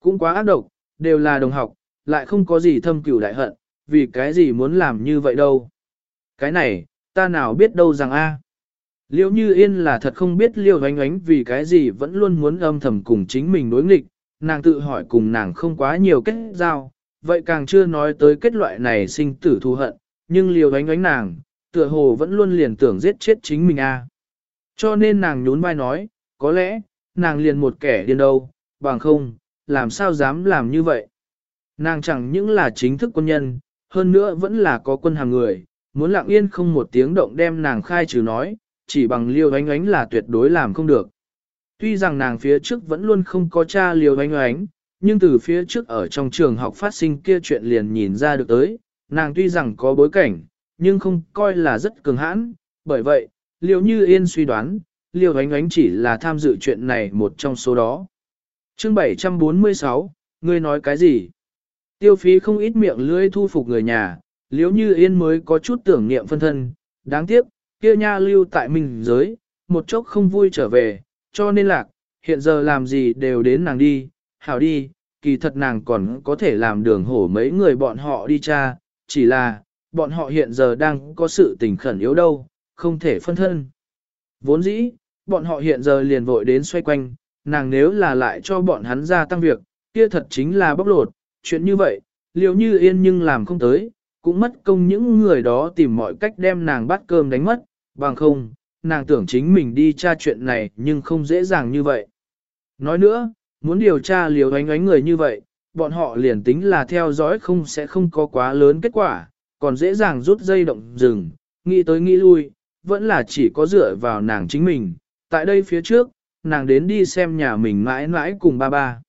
Cũng quá ác độc, đều là đồng học, lại không có gì thâm cửu đại hận, vì cái gì muốn làm như vậy đâu. Cái này, ta nào biết đâu rằng a. Liêu như yên là thật không biết liêu ánh ánh vì cái gì vẫn luôn muốn âm thầm cùng chính mình đối nghịch, nàng tự hỏi cùng nàng không quá nhiều kết giao, vậy càng chưa nói tới kết loại này sinh tử thù hận, nhưng liêu ánh ánh nàng, tựa hồ vẫn luôn liền tưởng giết chết chính mình a. Cho nên nàng nhún vai nói, có lẽ, nàng liền một kẻ điên đâu, bằng không, làm sao dám làm như vậy. Nàng chẳng những là chính thức quân nhân, hơn nữa vẫn là có quân hàng người, muốn lặng yên không một tiếng động đem nàng khai trừ nói, chỉ bằng liêu ánh ánh là tuyệt đối làm không được. Tuy rằng nàng phía trước vẫn luôn không có cha liêu ánh ánh, nhưng từ phía trước ở trong trường học phát sinh kia chuyện liền nhìn ra được tới, nàng tuy rằng có bối cảnh, nhưng không coi là rất cường hãn, bởi vậy, liêu như yên suy đoán, liêu ánh ánh chỉ là tham dự chuyện này một trong số đó. Chương 746, ngươi nói cái gì? Tiêu phí không ít miệng lưỡi thu phục người nhà, liếu như yên mới có chút tưởng niệm phân thân, đáng tiếc, kia nha lưu tại mình giới, một chốc không vui trở về, cho nên lạc, hiện giờ làm gì đều đến nàng đi, hảo đi, kỳ thật nàng còn có thể làm đường hổ mấy người bọn họ đi cha, chỉ là, bọn họ hiện giờ đang có sự tình khẩn yếu đâu, không thể phân thân. Vốn dĩ, bọn họ hiện giờ liền vội đến xoay quanh, nàng nếu là lại cho bọn hắn ra tăng việc, kia thật chính là bóc lột, chuyện như vậy, liệu như yên nhưng làm không tới, cũng mất công những người đó tìm mọi cách đem nàng bắt cơm đánh mất, bằng không, nàng tưởng chính mình đi tra chuyện này nhưng không dễ dàng như vậy. Nói nữa, muốn điều tra liều ánh ánh người như vậy, bọn họ liền tính là theo dõi không sẽ không có quá lớn kết quả, còn dễ dàng rút dây động rừng, nghĩ tới nghĩ lui, vẫn là chỉ có dựa vào nàng chính mình. Tại đây phía trước, nàng đến đi xem nhà mình mãi mãi cùng ba ba.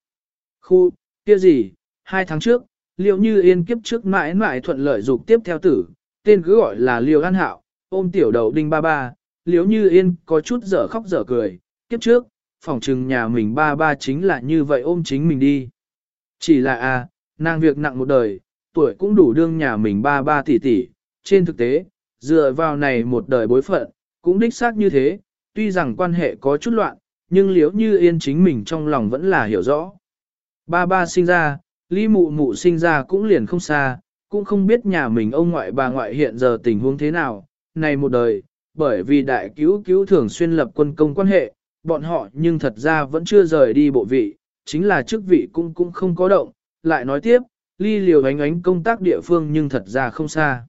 Khu, kia gì, hai tháng trước, liệu như yên kiếp trước mãi mãi thuận lợi dục tiếp theo tử, tên cứ gọi là liều an hạo, ôm tiểu đầu đinh ba ba, liếu như yên có chút dở khóc dở cười, kiếp trước, phòng trừng nhà mình ba ba chính là như vậy ôm chính mình đi. Chỉ là a, à, nàng việc nặng một đời, tuổi cũng đủ đương nhà mình ba ba tỷ tỷ, trên thực tế, dựa vào này một đời bối phận, cũng đích xác như thế, tuy rằng quan hệ có chút loạn, nhưng liếu như yên chính mình trong lòng vẫn là hiểu rõ. Ba ba sinh ra, lý mụ mụ sinh ra cũng liền không xa, cũng không biết nhà mình ông ngoại bà ngoại hiện giờ tình huống thế nào, này một đời, bởi vì đại cứu cứu thường xuyên lập quân công quan hệ, bọn họ nhưng thật ra vẫn chưa rời đi bộ vị, chính là chức vị cũng cũng không có động, lại nói tiếp, ly liều ánh ánh công tác địa phương nhưng thật ra không xa.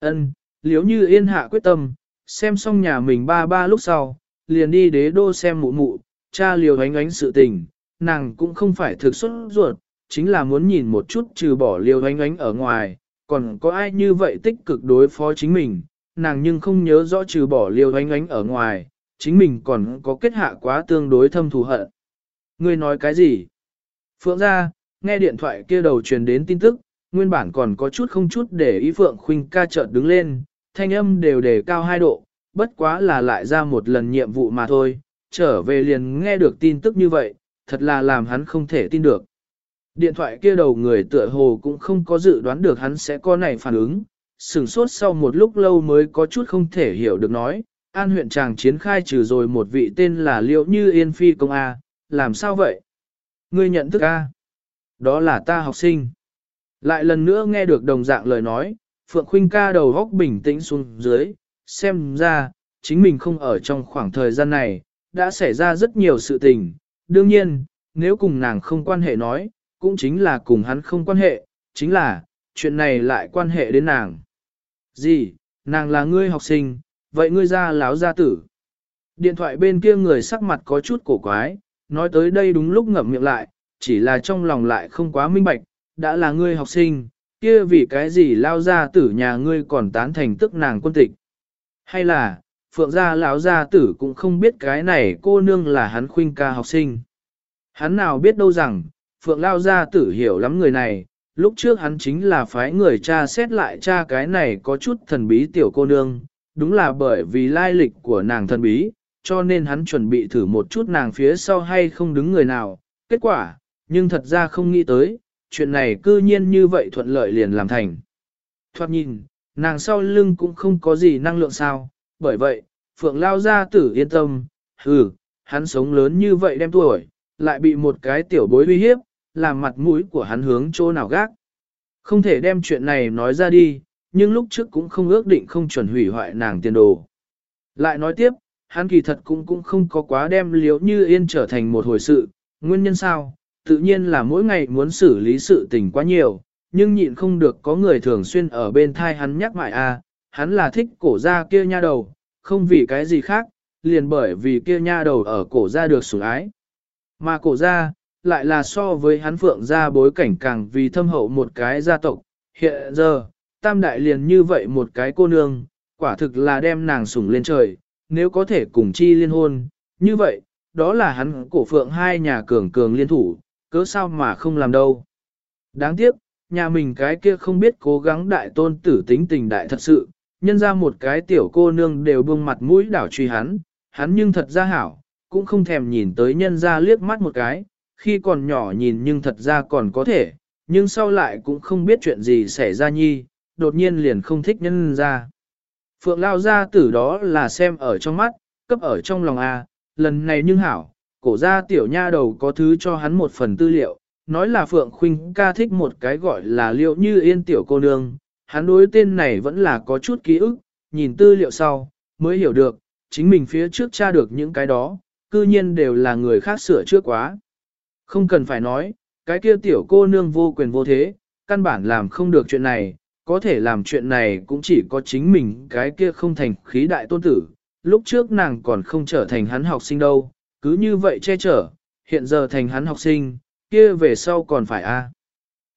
ân liếu như yên hạ quyết tâm, xem xong nhà mình ba ba lúc sau, liền đi đế đô xem mụ mụ, cha liều ánh ánh sự tình, nàng cũng không phải thực xuất ruột, chính là muốn nhìn một chút trừ bỏ liều ánh ánh ở ngoài, còn có ai như vậy tích cực đối phó chính mình, nàng nhưng không nhớ rõ trừ bỏ liều ánh ánh ở ngoài, chính mình còn có kết hạ quá tương đối thâm thù hận. Ngươi nói cái gì? Phượng ra, nghe điện thoại kia đầu truyền đến tin tức, nguyên bản còn có chút không chút để ý Phượng Khuynh ca chợt đứng lên, thanh âm đều đề cao hai độ, bất quá là lại ra một lần nhiệm vụ mà thôi, trở về liền nghe được tin tức như vậy, thật là làm hắn không thể tin được. Điện thoại kia đầu người tựa hồ cũng không có dự đoán được hắn sẽ có này phản ứng, sửng sốt sau một lúc lâu mới có chút không thể hiểu được nói, an huyện chàng chiến khai trừ rồi một vị tên là Liễu Như Yên Phi công A, làm sao vậy? Ngươi nhận thức A? Đó là ta học sinh. Lại lần nữa nghe được đồng dạng lời nói, Phượng Khuynh ca đầu góc bình tĩnh xuống dưới, xem ra, chính mình không ở trong khoảng thời gian này, đã xảy ra rất nhiều sự tình. Đương nhiên, nếu cùng nàng không quan hệ nói, cũng chính là cùng hắn không quan hệ, chính là, chuyện này lại quan hệ đến nàng. Gì, nàng là ngươi học sinh, vậy ngươi ra láo gia tử. Điện thoại bên kia người sắc mặt có chút cổ quái, nói tới đây đúng lúc ngậm miệng lại, chỉ là trong lòng lại không quá minh bạch, đã là ngươi học sinh, kia vì cái gì lao gia tử nhà ngươi còn tán thành tức nàng quân tịch. Hay là, phượng gia lão gia tử cũng không biết cái này cô nương là hắn khuynh ca học sinh. Hắn nào biết đâu rằng, phượng lao gia tử hiểu lắm người này, lúc trước hắn chính là phái người cha xét lại cha cái này có chút thần bí tiểu cô nương, đúng là bởi vì lai lịch của nàng thần bí, cho nên hắn chuẩn bị thử một chút nàng phía sau hay không đứng người nào. Kết quả, nhưng thật ra không nghĩ tới, chuyện này cư nhiên như vậy thuận lợi liền làm thành. Thoát nhìn, nàng sau lưng cũng không có gì năng lượng sao, bởi vậy, Phượng Lao gia tử yên tâm, hừ, hắn sống lớn như vậy đem tuổi, lại bị một cái tiểu bối uy hiếp, làm mặt mũi của hắn hướng chỗ nào gác. Không thể đem chuyện này nói ra đi, nhưng lúc trước cũng không ước định không chuẩn hủy hoại nàng tiền đồ. Lại nói tiếp, hắn kỳ thật cũng cũng không có quá đem liếu như yên trở thành một hồi sự, nguyên nhân sao, tự nhiên là mỗi ngày muốn xử lý sự tình quá nhiều, nhưng nhịn không được có người thường xuyên ở bên thai hắn nhắc mãi à, hắn là thích cổ ra kia nha đầu, không vì cái gì khác, liền bởi vì kia nha đầu ở cổ ra được sủng ái. Mà cổ ra, lại là so với hắn phượng ra bối cảnh càng vì thâm hậu một cái gia tộc, hiện giờ, tam đại liền như vậy một cái cô nương, quả thực là đem nàng sủng lên trời, nếu có thể cùng chi liên hôn, như vậy, đó là hắn cổ phượng hai nhà cường cường liên thủ, cớ sao mà không làm đâu. Đáng tiếc, nhà mình cái kia không biết cố gắng đại tôn tử tính tình đại thật sự, nhân ra một cái tiểu cô nương đều buông mặt mũi đảo truy hắn, hắn nhưng thật ra hảo, cũng không thèm nhìn tới nhân ra liếc mắt một cái, khi còn nhỏ nhìn nhưng thật ra còn có thể, nhưng sau lại cũng không biết chuyện gì xảy ra nhi, đột nhiên liền không thích nhân ra. Phượng lao ra tử đó là xem ở trong mắt, cấp ở trong lòng A, lần này nhưng hảo, cổ ra tiểu nha đầu có thứ cho hắn một phần tư liệu, nói là Phượng Khuynh ca thích một cái gọi là liệu như yên tiểu cô nương, hắn đối tên này vẫn là có chút ký ức, nhìn tư liệu sau, mới hiểu được, chính mình phía trước tra được những cái đó, cư nhiên đều là người khác sửa trước quá. Không cần phải nói, cái kia tiểu cô nương vô quyền vô thế, căn bản làm không được chuyện này, có thể làm chuyện này cũng chỉ có chính mình cái kia không thành khí đại tôn tử, lúc trước nàng còn không trở thành hắn học sinh đâu, cứ như vậy che chở, hiện giờ thành hắn học sinh, kia về sau còn phải a.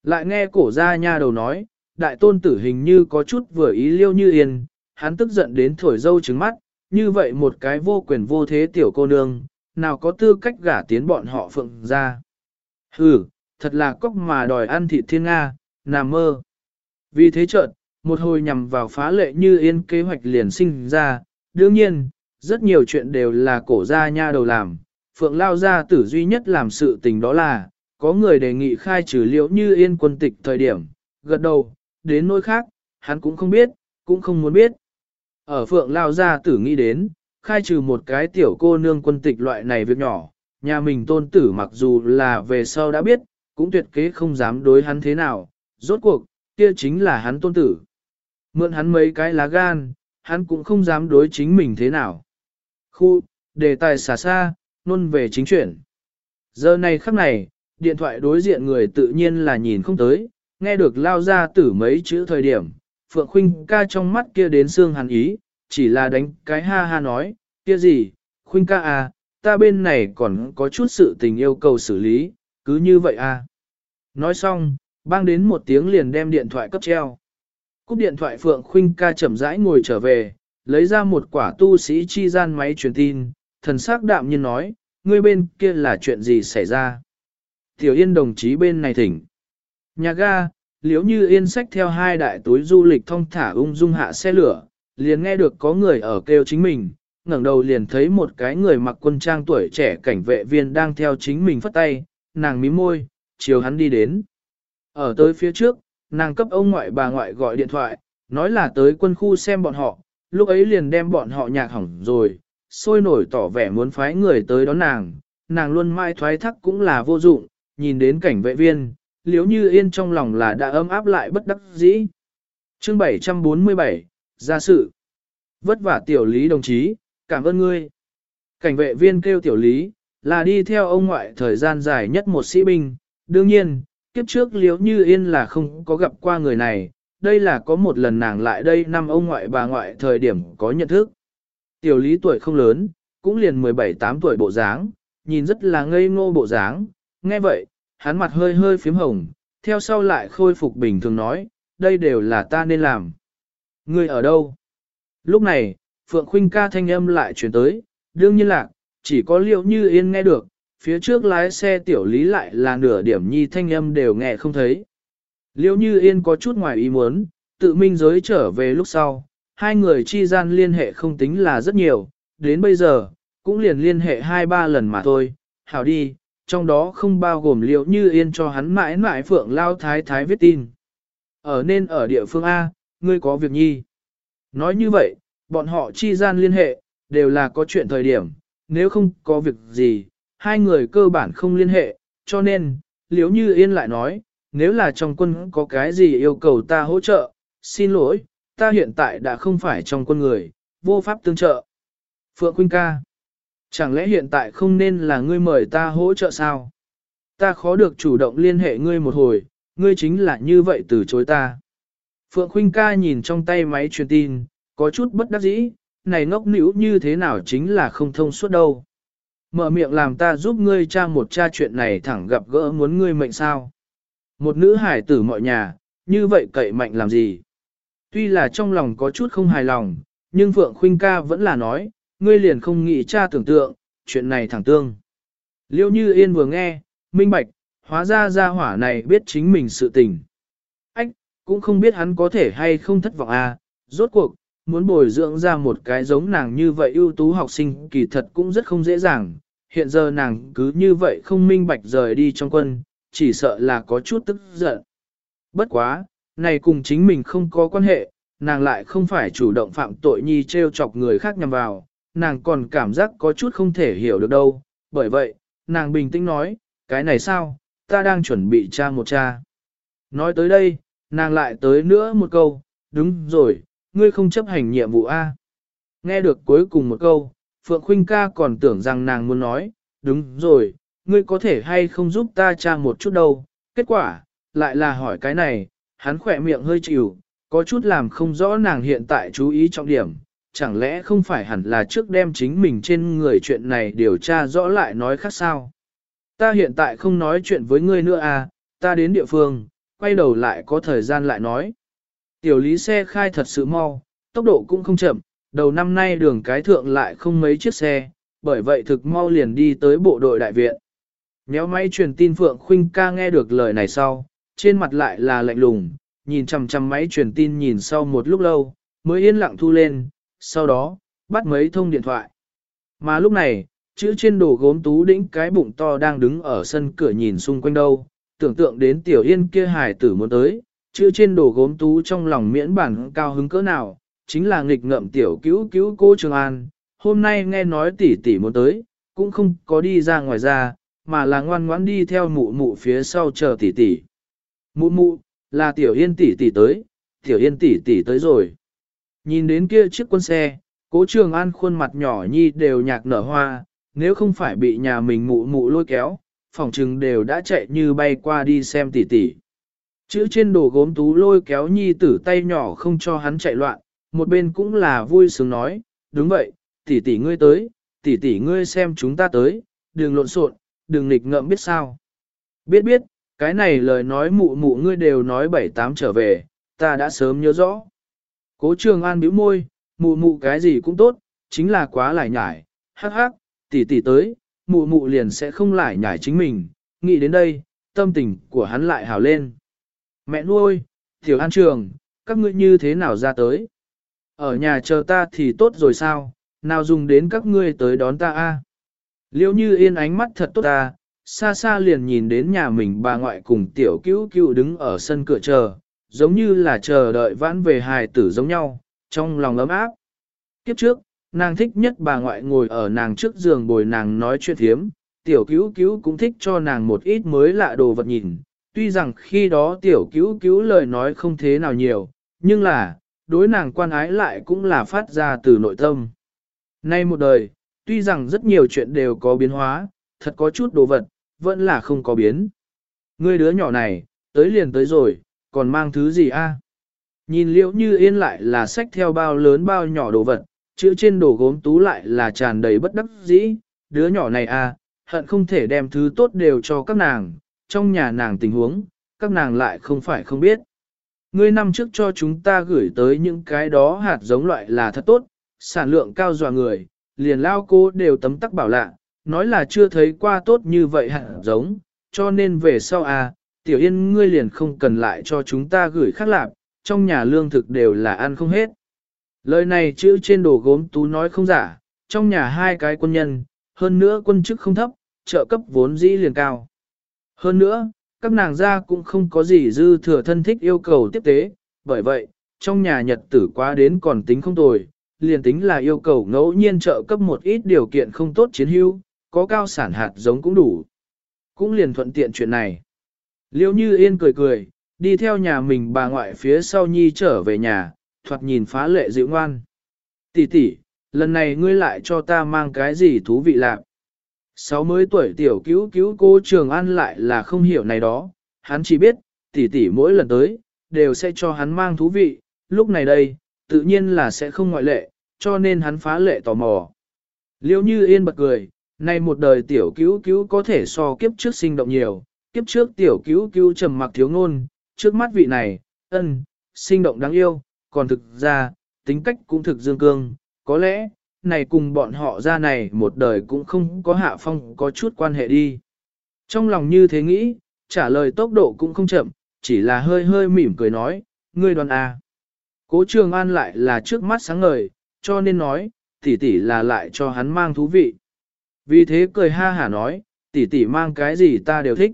Lại nghe cổ gia nha đầu nói, đại tôn tử hình như có chút vừa ý liêu như yên, hắn tức giận đến thổi dâu trứng mắt, như vậy một cái vô quyền vô thế tiểu cô nương, nào có tư cách gả tiến bọn họ phượng ra. Hừ, thật là cóc mà đòi ăn thịt thiên Nga, nằm mơ. Vì thế chợt, một hồi nhằm vào phá lệ như yên kế hoạch liền sinh ra, đương nhiên, rất nhiều chuyện đều là cổ gia nha đầu làm. Phượng Lao gia tử duy nhất làm sự tình đó là, có người đề nghị khai trừ liễu như yên quân tịch thời điểm, gật đầu, đến nỗi khác, hắn cũng không biết, cũng không muốn biết. Ở Phượng Lao gia tử nghĩ đến, khai trừ một cái tiểu cô nương quân tịch loại này việc nhỏ, nhà mình tôn tử mặc dù là về sau đã biết, cũng tuyệt kế không dám đối hắn thế nào, rốt cuộc, kia chính là hắn tôn tử. Mượn hắn mấy cái lá gan, hắn cũng không dám đối chính mình thế nào. Khu, đề tài xả xa, luôn về chính chuyện. Giờ này khắc này, điện thoại đối diện người tự nhiên là nhìn không tới, nghe được lao ra tử mấy chữ thời điểm, Phượng Khuynh ca trong mắt kia đến xương hàn ý, chỉ là đánh cái ha ha nói, kia gì, Khuynh ca à, ta bên này còn có chút sự tình yêu cầu xử lý, cứ như vậy à. Nói xong, bang đến một tiếng liền đem điện thoại cấp treo. Cúp điện thoại Phượng Khuynh ca chậm rãi ngồi trở về, lấy ra một quả tu sĩ chi gian máy truyền tin, thần sắc đạm nhiên nói, ngươi bên kia là chuyện gì xảy ra. Tiểu Yên đồng chí bên này thỉnh. Nhà ga, liếu như Yên sách theo hai đại túi du lịch thông thả ung dung hạ xe lửa, liền nghe được có người ở kêu chính mình, ngẩng đầu liền thấy một cái người mặc quân trang tuổi trẻ cảnh vệ viên đang theo chính mình phất tay, nàng mím môi, chiều hắn đi đến. Ở tới phía trước, nàng cấp ông ngoại bà ngoại gọi điện thoại, nói là tới quân khu xem bọn họ, lúc ấy liền đem bọn họ nhạc hỏng rồi, sôi nổi tỏ vẻ muốn phái người tới đón nàng, nàng luôn mai thoái thắc cũng là vô dụng, nhìn đến cảnh vệ viên, liếu như yên trong lòng là đã ấm áp lại bất đắc dĩ. Chương 747, gia sự. Vất vả tiểu lý đồng chí, cảm ơn ngươi. Cảnh vệ viên kêu tiểu lý, là đi theo ông ngoại thời gian dài nhất một sĩ binh, đương nhiên, kiếp trước liếu như yên là không có gặp qua người này, đây là có một lần nàng lại đây năm ông ngoại bà ngoại thời điểm có nhận thức. Tiểu lý tuổi không lớn, cũng liền 17-8 tuổi bộ dáng, nhìn rất là ngây ngô bộ dáng, nghe vậy, hắn mặt hơi hơi phím hồng, theo sau lại khôi phục bình thường nói, đây đều là ta nên làm. Ngươi ở đâu? Lúc này, Phượng Khuynh ca thanh âm lại chuyển tới, đương nhiên là, chỉ có liệu như yên nghe được, phía trước lái xe tiểu lý lại là nửa điểm nhi thanh âm đều nghe không thấy. Liệu như yên có chút ngoài ý muốn, tự minh giới trở về lúc sau, hai người chi gian liên hệ không tính là rất nhiều, đến bây giờ, cũng liền liên hệ hai ba lần mà thôi, hảo đi, trong đó không bao gồm liệu như yên cho hắn mãi mãi phượng lao thái thái viết tin. Ở nên ở địa phương A, ngươi có việc nhi. Nói như vậy, bọn họ chi gian liên hệ, đều là có chuyện thời điểm, nếu không có việc gì, hai người cơ bản không liên hệ, cho nên, liếu như yên lại nói, nếu là trong quân có cái gì yêu cầu ta hỗ trợ, xin lỗi, ta hiện tại đã không phải trong quân người, vô pháp tương trợ. Phượng quynh ca, chẳng lẽ hiện tại không nên là ngươi mời ta hỗ trợ sao? Ta khó được chủ động liên hệ ngươi một hồi, ngươi chính là như vậy từ chối ta. Phượng Khuynh ca nhìn trong tay máy truyền tin, có chút bất đắc dĩ, này ngốc nữ như thế nào chính là không thông suốt đâu. Mở miệng làm ta giúp ngươi tra một tra chuyện này thẳng gặp gỡ muốn ngươi mệnh sao. Một nữ hải tử mọi nhà, như vậy cậy mạnh làm gì? Tuy là trong lòng có chút không hài lòng, nhưng Phượng Khuynh ca vẫn là nói, ngươi liền không nghĩ cha tưởng tượng, chuyện này thẳng tương. Liêu như yên vừa nghe, minh bạch, hóa ra ra hỏa này biết chính mình sự tình. Ách, cũng không biết hắn có thể hay không thất vọng à, rốt cuộc, muốn bồi dưỡng ra một cái giống nàng như vậy ưu tú học sinh kỳ thật cũng rất không dễ dàng. Hiện giờ nàng cứ như vậy không minh bạch rời đi trong quân, chỉ sợ là có chút tức giận. Bất quá, này cùng chính mình không có quan hệ, nàng lại không phải chủ động phạm tội nhi treo chọc người khác nhằm vào, nàng còn cảm giác có chút không thể hiểu được đâu. Bởi vậy, nàng bình tĩnh nói, cái này sao, ta đang chuẩn bị tra một cha. Nói tới đây, nàng lại tới nữa một câu, đúng rồi, ngươi không chấp hành nhiệm vụ A. Nghe được cuối cùng một câu, Phượng Khuynh ca còn tưởng rằng nàng muốn nói, đúng rồi, ngươi có thể hay không giúp ta tra một chút đâu. Kết quả, lại là hỏi cái này, hắn khỏe miệng hơi chịu, có chút làm không rõ nàng hiện tại chú ý trọng điểm. Chẳng lẽ không phải hẳn là trước đem chính mình trên người chuyện này điều tra rõ lại nói khác sao? Ta hiện tại không nói chuyện với ngươi nữa à, ta đến địa phương, quay đầu lại có thời gian lại nói. Tiểu lý xe khai thật sự mau, tốc độ cũng không chậm, đầu năm nay đường cái thượng lại không mấy chiếc xe, bởi vậy thực mau liền đi tới bộ đội đại viện. Méo máy truyền tin Phượng Khuynh ca nghe được lời này sau, trên mặt lại là lạnh lùng, nhìn chằm chằm máy truyền tin nhìn sau một lúc lâu, mới yên lặng thu lên, sau đó, bắt mấy thông điện thoại. Mà lúc này, chữ trên đồ gốm tú đĩnh cái bụng to đang đứng ở sân cửa nhìn xung quanh đâu, tưởng tượng đến tiểu yên kia hài tử muốn tới, chữ trên đồ gốm tú trong lòng miễn bản cao hứng cỡ nào, chính là nghịch ngợm tiểu cứu cứu cô Trường An, hôm nay nghe nói tỷ tỷ muốn tới, cũng không có đi ra ngoài ra, mà là ngoan ngoãn đi theo mụ mụ phía sau chờ tỷ tỷ. Mụ mụ, là tiểu yên tỷ tỷ tới, tiểu yên tỷ tỷ tới rồi. Nhìn đến kia chiếc quân xe, cố trường an khuôn mặt nhỏ nhi đều nhạc nở hoa, nếu không phải bị nhà mình mụ mụ lôi kéo, phòng trừng đều đã chạy như bay qua đi xem tỷ tỷ. Chữ trên đồ gốm tú lôi kéo nhi tử tay nhỏ không cho hắn chạy loạn, một bên cũng là vui sướng nói, đúng vậy, tỷ tỷ ngươi tới, tỷ tỷ ngươi xem chúng ta tới, đừng lộn xộn, đừng nghịch ngợm biết sao. Biết biết, cái này lời nói mụ mụ ngươi đều nói bảy tám trở về, ta đã sớm nhớ rõ. Cố trường an bĩu môi, mụ mụ cái gì cũng tốt, chính là quá lải nhải, hắc hắc, tỷ tỷ tới, mụ mụ liền sẽ không lải nhải chính mình, nghĩ đến đây, tâm tình của hắn lại hào lên. Mẹ nuôi, tiểu an trường, các ngươi như thế nào ra tới? Ở nhà chờ ta thì tốt rồi sao, nào dùng đến các ngươi tới đón ta a? Liêu như yên ánh mắt thật tốt ta, xa xa liền nhìn đến nhà mình bà ngoại cùng tiểu cứu cứu đứng ở sân cửa chờ, giống như là chờ đợi vãn về hài tử giống nhau, trong lòng ấm áp. Kiếp trước, nàng thích nhất bà ngoại ngồi ở nàng trước giường bồi nàng nói chuyện thiếm, tiểu cứu cứu cũng thích cho nàng một ít mới lạ đồ vật nhìn. Tuy rằng khi đó tiểu cứu cứu lời nói không thế nào nhiều, nhưng là, đối nàng quan ái lại cũng là phát ra từ nội tâm. Nay một đời, tuy rằng rất nhiều chuyện đều có biến hóa, thật có chút đồ vật, vẫn là không có biến. Ngươi đứa nhỏ này, tới liền tới rồi, còn mang thứ gì a? Nhìn liễu như yên lại là sách theo bao lớn bao nhỏ đồ vật, chữ trên đồ gốm tú lại là tràn đầy bất đắc dĩ, đứa nhỏ này a, hận không thể đem thứ tốt đều cho các nàng, trong nhà nàng tình huống, các nàng lại không phải không biết. Ngươi năm trước cho chúng ta gửi tới những cái đó hạt giống loại là thật tốt, sản lượng cao dọa người, liền lao cô đều tấm tắc bảo lạ, nói là chưa thấy qua tốt như vậy hạt giống, cho nên về sau à, tiểu yên ngươi liền không cần lại cho chúng ta gửi khác lạp, trong nhà lương thực đều là ăn không hết. Lời này chữ trên đồ gốm tú nói không giả, trong nhà hai cái quân nhân, hơn nữa quân chức không thấp, trợ cấp vốn dĩ liền cao. Hơn nữa, các nàng gia cũng không có gì dư thừa thân thích yêu cầu tiếp tế, bởi vậy, trong nhà nhật tử quá đến còn tính không tồi, liền tính là yêu cầu ngẫu nhiên trợ cấp một ít điều kiện không tốt chiến hữu, có cao sản hạt giống cũng đủ. Cũng liền thuận tiện chuyện này. Liêu như yên cười cười, đi theo nhà mình bà ngoại phía sau nhi trở về nhà, thoạt nhìn phá lệ dịu ngoan. Tỷ tỷ, lần này ngươi lại cho ta mang cái gì thú vị lạc. Sáu mươi tuổi tiểu cứu cứu cô Trường An lại là không hiểu này đó, hắn chỉ biết, tỷ tỷ mỗi lần tới, đều sẽ cho hắn mang thú vị, lúc này đây, tự nhiên là sẽ không ngoại lệ, cho nên hắn phá lệ tò mò. Liêu như yên bật cười, nay một đời tiểu cứu cứu có thể so kiếp trước sinh động nhiều, kiếp trước tiểu cứu cứu trầm mặc thiếu ngôn, trước mắt vị này, ân, sinh động đáng yêu, còn thực ra, tính cách cũng thực dương cương, có lẽ, này cùng bọn họ ra này một đời cũng không có hạ phong có chút quan hệ đi. Trong lòng như thế nghĩ, trả lời tốc độ cũng không chậm, chỉ là hơi hơi mỉm cười nói, ngươi đoàn à. Cố trường an lại là trước mắt sáng ngời, cho nên nói, tỷ tỷ là lại cho hắn mang thú vị. Vì thế cười ha hả nói, tỷ tỷ mang cái gì ta đều thích.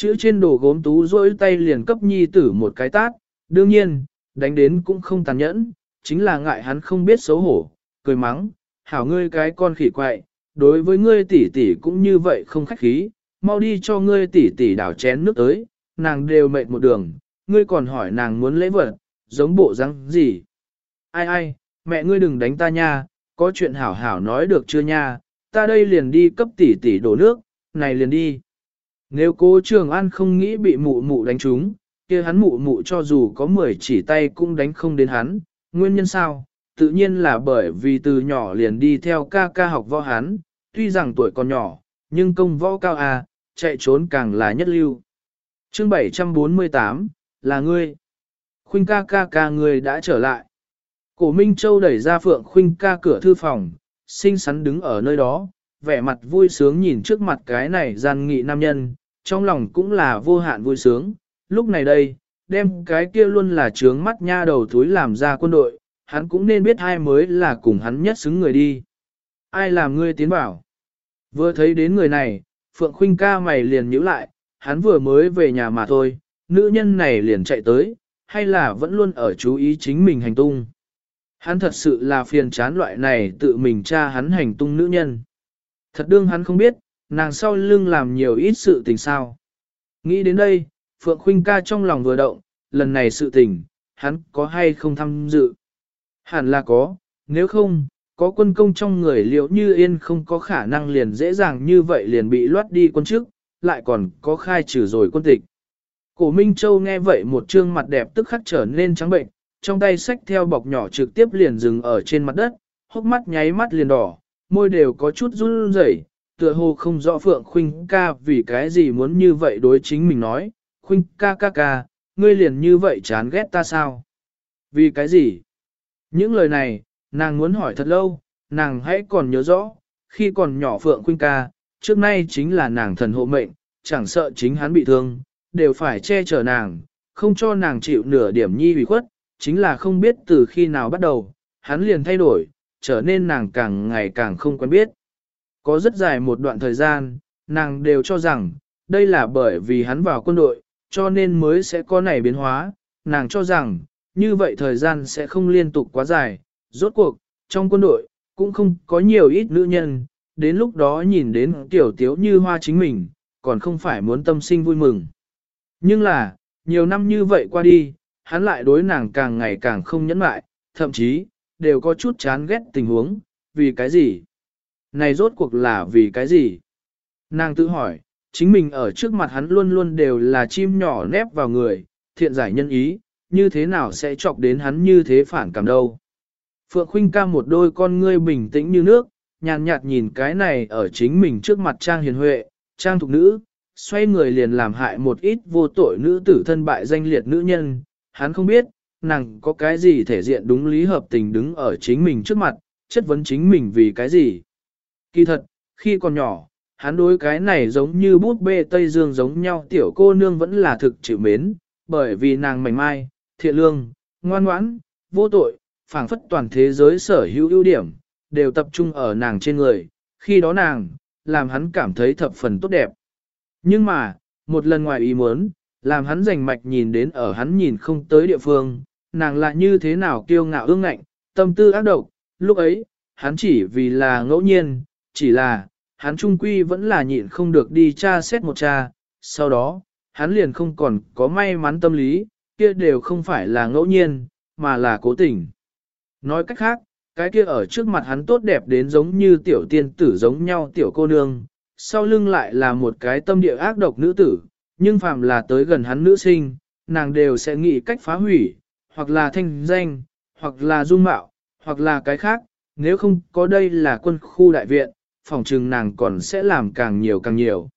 Chữ trên đồ gốm tú rỗi tay liền cấp nhi tử một cái tát, đương nhiên, đánh đến cũng không tàn nhẫn, chính là ngại hắn không biết xấu hổ, cười mắng, hảo ngươi cái con khỉ quậy, đối với ngươi tỷ tỷ cũng như vậy không khách khí, mau đi cho ngươi tỷ tỷ đảo chén nước tới, nàng đều mệt một đường, ngươi còn hỏi nàng muốn lễ vật, giống bộ răng gì. Ai ai, mẹ ngươi đừng đánh ta nha, có chuyện hảo hảo nói được chưa nha, ta đây liền đi cấp tỷ tỷ đổ nước, này liền đi. Nếu cố trường an không nghĩ bị mụ mụ đánh trúng, kia hắn mụ mụ cho dù có 10 chỉ tay cũng đánh không đến hắn, nguyên nhân sao? Tự nhiên là bởi vì từ nhỏ liền đi theo ca ca học võ hắn, tuy rằng tuổi còn nhỏ, nhưng công võ cao à, chạy trốn càng là nhất lưu. Chương 748, là ngươi. Khuynh ca ca ca ngươi đã trở lại. Cổ Minh Châu đẩy ra Phượng Khuynh ca cửa thư phòng, xinh xắn đứng ở nơi đó, vẻ mặt vui sướng nhìn trước mặt cái này gian nghị nam nhân, trong lòng cũng là vô hạn vui sướng. Lúc này đây, đem cái kia luôn là trướng mắt nha đầu thúi làm ra quân đội, hắn cũng nên biết ai mới là cùng hắn nhất xứng người đi. Ai làm ngươi tiến bảo? Vừa thấy đến người này, Phượng Khuynh ca mày liền nhíu lại, hắn vừa mới về nhà mà thôi, nữ nhân này liền chạy tới, hay là vẫn luôn ở chú ý chính mình hành tung. Hắn thật sự là phiền chán loại này tự mình tra hắn hành tung nữ nhân. Thật đương hắn không biết, nàng sau lưng làm nhiều ít sự tình sao. Nghĩ đến đây, Phượng Khuynh ca trong lòng vừa động, lần này sự tình, hắn có hay không tham dự? Hẳn là có, nếu không, có quân công trong người liệu như yên không có khả năng liền dễ dàng như vậy liền bị loát đi quân chức, lại còn có khai trừ rồi quân tịch. Cổ Minh Châu nghe vậy một trương mặt đẹp tức khắc trở nên trắng bệnh, trong tay sách theo bọc nhỏ trực tiếp liền dừng ở trên mặt đất, hốc mắt nháy mắt liền đỏ, môi đều có chút run rẩy, tựa hồ không rõ Phượng Khuynh ca vì cái gì muốn như vậy đối chính mình nói, Khuynh ca ca ca, ngươi liền như vậy chán ghét ta sao? Vì cái gì? Những lời này, nàng muốn hỏi thật lâu, nàng hãy còn nhớ rõ, khi còn nhỏ Phượng Khuynh ca, trước nay chính là nàng thần hộ mệnh, chẳng sợ chính hắn bị thương, đều phải che chở nàng, không cho nàng chịu nửa điểm nhi ủy khuất, chính là không biết từ khi nào bắt đầu, hắn liền thay đổi, trở nên nàng càng ngày càng không quen biết. Có rất dài một đoạn thời gian, nàng đều cho rằng, đây là bởi vì hắn vào quân đội, cho nên mới sẽ có này biến hóa, nàng cho rằng, như vậy thời gian sẽ không liên tục quá dài, rốt cuộc, trong quân đội, cũng không có nhiều ít nữ nhân, đến lúc đó nhìn đến tiểu tiếu như hoa chính mình, còn không phải muốn tâm sinh vui mừng. Nhưng là, nhiều năm như vậy qua đi, hắn lại đối nàng càng ngày càng không nhẫn lại, thậm chí, đều có chút chán ghét tình huống, vì cái gì? Này rốt cuộc là vì cái gì? Nàng tự hỏi, chính mình ở trước mặt hắn luôn luôn đều là chim nhỏ nép vào người, thiện giải nhân ý, như thế nào sẽ chọc đến hắn như thế phản cảm đâu? Phượng Khuynh ca một đôi con ngươi bình tĩnh như nước, nhàn nhạt nhìn cái này ở chính mình trước mặt Trang Hiền Huệ, Trang Thục Nữ, xoay người liền làm hại một ít vô tội nữ tử thân bại danh liệt nữ nhân, hắn không biết, nàng có cái gì thể diện đúng lý hợp tình đứng ở chính mình trước mặt, chất vấn chính mình vì cái gì. Kỳ thật, khi còn nhỏ, hắn đối cái này giống như bút bê Tây Dương giống nhau tiểu cô nương vẫn là thực chịu mến, bởi vì nàng mảnh mai, thiện lương, ngoan ngoãn, vô tội, phảng phất toàn thế giới sở hữu ưu điểm, đều tập trung ở nàng trên người, khi đó nàng, làm hắn cảm thấy thập phần tốt đẹp. Nhưng mà, một lần ngoài ý muốn, làm hắn rành mạch nhìn đến ở hắn nhìn không tới địa phương, nàng lại như thế nào kiêu ngạo ương ngạnh, tâm tư ác độc, lúc ấy, hắn chỉ vì là ngẫu nhiên, chỉ là, hắn trung quy vẫn là nhịn không được đi tra xét một tra, sau đó, hắn liền không còn có may mắn tâm lý, kia đều không phải là ngẫu nhiên, mà là cố tình. Nói cách khác, cái kia ở trước mặt hắn tốt đẹp đến giống như tiểu tiên tử giống nhau tiểu cô nương, sau lưng lại là một cái tâm địa ác độc nữ tử, nhưng phàm là tới gần hắn nữ sinh, nàng đều sẽ nghĩ cách phá hủy, hoặc là thanh danh, hoặc là dung mạo, hoặc là cái khác, nếu không có đây là quân khu đại viện, phòng trừng nàng còn sẽ làm càng nhiều càng nhiều.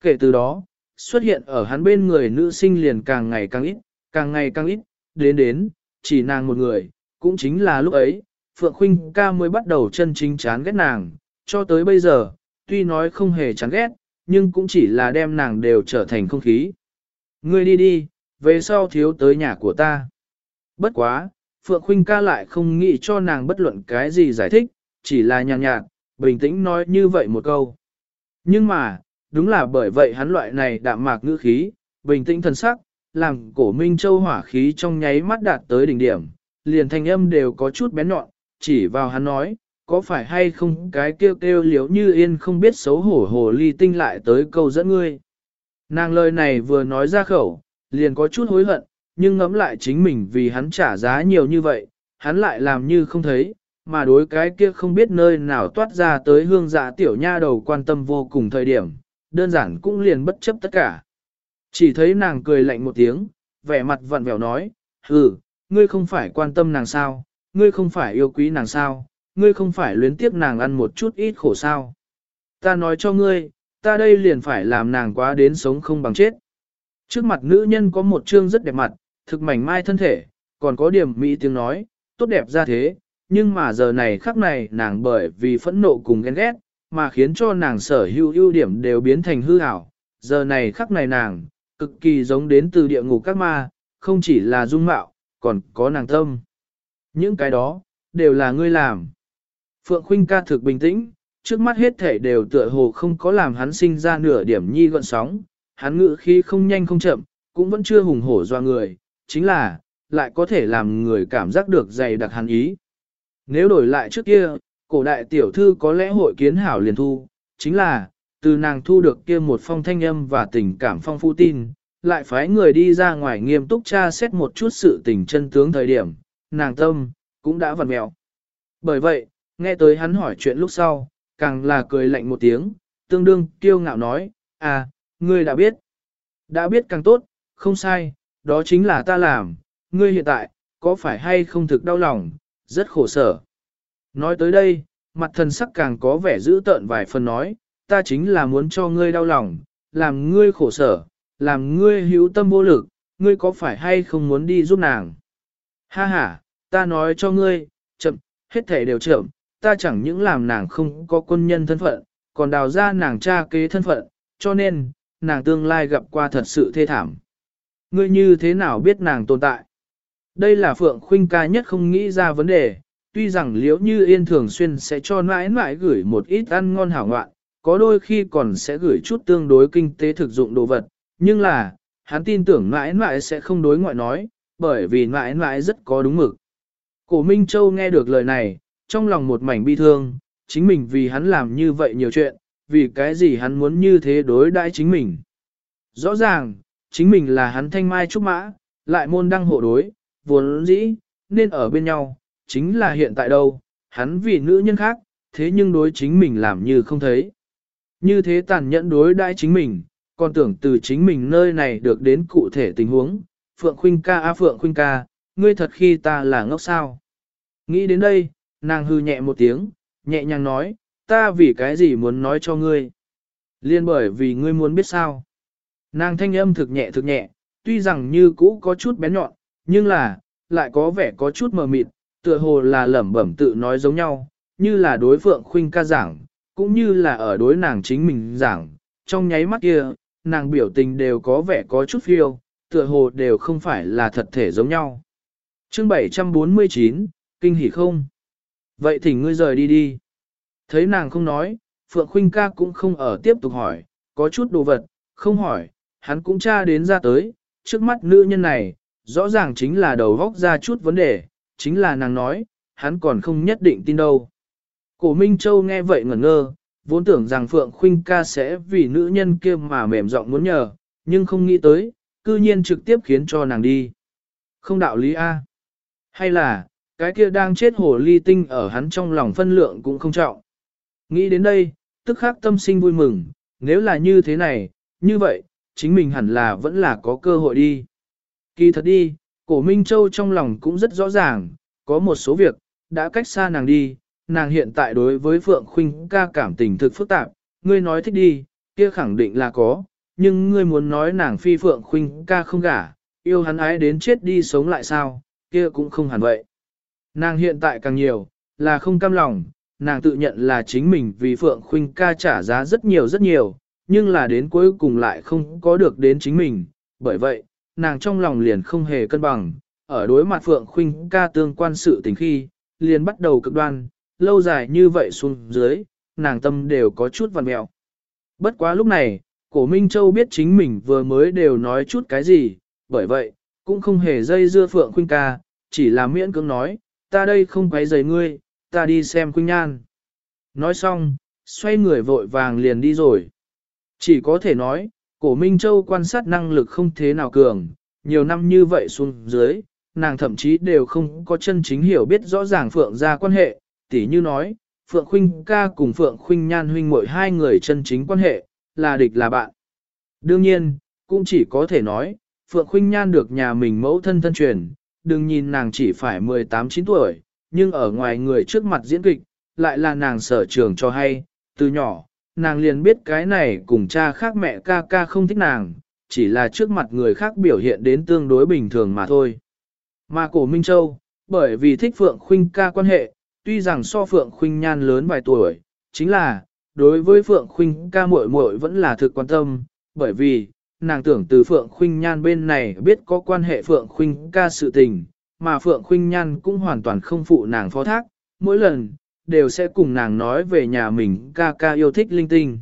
Kể từ đó, xuất hiện ở hắn bên người nữ sinh liền càng ngày càng ít, càng ngày càng ít, đến đến, chỉ nàng một người, cũng chính là lúc ấy, Phượng Khuynh ca mới bắt đầu chân chính chán ghét nàng, cho tới bây giờ, tuy nói không hề chán ghét, nhưng cũng chỉ là đem nàng đều trở thành không khí. Ngươi đi đi, về sau thiếu tới nhà của ta. Bất quá, Phượng Khuynh ca lại không nghĩ cho nàng bất luận cái gì giải thích, chỉ là nhàn nhạt, bình tĩnh nói như vậy một câu. Nhưng mà, đúng là bởi vậy hắn loại này đạm mạc ngữ khí, bình tĩnh thần sắc, làm cổ Minh Châu hỏa khí trong nháy mắt đạt tới đỉnh điểm, liền thanh âm đều có chút bén nhọn, chỉ vào hắn nói, có phải hay không cái kêu kêu liếu như yên không biết xấu hổ hồ ly tinh lại tới câu dẫn ngươi. Nàng lời này vừa nói ra khẩu, liền có chút hối hận, nhưng ngẫm lại chính mình vì hắn trả giá nhiều như vậy, hắn lại làm như không thấy, mà đối cái kia không biết nơi nào toát ra tới hương dạ tiểu nha đầu quan tâm vô cùng thời điểm, đơn giản cũng liền bất chấp tất cả. Chỉ thấy nàng cười lạnh một tiếng, vẻ mặt vặn vẹo nói, ừ, ngươi không phải quan tâm nàng sao, ngươi không phải yêu quý nàng sao, ngươi không phải luyến tiếc nàng ăn một chút ít khổ sao. Ta nói cho ngươi, ta đây liền phải làm nàng quá đến sống không bằng chết. Trước mặt nữ nhân có một trương rất đẹp mặt, thực mảnh mai thân thể, còn có điểm mỹ tiếng nói, tốt đẹp ra thế, nhưng mà giờ này khắc này nàng bởi vì phẫn nộ cùng ghen ghét, mà khiến cho nàng sở hữu ưu điểm đều biến thành hư ảo. Giờ này khắc này nàng, cực kỳ giống đến từ địa ngục các ma, không chỉ là dung mạo, còn có nàng tâm. Những cái đó, đều là ngươi làm. Phượng Khuynh ca thực bình tĩnh, trước mắt hết thể đều tựa hồ không có làm hắn sinh ra nửa điểm nhi gọn sóng, hắn ngự khi không nhanh không chậm, cũng vẫn chưa hùng hổ doa người, chính là, lại có thể làm người cảm giác được dày đặc hàn ý. Nếu đổi lại trước kia, cổ đại tiểu thư có lẽ hội kiến hảo liền thu, chính là, từ nàng thu được kia một phong thanh âm và tình cảm phong phu tin, lại phái người đi ra ngoài nghiêm túc tra xét một chút sự tình chân tướng thời điểm, nàng tâm, cũng đã vặn mẹo. Bởi vậy, nghe tới hắn hỏi chuyện lúc sau, càng là cười lạnh một tiếng, tương đương kiêu ngạo nói, à, ngươi đã biết. Đã biết càng tốt, không sai, đó chính là ta làm, ngươi hiện tại, có phải hay không thực đau lòng, rất khổ sở. Nói tới đây, mặt thần sắc càng có vẻ dữ tợn vài phần nói, ta chính là muốn cho ngươi đau lòng, làm ngươi khổ sở, làm ngươi hữu tâm vô lực, ngươi có phải hay không muốn đi giúp nàng. Ha ha, ta nói cho ngươi, chậm, hết thể đều chậm, ta chẳng những làm nàng không có quân nhân thân phận, còn đào ra nàng cha kế thân phận, cho nên, nàng tương lai gặp qua thật sự thê thảm. Ngươi như thế nào biết nàng tồn tại? Đây là Phượng Khuynh ca nhất không nghĩ ra vấn đề, tuy rằng liễu như yên thường xuyên sẽ cho mãi mãi gửi một ít ăn ngon hảo ngoạn, có đôi khi còn sẽ gửi chút tương đối kinh tế thực dụng đồ vật, nhưng là, hắn tin tưởng mãi mãi sẽ không đối ngoại nói, bởi vì mãi mãi rất có đúng mực. Cổ Minh Châu nghe được lời này, trong lòng một mảnh bi thương, chính mình vì hắn làm như vậy nhiều chuyện, vì cái gì hắn muốn như thế đối đãi chính mình. Rõ ràng, chính mình là hắn thanh mai trúc mã, lại môn đăng hộ đối, vốn dĩ, nên ở bên nhau, chính là hiện tại đâu, hắn vì nữ nhân khác, thế nhưng đối chính mình làm như không thấy. Như thế tàn nhẫn đối đãi chính mình, còn tưởng từ chính mình nơi này được đến cụ thể tình huống, Phượng Khuynh ca a Phượng Khuynh ca, ngươi thật khi ta là ngốc sao. Nghĩ đến đây, nàng hư nhẹ một tiếng, nhẹ nhàng nói, ta vì cái gì muốn nói cho ngươi. Liên bởi vì ngươi muốn biết sao. Nàng thanh âm thực nhẹ thực nhẹ, tuy rằng như cũ có chút bén nhọn, nhưng là, lại có vẻ có chút mờ mịt, tựa hồ là lẩm bẩm tự nói giống nhau, như là đối Phượng Khuynh ca giảng, cũng như là ở đối nàng chính mình giảng, trong nháy mắt kia, nàng biểu tình đều có vẻ có chút phiêu, tựa hồ đều không phải là thật thể giống nhau. Chương 749, kinh hỉ không? Vậy thì ngươi rời đi đi. Thấy nàng không nói, Phượng Khuynh ca cũng không ở tiếp tục hỏi, có chút đồ vật, không hỏi, hắn cũng tra đến ra tới, trước mắt nữ nhân này, rõ ràng chính là đầu góc ra chút vấn đề, chính là nàng nói, hắn còn không nhất định tin đâu. Cổ Minh Châu nghe vậy ngẩn ngơ, vốn tưởng rằng Phượng Khuynh ca sẽ vì nữ nhân kia mà mềm giọng muốn nhờ, nhưng không nghĩ tới, cư nhiên trực tiếp khiến cho nàng đi. Không đạo lý A. Hay là, cái kia đang chết hồ ly tinh ở hắn trong lòng phân lượng cũng không trọng. Nghĩ đến đây, tức khắc tâm sinh vui mừng, nếu là như thế này, như vậy, chính mình hẳn là vẫn là có cơ hội đi. Kỳ thật đi, cổ Minh Châu trong lòng cũng rất rõ ràng, có một số việc, đã cách xa nàng đi, nàng hiện tại đối với Phượng Khuynh ca cảm tình thực phức tạp, ngươi nói thích đi, kia khẳng định là có, nhưng ngươi muốn nói nàng phi Phượng Khuynh ca không gả, yêu hắn ái đến chết đi sống lại sao, kia cũng không hẳn vậy. Nàng hiện tại càng nhiều, là không cam lòng, nàng tự nhận là chính mình vì Phượng Khuynh ca trả giá rất nhiều rất nhiều, nhưng là đến cuối cùng lại không có được đến chính mình, bởi vậy, nàng trong lòng liền không hề cân bằng, ở đối mặt Phượng Khuynh ca tương quan sự tình khi, liền bắt đầu cực đoan, lâu dài như vậy xuống dưới, nàng tâm đều có chút vằn mẹo. Bất quá lúc này, cổ Minh Châu biết chính mình vừa mới đều nói chút cái gì, bởi vậy, cũng không hề dây dưa Phượng Khuynh ca, chỉ là miễn cưỡng nói, ta đây không quấy rầy ngươi, ta đi xem Khuynh Nhan. Nói xong, xoay người vội vàng liền đi rồi. Chỉ có thể nói, cổ Minh Châu quan sát năng lực không thế nào cường, nhiều năm như vậy xuống dưới, nàng thậm chí đều không có chân chính hiểu biết rõ ràng Phượng ra quan hệ, tỉ như nói, Phượng Khuynh ca cùng Phượng Khuynh Nhan huynh mỗi hai người chân chính quan hệ, là địch là bạn. Đương nhiên, cũng chỉ có thể nói, Phượng Khuynh Nhan được nhà mình mẫu thân thân truyền, đừng nhìn nàng chỉ phải 18-9 tuổi, nhưng ở ngoài người trước mặt diễn kịch, lại là nàng sở trường cho hay, từ nhỏ, nàng liền biết cái này cùng cha khác mẹ ca ca không thích nàng, chỉ là trước mặt người khác biểu hiện đến tương đối bình thường mà thôi. Mà cổ Minh Châu, bởi vì thích Phượng Khuynh ca quan hệ, tuy rằng so Phượng Khuynh nhan lớn vài tuổi, chính là, đối với Phượng Khuynh ca muội muội vẫn là thực quan tâm, bởi vì, nàng tưởng từ Phượng Khuynh nhan bên này biết có quan hệ Phượng Khuynh ca sự tình, mà Phượng Khuynh nhan cũng hoàn toàn không phụ nàng phó thác, mỗi lần, đều sẽ cùng nàng nói về nhà mình ca ca yêu thích linh tinh.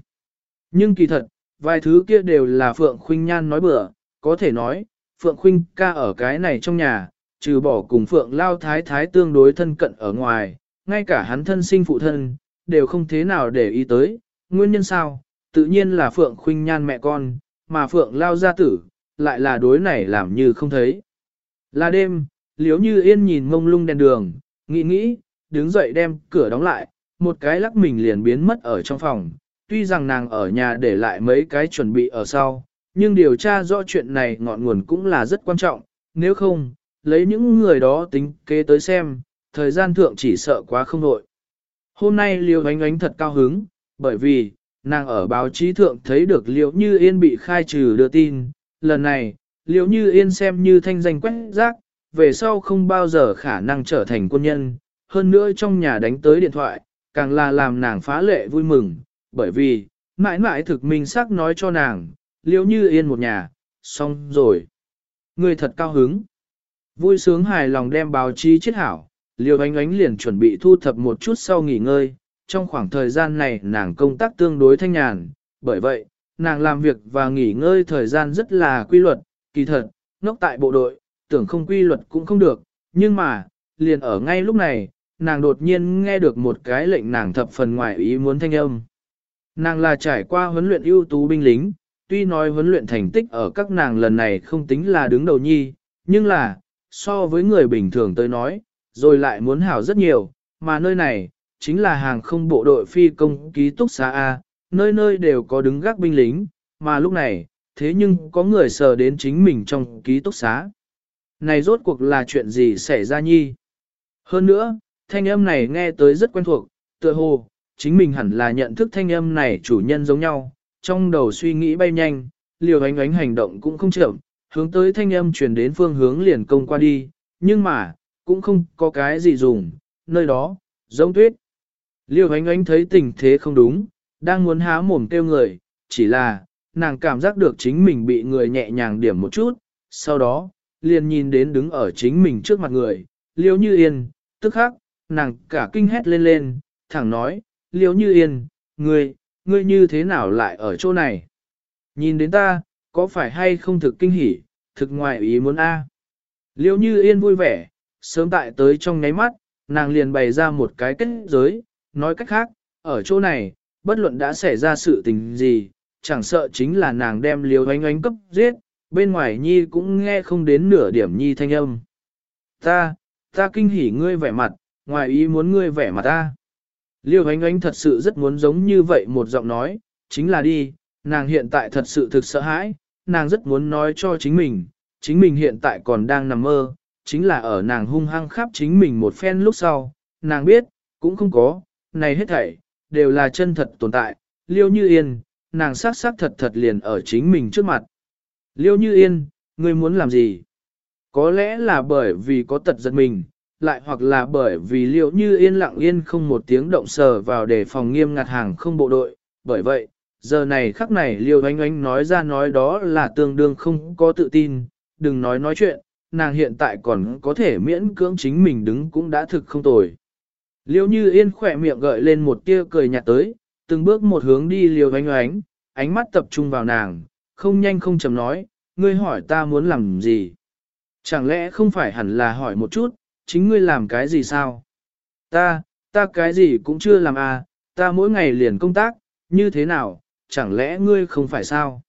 Nhưng kỳ thật, vài thứ kia đều là Phượng Khuynh nhan nói bừa, có thể nói, Phượng Khuynh ca ở cái này trong nhà, trừ bỏ cùng Phượng Lao Thái Thái tương đối thân cận ở ngoài, ngay cả hắn thân sinh phụ thân, đều không thế nào để ý tới, nguyên nhân sao, tự nhiên là Phượng Khuynh Nhan mẹ con, mà Phượng Lao gia tử, lại là đối này làm như không thấy. Là đêm, liếu như yên nhìn mông lung đèn đường, nghĩ nghĩ, đứng dậy đem cửa đóng lại, một cái lắc mình liền biến mất ở trong phòng, tuy rằng nàng ở nhà để lại mấy cái chuẩn bị ở sau, nhưng điều tra rõ chuyện này ngọn nguồn cũng là rất quan trọng, nếu không, lấy những người đó tính kế tới xem, thời gian thượng chỉ sợ quá không đội. Hôm nay Liêu ánh ánh thật cao hứng, bởi vì, nàng ở báo chí thượng thấy được Liêu Như Yên bị khai trừ đưa tin, lần này, Liêu Như Yên xem như thanh danh quét rác, về sau không bao giờ khả năng trở thành quân nhân, hơn nữa trong nhà đánh tới điện thoại, càng là làm nàng phá lệ vui mừng, bởi vì, mãi mãi thực minh xác nói cho nàng, liễu Như Yên một nhà, xong rồi. Người thật cao hứng. Vui sướng hài lòng đem báo chí chết hảo, liều ánh ánh liền chuẩn bị thu thập một chút sau nghỉ ngơi, trong khoảng thời gian này nàng công tác tương đối thanh nhàn, bởi vậy, nàng làm việc và nghỉ ngơi thời gian rất là quy luật, kỳ thật, ngốc tại bộ đội, tưởng không quy luật cũng không được, nhưng mà, liền ở ngay lúc này, nàng đột nhiên nghe được một cái lệnh nàng thập phần ngoài ý muốn thanh âm. Nàng là trải qua huấn luyện ưu tú binh lính, tuy nói huấn luyện thành tích ở các nàng lần này không tính là đứng đầu nhi, nhưng là, so với người bình thường tới nói, rồi lại muốn hảo rất nhiều, mà nơi này, chính là hàng không bộ đội phi công ký túc xá A, nơi nơi đều có đứng gác binh lính, mà lúc này, thế nhưng có người sờ đến chính mình trong ký túc xá. Này rốt cuộc là chuyện gì xảy ra nhi? Hơn nữa, thanh âm này nghe tới rất quen thuộc, tựa hồ, chính mình hẳn là nhận thức thanh âm này chủ nhân giống nhau, trong đầu suy nghĩ bay nhanh, liều ánh ánh hành động cũng không chậm, hướng tới thanh âm truyền đến phương hướng liền công qua đi, nhưng mà, cũng không có cái gì dùng, nơi đó, giống tuyết. Liêu ánh ánh thấy tình thế không đúng, đang muốn há mồm kêu người, chỉ là, nàng cảm giác được chính mình bị người nhẹ nhàng điểm một chút, sau đó, liền nhìn đến đứng ở chính mình trước mặt người, liêu như yên, tức khắc, nàng cả kinh hét lên lên, thẳng nói, liêu như yên, ngươi, ngươi như thế nào lại ở chỗ này? Nhìn đến ta, có phải hay không thực kinh hỉ, thực ngoài ý muốn a? Liêu như yên vui vẻ, sớm tại tới trong nháy mắt, nàng liền bày ra một cái kết giới, nói cách khác, ở chỗ này, bất luận đã xảy ra sự tình gì, chẳng sợ chính là nàng đem liều oánh oánh cấp giết, bên ngoài nhi cũng nghe không đến nửa điểm nhi thanh âm. Ta, ta kinh hỉ ngươi vẻ mặt, ngoài ý muốn ngươi vẻ mặt ta. Liêu ánh ánh thật sự rất muốn giống như vậy một giọng nói, chính là đi, nàng hiện tại thật sự thực sợ hãi, nàng rất muốn nói cho chính mình, chính mình hiện tại còn đang nằm mơ, chính là ở nàng hung hăng khắp chính mình một phen lúc sau, nàng biết, cũng không có, này hết thảy, đều là chân thật tồn tại, liêu như yên, nàng sát sát thật thật liền ở chính mình trước mặt. Liêu như yên, ngươi muốn làm gì? Có lẽ là bởi vì có tật giật mình, lại hoặc là bởi vì liệu như yên lặng yên không một tiếng động sờ vào để phòng nghiêm ngặt hàng không bộ đội, bởi vậy, giờ này khắc này liêu anh anh nói ra nói đó là tương đương không có tự tin, đừng nói nói chuyện, nàng hiện tại còn có thể miễn cưỡng chính mình đứng cũng đã thực không tồi. Liêu như yên khỏe miệng gợi lên một tia cười nhạt tới, từng bước một hướng đi liêu anh anh ánh mắt tập trung vào nàng, không nhanh không chậm nói, ngươi hỏi ta muốn làm gì? Chẳng lẽ không phải hẳn là hỏi một chút, chính ngươi làm cái gì sao? Ta, ta cái gì cũng chưa làm à, ta mỗi ngày liền công tác, như thế nào, chẳng lẽ ngươi không phải sao?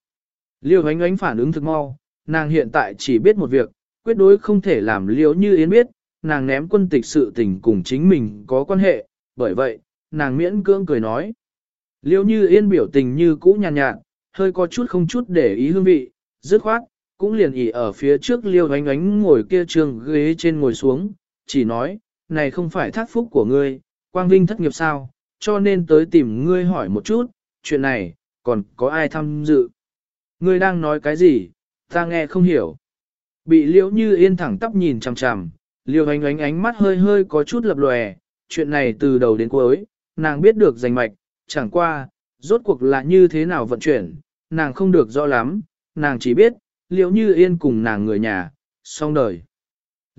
Liêu ánh ánh phản ứng thực mau, nàng hiện tại chỉ biết một việc, quyết đối không thể làm liêu như yến biết, nàng ném quân tịch sự tình cùng chính mình có quan hệ, bởi vậy, nàng miễn cưỡng cười nói. Liêu như yên biểu tình như cũ nhàn nhạt, nhạt, hơi có chút không chút để ý hương vị, dứt khoát, cũng liền ỉ ở phía trước liêu ánh ánh ngồi kia trường ghế trên ngồi xuống, chỉ nói, này không phải thác phúc của ngươi, quang vinh thất nghiệp sao, cho nên tới tìm ngươi hỏi một chút, chuyện này, còn có ai tham dự? Ngươi đang nói cái gì, ta nghe không hiểu. Bị liễu như yên thẳng tắp nhìn chằm chằm, liều ánh ánh ánh mắt hơi hơi có chút lập lòe, chuyện này từ đầu đến cuối, nàng biết được danh mạch, chẳng qua, rốt cuộc là như thế nào vận chuyển, nàng không được rõ lắm, nàng chỉ biết, liễu như yên cùng nàng người nhà, xong đời.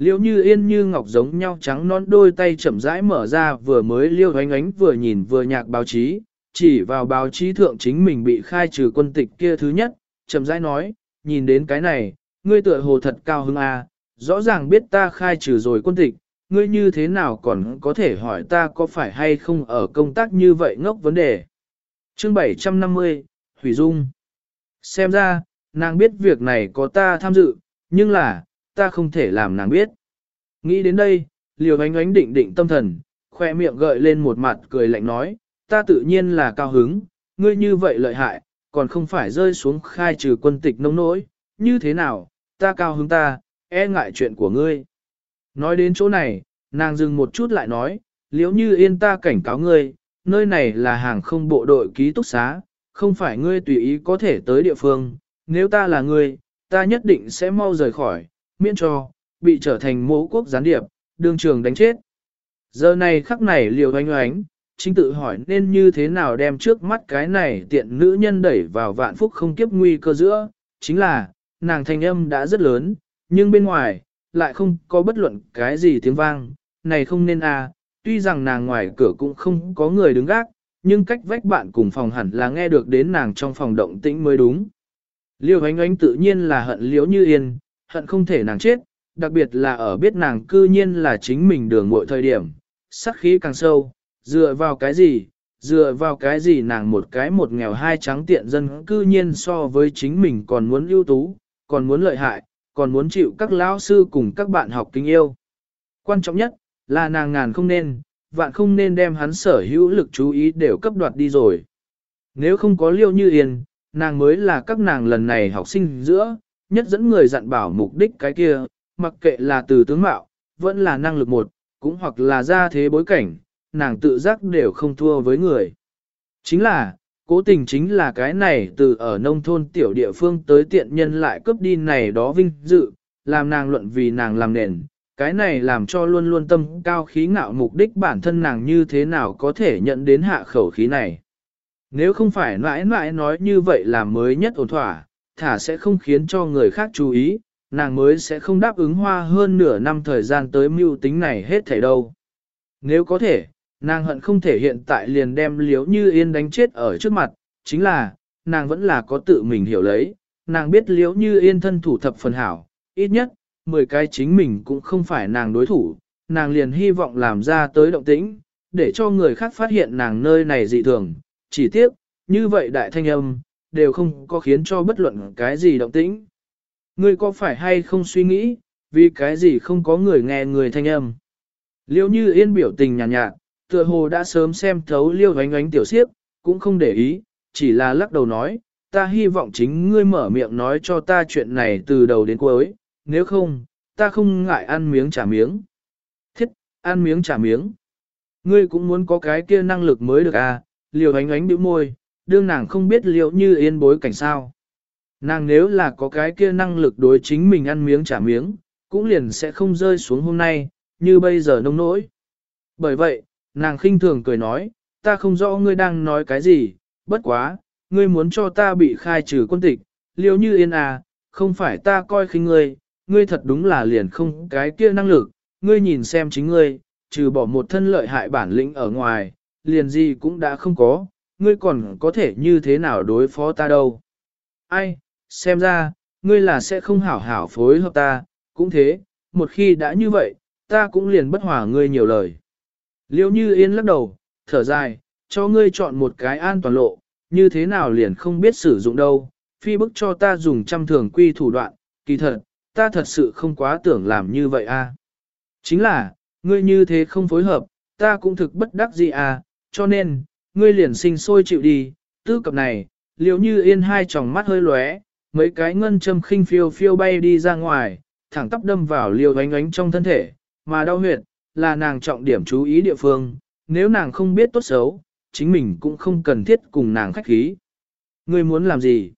Liễu như yên như ngọc giống nhau trắng non đôi tay chậm rãi mở ra vừa mới liêu ánh ánh vừa nhìn vừa nhạc báo chí, chỉ vào báo chí thượng chính mình bị khai trừ quân tịch kia thứ nhất, chậm rãi nói, nhìn đến cái này, ngươi tựa hồ thật cao hứng à, rõ ràng biết ta khai trừ rồi quân tịch, ngươi như thế nào còn có thể hỏi ta có phải hay không ở công tác như vậy ngốc vấn đề. Chương 750, Hủy Dung Xem ra, nàng biết việc này có ta tham dự, nhưng là, ta không thể làm nàng biết. Nghĩ đến đây, liều ánh ánh định định tâm thần, khoe miệng gợi lên một mặt cười lạnh nói, ta tự nhiên là cao hứng, ngươi như vậy lợi hại, còn không phải rơi xuống khai trừ quân tịch nông nỗi, như thế nào, ta cao hứng ta, e ngại chuyện của ngươi. Nói đến chỗ này, nàng dừng một chút lại nói, liếu như yên ta cảnh cáo ngươi, nơi này là hàng không bộ đội ký túc xá, không phải ngươi tùy ý có thể tới địa phương, nếu ta là ngươi, ta nhất định sẽ mau rời khỏi, miễn cho, bị trở thành mẫu quốc gián điệp, đương trường đánh chết. Giờ này khắc này liều oanh oánh, chính tự hỏi nên như thế nào đem trước mắt cái này tiện nữ nhân đẩy vào vạn phúc không kiếp nguy cơ giữa, chính là, nàng thanh âm đã rất lớn, nhưng bên ngoài, lại không có bất luận cái gì tiếng vang, này không nên à, tuy rằng nàng ngoài cửa cũng không có người đứng gác, nhưng cách vách bạn cùng phòng hẳn là nghe được đến nàng trong phòng động tĩnh mới đúng. Liêu ánh ánh tự nhiên là hận liễu như yên, hận không thể nàng chết, đặc biệt là ở biết nàng cư nhiên là chính mình đường muội thời điểm, sắc khí càng sâu, dựa vào cái gì, dựa vào cái gì nàng một cái một nghèo hai trắng tiện dân cư nhiên so với chính mình còn muốn ưu tú, còn muốn lợi hại, còn muốn chịu các lão sư cùng các bạn học kính yêu. Quan trọng nhất, là nàng ngàn không nên, vạn không nên đem hắn sở hữu lực chú ý đều cấp đoạt đi rồi. Nếu không có liêu như yên, nàng mới là các nàng lần này học sinh giữa, nhất dẫn người dặn bảo mục đích cái kia, mặc kệ là từ tướng mạo, vẫn là năng lực một, cũng hoặc là ra thế bối cảnh, nàng tự giác đều không thua với người. Chính là, cố tình chính là cái này từ ở nông thôn tiểu địa phương tới tiện nhân lại cướp đi này đó vinh dự, làm nàng luận vì nàng làm nền, cái này làm cho luôn luôn tâm cao khí ngạo mục đích bản thân nàng như thế nào có thể nhận đến hạ khẩu khí này. Nếu không phải mãi mãi nói như vậy là mới nhất ổn thỏa, thả sẽ không khiến cho người khác chú ý, nàng mới sẽ không đáp ứng hoa hơn nửa năm thời gian tới mưu tính này hết thảy đâu. Nếu có thể, nàng hận không thể hiện tại liền đem liếu như yên đánh chết ở trước mặt, chính là, nàng vẫn là có tự mình hiểu lấy, nàng biết liếu như yên thân thủ thập phần hảo, ít nhất, 10 cái chính mình cũng không phải nàng đối thủ, nàng liền hy vọng làm ra tới động tĩnh, để cho người khác phát hiện nàng nơi này dị thường, chỉ tiếc, như vậy đại thanh âm, đều không có khiến cho bất luận cái gì động tĩnh. Ngươi có phải hay không suy nghĩ, vì cái gì không có người nghe người thanh âm. Liêu như yên biểu tình nhàn nhạt, nhạt, tựa hồ đã sớm xem thấu liêu ánh ánh tiểu siếp, cũng không để ý, chỉ là lắc đầu nói, ta hy vọng chính ngươi mở miệng nói cho ta chuyện này từ đầu đến cuối, nếu không, ta không ngại ăn miếng trả miếng. Thiết, ăn miếng trả miếng. Ngươi cũng muốn có cái kia năng lực mới được à, liều ánh ánh bĩu môi, đương nàng không biết liệu như yên bối cảnh sao. Nàng nếu là có cái kia năng lực đối chính mình ăn miếng trả miếng, cũng liền sẽ không rơi xuống hôm nay, như bây giờ nông nỗi. Bởi vậy, nàng khinh thường cười nói, ta không rõ ngươi đang nói cái gì, bất quá, ngươi muốn cho ta bị khai trừ quân tịch, liệu như yên à, không phải ta coi khinh ngươi, ngươi thật đúng là liền không cái kia năng lực, ngươi nhìn xem chính ngươi, trừ bỏ một thân lợi hại bản lĩnh ở ngoài, liền gì cũng đã không có, ngươi còn có thể như thế nào đối phó ta đâu. Ai, xem ra, ngươi là sẽ không hảo hảo phối hợp ta, cũng thế, một khi đã như vậy, ta cũng liền bất hòa ngươi nhiều lời. Liêu như yên lắc đầu, thở dài, cho ngươi chọn một cái an toàn lộ, như thế nào liền không biết sử dụng đâu, phi bức cho ta dùng trăm thường quy thủ đoạn, kỳ thật, ta thật sự không quá tưởng làm như vậy a. Chính là, ngươi như thế không phối hợp, ta cũng thực bất đắc gì à, cho nên, ngươi liền sinh sôi chịu đi, tư cập này, liếu như yên hai tròng mắt hơi lóe, mấy cái ngân châm khinh phiêu phiêu bay đi ra ngoài, thẳng tắp đâm vào liều ánh ánh trong thân thể, mà đau huyệt, là nàng trọng điểm chú ý địa phương, nếu nàng không biết tốt xấu, chính mình cũng không cần thiết cùng nàng khách khí. Ngươi muốn làm gì?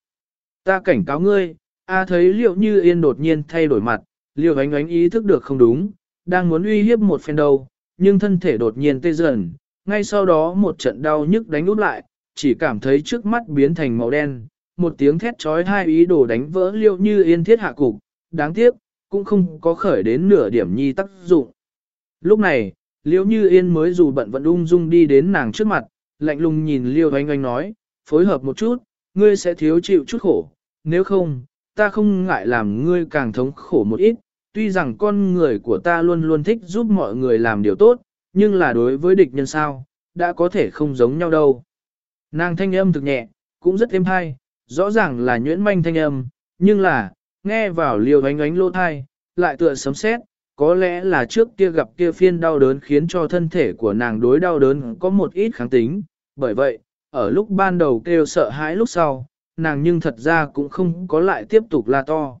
Ta cảnh cáo ngươi, a thấy liệu như yên đột nhiên thay đổi mặt, liều ánh ánh ý thức được không đúng, đang muốn uy hiếp một phen đâu, nhưng thân thể đột nhiên tê dần, ngay sau đó một trận đau nhức đánh úp lại, chỉ cảm thấy trước mắt biến thành màu đen, một tiếng thét trói hai ý đồ đánh vỡ liêu như yên thiết hạ cục, đáng tiếc, cũng không có khởi đến nửa điểm nhi tác dụng. Lúc này, liêu như yên mới dù bận vận ung dung đi đến nàng trước mặt, lạnh lùng nhìn liêu oanh oanh nói, phối hợp một chút, ngươi sẽ thiếu chịu chút khổ, nếu không, ta không ngại làm ngươi càng thống khổ một ít, tuy rằng con người của ta luôn luôn thích giúp mọi người làm điều tốt, nhưng là đối với địch nhân sao, đã có thể không giống nhau đâu. Nàng thanh âm thực nhẹ, cũng rất êm hay, rõ ràng là nhuyễn manh thanh âm, nhưng là, nghe vào liều ánh ánh lô thai, lại tựa sấm sét, có lẽ là trước kia gặp kia phiên đau đớn khiến cho thân thể của nàng đối đau đớn có một ít kháng tính, bởi vậy, ở lúc ban đầu kêu sợ hãi lúc sau, nàng nhưng thật ra cũng không có lại tiếp tục la to.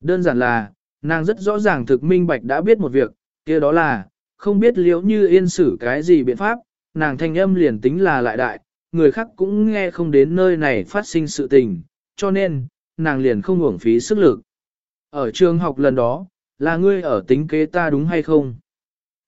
Đơn giản là, nàng rất rõ ràng thực minh bạch đã biết một việc, kia đó là, không biết liễu như yên xử cái gì biện pháp, nàng thanh âm liền tính là lại đại, người khác cũng nghe không đến nơi này phát sinh sự tình, cho nên, nàng liền không uổng phí sức lực. Ở trường học lần đó, là ngươi ở tính kế ta đúng hay không?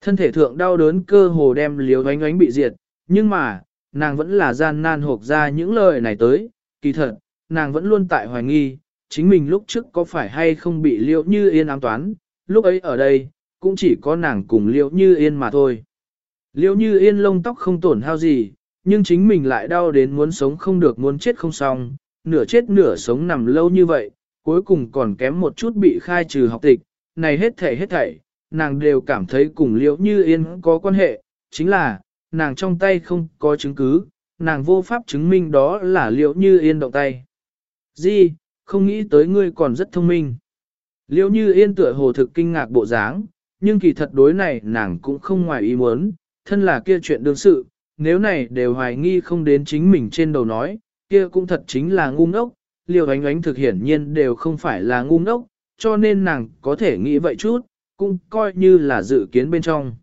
Thân thể thượng đau đớn cơ hồ đem liếu ánh ánh bị diệt, nhưng mà, nàng vẫn là gian nan hộp ra những lời này tới, kỳ thật, nàng vẫn luôn tại hoài nghi, chính mình lúc trước có phải hay không bị liễu như yên ám toán, lúc ấy ở đây, cũng chỉ có nàng cùng liễu như yên mà thôi. Liễu như yên lông tóc không tổn hao gì, nhưng chính mình lại đau đến muốn sống không được muốn chết không xong, nửa chết nửa sống nằm lâu như vậy, cuối cùng còn kém một chút bị khai trừ học tịch, này hết thảy hết thảy, nàng đều cảm thấy cùng liễu như yên có quan hệ, chính là, nàng trong tay không có chứng cứ, nàng vô pháp chứng minh đó là liễu như yên động tay. Di, không nghĩ tới ngươi còn rất thông minh. Liễu như yên tựa hồ thực kinh ngạc bộ dáng, nhưng kỳ thật đối này nàng cũng không ngoài ý muốn, thân là kia chuyện đương sự, nếu này đều hoài nghi không đến chính mình trên đầu nói, kia cũng thật chính là ngu ngốc, liều ánh ánh thực hiển nhiên đều không phải là ngu ngốc, cho nên nàng có thể nghĩ vậy chút, cũng coi như là dự kiến bên trong.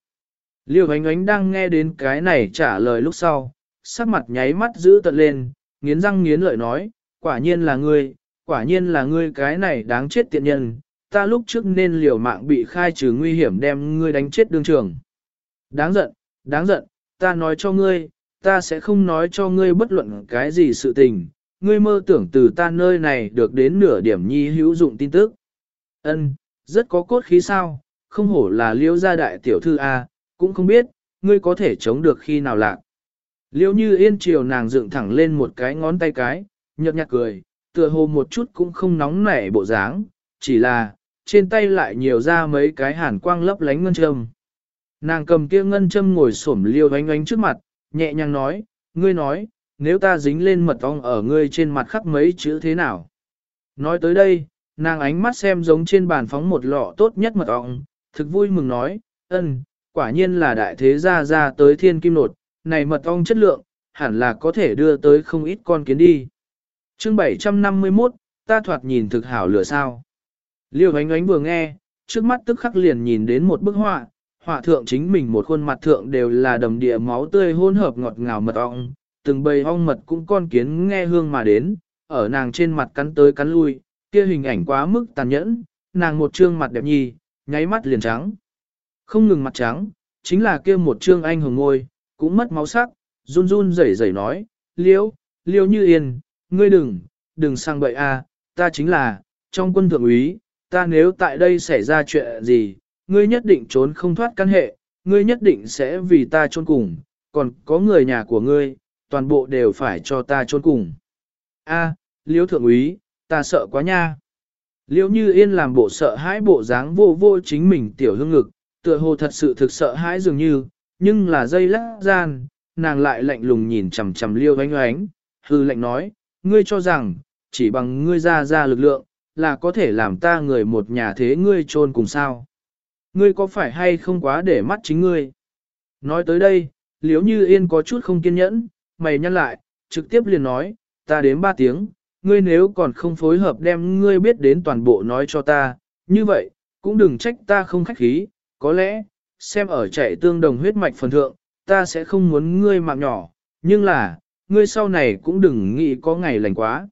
liều ánh ánh đang nghe đến cái này trả lời lúc sau, sắc mặt nháy mắt giữ tận lên, nghiến răng nghiến lợi nói, quả nhiên là ngươi, quả nhiên là ngươi cái này đáng chết tiện nhân, ta lúc trước nên liều mạng bị khai trừ nguy hiểm đem ngươi đánh chết đương trường. Đáng giận, đáng giận, ta nói cho ngươi, ta sẽ không nói cho ngươi bất luận cái gì sự tình, ngươi mơ tưởng từ ta nơi này được đến nửa điểm nhi hữu dụng tin tức. Ân, rất có cốt khí sao, không hổ là liêu gia đại tiểu thư A, cũng không biết, ngươi có thể chống được khi nào lạc. Liêu như yên chiều nàng dựng thẳng lên một cái ngón tay cái, nhợt nhạt cười, tựa hồ một chút cũng không nóng nảy bộ dáng, chỉ là, trên tay lại nhiều ra mấy cái hàn quang lấp lánh ngân châm. Nàng cầm kia ngân châm ngồi xổm liêu ánh ánh trước mặt, nhẹ nhàng nói, ngươi nói, nếu ta dính lên mật ong ở ngươi trên mặt khắc mấy chữ thế nào. Nói tới đây, nàng ánh mắt xem giống trên bàn phóng một lọ tốt nhất mật ong, thực vui mừng nói, ân, quả nhiên là đại thế gia ra tới thiên kim nột, này mật ong chất lượng, hẳn là có thể đưa tới không ít con kiến đi. chương 751, ta thoạt nhìn thực hảo lửa sao. Liêu ánh ánh vừa nghe, trước mắt tức khắc liền nhìn đến một bức họa, họa thượng chính mình một khuôn mặt thượng đều là đầm địa máu tươi hỗn hợp ngọt ngào mật ong, từng bầy ong mật cũng con kiến nghe hương mà đến, ở nàng trên mặt cắn tới cắn lui, kia hình ảnh quá mức tàn nhẫn, nàng một trương mặt đẹp nhì, nháy mắt liền trắng. Không ngừng mặt trắng, chính là kia một trương anh hồng ngôi, cũng mất máu sắc, run run rẩy rẩy nói, Liêu, Liêu như yên, ngươi đừng, đừng sang bậy a, ta chính là, trong quân thượng úy, ta nếu tại đây xảy ra chuyện gì, ngươi nhất định trốn không thoát căn hệ, ngươi nhất định sẽ vì ta trốn cùng, còn có người nhà của ngươi, toàn bộ đều phải cho ta trốn cùng. A, liễu thượng úy, ta sợ quá nha. Liễu như yên làm bộ sợ hãi bộ dáng vô vô chính mình tiểu hương ngực, tựa hồ thật sự thực sợ hãi dường như, nhưng là dây lắc gian, nàng lại lạnh lùng nhìn chằm chằm liêu oánh oánh, hư lạnh nói, ngươi cho rằng, chỉ bằng ngươi ra ra lực lượng, là có thể làm ta người một nhà thế ngươi trôn cùng sao. Ngươi có phải hay không quá để mắt chính ngươi? Nói tới đây, liếu như yên có chút không kiên nhẫn, mày nhăn lại, trực tiếp liền nói, ta đến ba tiếng, ngươi nếu còn không phối hợp đem ngươi biết đến toàn bộ nói cho ta, như vậy, cũng đừng trách ta không khách khí, có lẽ, xem ở chạy tương đồng huyết mạch phần thượng, ta sẽ không muốn ngươi mạng nhỏ, nhưng là, ngươi sau này cũng đừng nghĩ có ngày lành quá.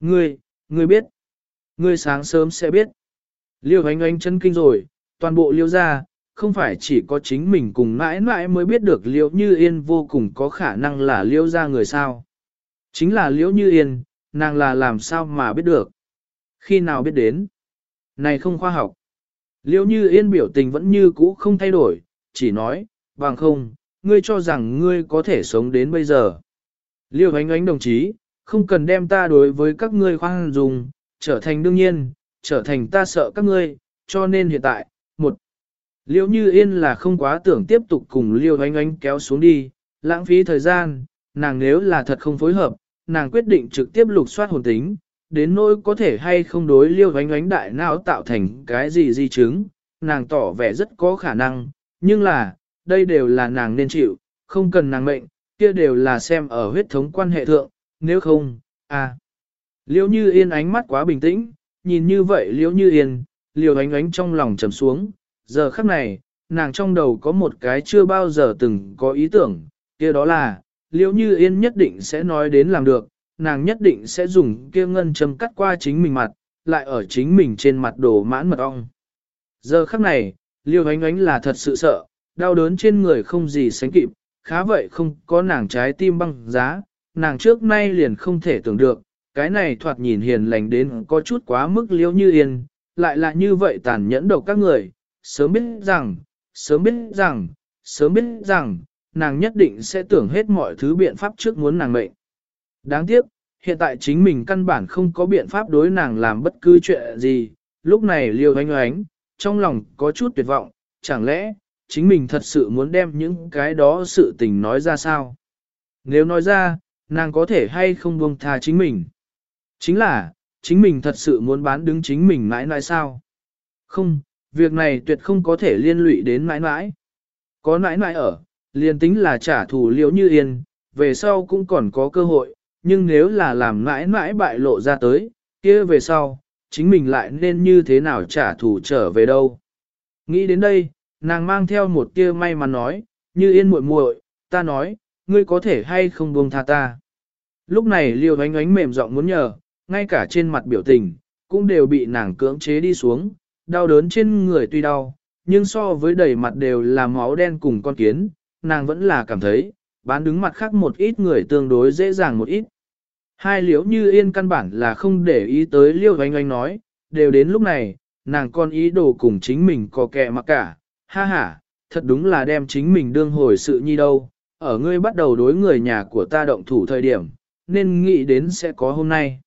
Ngươi, ngươi biết, ngươi sáng sớm sẽ biết. Liêu ánh ánh chân kinh rồi, toàn bộ liêu ra, không phải chỉ có chính mình cùng mãi mãi mới biết được liêu như yên vô cùng có khả năng là liêu ra người sao. Chính là liêu như yên, nàng là làm sao mà biết được. Khi nào biết đến? Này không khoa học. Liêu như yên biểu tình vẫn như cũ không thay đổi, chỉ nói, bằng không, ngươi cho rằng ngươi có thể sống đến bây giờ. Liêu ánh ánh đồng chí, không cần đem ta đối với các ngươi khoan dùng, trở thành đương nhiên, trở thành ta sợ các ngươi, cho nên hiện tại, một. liễu như yên là không quá tưởng tiếp tục cùng liêu ánh ánh kéo xuống đi, lãng phí thời gian, nàng nếu là thật không phối hợp, nàng quyết định trực tiếp lục soát hồn tính, đến nỗi có thể hay không đối liêu ánh ánh đại não tạo thành cái gì di chứng, nàng tỏ vẻ rất có khả năng, nhưng là, đây đều là nàng nên chịu, không cần nàng mệnh, kia đều là xem ở huyết thống quan hệ thượng, nếu không, à. Liêu như yên ánh mắt quá bình tĩnh, nhìn như vậy liêu như yên, liêu ánh ánh trong lòng trầm xuống, giờ khắc này, nàng trong đầu có một cái chưa bao giờ từng có ý tưởng, kia đó là, liêu như yên nhất định sẽ nói đến làm được, nàng nhất định sẽ dùng kia ngân châm cắt qua chính mình mặt, lại ở chính mình trên mặt đổ mãn mật ong. Giờ khắc này, liêu ánh ánh là thật sự sợ, đau đớn trên người không gì sánh kịp, khá vậy không có nàng trái tim băng giá, nàng trước nay liền không thể tưởng được, cái này thoạt nhìn hiền lành đến có chút quá mức liêu như yên, lại là như vậy tàn nhẫn độc các người, sớm biết rằng, sớm biết rằng, sớm biết rằng, nàng nhất định sẽ tưởng hết mọi thứ biện pháp trước muốn nàng mệnh. Đáng tiếc, hiện tại chính mình căn bản không có biện pháp đối nàng làm bất cứ chuyện gì, lúc này liêu oánh oánh, trong lòng có chút tuyệt vọng, chẳng lẽ, chính mình thật sự muốn đem những cái đó sự tình nói ra sao? Nếu nói ra, nàng có thể hay không buông tha chính mình? Chính là, chính mình thật sự muốn bán đứng chính mình mãi mãi sao? Không, việc này tuyệt không có thể liên lụy đến mãi mãi. Có mãi mãi ở, liền tính là trả thù liễu như yên, về sau cũng còn có cơ hội, nhưng nếu là làm mãi mãi bại lộ ra tới, kia về sau, chính mình lại nên như thế nào trả thù trở về đâu. Nghĩ đến đây, nàng mang theo một tia may mắn nói, như yên muội muội, ta nói, ngươi có thể hay không buông tha ta. Lúc này liêu ánh ánh mềm giọng muốn nhờ, ngay cả trên mặt biểu tình, cũng đều bị nàng cưỡng chế đi xuống, đau đớn trên người tuy đau, nhưng so với đầy mặt đều là máu đen cùng con kiến, nàng vẫn là cảm thấy, bán đứng mặt khác một ít người tương đối dễ dàng một ít. Hai liễu như yên căn bản là không để ý tới liêu oanh oanh nói, đều đến lúc này, nàng con ý đồ cùng chính mình có kẻ mặc cả, ha ha, thật đúng là đem chính mình đương hồi sự nhi đâu, ở ngươi bắt đầu đối người nhà của ta động thủ thời điểm, nên nghĩ đến sẽ có hôm nay.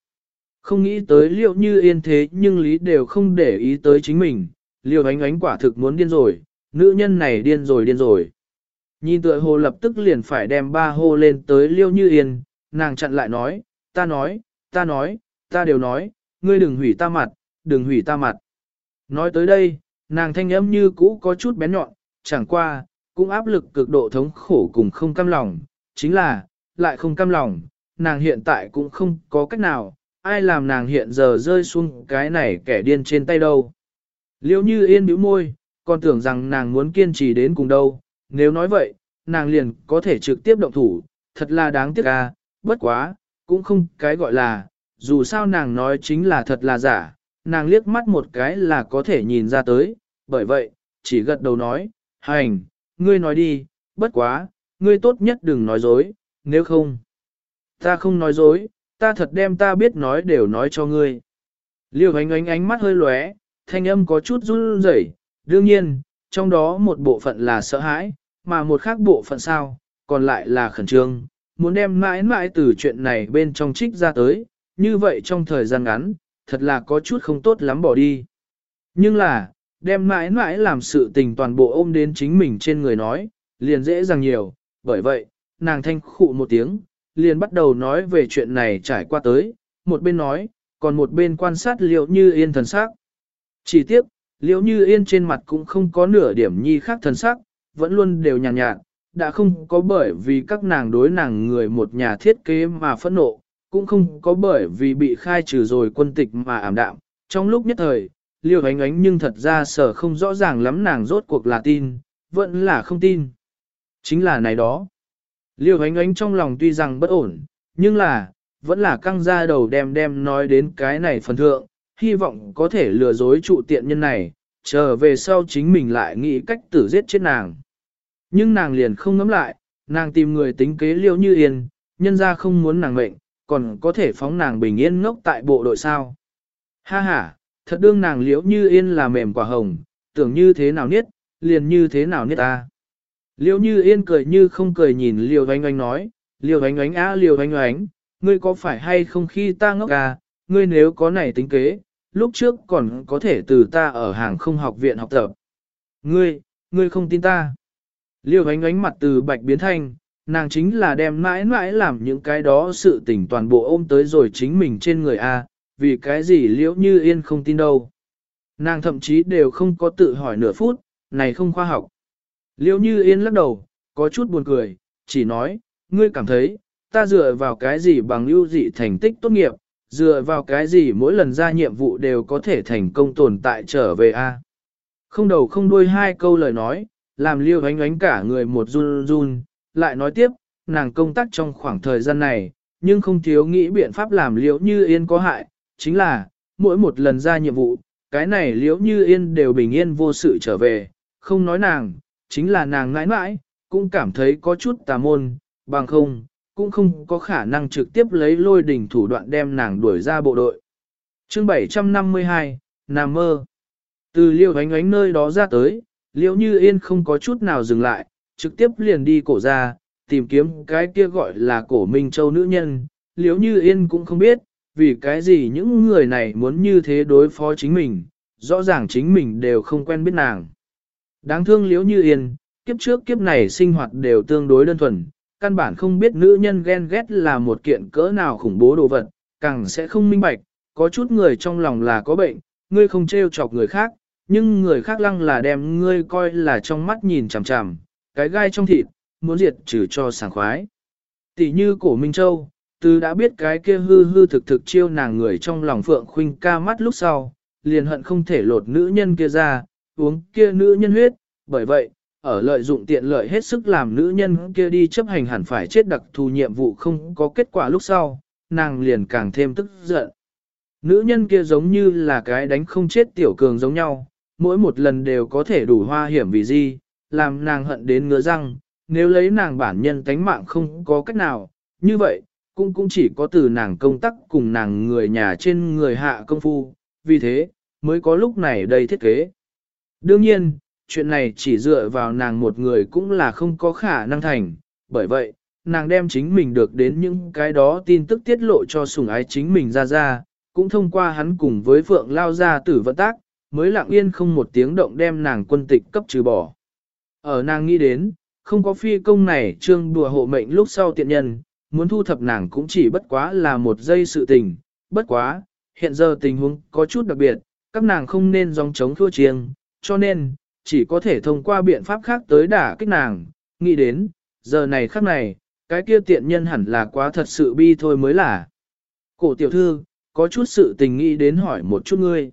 Không nghĩ tới liệu như yên thế nhưng lý đều không để ý tới chính mình, liêu ánh ánh quả thực muốn điên rồi, nữ nhân này điên rồi điên rồi. Nhìn tựa hồ lập tức liền phải đem ba hô lên tới liêu như yên, nàng chặn lại nói, ta nói, ta nói, ta đều nói, ngươi đừng hủy ta mặt, đừng hủy ta mặt. Nói tới đây, nàng thanh âm như cũ có chút bén nhọn, chẳng qua, cũng áp lực cực độ thống khổ cùng không cam lòng, chính là, lại không cam lòng, nàng hiện tại cũng không có cách nào, ai làm nàng hiện giờ rơi xuống cái này kẻ điên trên tay đâu. Liêu như yên bĩu môi, còn tưởng rằng nàng muốn kiên trì đến cùng đâu, nếu nói vậy, nàng liền có thể trực tiếp động thủ, thật là đáng tiếc à, bất quá, cũng không cái gọi là, dù sao nàng nói chính là thật là giả, nàng liếc mắt một cái là có thể nhìn ra tới, bởi vậy, chỉ gật đầu nói, hành, ngươi nói đi, bất quá, ngươi tốt nhất đừng nói dối, nếu không. Ta không nói dối, ta thật đem ta biết nói đều nói cho ngươi. Liêu ánh ánh ánh mắt hơi lóe, thanh âm có chút run rẩy, đương nhiên, trong đó một bộ phận là sợ hãi, mà một khác bộ phận sao, còn lại là khẩn trương, muốn đem mãi mãi từ chuyện này bên trong trích ra tới, như vậy trong thời gian ngắn, thật là có chút không tốt lắm bỏ đi. Nhưng là, đem mãi mãi làm sự tình toàn bộ ôm đến chính mình trên người nói, liền dễ dàng nhiều, bởi vậy, nàng thanh khụ một tiếng, liền bắt đầu nói về chuyện này trải qua tới, một bên nói, còn một bên quan sát liệu như yên thần sắc. Chỉ tiếc, liệu như yên trên mặt cũng không có nửa điểm nhi khác thần sắc, vẫn luôn đều nhàn nhạt, nhạt, đã không có bởi vì các nàng đối nàng người một nhà thiết kế mà phẫn nộ, cũng không có bởi vì bị khai trừ rồi quân tịch mà ảm đạm. Trong lúc nhất thời, liêu ánh ánh nhưng thật ra sở không rõ ràng lắm nàng rốt cuộc là tin, vẫn là không tin. Chính là này đó. Liêu ánh ánh trong lòng tuy rằng bất ổn, nhưng là, vẫn là căng ra đầu đem đem nói đến cái này phần thượng, hy vọng có thể lừa dối trụ tiện nhân này, trở về sau chính mình lại nghĩ cách tử giết chết nàng. Nhưng nàng liền không ngắm lại, nàng tìm người tính kế liêu như yên, nhân ra không muốn nàng mệnh, còn có thể phóng nàng bình yên ngốc tại bộ đội sao. Ha ha, thật đương nàng liễu như yên là mềm quả hồng, tưởng như thế nào niết, liền như thế nào niết ta. Liêu như yên cười như không cười nhìn liều oánh oánh nói, liều oánh oánh á liều oánh oánh, ngươi có phải hay không khi ta ngốc à, ngươi nếu có này tính kế, lúc trước còn có thể từ ta ở hàng không học viện học tập. Ngươi, ngươi không tin ta. Liêu ánh ánh mặt từ bạch biến thanh, nàng chính là đem mãi mãi làm những cái đó sự tình toàn bộ ôm tới rồi chính mình trên người A, vì cái gì liễu như yên không tin đâu. Nàng thậm chí đều không có tự hỏi nửa phút, này không khoa học. Liễu như yên lắc đầu, có chút buồn cười, chỉ nói, ngươi cảm thấy, ta dựa vào cái gì bằng ưu dị thành tích tốt nghiệp, dựa vào cái gì mỗi lần ra nhiệm vụ đều có thể thành công tồn tại trở về A. Không đầu không đuôi hai câu lời nói, làm liêu ánh ánh cả người một run run, lại nói tiếp, nàng công tác trong khoảng thời gian này, nhưng không thiếu nghĩ biện pháp làm liễu như yên có hại, chính là, mỗi một lần ra nhiệm vụ, cái này liễu như yên đều bình yên vô sự trở về, không nói nàng, chính là nàng ngãi ngãi, cũng cảm thấy có chút tà môn, bằng không, cũng không có khả năng trực tiếp lấy lôi đỉnh thủ đoạn đem nàng đuổi ra bộ đội. chương 752, Nam mơ. Từ liêu ánh ánh nơi đó ra tới, liễu như yên không có chút nào dừng lại, trực tiếp liền đi cổ ra, tìm kiếm cái kia gọi là cổ Minh Châu nữ nhân, liễu như yên cũng không biết, vì cái gì những người này muốn như thế đối phó chính mình, rõ ràng chính mình đều không quen biết nàng. Đáng thương liễu như yên, kiếp trước kiếp này sinh hoạt đều tương đối đơn thuần, căn bản không biết nữ nhân ghen ghét là một kiện cỡ nào khủng bố đồ vật, càng sẽ không minh bạch, có chút người trong lòng là có bệnh, ngươi không trêu chọc người khác, nhưng người khác lăng là đem ngươi coi là trong mắt nhìn chằm chằm, cái gai trong thịt, muốn diệt trừ cho sảng khoái. Tỷ như cổ Minh Châu, từ đã biết cái kia hư hư thực thực chiêu nàng người trong lòng Phượng Khuynh ca mắt lúc sau, liền hận không thể lột nữ nhân kia ra, uống kia nữ nhân huyết, bởi vậy, ở lợi dụng tiện lợi hết sức làm nữ nhân kia đi chấp hành hẳn phải chết đặc thù nhiệm vụ không có kết quả lúc sau, nàng liền càng thêm tức giận. Nữ nhân kia giống như là cái đánh không chết tiểu cường giống nhau, mỗi một lần đều có thể đủ hoa hiểm vì gì, làm nàng hận đến ngứa răng, nếu lấy nàng bản nhân tánh mạng không có cách nào, như vậy, cũng cũng chỉ có từ nàng công tắc cùng nàng người nhà trên người hạ công phu, vì thế, mới có lúc này đây thiết kế. Đương nhiên, chuyện này chỉ dựa vào nàng một người cũng là không có khả năng thành, bởi vậy, nàng đem chính mình được đến những cái đó tin tức tiết lộ cho sùng ái chính mình ra ra, cũng thông qua hắn cùng với Phượng Lao ra tử vận tác, mới lặng yên không một tiếng động đem nàng quân tịch cấp trừ bỏ. Ở nàng nghĩ đến, không có phi công này trương đùa hộ mệnh lúc sau tiện nhân, muốn thu thập nàng cũng chỉ bất quá là một giây sự tình, bất quá, hiện giờ tình huống có chút đặc biệt, các nàng không nên dòng chống thua chiêng, cho nên, chỉ có thể thông qua biện pháp khác tới đả kích nàng, nghĩ đến, giờ này khắc này, cái kia tiện nhân hẳn là quá thật sự bi thôi mới là. Cổ tiểu thư, có chút sự tình nghĩ đến hỏi một chút ngươi.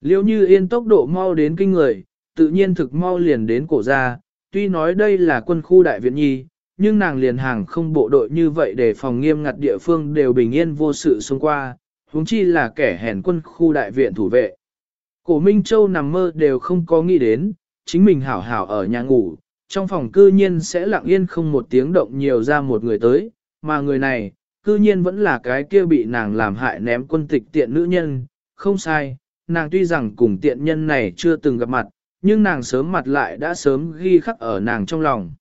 Liêu như yên tốc độ mau đến kinh người, tự nhiên thực mau liền đến cổ ra, tuy nói đây là quân khu đại viện nhi, nhưng nàng liền hàng không bộ đội như vậy để phòng nghiêm ngặt địa phương đều bình yên vô sự xung qua, huống chi là kẻ hèn quân khu đại viện thủ vệ. Cổ Minh Châu nằm mơ đều không có nghĩ đến, chính mình hảo hảo ở nhà ngủ, trong phòng cư nhiên sẽ lặng yên không một tiếng động nhiều ra một người tới, mà người này, cư nhiên vẫn là cái kia bị nàng làm hại ném quân tịch tiện nữ nhân, không sai, nàng tuy rằng cùng tiện nhân này chưa từng gặp mặt, nhưng nàng sớm mặt lại đã sớm ghi khắc ở nàng trong lòng.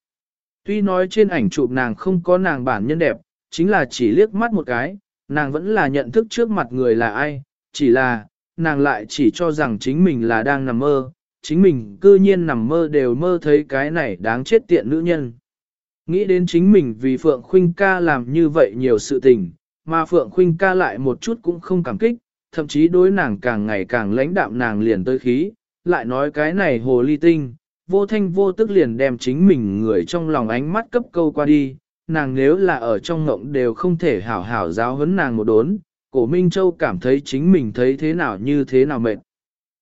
Tuy nói trên ảnh chụp nàng không có nàng bản nhân đẹp, chính là chỉ liếc mắt một cái, nàng vẫn là nhận thức trước mặt người là ai, chỉ là, nàng lại chỉ cho rằng chính mình là đang nằm mơ, chính mình cư nhiên nằm mơ đều mơ thấy cái này đáng chết tiện nữ nhân. Nghĩ đến chính mình vì Phượng Khuynh ca làm như vậy nhiều sự tình, mà Phượng Khuynh ca lại một chút cũng không cảm kích, thậm chí đối nàng càng ngày càng lãnh đạm nàng liền tới khí, lại nói cái này hồ ly tinh, vô thanh vô tức liền đem chính mình người trong lòng ánh mắt cấp câu qua đi, nàng nếu là ở trong ngộng đều không thể hảo hảo giáo huấn nàng một đốn, cổ Minh Châu cảm thấy chính mình thấy thế nào như thế nào mệt.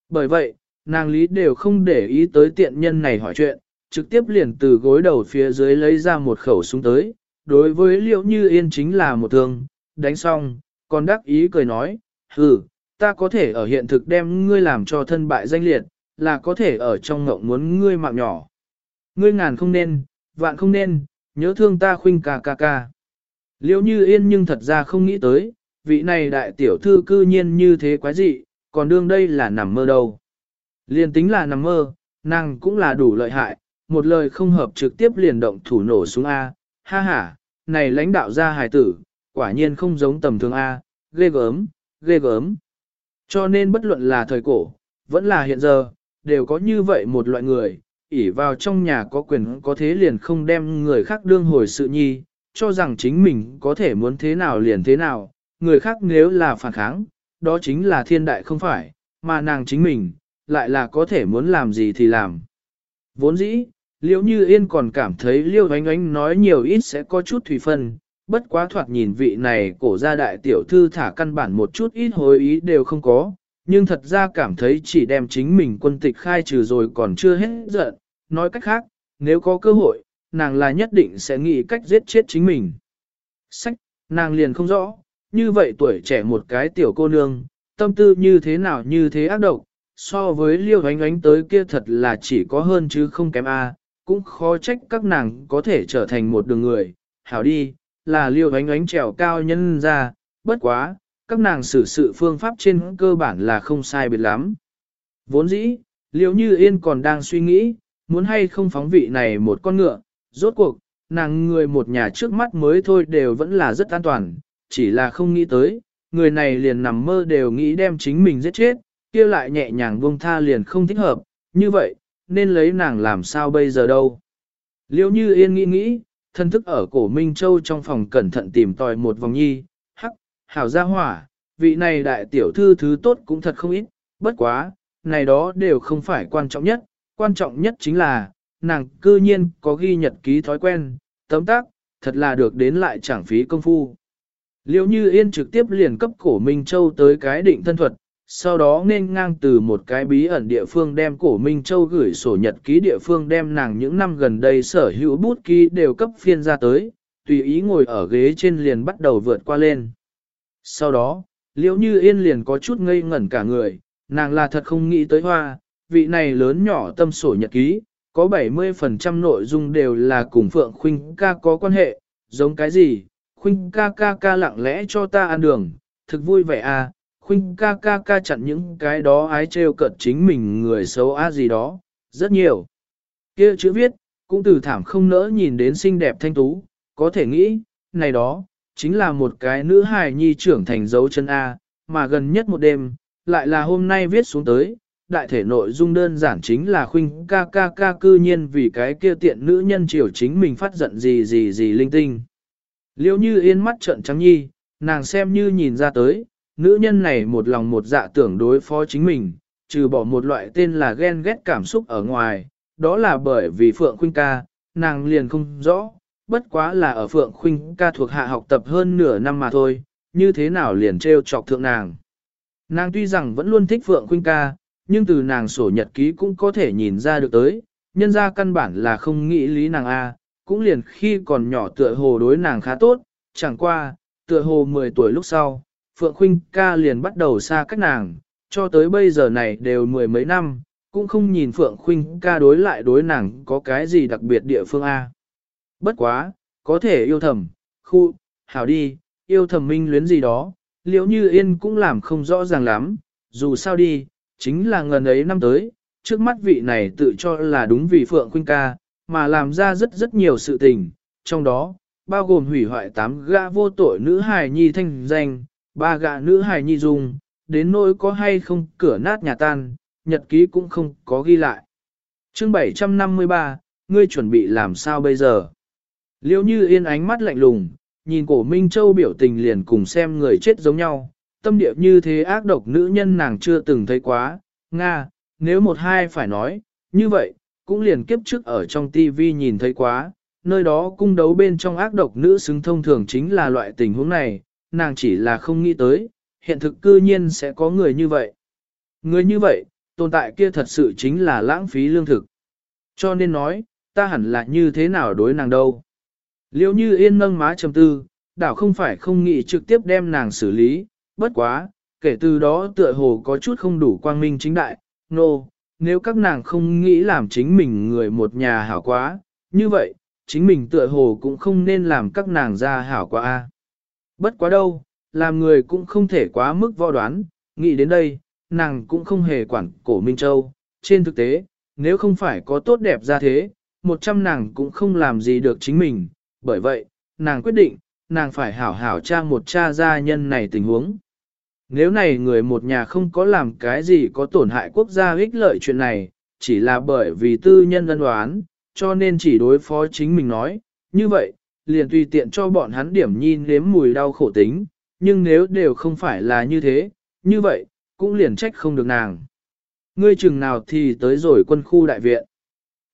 Bởi vậy, nàng lý đều không để ý tới tiện nhân này hỏi chuyện, trực tiếp liền từ gối đầu phía dưới lấy ra một khẩu súng tới, đối với liệu như yên chính là một thương, đánh xong, còn đắc ý cười nói, hừ, ta có thể ở hiện thực đem ngươi làm cho thân bại danh liệt, là có thể ở trong ngộng muốn ngươi mạng nhỏ. Ngươi ngàn không nên, vạn không nên, nhớ thương ta khuynh ca ca ca. Liệu như yên nhưng thật ra không nghĩ tới, vị này đại tiểu thư cư nhiên như thế quái dị, còn đương đây là nằm mơ đâu. Liên tính là nằm mơ, nàng cũng là đủ lợi hại, một lời không hợp trực tiếp liền động thủ nổ xuống A, ha ha, này lãnh đạo gia hài tử, quả nhiên không giống tầm thường A, ghê gớm, ghê gớm. Cho nên bất luận là thời cổ, vẫn là hiện giờ, đều có như vậy một loại người, ỉ vào trong nhà có quyền có thế liền không đem người khác đương hồi sự nhi, cho rằng chính mình có thể muốn thế nào liền thế nào, người khác nếu là phản kháng, đó chính là thiên đại không phải, mà nàng chính mình, lại là có thể muốn làm gì thì làm. Vốn dĩ, liễu như yên còn cảm thấy liêu ánh ánh nói nhiều ít sẽ có chút thủy phân, bất quá thoạt nhìn vị này cổ gia đại tiểu thư thả căn bản một chút ít hối ý đều không có, nhưng thật ra cảm thấy chỉ đem chính mình quân tịch khai trừ rồi còn chưa hết giận, nói cách khác, nếu có cơ hội, nàng là nhất định sẽ nghĩ cách giết chết chính mình. Sách, nàng liền không rõ, như vậy tuổi trẻ một cái tiểu cô nương, tâm tư như thế nào như thế ác độc, so với liêu ánh ánh tới kia thật là chỉ có hơn chứ không kém a cũng khó trách các nàng có thể trở thành một đường người, hảo đi, là liêu ánh ánh trèo cao nhân ra, bất quá, các nàng xử sự phương pháp trên cơ bản là không sai biệt lắm. Vốn dĩ, liêu như yên còn đang suy nghĩ, muốn hay không phóng vị này một con ngựa, rốt cuộc, nàng người một nhà trước mắt mới thôi đều vẫn là rất an toàn, chỉ là không nghĩ tới, người này liền nằm mơ đều nghĩ đem chính mình giết chết, kia lại nhẹ nhàng buông tha liền không thích hợp, như vậy, nên lấy nàng làm sao bây giờ đâu. Liêu như yên nghĩ nghĩ, thân thức ở cổ Minh Châu trong phòng cẩn thận tìm tòi một vòng nhi, hắc, hảo gia hỏa, vị này đại tiểu thư thứ tốt cũng thật không ít, bất quá, này đó đều không phải quan trọng nhất, quan trọng nhất chính là, nàng cư nhiên có ghi nhật ký thói quen, tấm tác, thật là được đến lại chẳng phí công phu. Liêu như yên trực tiếp liền cấp cổ Minh Châu tới cái định thân thuật, sau đó nên ngang từ một cái bí ẩn địa phương đem cổ Minh Châu gửi sổ nhật ký địa phương đem nàng những năm gần đây sở hữu bút ký đều cấp phiên ra tới, tùy ý ngồi ở ghế trên liền bắt đầu vượt qua lên. Sau đó, liễu như yên liền có chút ngây ngẩn cả người, nàng là thật không nghĩ tới hoa, vị này lớn nhỏ tâm sổ nhật ký, có 70% nội dung đều là cùng Phượng Khuynh ca có quan hệ, giống cái gì, Khuynh ca ca ca lặng lẽ cho ta ăn đường, thực vui vẻ à, Khuynh ca ca ca chặn những cái đó ái trêu cận chính mình người xấu á gì đó, rất nhiều. kia chữ viết, cũng từ thảm không nỡ nhìn đến xinh đẹp thanh tú, có thể nghĩ, này đó, chính là một cái nữ hài nhi trưởng thành dấu chân A, mà gần nhất một đêm, lại là hôm nay viết xuống tới, đại thể nội dung đơn giản chính là khuynh ca ca ca cư nhiên vì cái kia tiện nữ nhân triều chính mình phát giận gì gì gì linh tinh. Liêu như yên mắt trợn trắng nhi, nàng xem như nhìn ra tới, nữ nhân này một lòng một dạ tưởng đối phó chính mình, trừ bỏ một loại tên là ghen ghét cảm xúc ở ngoài, đó là bởi vì Phượng Khuynh ca, nàng liền không rõ, bất quá là ở Phượng Khuynh ca thuộc hạ học tập hơn nửa năm mà thôi, như thế nào liền treo chọc thượng nàng. Nàng tuy rằng vẫn luôn thích Phượng Khuynh ca, nhưng từ nàng sổ nhật ký cũng có thể nhìn ra được tới, nhân ra căn bản là không nghĩ lý nàng A, cũng liền khi còn nhỏ tựa hồ đối nàng khá tốt, chẳng qua, tựa hồ 10 tuổi lúc sau, Phượng Khuynh ca liền bắt đầu xa cách nàng, cho tới bây giờ này đều mười mấy năm, cũng không nhìn Phượng Khuynh ca đối lại đối nàng có cái gì đặc biệt địa phương A. Bất quá, có thể yêu thầm, khu, hảo đi, yêu thầm minh luyến gì đó, liễu như yên cũng làm không rõ ràng lắm, dù sao đi, chính là ngần ấy năm tới, trước mắt vị này tự cho là đúng vì Phượng Khuynh ca, mà làm ra rất rất nhiều sự tình, trong đó, bao gồm hủy hoại tám gã vô tội nữ hài nhi thanh danh, ba gã nữ hài nhi dùng, đến nỗi có hay không cửa nát nhà tan, nhật ký cũng không có ghi lại. chương 753, ngươi chuẩn bị làm sao bây giờ? Liêu như yên ánh mắt lạnh lùng, nhìn cổ Minh Châu biểu tình liền cùng xem người chết giống nhau, tâm địa như thế ác độc nữ nhân nàng chưa từng thấy quá, Nga, nếu một hai phải nói, như vậy, cũng liền kiếp trước ở trong TV nhìn thấy quá, nơi đó cung đấu bên trong ác độc nữ xứng thông thường chính là loại tình huống này, nàng chỉ là không nghĩ tới, hiện thực cư nhiên sẽ có người như vậy. Người như vậy, tồn tại kia thật sự chính là lãng phí lương thực. Cho nên nói, ta hẳn là như thế nào đối nàng đâu. Liêu như yên nâng má trầm tư, đảo không phải không nghĩ trực tiếp đem nàng xử lý, bất quá, kể từ đó tựa hồ có chút không đủ quang minh chính đại, nô, no, nếu các nàng không nghĩ làm chính mình người một nhà hảo quá, như vậy, chính mình tựa hồ cũng không nên làm các nàng ra hảo quá a. Bất quá đâu, làm người cũng không thể quá mức võ đoán, nghĩ đến đây, nàng cũng không hề quản cổ Minh Châu. Trên thực tế, nếu không phải có tốt đẹp ra thế, một trăm nàng cũng không làm gì được chính mình, bởi vậy, nàng quyết định, nàng phải hảo hảo tra một cha gia nhân này tình huống. Nếu này người một nhà không có làm cái gì có tổn hại quốc gia ích lợi chuyện này, chỉ là bởi vì tư nhân ân đoán, cho nên chỉ đối phó chính mình nói, như vậy, liền tùy tiện cho bọn hắn điểm nhìn nếm mùi đau khổ tính, nhưng nếu đều không phải là như thế, như vậy, cũng liền trách không được nàng. Ngươi chừng nào thì tới rồi quân khu đại viện.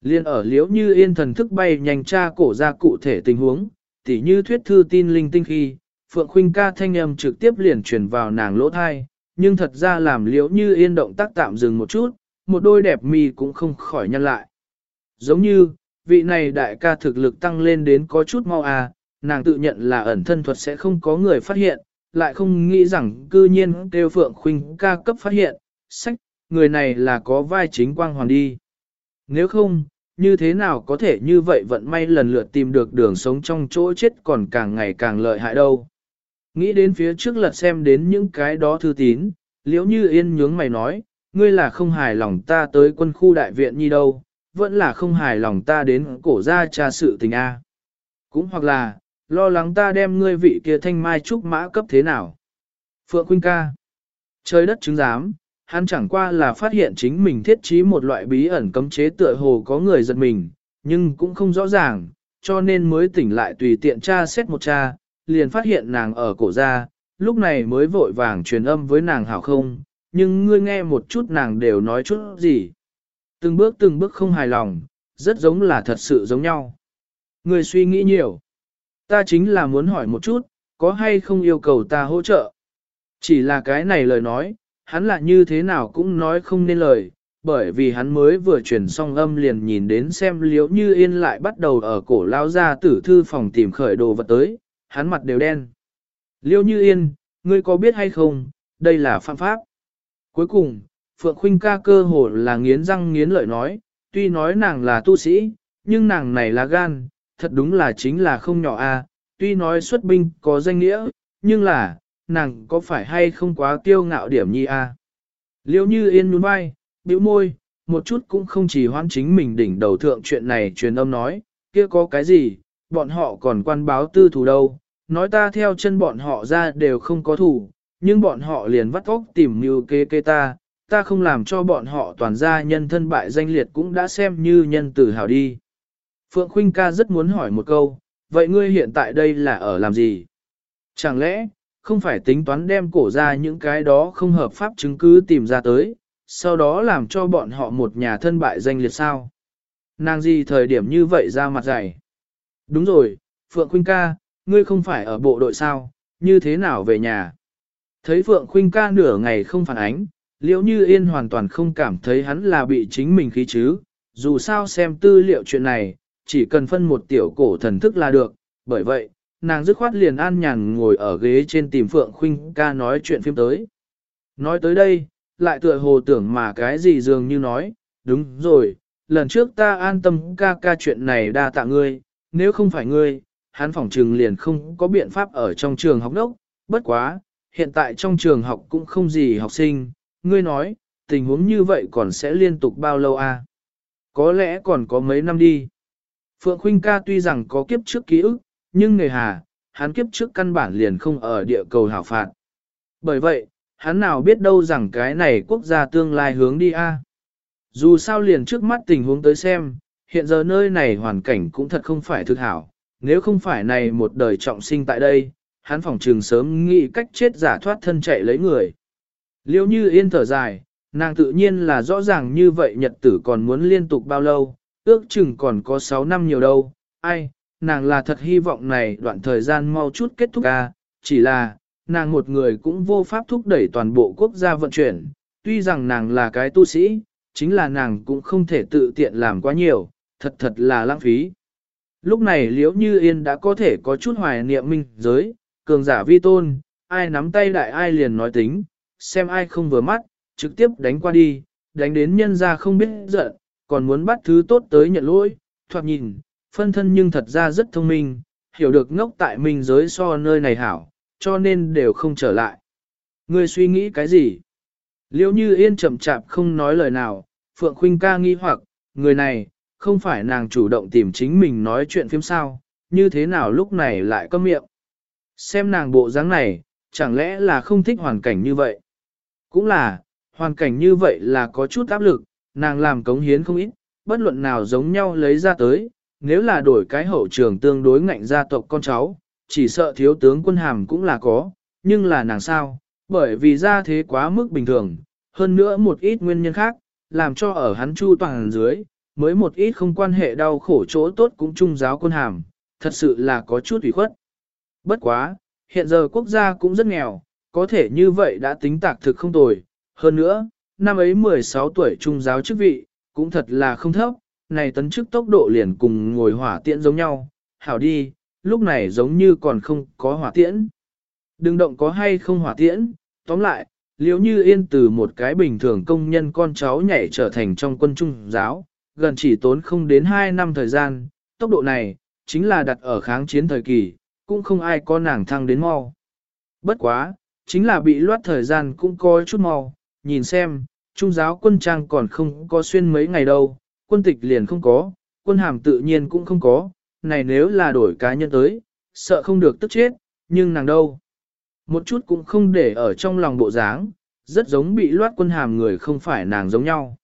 Liên ở liễu như yên thần thức bay nhanh tra cổ ra cụ thể tình huống, tỉ như thuyết thư tin linh tinh khi, Phượng Khuynh ca thanh âm trực tiếp liền truyền vào nàng lỗ thai, nhưng thật ra làm liễu như yên động tác tạm dừng một chút, một đôi đẹp mi cũng không khỏi nhăn lại. Giống như, vị này đại ca thực lực tăng lên đến có chút mau à, nàng tự nhận là ẩn thân thuật sẽ không có người phát hiện, lại không nghĩ rằng cư nhiên kêu Phượng Khuynh ca cấp phát hiện, sách, người này là có vai chính quang hoàng đi. Nếu không, như thế nào có thể như vậy vận may lần lượt tìm được đường sống trong chỗ chết còn càng ngày càng lợi hại đâu. Nghĩ đến phía trước lật xem đến những cái đó thư tín, liễu như yên nhướng mày nói, ngươi là không hài lòng ta tới quân khu đại viện như đâu, vẫn là không hài lòng ta đến cổ gia tra sự tình A. Cũng hoặc là, lo lắng ta đem ngươi vị kia thanh mai trúc mã cấp thế nào. Phượng quynh ca. Trời đất chứng giám, hắn chẳng qua là phát hiện chính mình thiết trí một loại bí ẩn cấm chế tựa hồ có người giật mình, nhưng cũng không rõ ràng, cho nên mới tỉnh lại tùy tiện tra xét một tra, liền phát hiện nàng ở cổ ra, lúc này mới vội vàng truyền âm với nàng hảo không, nhưng ngươi nghe một chút nàng đều nói chút gì. Từng bước từng bước không hài lòng, rất giống là thật sự giống nhau. Ngươi suy nghĩ nhiều. Ta chính là muốn hỏi một chút, có hay không yêu cầu ta hỗ trợ? Chỉ là cái này lời nói, hắn là như thế nào cũng nói không nên lời, bởi vì hắn mới vừa chuyển xong âm liền nhìn đến xem liễu như yên lại bắt đầu ở cổ lao ra tử thư phòng tìm khởi đồ vật tới, hắn mặt đều đen. liêu như yên, ngươi có biết hay không, đây là phạm pháp. Cuối cùng, Phượng Khuynh ca cơ hồ là nghiến răng nghiến lợi nói, tuy nói nàng là tu sĩ, nhưng nàng này là gan, thật đúng là chính là không nhỏ a. tuy nói xuất binh có danh nghĩa, nhưng là, nàng có phải hay không quá kiêu ngạo điểm nhi a? À? Liêu như yên nhún vai, bĩu môi, một chút cũng không chỉ hoan chính mình đỉnh đầu thượng chuyện này truyền âm nói, kia có cái gì, bọn họ còn quan báo tư thủ đâu, nói ta theo chân bọn họ ra đều không có thủ, nhưng bọn họ liền vắt óc tìm mưu kê kê ta, ta không làm cho bọn họ toàn gia nhân thân bại danh liệt cũng đã xem như nhân tử hào đi. Phượng Khuynh ca rất muốn hỏi một câu, vậy ngươi hiện tại đây là ở làm gì? Chẳng lẽ, không phải tính toán đem cổ ra những cái đó không hợp pháp chứng cứ tìm ra tới, sau đó làm cho bọn họ một nhà thân bại danh liệt sao? Nàng gì thời điểm như vậy ra mặt dày? Đúng rồi, Phượng Khuynh ca, ngươi không phải ở bộ đội sao, như thế nào về nhà? Thấy Phượng Khuynh ca nửa ngày không phản ánh, liễu như yên hoàn toàn không cảm thấy hắn là bị chính mình khí chứ, dù sao xem tư liệu chuyện này, chỉ cần phân một tiểu cổ thần thức là được, bởi vậy, nàng dứt khoát liền an nhàn ngồi ở ghế trên tìm Phượng Khuynh ca nói chuyện phim tới. Nói tới đây, lại tựa hồ tưởng mà cái gì dường như nói, đúng rồi, lần trước ta an tâm ca ca chuyện này đa tạ ngươi, nếu không phải ngươi, hắn phòng trừng liền không có biện pháp ở trong trường học đốc, bất quá, hiện tại trong trường học cũng không gì học sinh, ngươi nói, tình huống như vậy còn sẽ liên tục bao lâu à? Có lẽ còn có mấy năm đi. Phượng Khuynh ca tuy rằng có kiếp trước ký ức, nhưng nghề hà, hắn kiếp trước căn bản liền không ở địa cầu hảo phạt. Bởi vậy, hắn nào biết đâu rằng cái này quốc gia tương lai hướng đi a. Dù sao liền trước mắt tình huống tới xem, hiện giờ nơi này hoàn cảnh cũng thật không phải thực hảo, nếu không phải này một đời trọng sinh tại đây, hắn phòng trường sớm nghĩ cách chết giả thoát thân chạy lấy người. Liêu như yên thở dài, nàng tự nhiên là rõ ràng như vậy nhật tử còn muốn liên tục bao lâu, ước chừng còn có 6 năm nhiều đâu, ai, nàng là thật hy vọng này đoạn thời gian mau chút kết thúc ca, chỉ là, nàng một người cũng vô pháp thúc đẩy toàn bộ quốc gia vận chuyển, tuy rằng nàng là cái tu sĩ, chính là nàng cũng không thể tự tiện làm quá nhiều, thật thật là lãng phí. Lúc này liễu như yên đã có thể có chút hoài niệm minh giới, cường giả vi tôn, ai nắm tay đại ai liền nói tính, xem ai không vừa mắt, trực tiếp đánh qua đi, đánh đến nhân ra không biết giận, còn muốn bắt thứ tốt tới nhận lỗi, thoạt nhìn, phân thân nhưng thật ra rất thông minh, hiểu được ngốc tại minh giới so nơi này hảo, cho nên đều không trở lại. Ngươi suy nghĩ cái gì? Liễu như yên chậm chạp không nói lời nào, Phượng Khuynh ca nghi hoặc, người này, không phải nàng chủ động tìm chính mình nói chuyện phim sao, như thế nào lúc này lại có miệng. Xem nàng bộ dáng này, chẳng lẽ là không thích hoàn cảnh như vậy? Cũng là, hoàn cảnh như vậy là có chút áp lực, nàng làm cống hiến không ít, bất luận nào giống nhau lấy ra tới, nếu là đổi cái hậu trường tương đối ngạnh gia tộc con cháu, chỉ sợ thiếu tướng quân hàm cũng là có, nhưng là nàng sao, bởi vì gia thế quá mức bình thường, hơn nữa một ít nguyên nhân khác, làm cho ở hắn chu toàn dưới, mới một ít không quan hệ đau khổ chỗ tốt cũng trung giáo quân hàm, thật sự là có chút ủy khuất. Bất quá, hiện giờ quốc gia cũng rất nghèo, có thể như vậy đã tính tạc thực không tồi. Hơn nữa, năm ấy 16 tuổi trung giáo chức vị, cũng thật là không thấp, này tấn chức tốc độ liền cùng ngồi hỏa tiễn giống nhau. Hảo đi, lúc này giống như còn không có hỏa tiễn. Đừng động có hay không hỏa tiễn, tóm lại, liếu như yên từ một cái bình thường công nhân con cháu nhảy trở thành trong quân trung giáo, gần chỉ tốn không đến 2 năm thời gian, tốc độ này, chính là đặt ở kháng chiến thời kỳ, cũng không ai có nàng thăng đến mau. Bất quá, chính là bị loát thời gian cũng có chút mau, nhìn xem, trung giáo quân trang còn không có xuyên mấy ngày đâu, quân tịch liền không có, quân hàm tự nhiên cũng không có, này nếu là đổi cá nhân tới, sợ không được tức chết, nhưng nàng đâu. Một chút cũng không để ở trong lòng bộ dáng, rất giống bị loát quân hàm người không phải nàng giống nhau.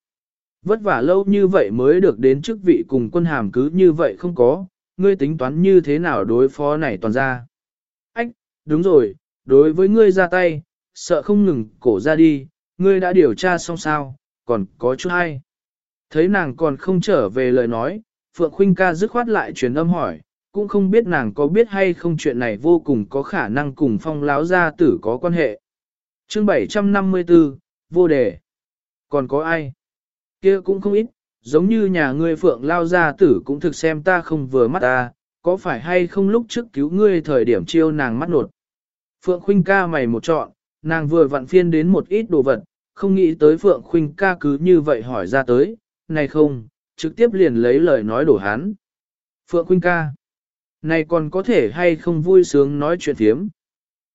Vất vả lâu như vậy mới được đến chức vị cùng quân hàm cứ như vậy không có, ngươi tính toán như thế nào đối phó này toàn ra. Ách, đúng rồi, đối với ngươi ra tay, sợ không ngừng cổ ra đi, ngươi đã điều tra xong sao, còn có chút hay. Thấy nàng còn không trở về lời nói, Phượng Khuynh ca dứt khoát lại truyền âm hỏi, cũng không biết nàng có biết hay không chuyện này vô cùng có khả năng cùng phong láo gia tử có quan hệ. Chương 754, vô đề. Còn có ai? Kia cũng không ít, giống như nhà ngươi phượng lao gia tử cũng thực xem ta không vừa mắt ta, có phải hay không lúc trước cứu ngươi thời điểm chiêu nàng mắt nột. Phượng khuynh ca mày một chọn, nàng vừa vặn phiên đến một ít đồ vật, không nghĩ tới Phượng khuynh ca cứ như vậy hỏi ra tới, này không, trực tiếp liền lấy lời nói đổ hắn. Phượng khuynh ca, này còn có thể hay không vui sướng nói chuyện thiếm.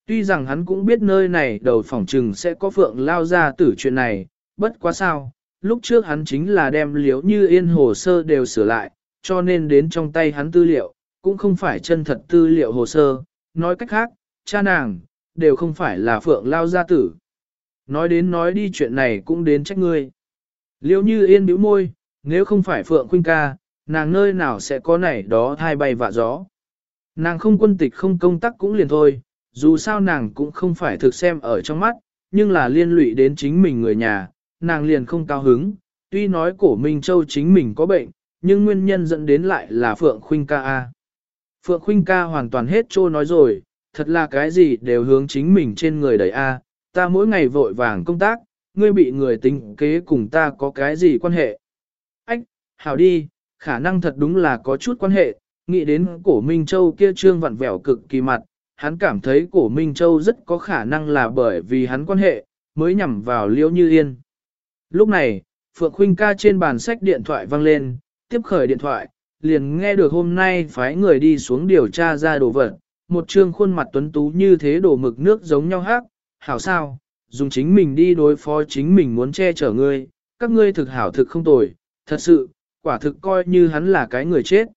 Tuy rằng hắn cũng biết nơi này đầu phỏng trừng sẽ có Phượng lao ra tử chuyện này, bất quá sao, lúc trước hắn chính là đem liếu như yên hồ sơ đều sửa lại, cho nên đến trong tay hắn tư liệu, cũng không phải chân thật tư liệu hồ sơ, nói cách khác, cha nàng, đều không phải là phượng lao gia tử. Nói đến nói đi chuyện này cũng đến trách ngươi. Liếu như yên bĩu môi, nếu không phải phượng khuynh ca, nàng nơi nào sẽ có này đó thai bay vạ gió. Nàng không quân tịch không công tác cũng liền thôi, dù sao nàng cũng không phải thực xem ở trong mắt, nhưng là liên lụy đến chính mình người nhà, nàng liền không cao hứng, tuy nói cổ Minh Châu chính mình có bệnh, nhưng nguyên nhân dẫn đến lại là Phượng Khuynh ca A. Phượng Khuynh ca hoàn toàn hết trô nói rồi, thật là cái gì đều hướng chính mình trên người đẩy A, ta mỗi ngày vội vàng công tác, ngươi bị người tính kế cùng ta có cái gì quan hệ. Ách, hảo đi, khả năng thật đúng là có chút quan hệ, nghĩ đến cổ Minh Châu kia trương vặn vẹo cực kỳ mặt, hắn cảm thấy cổ Minh Châu rất có khả năng là bởi vì hắn quan hệ, mới nhằm vào liễu như yên. Lúc này, Phượng Khuynh ca trên bàn sách điện thoại vang lên, tiếp khởi điện thoại, liền nghe được hôm nay phái người đi xuống điều tra ra đồ vật, một trương khuôn mặt tuấn tú như thế đổ mực nước giống nhau hắc hảo sao, dùng chính mình đi đối phó chính mình muốn che chở ngươi, các ngươi thực hảo thực không tồi, thật sự, quả thực coi như hắn là cái người chết.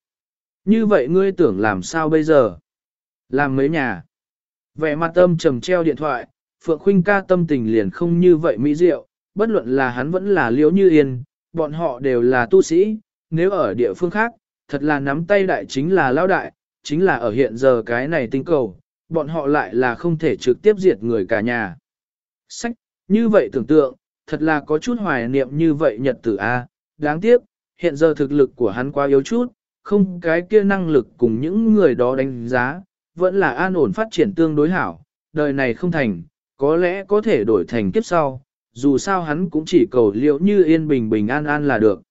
Như vậy ngươi tưởng làm sao bây giờ? Làm mấy nhà? Vẻ mặt âm trầm treo điện thoại, Phượng Khuynh ca tâm tình liền không như vậy mỹ diệu, bất luận là hắn vẫn là liễu như yên, bọn họ đều là tu sĩ, nếu ở địa phương khác, thật là nắm tay đại chính là lao đại, chính là ở hiện giờ cái này tinh cầu, bọn họ lại là không thể trực tiếp diệt người cả nhà. Sách, như vậy tưởng tượng, thật là có chút hoài niệm như vậy nhật tử A, đáng tiếc, hiện giờ thực lực của hắn quá yếu chút, không cái kia năng lực cùng những người đó đánh giá, vẫn là an ổn phát triển tương đối hảo, đời này không thành, có lẽ có thể đổi thành kiếp sau, dù sao hắn cũng chỉ cầu liệu như yên bình bình an an là được.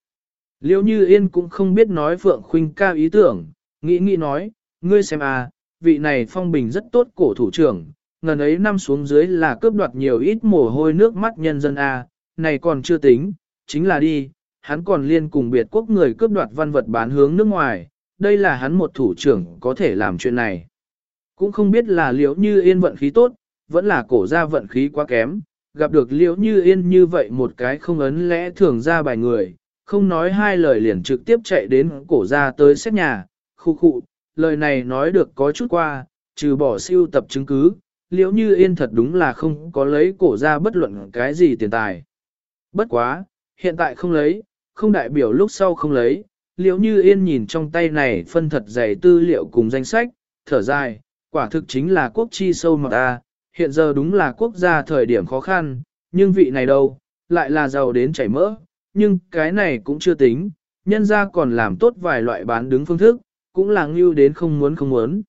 Liệu như yên cũng không biết nói Phượng Khuynh ca ý tưởng, nghĩ nghĩ nói, ngươi xem à, vị này phong bình rất tốt cổ thủ trưởng, ngần ấy năm xuống dưới là cướp đoạt nhiều ít mồ hôi nước mắt nhân dân a, à, này còn chưa tính, chính là đi, hắn còn liên cùng biệt quốc người cướp đoạt văn vật bán hướng nước ngoài, đây là hắn một thủ trưởng có thể làm chuyện này. Cũng không biết là liễu như yên vận khí tốt, vẫn là cổ gia vận khí quá kém, gặp được liễu như yên như vậy một cái không ấn lẽ thường ra bài người, không nói hai lời liền trực tiếp chạy đến cổ ra tới xét nhà, khu khu, lời này nói được có chút qua, trừ bỏ siêu tập chứng cứ, liễu như yên thật đúng là không có lấy cổ ra bất luận cái gì tiền tài. Bất quá, hiện tại không lấy, không đại biểu lúc sau không lấy, liễu như yên nhìn trong tay này phân thật dày tư liệu cùng danh sách, thở dài, quả thực chính là quốc chi sâu mà ta, hiện giờ đúng là quốc gia thời điểm khó khăn, nhưng vị này đâu, lại là giàu đến chảy mỡ, nhưng cái này cũng chưa tính, nhân ra còn làm tốt vài loại bán đứng phương thức, cũng là ngưu đến không muốn không muốn.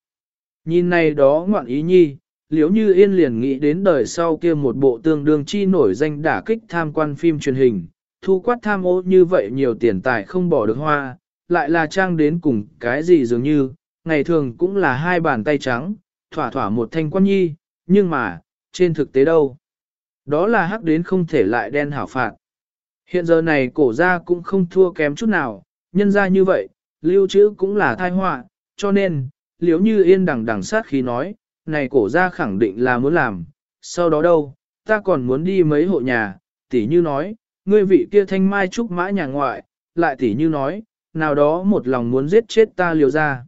Nhìn này đó ngoạn ý nhi, liếu như yên liền nghĩ đến đời sau kia một bộ tương đương chi nổi danh đả kích tham quan phim truyền hình, thu quát tham ô như vậy nhiều tiền tài không bỏ được hoa, lại là trang đến cùng cái gì dường như, ngày thường cũng là hai bàn tay trắng, thỏa thỏa một thanh quan nhi, nhưng mà, trên thực tế đâu? Đó là hắc đến không thể lại đen hảo phạt. Hiện giờ này cổ ra cũng không thua kém chút nào, nhân ra như vậy, lưu trữ cũng là thai họa, cho nên, liếu như yên đằng đằng sát khi nói, này cổ ra khẳng định là muốn làm, sau đó đâu, ta còn muốn đi mấy hộ nhà, tỉ như nói, ngươi vị kia thanh mai trúc mã nhà ngoại, lại tỉ như nói, nào đó một lòng muốn giết chết ta liều ra.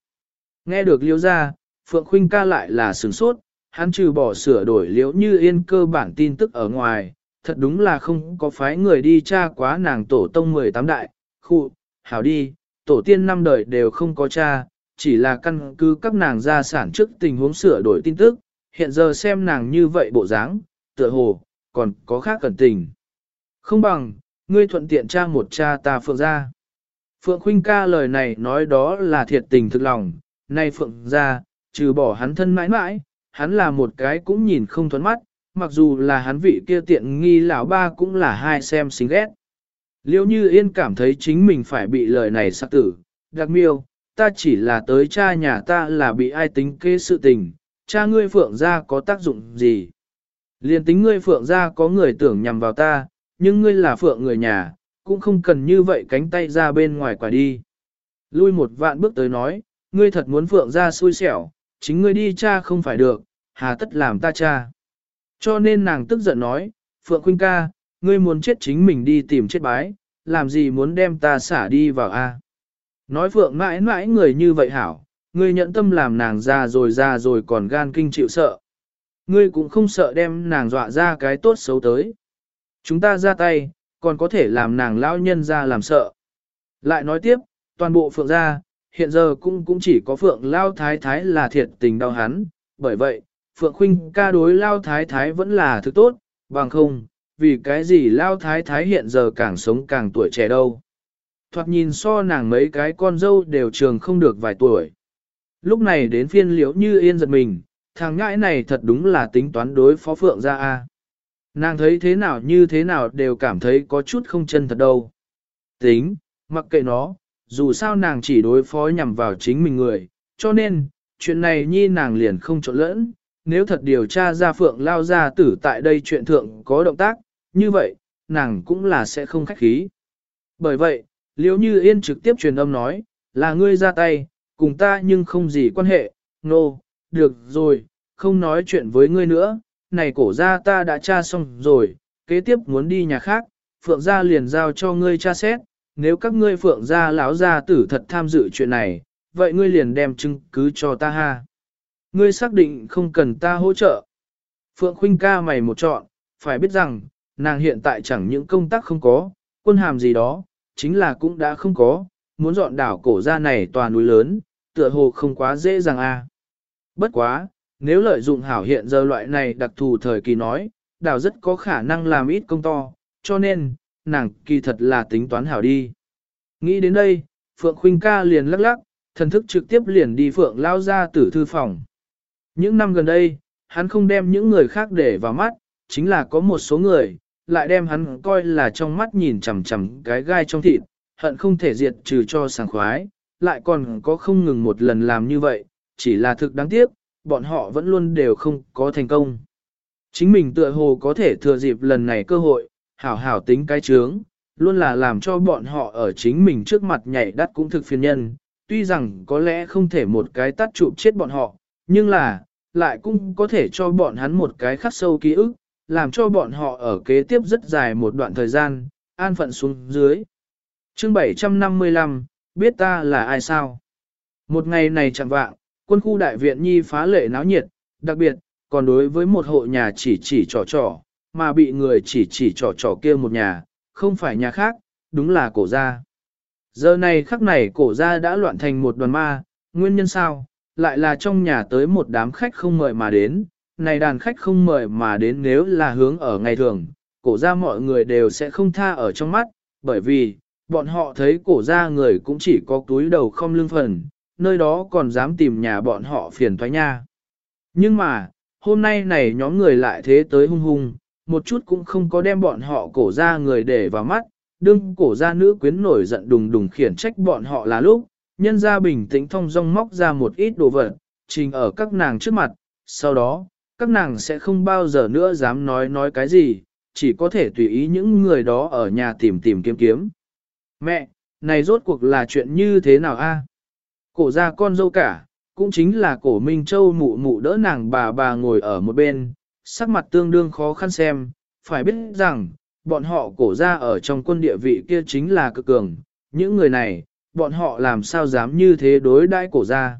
Nghe được liều ra, Phượng Khuynh ca lại là sừng sốt, hắn trừ bỏ sửa đổi liếu như yên cơ bản tin tức ở ngoài, thật đúng là không có phái người đi tra quá nàng tổ tông 18 đại, khu, hảo đi, tổ tiên năm đời đều không có cha, chỉ là căn cứ các nàng gia sản trước tình huống sửa đổi tin tức, hiện giờ xem nàng như vậy bộ dáng, tựa hồ, còn có khác cẩn tình. Không bằng, ngươi thuận tiện tra một cha ta phượng ra. Phượng Khuynh ca lời này nói đó là thiệt tình thực lòng, nay phượng ra, trừ bỏ hắn thân mãi mãi, hắn là một cái cũng nhìn không thuẫn mắt, mặc dù là hắn vị kia tiện nghi lão ba cũng là hai xem xinh ghét. Liêu như yên cảm thấy chính mình phải bị lời này sắc tử, đặc miêu, ta chỉ là tới cha nhà ta là bị ai tính kế sự tình, cha ngươi phượng gia có tác dụng gì. Liên tính ngươi phượng gia có người tưởng nhằm vào ta, nhưng ngươi là phượng người nhà, cũng không cần như vậy cánh tay ra bên ngoài quả đi. Lui một vạn bước tới nói, ngươi thật muốn phượng gia xui xẻo, chính ngươi đi cha không phải được, hà tất làm ta cha. Cho nên nàng tức giận nói, Phượng Khuynh ca, ngươi muốn chết chính mình đi tìm chết bái, làm gì muốn đem ta xả đi vào a? Nói Phượng mãi mãi người như vậy hảo, ngươi nhận tâm làm nàng ra rồi ra rồi còn gan kinh chịu sợ. Ngươi cũng không sợ đem nàng dọa ra cái tốt xấu tới. Chúng ta ra tay, còn có thể làm nàng lão nhân ra làm sợ. Lại nói tiếp, toàn bộ Phượng gia, hiện giờ cũng cũng chỉ có Phượng Lao Thái Thái là thiệt tình đau hắn, bởi vậy, Phượng Khuynh ca đối Lao Thái Thái vẫn là thứ tốt, bằng không, vì cái gì Lao Thái Thái hiện giờ càng sống càng tuổi trẻ đâu. Thoạt nhìn so nàng mấy cái con dâu đều trường không được vài tuổi. Lúc này đến phiên liễu như yên giật mình, thằng ngãi này thật đúng là tính toán đối phó Phượng ra a. Nàng thấy thế nào như thế nào đều cảm thấy có chút không chân thật đâu. Tính, mặc kệ nó, dù sao nàng chỉ đối phó nhằm vào chính mình người, cho nên, chuyện này nhi nàng liền không trộn lẫn, nếu thật điều tra ra phượng lao ra tử tại đây chuyện thượng có động tác, như vậy, nàng cũng là sẽ không khách khí. Bởi vậy, liếu như yên trực tiếp truyền âm nói, là ngươi ra tay, cùng ta nhưng không gì quan hệ, nô, no, được rồi, không nói chuyện với ngươi nữa, này cổ ra ta đã tra xong rồi, kế tiếp muốn đi nhà khác, phượng gia liền giao cho ngươi tra xét, nếu các ngươi phượng gia lão gia tử thật tham dự chuyện này, vậy ngươi liền đem chứng cứ cho ta ha. Ngươi xác định không cần ta hỗ trợ. Phượng Khuynh ca mày một chọn, phải biết rằng, nàng hiện tại chẳng những công tác không có, quân hàm gì đó, chính là cũng đã không có, muốn dọn đảo cổ ra này tòa núi lớn, tựa hồ không quá dễ dàng a. Bất quá, nếu lợi dụng hảo hiện giờ loại này đặc thù thời kỳ nói, đảo rất có khả năng làm ít công to, cho nên, nàng kỳ thật là tính toán hảo đi. Nghĩ đến đây, Phượng Khuynh ca liền lắc lắc, thần thức trực tiếp liền đi Phượng lao ra tử thư phòng. Những năm gần đây, hắn không đem những người khác để vào mắt, chính là có một số người, lại đem hắn coi là trong mắt nhìn chằm chằm cái gai trong thịt, hận không thể diệt trừ cho sảng khoái, lại còn có không ngừng một lần làm như vậy, chỉ là thực đáng tiếc, bọn họ vẫn luôn đều không có thành công. Chính mình tựa hồ có thể thừa dịp lần này cơ hội, hảo hảo tính cái trướng, luôn là làm cho bọn họ ở chính mình trước mặt nhảy đắt cũng thực phiền nhân, tuy rằng có lẽ không thể một cái tắt chụp chết bọn họ, nhưng là, lại cũng có thể cho bọn hắn một cái khắc sâu ký ức, làm cho bọn họ ở kế tiếp rất dài một đoạn thời gian, an phận xuống dưới. chương 755, biết ta là ai sao? Một ngày này chẳng vạng, quân khu đại viện nhi phá lệ náo nhiệt, đặc biệt, còn đối với một hộ nhà chỉ chỉ trò trò, mà bị người chỉ chỉ trò trò kia một nhà, không phải nhà khác, đúng là cổ gia. Giờ này khắc này cổ gia đã loạn thành một đoàn ma, nguyên nhân sao, lại là trong nhà tới một đám khách không mời mà đến, này đàn khách không mời mà đến nếu là hướng ở ngày thường, cổ gia mọi người đều sẽ không tha ở trong mắt, bởi vì, bọn họ thấy cổ gia người cũng chỉ có túi đầu không lương phần, nơi đó còn dám tìm nhà bọn họ phiền toái nha. Nhưng mà, hôm nay này nhóm người lại thế tới hung hung, một chút cũng không có đem bọn họ cổ ra người để vào mắt, đương cổ ra nữ quyến nổi giận đùng đùng khiển trách bọn họ là lúc, nhân ra bình tĩnh thông dong móc ra một ít đồ vật, trình ở các nàng trước mặt, sau đó, các nàng sẽ không bao giờ nữa dám nói nói cái gì, chỉ có thể tùy ý những người đó ở nhà tìm tìm kiếm kiếm. Mẹ, này rốt cuộc là chuyện như thế nào a? Cổ ra con dâu cả, cũng chính là cổ Minh Châu mụ mụ đỡ nàng bà bà ngồi ở một bên, sắc mặt tương đương khó khăn xem, phải biết rằng, bọn họ cổ ra ở trong quân địa vị kia chính là cực cường, những người này, bọn họ làm sao dám như thế đối đãi cổ ra.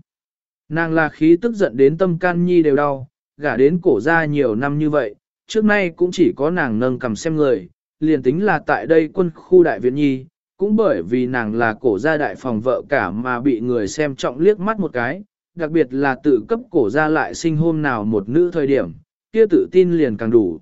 Nàng là khí tức giận đến tâm can nhi đều đau, gả đến cổ ra nhiều năm như vậy, trước nay cũng chỉ có nàng nâng cầm xem người, liền tính là tại đây quân khu đại viện nhi, cũng bởi vì nàng là cổ gia đại phòng vợ cả mà bị người xem trọng liếc mắt một cái, đặc biệt là tự cấp cổ gia lại sinh hôm nào một nữ thời điểm, kia tự tin liền càng đủ.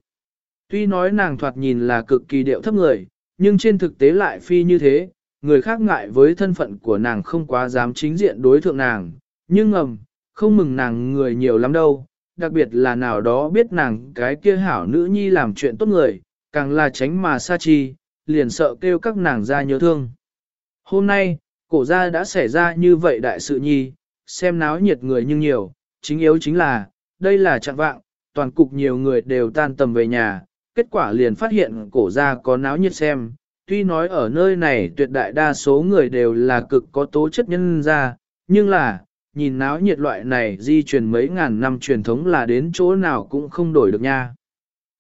Tuy nói nàng thoạt nhìn là cực kỳ điệu thấp người, nhưng trên thực tế lại phi như thế, người khác ngại với thân phận của nàng không quá dám chính diện đối thượng nàng, nhưng ngầm, không mừng nàng người nhiều lắm đâu, đặc biệt là nào đó biết nàng cái kia hảo nữ nhi làm chuyện tốt người, càng là tránh mà xa chi, liền sợ kêu các nàng ra nhớ thương. Hôm nay, cổ gia đã xảy ra như vậy đại sự nhi, xem náo nhiệt người nhưng nhiều, chính yếu chính là, đây là trạng vạng, toàn cục nhiều người đều tan tầm về nhà, kết quả liền phát hiện cổ gia có náo nhiệt xem, tuy nói ở nơi này tuyệt đại đa số người đều là cực có tố chất nhân ra, nhưng là, nhìn náo nhiệt loại này di truyền mấy ngàn năm truyền thống là đến chỗ nào cũng không đổi được nha.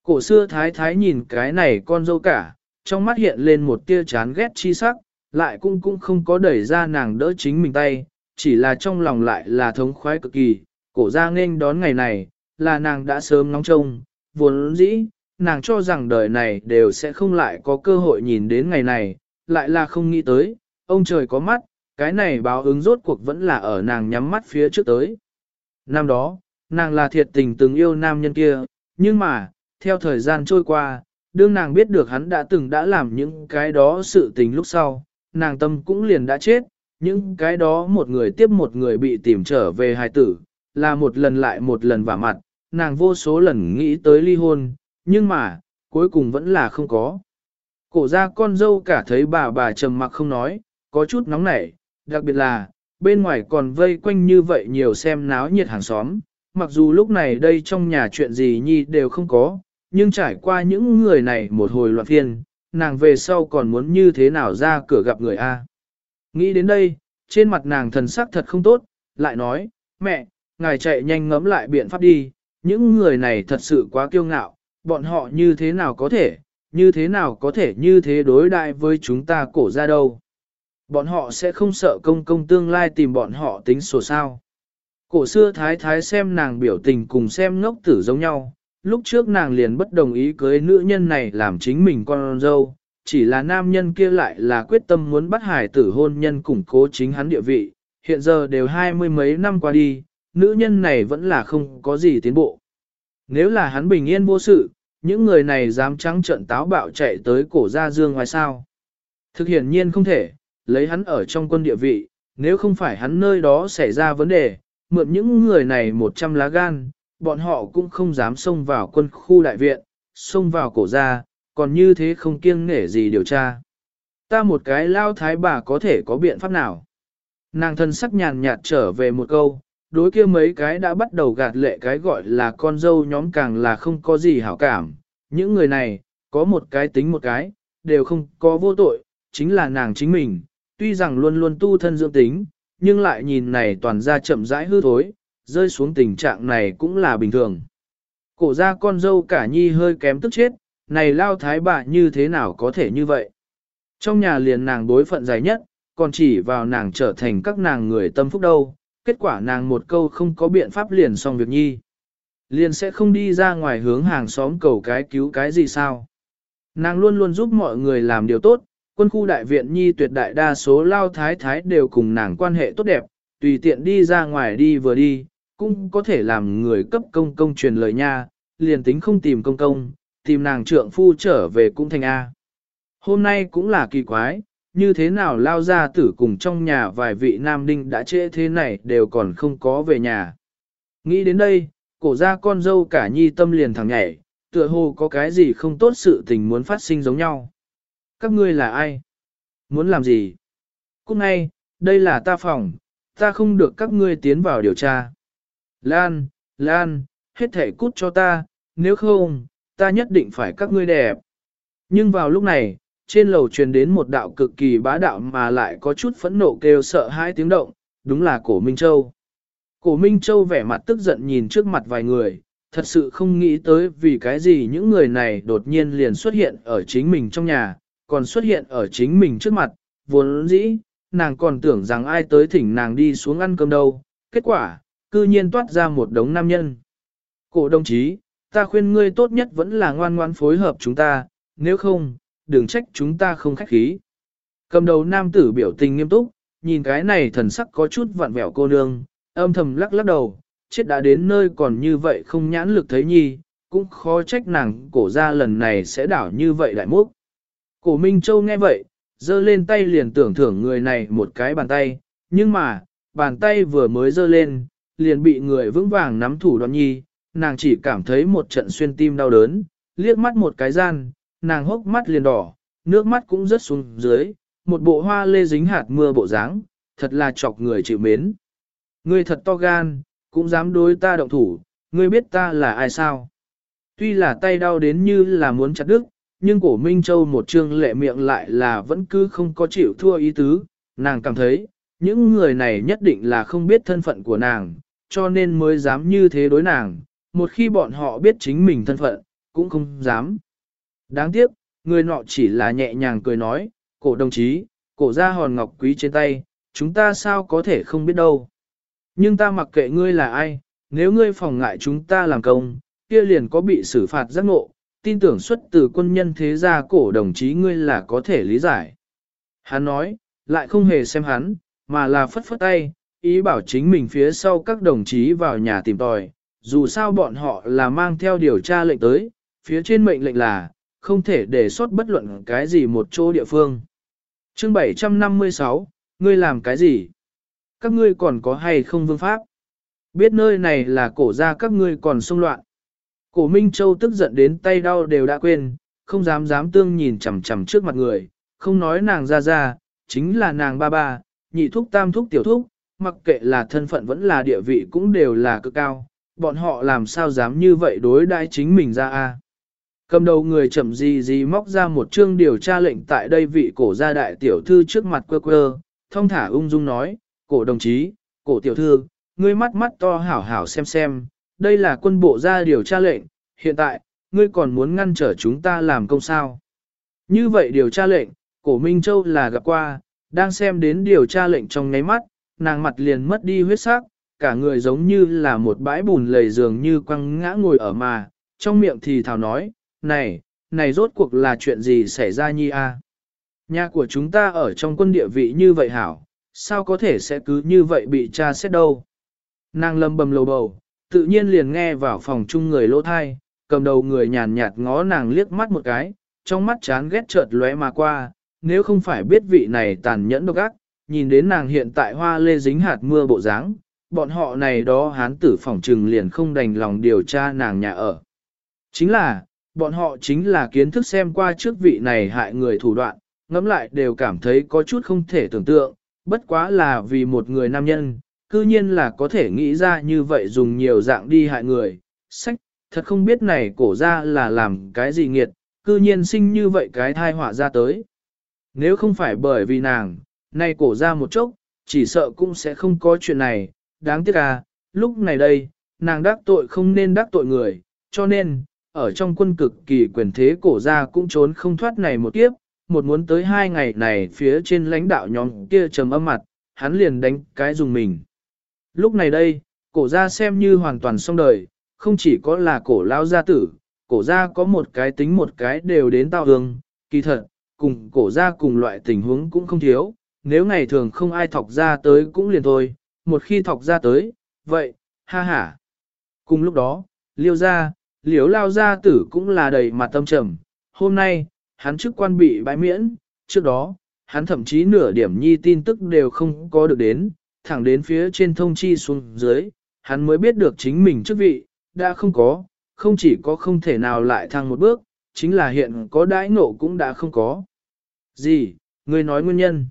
Cổ xưa thái thái nhìn cái này con dâu cả, trong mắt hiện lên một tia chán ghét chi sắc, lại cũng cũng không có đẩy ra nàng đỡ chính mình tay, chỉ là trong lòng lại là thống khoái cực kỳ, cổ ra nghênh đón ngày này, là nàng đã sớm nóng trông, vốn dĩ, nàng cho rằng đời này đều sẽ không lại có cơ hội nhìn đến ngày này, lại là không nghĩ tới, ông trời có mắt, cái này báo ứng rốt cuộc vẫn là ở nàng nhắm mắt phía trước tới. Năm đó, nàng là thiệt tình từng yêu nam nhân kia, nhưng mà, theo thời gian trôi qua, đương nàng biết được hắn đã từng đã làm những cái đó sự tình lúc sau, nàng tâm cũng liền đã chết, những cái đó một người tiếp một người bị tìm trở về hài tử, là một lần lại một lần vả mặt, nàng vô số lần nghĩ tới ly hôn, nhưng mà, cuối cùng vẫn là không có. Cổ ra con dâu cả thấy bà bà trầm mặc không nói, có chút nóng nảy, đặc biệt là, bên ngoài còn vây quanh như vậy nhiều xem náo nhiệt hàng xóm, mặc dù lúc này đây trong nhà chuyện gì nhi đều không có, nhưng trải qua những người này một hồi loạn phiên, nàng về sau còn muốn như thế nào ra cửa gặp người A. Nghĩ đến đây, trên mặt nàng thần sắc thật không tốt, lại nói, mẹ, ngài chạy nhanh ngẫm lại biện pháp đi, những người này thật sự quá kiêu ngạo, bọn họ như thế nào có thể, như thế nào có thể như thế đối đại với chúng ta cổ ra đâu. Bọn họ sẽ không sợ công công tương lai tìm bọn họ tính sổ sao. Cổ xưa thái thái xem nàng biểu tình cùng xem ngốc tử giống nhau, lúc trước nàng liền bất đồng ý cưới nữ nhân này làm chính mình con dâu, chỉ là nam nhân kia lại là quyết tâm muốn bắt hải tử hôn nhân củng cố chính hắn địa vị, hiện giờ đều hai mươi mấy năm qua đi, nữ nhân này vẫn là không có gì tiến bộ. Nếu là hắn bình yên vô sự, những người này dám trắng trận táo bạo chạy tới cổ gia dương ngoài sao. Thực hiện nhiên không thể, lấy hắn ở trong quân địa vị, nếu không phải hắn nơi đó xảy ra vấn đề, mượn những người này một trăm lá gan, bọn họ cũng không dám xông vào quân khu đại viện, xông vào cổ gia, còn như thế không kiêng nể gì điều tra. Ta một cái lao thái bà có thể có biện pháp nào? Nàng thân sắc nhàn nhạt trở về một câu, đối kia mấy cái đã bắt đầu gạt lệ cái gọi là con dâu nhóm càng là không có gì hảo cảm. Những người này, có một cái tính một cái, đều không có vô tội, chính là nàng chính mình, tuy rằng luôn luôn tu thân dưỡng tính, nhưng lại nhìn này toàn ra chậm rãi hư thối, rơi xuống tình trạng này cũng là bình thường. Cổ ra con dâu cả nhi hơi kém tức chết, này lao thái bà như thế nào có thể như vậy? Trong nhà liền nàng đối phận dài nhất, còn chỉ vào nàng trở thành các nàng người tâm phúc đâu, kết quả nàng một câu không có biện pháp liền xong việc nhi. Liền sẽ không đi ra ngoài hướng hàng xóm cầu cái cứu cái gì sao. Nàng luôn luôn giúp mọi người làm điều tốt, quân khu đại viện nhi tuyệt đại đa số lao thái thái đều cùng nàng quan hệ tốt đẹp, tùy tiện đi ra ngoài đi vừa đi, cũng có thể làm người cấp công công truyền lời nha, liền tính không tìm công công, tìm nàng trượng phu trở về cũng thành A. Hôm nay cũng là kỳ quái, như thế nào lao ra tử cùng trong nhà vài vị nam đinh đã trễ thế này đều còn không có về nhà. Nghĩ đến đây, cổ ra con dâu cả nhi tâm liền thẳng nhảy, tựa hồ có cái gì không tốt sự tình muốn phát sinh giống nhau. Các ngươi là ai? Muốn làm gì? Cúc ngay, đây là ta phòng, ta không được các ngươi tiến vào điều tra. Lan, Lan, hết thể cút cho ta, nếu không, ta nhất định phải các ngươi đẹp. Nhưng vào lúc này, trên lầu truyền đến một đạo cực kỳ bá đạo mà lại có chút phẫn nộ kêu sợ hai tiếng động, đúng là cổ Minh Châu. Cổ Minh Châu vẻ mặt tức giận nhìn trước mặt vài người, thật sự không nghĩ tới vì cái gì những người này đột nhiên liền xuất hiện ở chính mình trong nhà, còn xuất hiện ở chính mình trước mặt, vốn dĩ, nàng còn tưởng rằng ai tới thỉnh nàng đi xuống ăn cơm đâu, kết quả, cư nhiên toát ra một đống nam nhân. Cổ đồng chí, ta khuyên ngươi tốt nhất vẫn là ngoan ngoan phối hợp chúng ta, nếu không, đừng trách chúng ta không khách khí. Cầm đầu nam tử biểu tình nghiêm túc, nhìn cái này thần sắc có chút vặn vẹo cô nương, âm thầm lắc lắc đầu, chết đã đến nơi còn như vậy không nhãn lực thấy nhi, cũng khó trách nàng cổ ra lần này sẽ đảo như vậy đại múc. Cổ Minh Châu nghe vậy, giơ lên tay liền tưởng thưởng người này một cái bàn tay, nhưng mà, bàn tay vừa mới giơ lên, liền bị người vững vàng nắm thủ đoạn nhi, nàng chỉ cảm thấy một trận xuyên tim đau đớn, liếc mắt một cái gian, nàng hốc mắt liền đỏ, nước mắt cũng rớt xuống dưới, một bộ hoa lê dính hạt mưa bộ dáng, thật là chọc người chịu mến. Ngươi thật to gan, cũng dám đối ta động thủ, ngươi biết ta là ai sao? Tuy là tay đau đến như là muốn chặt đứt, nhưng cổ Minh Châu một trương lệ miệng lại là vẫn cứ không có chịu thua ý tứ, nàng cảm thấy, những người này nhất định là không biết thân phận của nàng, cho nên mới dám như thế đối nàng, một khi bọn họ biết chính mình thân phận, cũng không dám. Đáng tiếc, người nọ chỉ là nhẹ nhàng cười nói, cổ đồng chí, cổ ra hòn ngọc quý trên tay, chúng ta sao có thể không biết đâu. Nhưng ta mặc kệ ngươi là ai, nếu ngươi phòng ngại chúng ta làm công, kia liền có bị xử phạt giác ngộ, tin tưởng xuất từ quân nhân thế gia cổ đồng chí ngươi là có thể lý giải. Hắn nói, lại không hề xem hắn, mà là phất phất tay, ý bảo chính mình phía sau các đồng chí vào nhà tìm tòi, dù sao bọn họ là mang theo điều tra lệnh tới, phía trên mệnh lệnh là, không thể để sót bất luận cái gì một chỗ địa phương. Chương 756, ngươi làm cái gì? Các ngươi còn có hay không vương pháp? Biết nơi này là cổ gia các ngươi còn xung loạn. Cổ Minh Châu tức giận đến tay đau đều đã quên, không dám dám tương nhìn chằm chằm trước mặt người, không nói nàng ra ra, chính là nàng ba ba, nhị thúc tam thúc tiểu thúc, mặc kệ là thân phận vẫn là địa vị cũng đều là cực cao, bọn họ làm sao dám như vậy đối đãi chính mình ra a? Cầm đầu người chậm gì gì móc ra một chương điều tra lệnh tại đây vị cổ gia đại tiểu thư trước mặt quơ quơ, thông thả ung dung nói, cổ đồng chí, cổ tiểu thư, ngươi mắt mắt to hảo hảo xem xem, đây là quân bộ ra điều tra lệnh, hiện tại, ngươi còn muốn ngăn trở chúng ta làm công sao. Như vậy điều tra lệnh, cổ Minh Châu là gặp qua, đang xem đến điều tra lệnh trong ngáy mắt, nàng mặt liền mất đi huyết sắc, cả người giống như là một bãi bùn lầy dường như quăng ngã ngồi ở mà, trong miệng thì thào nói, này, này rốt cuộc là chuyện gì xảy ra nhi a? Nhà của chúng ta ở trong quân địa vị như vậy hảo, sao có thể sẽ cứ như vậy bị tra xét đâu? Nàng lâm bầm lầu bầu, tự nhiên liền nghe vào phòng chung người lỗ thai, cầm đầu người nhàn nhạt ngó nàng liếc mắt một cái, trong mắt chán ghét chợt lóe mà qua, nếu không phải biết vị này tàn nhẫn độc ác, nhìn đến nàng hiện tại hoa lê dính hạt mưa bộ dáng, bọn họ này đó hán tử phỏng trừng liền không đành lòng điều tra nàng nhà ở. Chính là, bọn họ chính là kiến thức xem qua trước vị này hại người thủ đoạn, ngẫm lại đều cảm thấy có chút không thể tưởng tượng, bất quá là vì một người nam nhân, cư nhiên là có thể nghĩ ra như vậy dùng nhiều dạng đi hại người. Sách, thật không biết này cổ ra là làm cái gì nghiệt, cư nhiên sinh như vậy cái thai họa ra tới. Nếu không phải bởi vì nàng, nay cổ ra một chốc, chỉ sợ cũng sẽ không có chuyện này, đáng tiếc à, lúc này đây, nàng đắc tội không nên đắc tội người, cho nên, ở trong quân cực kỳ quyền thế cổ gia cũng trốn không thoát này một kiếp, một muốn tới hai ngày này phía trên lãnh đạo nhóm kia trầm âm mặt, hắn liền đánh cái dùng mình. Lúc này đây, cổ gia xem như hoàn toàn xong đời, không chỉ có là cổ lao gia tử, cổ gia có một cái tính một cái đều đến tao hương, kỳ thật, cùng cổ gia cùng loại tình huống cũng không thiếu, nếu ngày thường không ai thọc ra tới cũng liền thôi, một khi thọc ra tới, vậy, ha ha. Cùng lúc đó, liêu gia liếu lao gia tử cũng là đầy mặt tâm trầm, hôm nay, hắn chức quan bị bãi miễn, trước đó, hắn thậm chí nửa điểm nhi tin tức đều không có được đến, thẳng đến phía trên thông chi xuống dưới, hắn mới biết được chính mình chức vị, đã không có, không chỉ có không thể nào lại thăng một bước, chính là hiện có đãi nộ cũng đã không có. Gì, người nói nguyên nhân?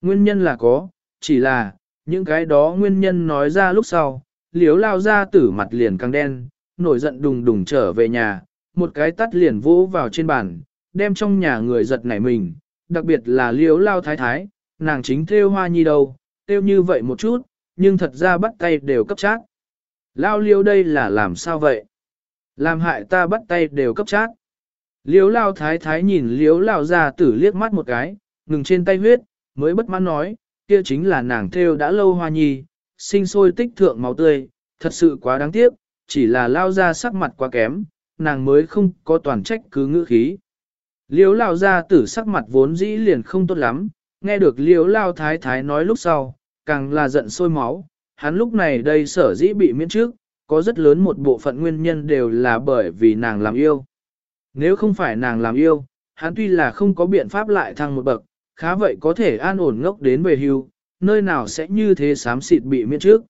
Nguyên nhân là có, chỉ là, những cái đó nguyên nhân nói ra lúc sau, liếu lao ra tử mặt liền càng đen, nổi giận đùng đùng trở về nhà, một cái tắt liền vỗ vào trên bàn, đem trong nhà người giật nảy mình, đặc biệt là liếu lao thái thái, nàng chính theo hoa nhi đâu, theo như vậy một chút, nhưng thật ra bắt tay đều cấp chát. Lao liếu đây là làm sao vậy? Làm hại ta bắt tay đều cấp chát. Liếu lao thái thái nhìn liếu lao ra tử liếc mắt một cái, ngừng trên tay huyết, mới bất mãn nói, kia chính là nàng theo đã lâu hoa nhi, sinh sôi tích thượng máu tươi, thật sự quá đáng tiếc, chỉ là lao ra sắc mặt quá kém, nàng mới không có toàn trách cứ ngữ khí. Liếu lao ra tử sắc mặt vốn dĩ liền không tốt lắm, nghe được liếu lao thái thái nói lúc sau, càng là giận sôi máu, hắn lúc này đây sở dĩ bị miễn trước, có rất lớn một bộ phận nguyên nhân đều là bởi vì nàng làm yêu. Nếu không phải nàng làm yêu, hắn tuy là không có biện pháp lại thăng một bậc, khá vậy có thể an ổn ngốc đến về hưu, nơi nào sẽ như thế xám xịt bị miễn trước.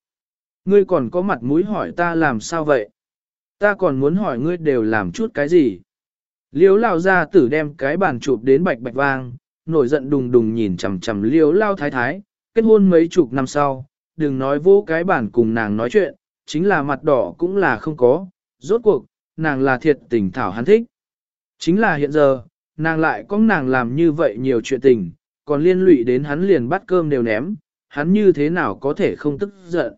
Ngươi còn có mặt mũi hỏi ta làm sao vậy? Ta còn muốn hỏi ngươi đều làm chút cái gì? Liếu lao ra tử đem cái bàn chụp đến bạch bạch vang, nổi giận đùng đùng nhìn chằm chằm liếu lao thái thái, kết hôn mấy chục năm sau, đừng nói vô cái bàn cùng nàng nói chuyện, chính là mặt đỏ cũng là không có, rốt cuộc, nàng là thiệt tình thảo hắn thích. Chính là hiện giờ, nàng lại có nàng làm như vậy nhiều chuyện tình, còn liên lụy đến hắn liền bắt cơm đều ném, hắn như thế nào có thể không tức giận.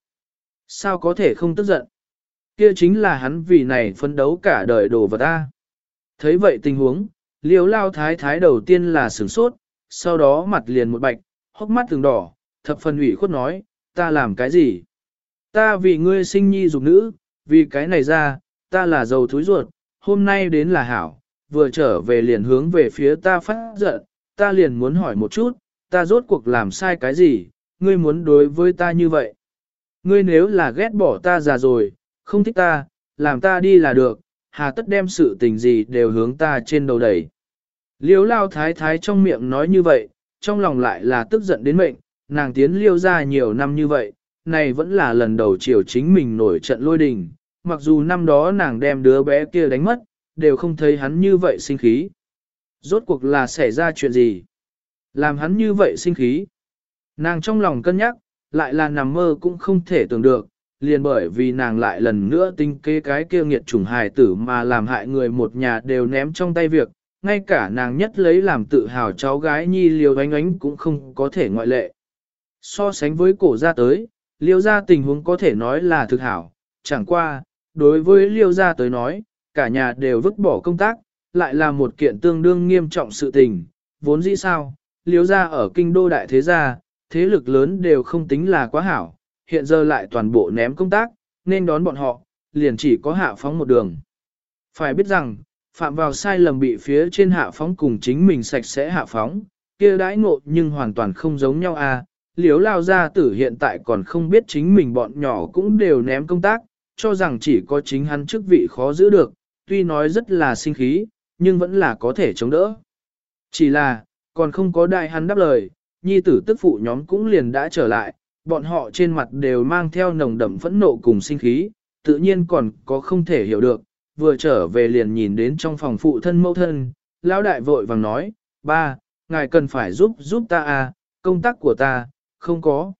Sao có thể không tức giận? Kia chính là hắn vì này phấn đấu cả đời đồ vật ta. Thấy vậy tình huống, liều lao thái thái đầu tiên là sửng sốt, sau đó mặt liền một bạch, hốc mắt từng đỏ, thập phần ủy khuất nói, ta làm cái gì? Ta vì ngươi sinh nhi dục nữ, vì cái này ra, ta là giàu thúi ruột, hôm nay đến là hảo, vừa trở về liền hướng về phía ta phát giận, ta liền muốn hỏi một chút, ta rốt cuộc làm sai cái gì, ngươi muốn đối với ta như vậy. Ngươi nếu là ghét bỏ ta già rồi, không thích ta, làm ta đi là được, hà tất đem sự tình gì đều hướng ta trên đầu đẩy. Liêu lao thái thái trong miệng nói như vậy, trong lòng lại là tức giận đến mệnh, nàng tiến liêu ra nhiều năm như vậy, này vẫn là lần đầu chiều chính mình nổi trận lôi đình, mặc dù năm đó nàng đem đứa bé kia đánh mất, đều không thấy hắn như vậy sinh khí. Rốt cuộc là xảy ra chuyện gì? Làm hắn như vậy sinh khí. Nàng trong lòng cân nhắc, lại là nằm mơ cũng không thể tưởng được, liền bởi vì nàng lại lần nữa tinh kế cái kia nghiệt chủng hài tử mà làm hại người một nhà đều ném trong tay việc, ngay cả nàng nhất lấy làm tự hào cháu gái nhi liều ánh ánh cũng không có thể ngoại lệ. So sánh với cổ gia tới, liêu gia tình huống có thể nói là thực hảo, chẳng qua, đối với liêu gia tới nói, cả nhà đều vứt bỏ công tác, lại là một kiện tương đương nghiêm trọng sự tình, vốn dĩ sao, liêu gia ở kinh đô đại thế gia, thế lực lớn đều không tính là quá hảo, hiện giờ lại toàn bộ ném công tác, nên đón bọn họ, liền chỉ có hạ phóng một đường. Phải biết rằng, phạm vào sai lầm bị phía trên hạ phóng cùng chính mình sạch sẽ hạ phóng, kia đãi ngộ nhưng hoàn toàn không giống nhau à, liếu lao gia tử hiện tại còn không biết chính mình bọn nhỏ cũng đều ném công tác, cho rằng chỉ có chính hắn chức vị khó giữ được, tuy nói rất là sinh khí, nhưng vẫn là có thể chống đỡ. Chỉ là, còn không có đại hắn đáp lời, nhi tử tức phụ nhóm cũng liền đã trở lại, bọn họ trên mặt đều mang theo nồng đậm phẫn nộ cùng sinh khí, tự nhiên còn có không thể hiểu được, vừa trở về liền nhìn đến trong phòng phụ thân mẫu thân, lão đại vội vàng nói, ba, ngài cần phải giúp giúp ta à, công tác của ta, không có.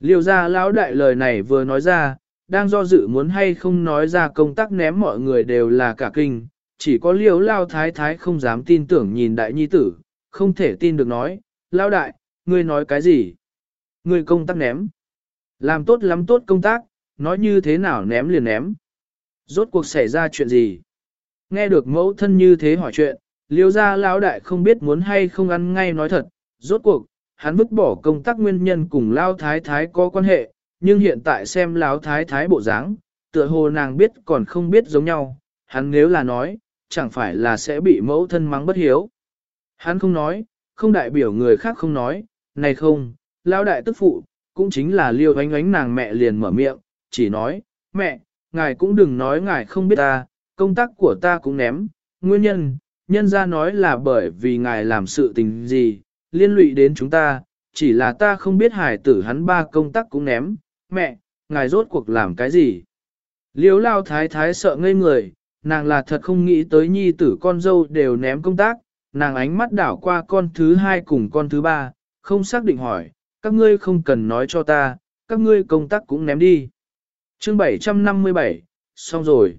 Liêu ra lão đại lời này vừa nói ra, đang do dự muốn hay không nói ra công tác ném mọi người đều là cả kinh, chỉ có liêu lao thái thái không dám tin tưởng nhìn đại nhi tử, không thể tin được nói, lao đại, ngươi nói cái gì? Ngươi công tác ném. Làm tốt lắm tốt công tác, nói như thế nào ném liền ném. Rốt cuộc xảy ra chuyện gì? Nghe được mẫu thân như thế hỏi chuyện, liêu ra lão đại không biết muốn hay không ăn ngay nói thật, rốt cuộc, hắn vứt bỏ công tác nguyên nhân cùng lao thái thái có quan hệ, nhưng hiện tại xem lão thái thái bộ dáng, tựa hồ nàng biết còn không biết giống nhau, hắn nếu là nói, chẳng phải là sẽ bị mẫu thân mắng bất hiếu. Hắn không nói, không đại biểu người khác không nói, này không, lão đại tức phụ, cũng chính là liêu ánh ánh nàng mẹ liền mở miệng, chỉ nói, mẹ, ngài cũng đừng nói ngài không biết ta, công tác của ta cũng ném, nguyên nhân, nhân ra nói là bởi vì ngài làm sự tình gì, liên lụy đến chúng ta, chỉ là ta không biết hải tử hắn ba công tác cũng ném, mẹ, ngài rốt cuộc làm cái gì. Liếu lao thái thái sợ ngây người, nàng là thật không nghĩ tới nhi tử con dâu đều ném công tác, nàng ánh mắt đảo qua con thứ hai cùng con thứ ba, không xác định hỏi, các ngươi không cần nói cho ta, các ngươi công tác cũng ném đi. Chương 757, xong rồi.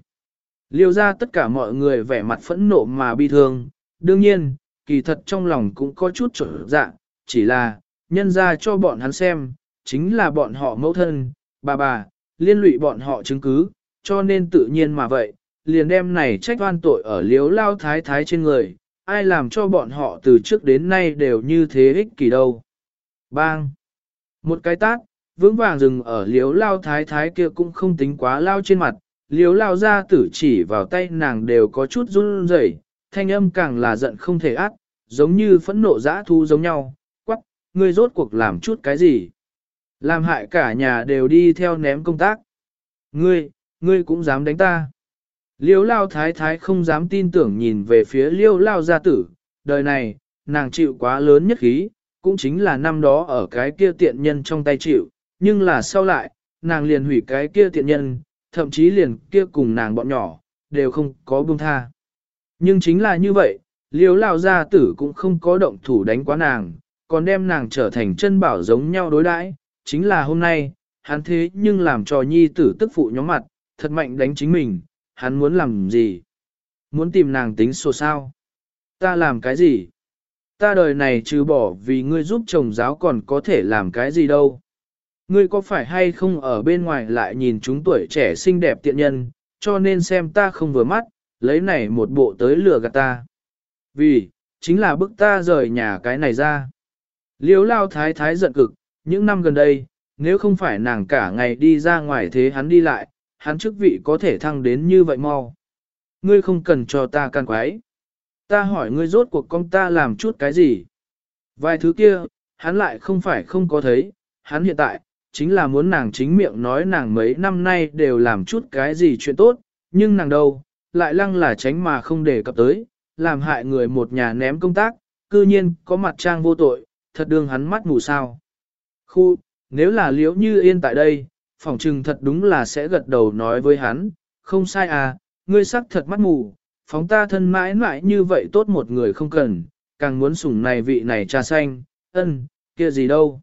Liêu ra tất cả mọi người vẻ mặt phẫn nộ mà bi thương, đương nhiên, kỳ thật trong lòng cũng có chút trở dạ, chỉ là, nhân ra cho bọn hắn xem, chính là bọn họ mẫu thân, bà bà, liên lụy bọn họ chứng cứ, cho nên tự nhiên mà vậy, liền đem này trách oan tội ở liếu lao thái thái trên người, ai làm cho bọn họ từ trước đến nay đều như thế ích kỷ đâu. Bang! Một cái tát, vững vàng dừng ở liếu lao thái thái kia cũng không tính quá lao trên mặt, liếu lao ra tử chỉ vào tay nàng đều có chút run rẩy, thanh âm càng là giận không thể át, giống như phẫn nộ dã thu giống nhau, quắc, ngươi rốt cuộc làm chút cái gì? Làm hại cả nhà đều đi theo ném công tác. Ngươi, ngươi cũng dám đánh ta. Liêu lao thái thái không dám tin tưởng nhìn về phía liêu lao gia tử, đời này, nàng chịu quá lớn nhất khí, cũng chính là năm đó ở cái kia tiện nhân trong tay chịu, nhưng là sau lại, nàng liền hủy cái kia tiện nhân, thậm chí liền kia cùng nàng bọn nhỏ, đều không có buông tha. Nhưng chính là như vậy, liêu lao gia tử cũng không có động thủ đánh quá nàng, còn đem nàng trở thành chân bảo giống nhau đối đãi. chính là hôm nay, hắn thế nhưng làm cho nhi tử tức phụ nhóm mặt, thật mạnh đánh chính mình, hắn muốn làm gì? Muốn tìm nàng tính sổ sao? Ta làm cái gì? Ta đời này trừ bỏ vì ngươi giúp chồng giáo còn có thể làm cái gì đâu? Ngươi có phải hay không ở bên ngoài lại nhìn chúng tuổi trẻ xinh đẹp tiện nhân, cho nên xem ta không vừa mắt, lấy này một bộ tới lừa gạt ta. Vì, chính là bức ta rời nhà cái này ra. Liếu lao thái thái giận cực, những năm gần đây, nếu không phải nàng cả ngày đi ra ngoài thế hắn đi lại, hắn chức vị có thể thăng đến như vậy mau. Ngươi không cần cho ta can quái. Ta hỏi ngươi rốt cuộc con ta làm chút cái gì? Vài thứ kia, hắn lại không phải không có thấy, hắn hiện tại, chính là muốn nàng chính miệng nói nàng mấy năm nay đều làm chút cái gì chuyện tốt, nhưng nàng đâu, lại lăng là tránh mà không để cập tới, làm hại người một nhà ném công tác, cư nhiên có mặt trang vô tội, thật đương hắn mắt mù sao. Khu, nếu là liễu như yên tại đây, phỏng trừng thật đúng là sẽ gật đầu nói với hắn, không sai à, ngươi sắc thật mắt mù, phóng ta thân mãi mãi như vậy tốt một người không cần, càng muốn sủng này vị này trà xanh, ân, kia gì đâu.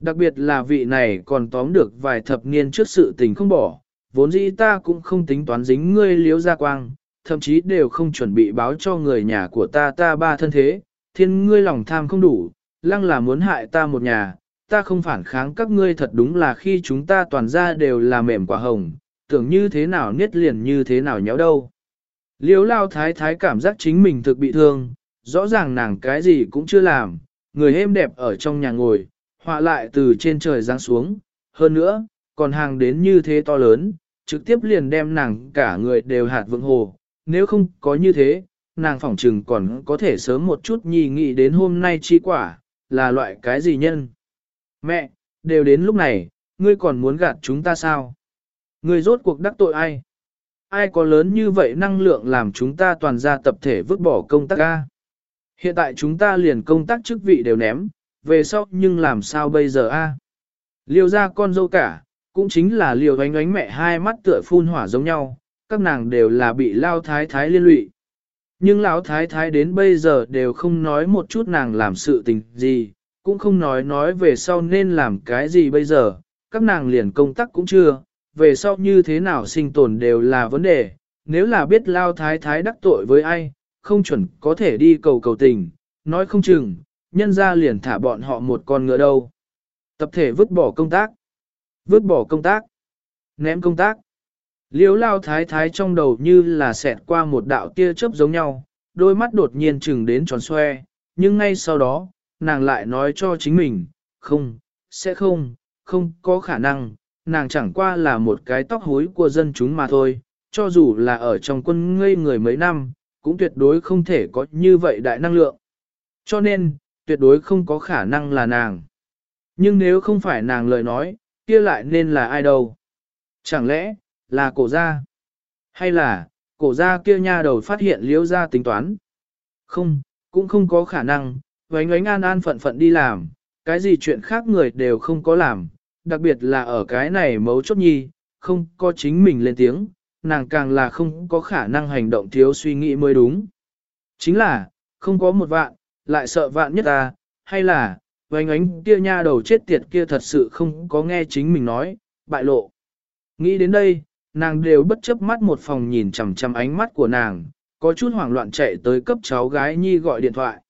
Đặc biệt là vị này còn tóm được vài thập niên trước sự tình không bỏ, vốn dĩ ta cũng không tính toán dính ngươi liếu ra quang, thậm chí đều không chuẩn bị báo cho người nhà của ta ta ba thân thế, thiên ngươi lòng tham không đủ, lăng là muốn hại ta một nhà, ta không phản kháng các ngươi thật đúng là khi chúng ta toàn ra đều là mềm quả hồng, tưởng như thế nào niết liền như thế nào nhéo đâu. Liếu lao thái thái cảm giác chính mình thực bị thương, rõ ràng nàng cái gì cũng chưa làm, người êm đẹp ở trong nhà ngồi, họa lại từ trên trời giáng xuống, hơn nữa, còn hàng đến như thế to lớn, trực tiếp liền đem nàng cả người đều hạt vượng hồ, nếu không có như thế, nàng phỏng trừng còn có thể sớm một chút nhì nghĩ đến hôm nay chi quả, là loại cái gì nhân. Mẹ, đều đến lúc này, ngươi còn muốn gạt chúng ta sao? Ngươi rốt cuộc đắc tội ai? Ai có lớn như vậy năng lượng làm chúng ta toàn ra tập thể vứt bỏ công tác ca? Hiện tại chúng ta liền công tác chức vị đều ném, về sau nhưng làm sao bây giờ a? Liêu ra con dâu cả, cũng chính là liều ánh ánh mẹ hai mắt tựa phun hỏa giống nhau, các nàng đều là bị lao thái thái liên lụy. Nhưng lão thái thái đến bây giờ đều không nói một chút nàng làm sự tình gì, cũng không nói nói về sau nên làm cái gì bây giờ, các nàng liền công tác cũng chưa, về sau như thế nào sinh tồn đều là vấn đề, nếu là biết lao thái thái đắc tội với ai, không chuẩn có thể đi cầu cầu tình, nói không chừng, nhân ra liền thả bọn họ một con ngựa đâu. Tập thể vứt bỏ công tác, vứt bỏ công tác, ném công tác. Liếu lao thái thái trong đầu như là xẹt qua một đạo tia chớp giống nhau, đôi mắt đột nhiên chừng đến tròn xoe, nhưng ngay sau đó, nàng lại nói cho chính mình, không, sẽ không, không có khả năng, nàng chẳng qua là một cái tóc hối của dân chúng mà thôi, cho dù là ở trong quân ngây người mấy năm, cũng tuyệt đối không thể có như vậy đại năng lượng. Cho nên, tuyệt đối không có khả năng là nàng. Nhưng nếu không phải nàng lời nói, kia lại nên là ai đâu? Chẳng lẽ, là cổ gia? Hay là, cổ gia kia nha đầu phát hiện liễu gia tính toán? Không, cũng không có khả năng, vánh ánh an an phận phận đi làm, cái gì chuyện khác người đều không có làm, đặc biệt là ở cái này mấu chốt nhi, không có chính mình lên tiếng, nàng càng là không có khả năng hành động thiếu suy nghĩ mới đúng. Chính là, không có một vạn, lại sợ vạn nhất ta, hay là, vánh ánh kia nha đầu chết tiệt kia thật sự không có nghe chính mình nói, bại lộ. Nghĩ đến đây, nàng đều bất chấp mắt một phòng nhìn chằm chằm ánh mắt của nàng, có chút hoảng loạn chạy tới cấp cháu gái Nhi gọi điện thoại.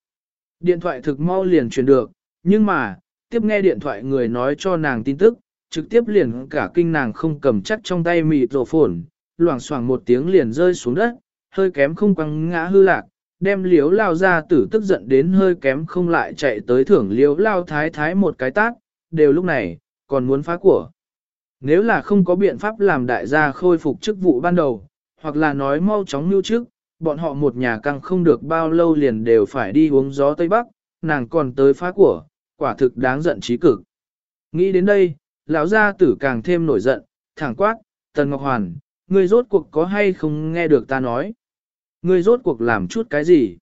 Điện thoại thực mau liền truyền được, nhưng mà, tiếp nghe điện thoại người nói cho nàng tin tức, trực tiếp liền cả kinh nàng không cầm chắc trong tay mịt rổ phổn, loảng xoảng một tiếng liền rơi xuống đất, hơi kém không quăng ngã hư lạc, đem liếu lao ra tử tức giận đến hơi kém không lại chạy tới thưởng liếu lao thái thái một cái tát, đều lúc này, còn muốn phá của. Nếu là không có biện pháp làm đại gia khôi phục chức vụ ban đầu, hoặc là nói mau chóng mưu trước, bọn họ một nhà căng không được bao lâu liền đều phải đi uống gió Tây Bắc, nàng còn tới phá của, quả thực đáng giận trí cực. Nghĩ đến đây, lão gia tử càng thêm nổi giận, thẳng quát, Tần Ngọc Hoàn, ngươi rốt cuộc có hay không nghe được ta nói? Ngươi rốt cuộc làm chút cái gì?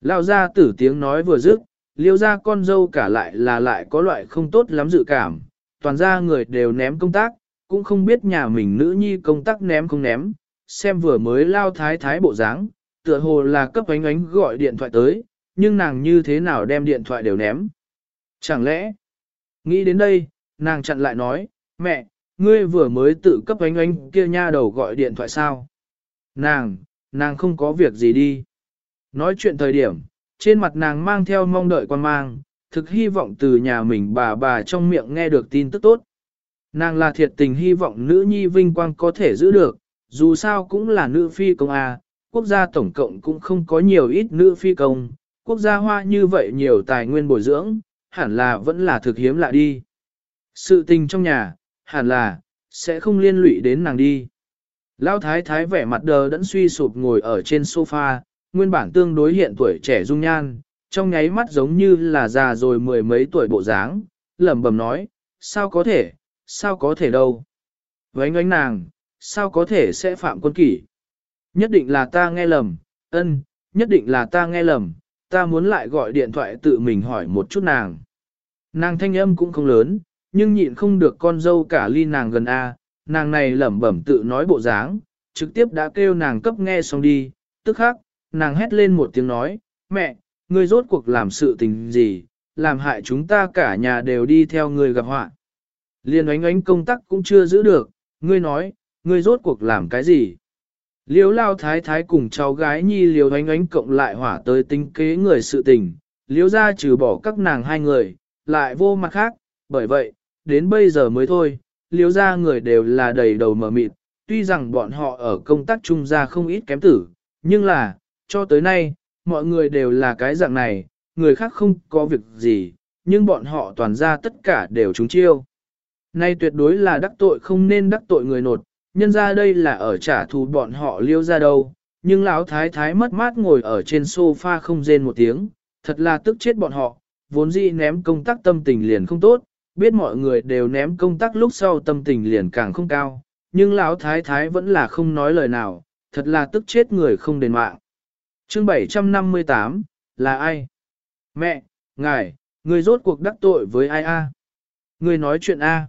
Lão gia tử tiếng nói vừa dứt, liêu ra con dâu cả lại là lại có loại không tốt lắm dự cảm, toàn ra người đều ném công tác, cũng không biết nhà mình nữ nhi công tác ném không ném, xem vừa mới lao thái thái bộ dáng, tựa hồ là cấp ánh ánh gọi điện thoại tới, nhưng nàng như thế nào đem điện thoại đều ném. Chẳng lẽ, nghĩ đến đây, nàng chặn lại nói, mẹ, ngươi vừa mới tự cấp ánh ánh kia nha đầu gọi điện thoại sao? Nàng, nàng không có việc gì đi. Nói chuyện thời điểm, trên mặt nàng mang theo mong đợi quan mang, thực hy vọng từ nhà mình bà bà trong miệng nghe được tin tức tốt. Nàng là thiệt tình hy vọng nữ nhi vinh quang có thể giữ được, dù sao cũng là nữ phi công A, quốc gia tổng cộng cũng không có nhiều ít nữ phi công, quốc gia hoa như vậy nhiều tài nguyên bồi dưỡng, hẳn là vẫn là thực hiếm lạ đi. Sự tình trong nhà, hẳn là, sẽ không liên lụy đến nàng đi. Lão thái thái vẻ mặt đờ đẫn suy sụp ngồi ở trên sofa, nguyên bản tương đối hiện tuổi trẻ dung nhan, trong nháy mắt giống như là già rồi mười mấy tuổi bộ dáng, lẩm bẩm nói, sao có thể, sao có thể đâu. Vánh ánh nàng, sao có thể sẽ phạm quân kỷ. Nhất định là ta nghe lầm, ân, nhất định là ta nghe lầm, ta muốn lại gọi điện thoại tự mình hỏi một chút nàng. Nàng thanh âm cũng không lớn, nhưng nhịn không được con dâu cả ly nàng gần A, nàng này lẩm bẩm tự nói bộ dáng, trực tiếp đã kêu nàng cấp nghe xong đi, tức khắc, nàng hét lên một tiếng nói, mẹ, ngươi rốt cuộc làm sự tình gì, làm hại chúng ta cả nhà đều đi theo ngươi gặp họa. Liên oánh oánh công tắc cũng chưa giữ được, ngươi nói, ngươi rốt cuộc làm cái gì? Liêu lao thái thái cùng cháu gái nhi liêu ánh ánh cộng lại hỏa tới tính kế người sự tình, liêu ra trừ bỏ các nàng hai người, lại vô mặt khác, bởi vậy, đến bây giờ mới thôi, liêu ra người đều là đầy đầu mở mịt, tuy rằng bọn họ ở công tác trung gia không ít kém tử, nhưng là, cho tới nay, mọi người đều là cái dạng này, người khác không có việc gì, nhưng bọn họ toàn ra tất cả đều trúng chiêu. Nay tuyệt đối là đắc tội không nên đắc tội người nột, nhân ra đây là ở trả thù bọn họ liêu ra đâu, nhưng lão thái thái mất mát ngồi ở trên sofa không rên một tiếng, thật là tức chết bọn họ, vốn dĩ ném công tác tâm tình liền không tốt, biết mọi người đều ném công tác lúc sau tâm tình liền càng không cao, nhưng lão thái thái vẫn là không nói lời nào, thật là tức chết người không đền mạng. Chương 758, là ai? Mẹ, ngài, người rốt cuộc đắc tội với ai a? Người nói chuyện a?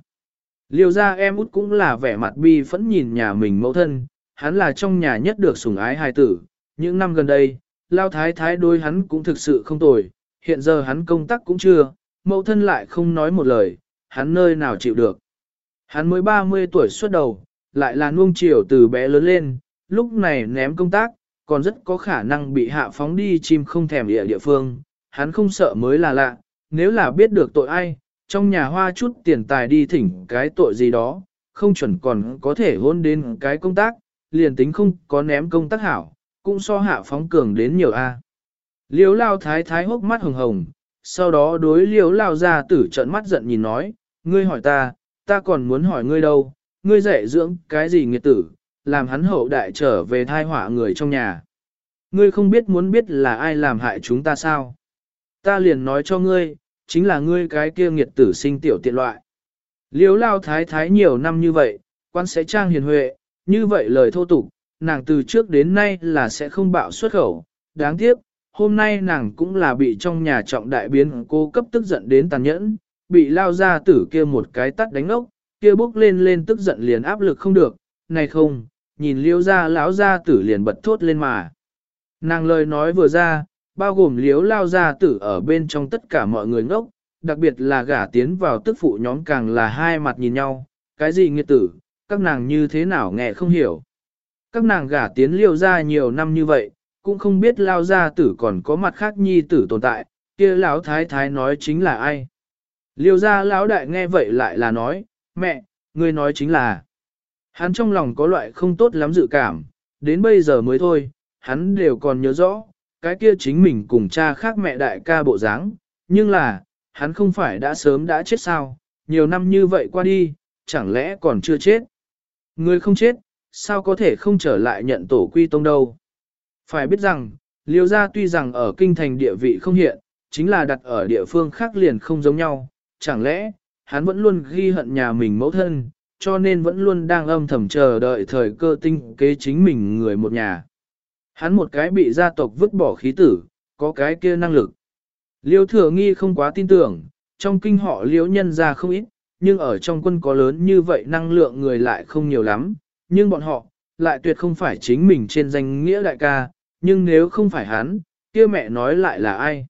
Liêu ra em út cũng là vẻ mặt bi phẫn nhìn nhà mình mẫu thân, hắn là trong nhà nhất được sủng ái hài tử. Những năm gần đây, lao thái thái đối hắn cũng thực sự không tồi, hiện giờ hắn công tác cũng chưa, mẫu thân lại không nói một lời, hắn nơi nào chịu được. Hắn mới 30 tuổi xuất đầu, lại là nuông chiều từ bé lớn lên, lúc này ném công tác, còn rất có khả năng bị hạ phóng đi chim không thèm địa địa phương, hắn không sợ mới là lạ, nếu là biết được tội ai, trong nhà hoa chút tiền tài đi thỉnh cái tội gì đó, không chuẩn còn có thể hôn đến cái công tác, liền tính không có ném công tác hảo, cũng so hạ phóng cường đến nhiều a. Liếu lao thái thái hốc mắt hồng hồng, sau đó đối liếu lao ra tử trận mắt giận nhìn nói, ngươi hỏi ta, ta còn muốn hỏi ngươi đâu, ngươi dạy dưỡng cái gì nghiệt tử, làm hắn hậu đại trở về thai họa người trong nhà. Ngươi không biết muốn biết là ai làm hại chúng ta sao? Ta liền nói cho ngươi, chính là ngươi cái kia nghiệt tử sinh tiểu tiện loại. Liếu lao thái thái nhiều năm như vậy, quan sẽ trang hiền huệ, như vậy lời thô tục, nàng từ trước đến nay là sẽ không bạo xuất khẩu. Đáng tiếc, hôm nay nàng cũng là bị trong nhà trọng đại biến cô cấp tức giận đến tàn nhẫn, bị lao ra tử kia một cái tắt đánh ốc, kia bốc lên lên tức giận liền áp lực không được, này không, nhìn liêu ra lão ra tử liền bật thốt lên mà. Nàng lời nói vừa ra, bao gồm liếu lao gia tử ở bên trong tất cả mọi người ngốc, đặc biệt là gả tiến vào tức phụ nhóm càng là hai mặt nhìn nhau, cái gì nghiệt tử, các nàng như thế nào nghe không hiểu. Các nàng gả tiến liêu ra nhiều năm như vậy, cũng không biết lao gia tử còn có mặt khác nhi tử tồn tại, kia lão thái thái nói chính là ai. Liêu gia lão đại nghe vậy lại là nói, mẹ, ngươi nói chính là. Hắn trong lòng có loại không tốt lắm dự cảm, đến bây giờ mới thôi, hắn đều còn nhớ rõ, cái kia chính mình cùng cha khác mẹ đại ca bộ dáng, nhưng là, hắn không phải đã sớm đã chết sao, nhiều năm như vậy qua đi, chẳng lẽ còn chưa chết. Người không chết, sao có thể không trở lại nhận tổ quy tông đâu. Phải biết rằng, liêu gia tuy rằng ở kinh thành địa vị không hiện, chính là đặt ở địa phương khác liền không giống nhau, chẳng lẽ, hắn vẫn luôn ghi hận nhà mình mẫu thân, cho nên vẫn luôn đang âm thầm chờ đợi thời cơ tinh kế chính mình người một nhà. Hắn một cái bị gia tộc vứt bỏ khí tử, có cái kia năng lực. Liêu thừa nghi không quá tin tưởng, trong kinh họ liêu nhân ra không ít, nhưng ở trong quân có lớn như vậy năng lượng người lại không nhiều lắm, nhưng bọn họ, lại tuyệt không phải chính mình trên danh nghĩa đại ca, nhưng nếu không phải hắn, kia mẹ nói lại là ai.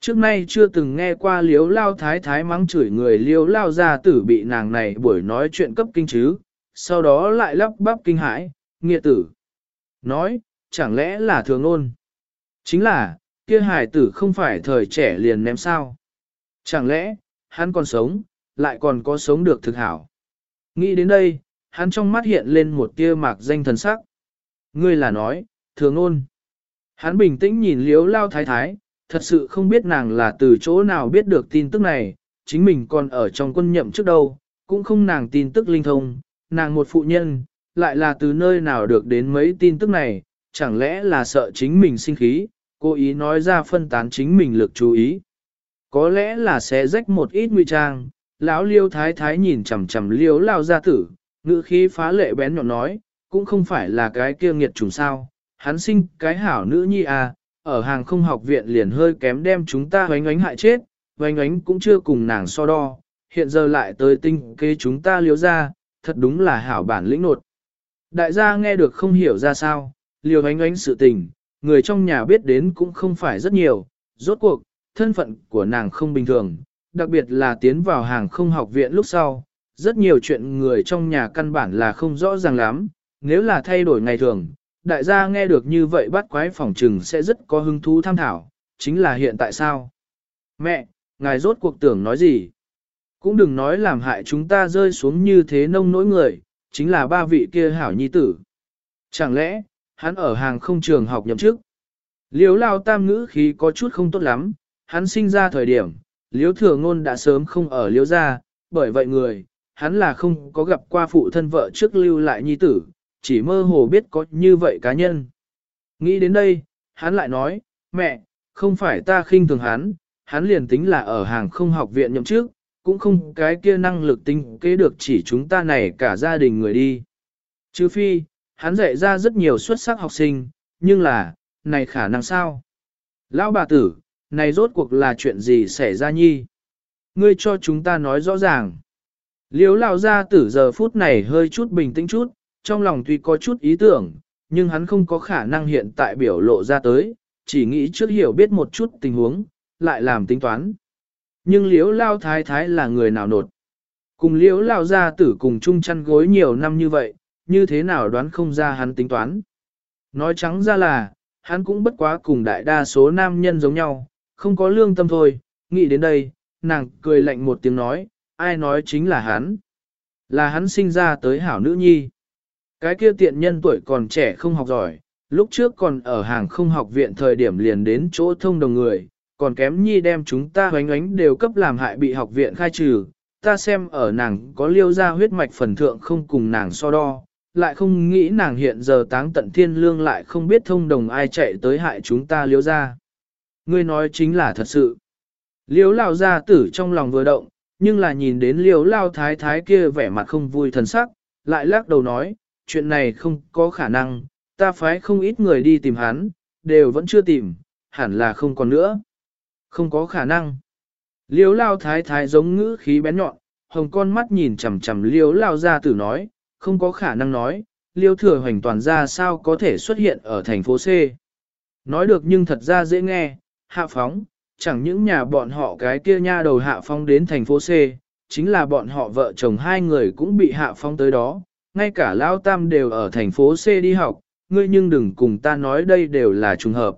Trước nay chưa từng nghe qua liếu lao thái thái mắng chửi người liếu lao gia tử bị nàng này buổi nói chuyện cấp kinh chứ, sau đó lại lắp bắp kinh hãi, nghĩa tử. Nói, chẳng lẽ là thường ôn? Chính là, kia hải tử không phải thời trẻ liền ném sao? Chẳng lẽ, hắn còn sống, lại còn có sống được thực hảo? Nghĩ đến đây, hắn trong mắt hiện lên một tia mạc danh thần sắc. Ngươi là nói, thường ôn. Hắn bình tĩnh nhìn liếu lao thái thái, thật sự không biết nàng là từ chỗ nào biết được tin tức này, chính mình còn ở trong quân nhậm trước đâu, cũng không nàng tin tức linh thông, nàng một phụ nhân, lại là từ nơi nào được đến mấy tin tức này, chẳng lẽ là sợ chính mình sinh khí, cố ý nói ra phân tán chính mình lực chú ý. Có lẽ là sẽ rách một ít nguy trang, Lão liêu thái thái nhìn chằm chằm liêu lao gia tử, ngữ khí phá lệ bén nhọn nói, cũng không phải là cái kia nghiệt trùng sao, hắn sinh cái hảo nữ nhi à, ở hàng không học viện liền hơi kém đem chúng ta hoánh ánh hại chết, hoánh ánh cũng chưa cùng nàng so đo, hiện giờ lại tới tinh kế chúng ta liếu ra, thật đúng là hảo bản lĩnh nột. Đại gia nghe được không hiểu ra sao, liều ánh ánh sự tình, người trong nhà biết đến cũng không phải rất nhiều, rốt cuộc, thân phận của nàng không bình thường, đặc biệt là tiến vào hàng không học viện lúc sau, rất nhiều chuyện người trong nhà căn bản là không rõ ràng lắm, nếu là thay đổi ngày thường, đại gia nghe được như vậy bắt quái phòng trừng sẽ rất có hứng thú tham thảo, chính là hiện tại sao? Mẹ, ngài rốt cuộc tưởng nói gì? Cũng đừng nói làm hại chúng ta rơi xuống như thế nông nỗi người, chính là ba vị kia hảo nhi tử. Chẳng lẽ, hắn ở hàng không trường học nhậm chức? Liếu lao tam ngữ khí có chút không tốt lắm, hắn sinh ra thời điểm, liếu thừa ngôn đã sớm không ở liếu gia, bởi vậy người, hắn là không có gặp qua phụ thân vợ trước lưu lại nhi tử, chỉ mơ hồ biết có như vậy cá nhân. Nghĩ đến đây, hắn lại nói, mẹ, không phải ta khinh thường hắn, hắn liền tính là ở hàng không học viện nhậm chức cũng không cái kia năng lực tính kế được chỉ chúng ta này cả gia đình người đi. Chứ phi, hắn dạy ra rất nhiều xuất sắc học sinh, nhưng là, này khả năng sao? Lão bà tử, này rốt cuộc là chuyện gì xảy ra nhi? Ngươi cho chúng ta nói rõ ràng. Liếu lão gia tử giờ phút này hơi chút bình tĩnh chút, trong lòng tuy có chút ý tưởng, nhưng hắn không có khả năng hiện tại biểu lộ ra tới, chỉ nghĩ trước hiểu biết một chút tình huống, lại làm tính toán. Nhưng liếu lao thái thái là người nào nột. Cùng liếu lao gia tử cùng chung chăn gối nhiều năm như vậy, như thế nào đoán không ra hắn tính toán. Nói trắng ra là, hắn cũng bất quá cùng đại đa số nam nhân giống nhau, không có lương tâm thôi, nghĩ đến đây, nàng cười lạnh một tiếng nói, ai nói chính là hắn. Là hắn sinh ra tới hảo nữ nhi. Cái kia tiện nhân tuổi còn trẻ không học giỏi, lúc trước còn ở hàng không học viện thời điểm liền đến chỗ thông đồng người, còn kém nhi đem chúng ta hoánh ánh đều cấp làm hại bị học viện khai trừ. Ta xem ở nàng có liêu ra huyết mạch phần thượng không cùng nàng so đo, lại không nghĩ nàng hiện giờ táng tận thiên lương lại không biết thông đồng ai chạy tới hại chúng ta liếu ra. Ngươi nói chính là thật sự. liếu lao gia tử trong lòng vừa động, nhưng là nhìn đến liếu lao thái thái kia vẻ mặt không vui thần sắc, lại lắc đầu nói, chuyện này không có khả năng, ta phái không ít người đi tìm hắn, đều vẫn chưa tìm, hẳn là không còn nữa. Không có khả năng. liếu lao thái thái giống ngữ khí bén nhọn, hồng con mắt nhìn chằm chằm liếu lao ra tử nói, không có khả năng nói, liêu thừa hoành toàn ra sao có thể xuất hiện ở thành phố C. Nói được nhưng thật ra dễ nghe, hạ phóng, chẳng những nhà bọn họ cái kia nha đầu hạ phóng đến thành phố C, chính là bọn họ vợ chồng hai người cũng bị hạ phóng tới đó, ngay cả Lao Tam đều ở thành phố C đi học, ngươi nhưng đừng cùng ta nói đây đều là trùng hợp.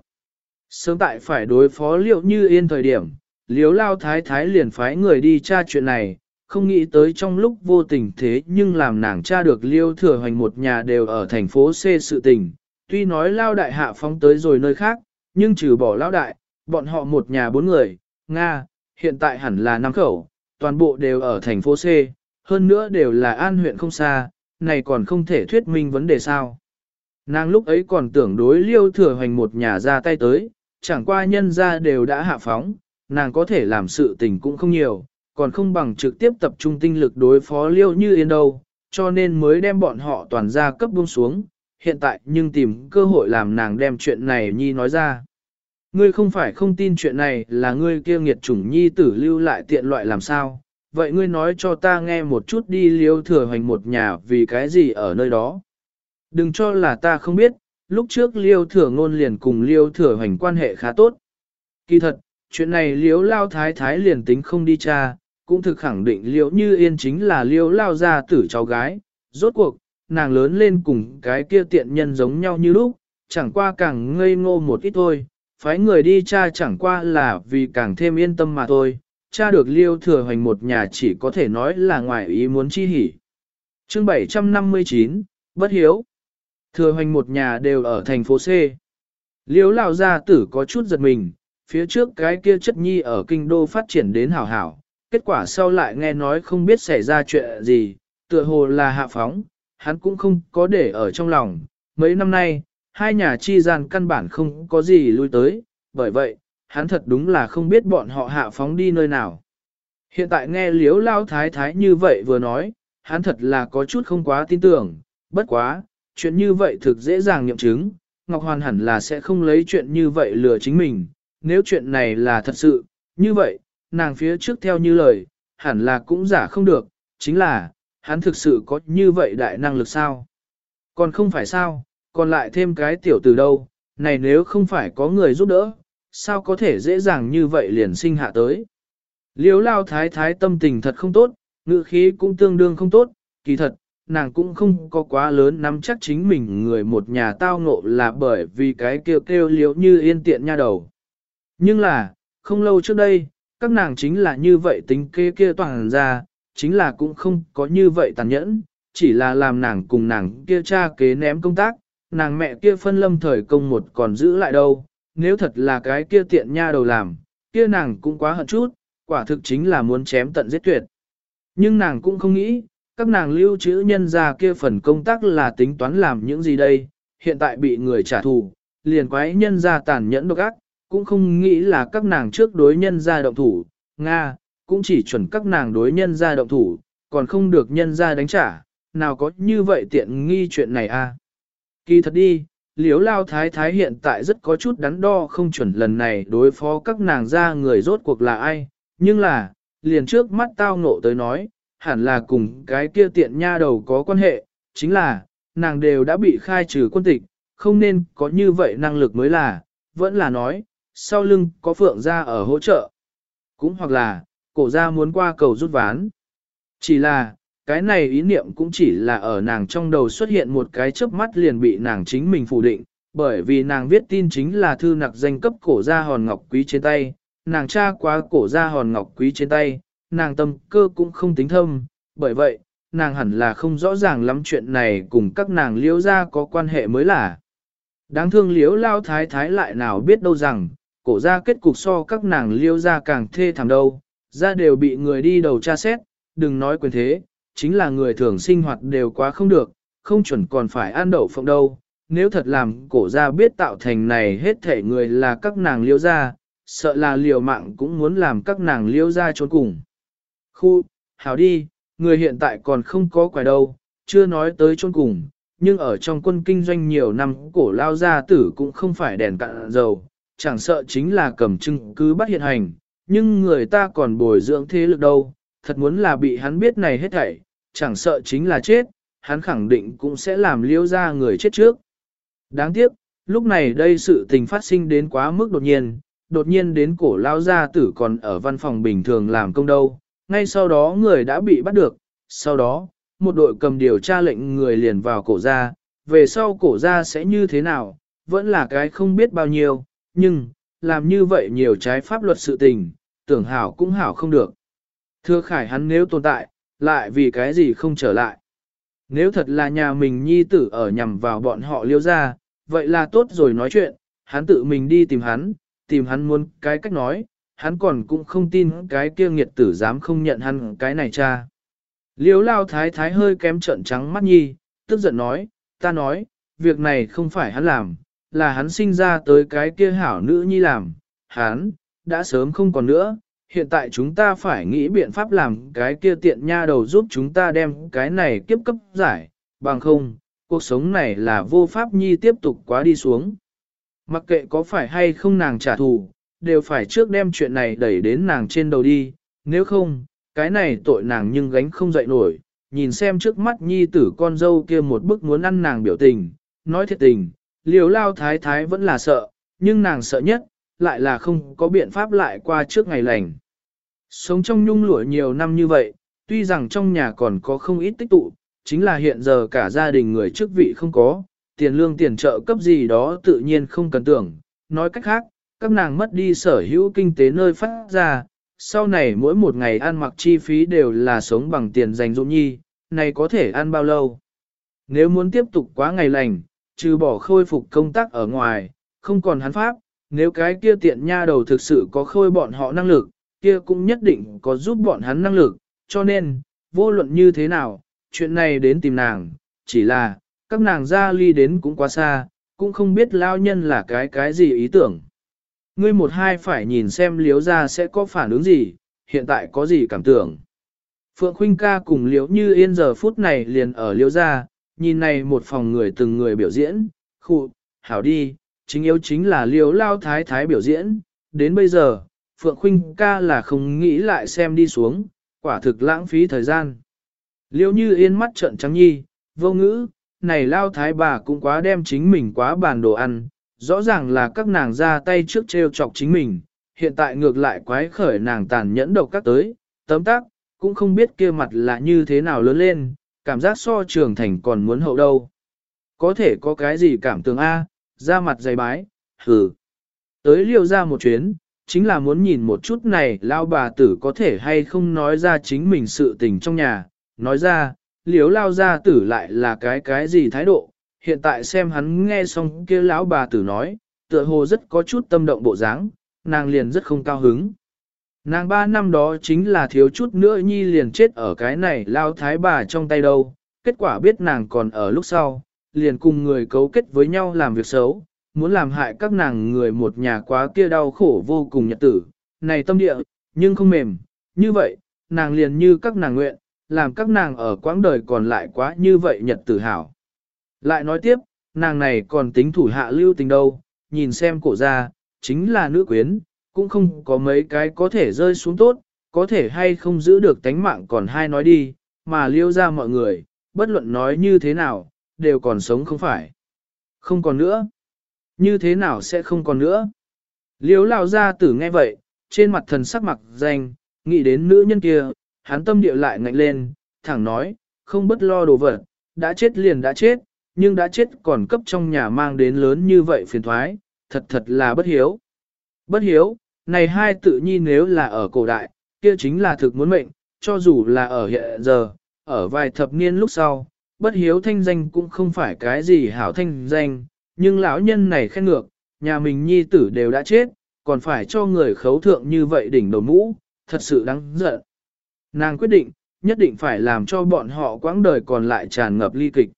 Sớm tại phải đối phó liệu như yên thời điểm, liếu Lao Thái Thái liền phái người đi tra chuyện này, không nghĩ tới trong lúc vô tình thế nhưng làm nàng tra được liêu thừa hoành một nhà đều ở thành phố C sự tình. Tuy nói Lao Đại hạ phóng tới rồi nơi khác, nhưng trừ bỏ Lao Đại, bọn họ một nhà bốn người, Nga, hiện tại hẳn là năm khẩu, toàn bộ đều ở thành phố C, hơn nữa đều là an huyện không xa, này còn không thể thuyết minh vấn đề sao. Nàng lúc ấy còn tưởng đối liêu thừa hoành một nhà ra tay tới, chẳng qua nhân ra đều đã hạ phóng, nàng có thể làm sự tình cũng không nhiều, còn không bằng trực tiếp tập trung tinh lực đối phó liêu như yên đâu, cho nên mới đem bọn họ toàn ra cấp buông xuống, hiện tại nhưng tìm cơ hội làm nàng đem chuyện này nhi nói ra. Ngươi không phải không tin chuyện này là ngươi kia nghiệt chủng nhi tử lưu lại tiện loại làm sao, vậy ngươi nói cho ta nghe một chút đi liêu thừa hoành một nhà vì cái gì ở nơi đó. Đừng cho là ta không biết, lúc trước liêu thừa ngôn liền cùng liêu thừa hoành quan hệ khá tốt. Kỳ thật, chuyện này liêu lao thái thái liền tính không đi cha, cũng thực khẳng định liễu như yên chính là liễu lao gia tử cháu gái. Rốt cuộc, nàng lớn lên cùng cái kia tiện nhân giống nhau như lúc, chẳng qua càng ngây ngô một ít thôi, phái người đi cha chẳng qua là vì càng thêm yên tâm mà thôi, cha được liêu thừa hoành một nhà chỉ có thể nói là ngoài ý muốn chi hỉ. chương 759, Bất Hiếu Thừa hoành một nhà đều ở thành phố C. Liêu lão gia tử có chút giật mình, phía trước cái kia chất nhi ở kinh đô phát triển đến hảo hảo, kết quả sau lại nghe nói không biết xảy ra chuyện gì, tựa hồ là hạ phóng, hắn cũng không có để ở trong lòng. Mấy năm nay, hai nhà chi gian căn bản không có gì lui tới, bởi vậy, hắn thật đúng là không biết bọn họ hạ phóng đi nơi nào. Hiện tại nghe liếu lao thái thái như vậy vừa nói, hắn thật là có chút không quá tin tưởng, bất quá, chuyện như vậy thực dễ dàng nghiệm chứng, Ngọc Hoàn hẳn là sẽ không lấy chuyện như vậy lừa chính mình, nếu chuyện này là thật sự, như vậy, nàng phía trước theo như lời, hẳn là cũng giả không được, chính là, hắn thực sự có như vậy đại năng lực sao? Còn không phải sao, còn lại thêm cái tiểu từ đâu, này nếu không phải có người giúp đỡ, sao có thể dễ dàng như vậy liền sinh hạ tới? Liếu lao thái thái tâm tình thật không tốt, ngữ khí cũng tương đương không tốt, kỳ thật, nàng cũng không có quá lớn nắm chắc chính mình người một nhà tao ngộ là bởi vì cái kêu kêu liếu như yên tiện nha đầu. Nhưng là, không lâu trước đây, các nàng chính là như vậy tính kê kia toàn ra, chính là cũng không có như vậy tàn nhẫn, chỉ là làm nàng cùng nàng kia cha kế ném công tác, nàng mẹ kia phân lâm thời công một còn giữ lại đâu, nếu thật là cái kia tiện nha đầu làm, kia nàng cũng quá hận chút, quả thực chính là muốn chém tận giết tuyệt. Nhưng nàng cũng không nghĩ, các nàng lưu trữ nhân ra kia phần công tác là tính toán làm những gì đây, hiện tại bị người trả thù, liền quái nhân ra tàn nhẫn độc ác, cũng không nghĩ là các nàng trước đối nhân ra động thủ, Nga, cũng chỉ chuẩn các nàng đối nhân ra động thủ, còn không được nhân ra đánh trả, nào có như vậy tiện nghi chuyện này a? À? Kỳ thật đi, liếu lao thái thái hiện tại rất có chút đắn đo không chuẩn lần này đối phó các nàng ra người rốt cuộc là ai, nhưng là, liền trước mắt tao ngộ tới nói, hẳn là cùng cái kia tiện nha đầu có quan hệ, chính là, nàng đều đã bị khai trừ quân tịch, không nên có như vậy năng lực mới là, vẫn là nói, sau lưng có phượng gia ở hỗ trợ. Cũng hoặc là, cổ gia muốn qua cầu rút ván. Chỉ là, cái này ý niệm cũng chỉ là ở nàng trong đầu xuất hiện một cái chớp mắt liền bị nàng chính mình phủ định, bởi vì nàng viết tin chính là thư nặc danh cấp cổ gia hòn ngọc quý trên tay, nàng tra quá cổ gia hòn ngọc quý trên tay, nàng tâm cơ cũng không tính thâm, bởi vậy, nàng hẳn là không rõ ràng lắm chuyện này cùng các nàng liễu gia có quan hệ mới là. Đáng thương liễu lao thái thái lại nào biết đâu rằng, cổ gia kết cục so các nàng liêu gia càng thê thảm đâu, gia đều bị người đi đầu tra xét, đừng nói quyền thế, chính là người thường sinh hoạt đều quá không được, không chuẩn còn phải ăn đậu phộng đâu. Nếu thật làm cổ gia biết tạo thành này hết thể người là các nàng liêu gia, sợ là liều mạng cũng muốn làm các nàng liêu gia trốn cùng. Khu, hảo đi, người hiện tại còn không có quài đâu, chưa nói tới trốn cùng, nhưng ở trong quân kinh doanh nhiều năm cổ lao gia tử cũng không phải đèn cạn dầu, chẳng sợ chính là cầm chứng cứ bắt hiện hành, nhưng người ta còn bồi dưỡng thế lực đâu, thật muốn là bị hắn biết này hết thảy, chẳng sợ chính là chết, hắn khẳng định cũng sẽ làm liêu ra người chết trước. Đáng tiếc, lúc này đây sự tình phát sinh đến quá mức đột nhiên, đột nhiên đến cổ lao gia tử còn ở văn phòng bình thường làm công đâu, ngay sau đó người đã bị bắt được, sau đó, một đội cầm điều tra lệnh người liền vào cổ gia, về sau cổ gia sẽ như thế nào, vẫn là cái không biết bao nhiêu, nhưng, làm như vậy nhiều trái pháp luật sự tình, tưởng hảo cũng hảo không được. Thưa khải hắn nếu tồn tại, lại vì cái gì không trở lại. Nếu thật là nhà mình nhi tử ở nhằm vào bọn họ liêu ra, vậy là tốt rồi nói chuyện, hắn tự mình đi tìm hắn, tìm hắn muốn cái cách nói, hắn còn cũng không tin cái kia nghiệt tử dám không nhận hắn cái này cha. Liêu lao thái thái hơi kém trợn trắng mắt nhi, tức giận nói, ta nói, việc này không phải hắn làm, là hắn sinh ra tới cái kia hảo nữ nhi làm, hắn, đã sớm không còn nữa, hiện tại chúng ta phải nghĩ biện pháp làm cái kia tiện nha đầu giúp chúng ta đem cái này kiếp cấp giải, bằng không, cuộc sống này là vô pháp nhi tiếp tục quá đi xuống. Mặc kệ có phải hay không nàng trả thù, đều phải trước đem chuyện này đẩy đến nàng trên đầu đi, nếu không, cái này tội nàng nhưng gánh không dậy nổi, nhìn xem trước mắt nhi tử con dâu kia một bức muốn ăn nàng biểu tình, nói thiệt tình, liều lao thái thái vẫn là sợ, nhưng nàng sợ nhất, lại là không có biện pháp lại qua trước ngày lành. Sống trong nhung lụa nhiều năm như vậy, tuy rằng trong nhà còn có không ít tích tụ, chính là hiện giờ cả gia đình người chức vị không có, tiền lương tiền trợ cấp gì đó tự nhiên không cần tưởng. Nói cách khác, các nàng mất đi sở hữu kinh tế nơi phát ra, sau này mỗi một ngày ăn mặc chi phí đều là sống bằng tiền dành dụm nhi, này có thể ăn bao lâu. Nếu muốn tiếp tục quá ngày lành, trừ bỏ khôi phục công tác ở ngoài, không còn hắn pháp, nếu cái kia tiện nha đầu thực sự có khôi bọn họ năng lực, kia cũng nhất định có giúp bọn hắn năng lực, cho nên, vô luận như thế nào, chuyện này đến tìm nàng, chỉ là, các nàng ra ly đến cũng quá xa, cũng không biết lao nhân là cái cái gì ý tưởng. Ngươi một hai phải nhìn xem liếu ra sẽ có phản ứng gì, hiện tại có gì cảm tưởng. Phượng Khuynh ca cùng liễu như yên giờ phút này liền ở liễu ra, nhìn này một phòng người từng người biểu diễn, khu, hảo đi, chính yếu chính là liễu lao thái thái biểu diễn, đến bây giờ, Phượng Khuynh ca là không nghĩ lại xem đi xuống, quả thực lãng phí thời gian. Liễu như yên mắt trợn trắng nhi, vô ngữ, này lao thái bà cũng quá đem chính mình quá bàn đồ ăn, rõ ràng là các nàng ra tay trước treo chọc chính mình, hiện tại ngược lại quái khởi nàng tàn nhẫn độc các tới, tấm tác, cũng không biết kia mặt là như thế nào lớn lên, cảm giác so trường thành còn muốn hậu đâu. Có thể có cái gì cảm tưởng A, ra mặt dày bái, hừ. Tới liêu ra một chuyến, chính là muốn nhìn một chút này lao bà tử có thể hay không nói ra chính mình sự tình trong nhà, nói ra, liếu lao gia tử lại là cái cái gì thái độ, hiện tại xem hắn nghe xong kia lão bà tử nói, tựa hồ rất có chút tâm động bộ dáng, nàng liền rất không cao hứng. Nàng ba năm đó chính là thiếu chút nữa nhi liền chết ở cái này lao thái bà trong tay đâu, kết quả biết nàng còn ở lúc sau, liền cùng người cấu kết với nhau làm việc xấu, muốn làm hại các nàng người một nhà quá kia đau khổ vô cùng nhật tử, này tâm địa, nhưng không mềm, như vậy, nàng liền như các nàng nguyện, làm các nàng ở quãng đời còn lại quá như vậy nhật tử hảo. Lại nói tiếp, nàng này còn tính thủ hạ lưu tình đâu, nhìn xem cổ ra, chính là nữ quyến, cũng không có mấy cái có thể rơi xuống tốt, có thể hay không giữ được tánh mạng còn hai nói đi, mà liêu ra mọi người, bất luận nói như thế nào, đều còn sống không phải. Không còn nữa. Như thế nào sẽ không còn nữa? Liêu lao ra tử nghe vậy, trên mặt thần sắc mặt danh, nghĩ đến nữ nhân kia, hắn tâm địa lại ngạnh lên, thẳng nói, không bất lo đồ vật, đã chết liền đã chết, nhưng đã chết còn cấp trong nhà mang đến lớn như vậy phiền thoái, thật thật là bất hiếu. Bất hiếu, này hai tự nhi nếu là ở cổ đại, kia chính là thực muốn mệnh, cho dù là ở hiện giờ, ở vài thập niên lúc sau, bất hiếu thanh danh cũng không phải cái gì hảo thanh danh, nhưng lão nhân này khen ngược, nhà mình nhi tử đều đã chết, còn phải cho người khấu thượng như vậy đỉnh đầu mũ, thật sự đáng giận. Nàng quyết định, nhất định phải làm cho bọn họ quãng đời còn lại tràn ngập ly kịch.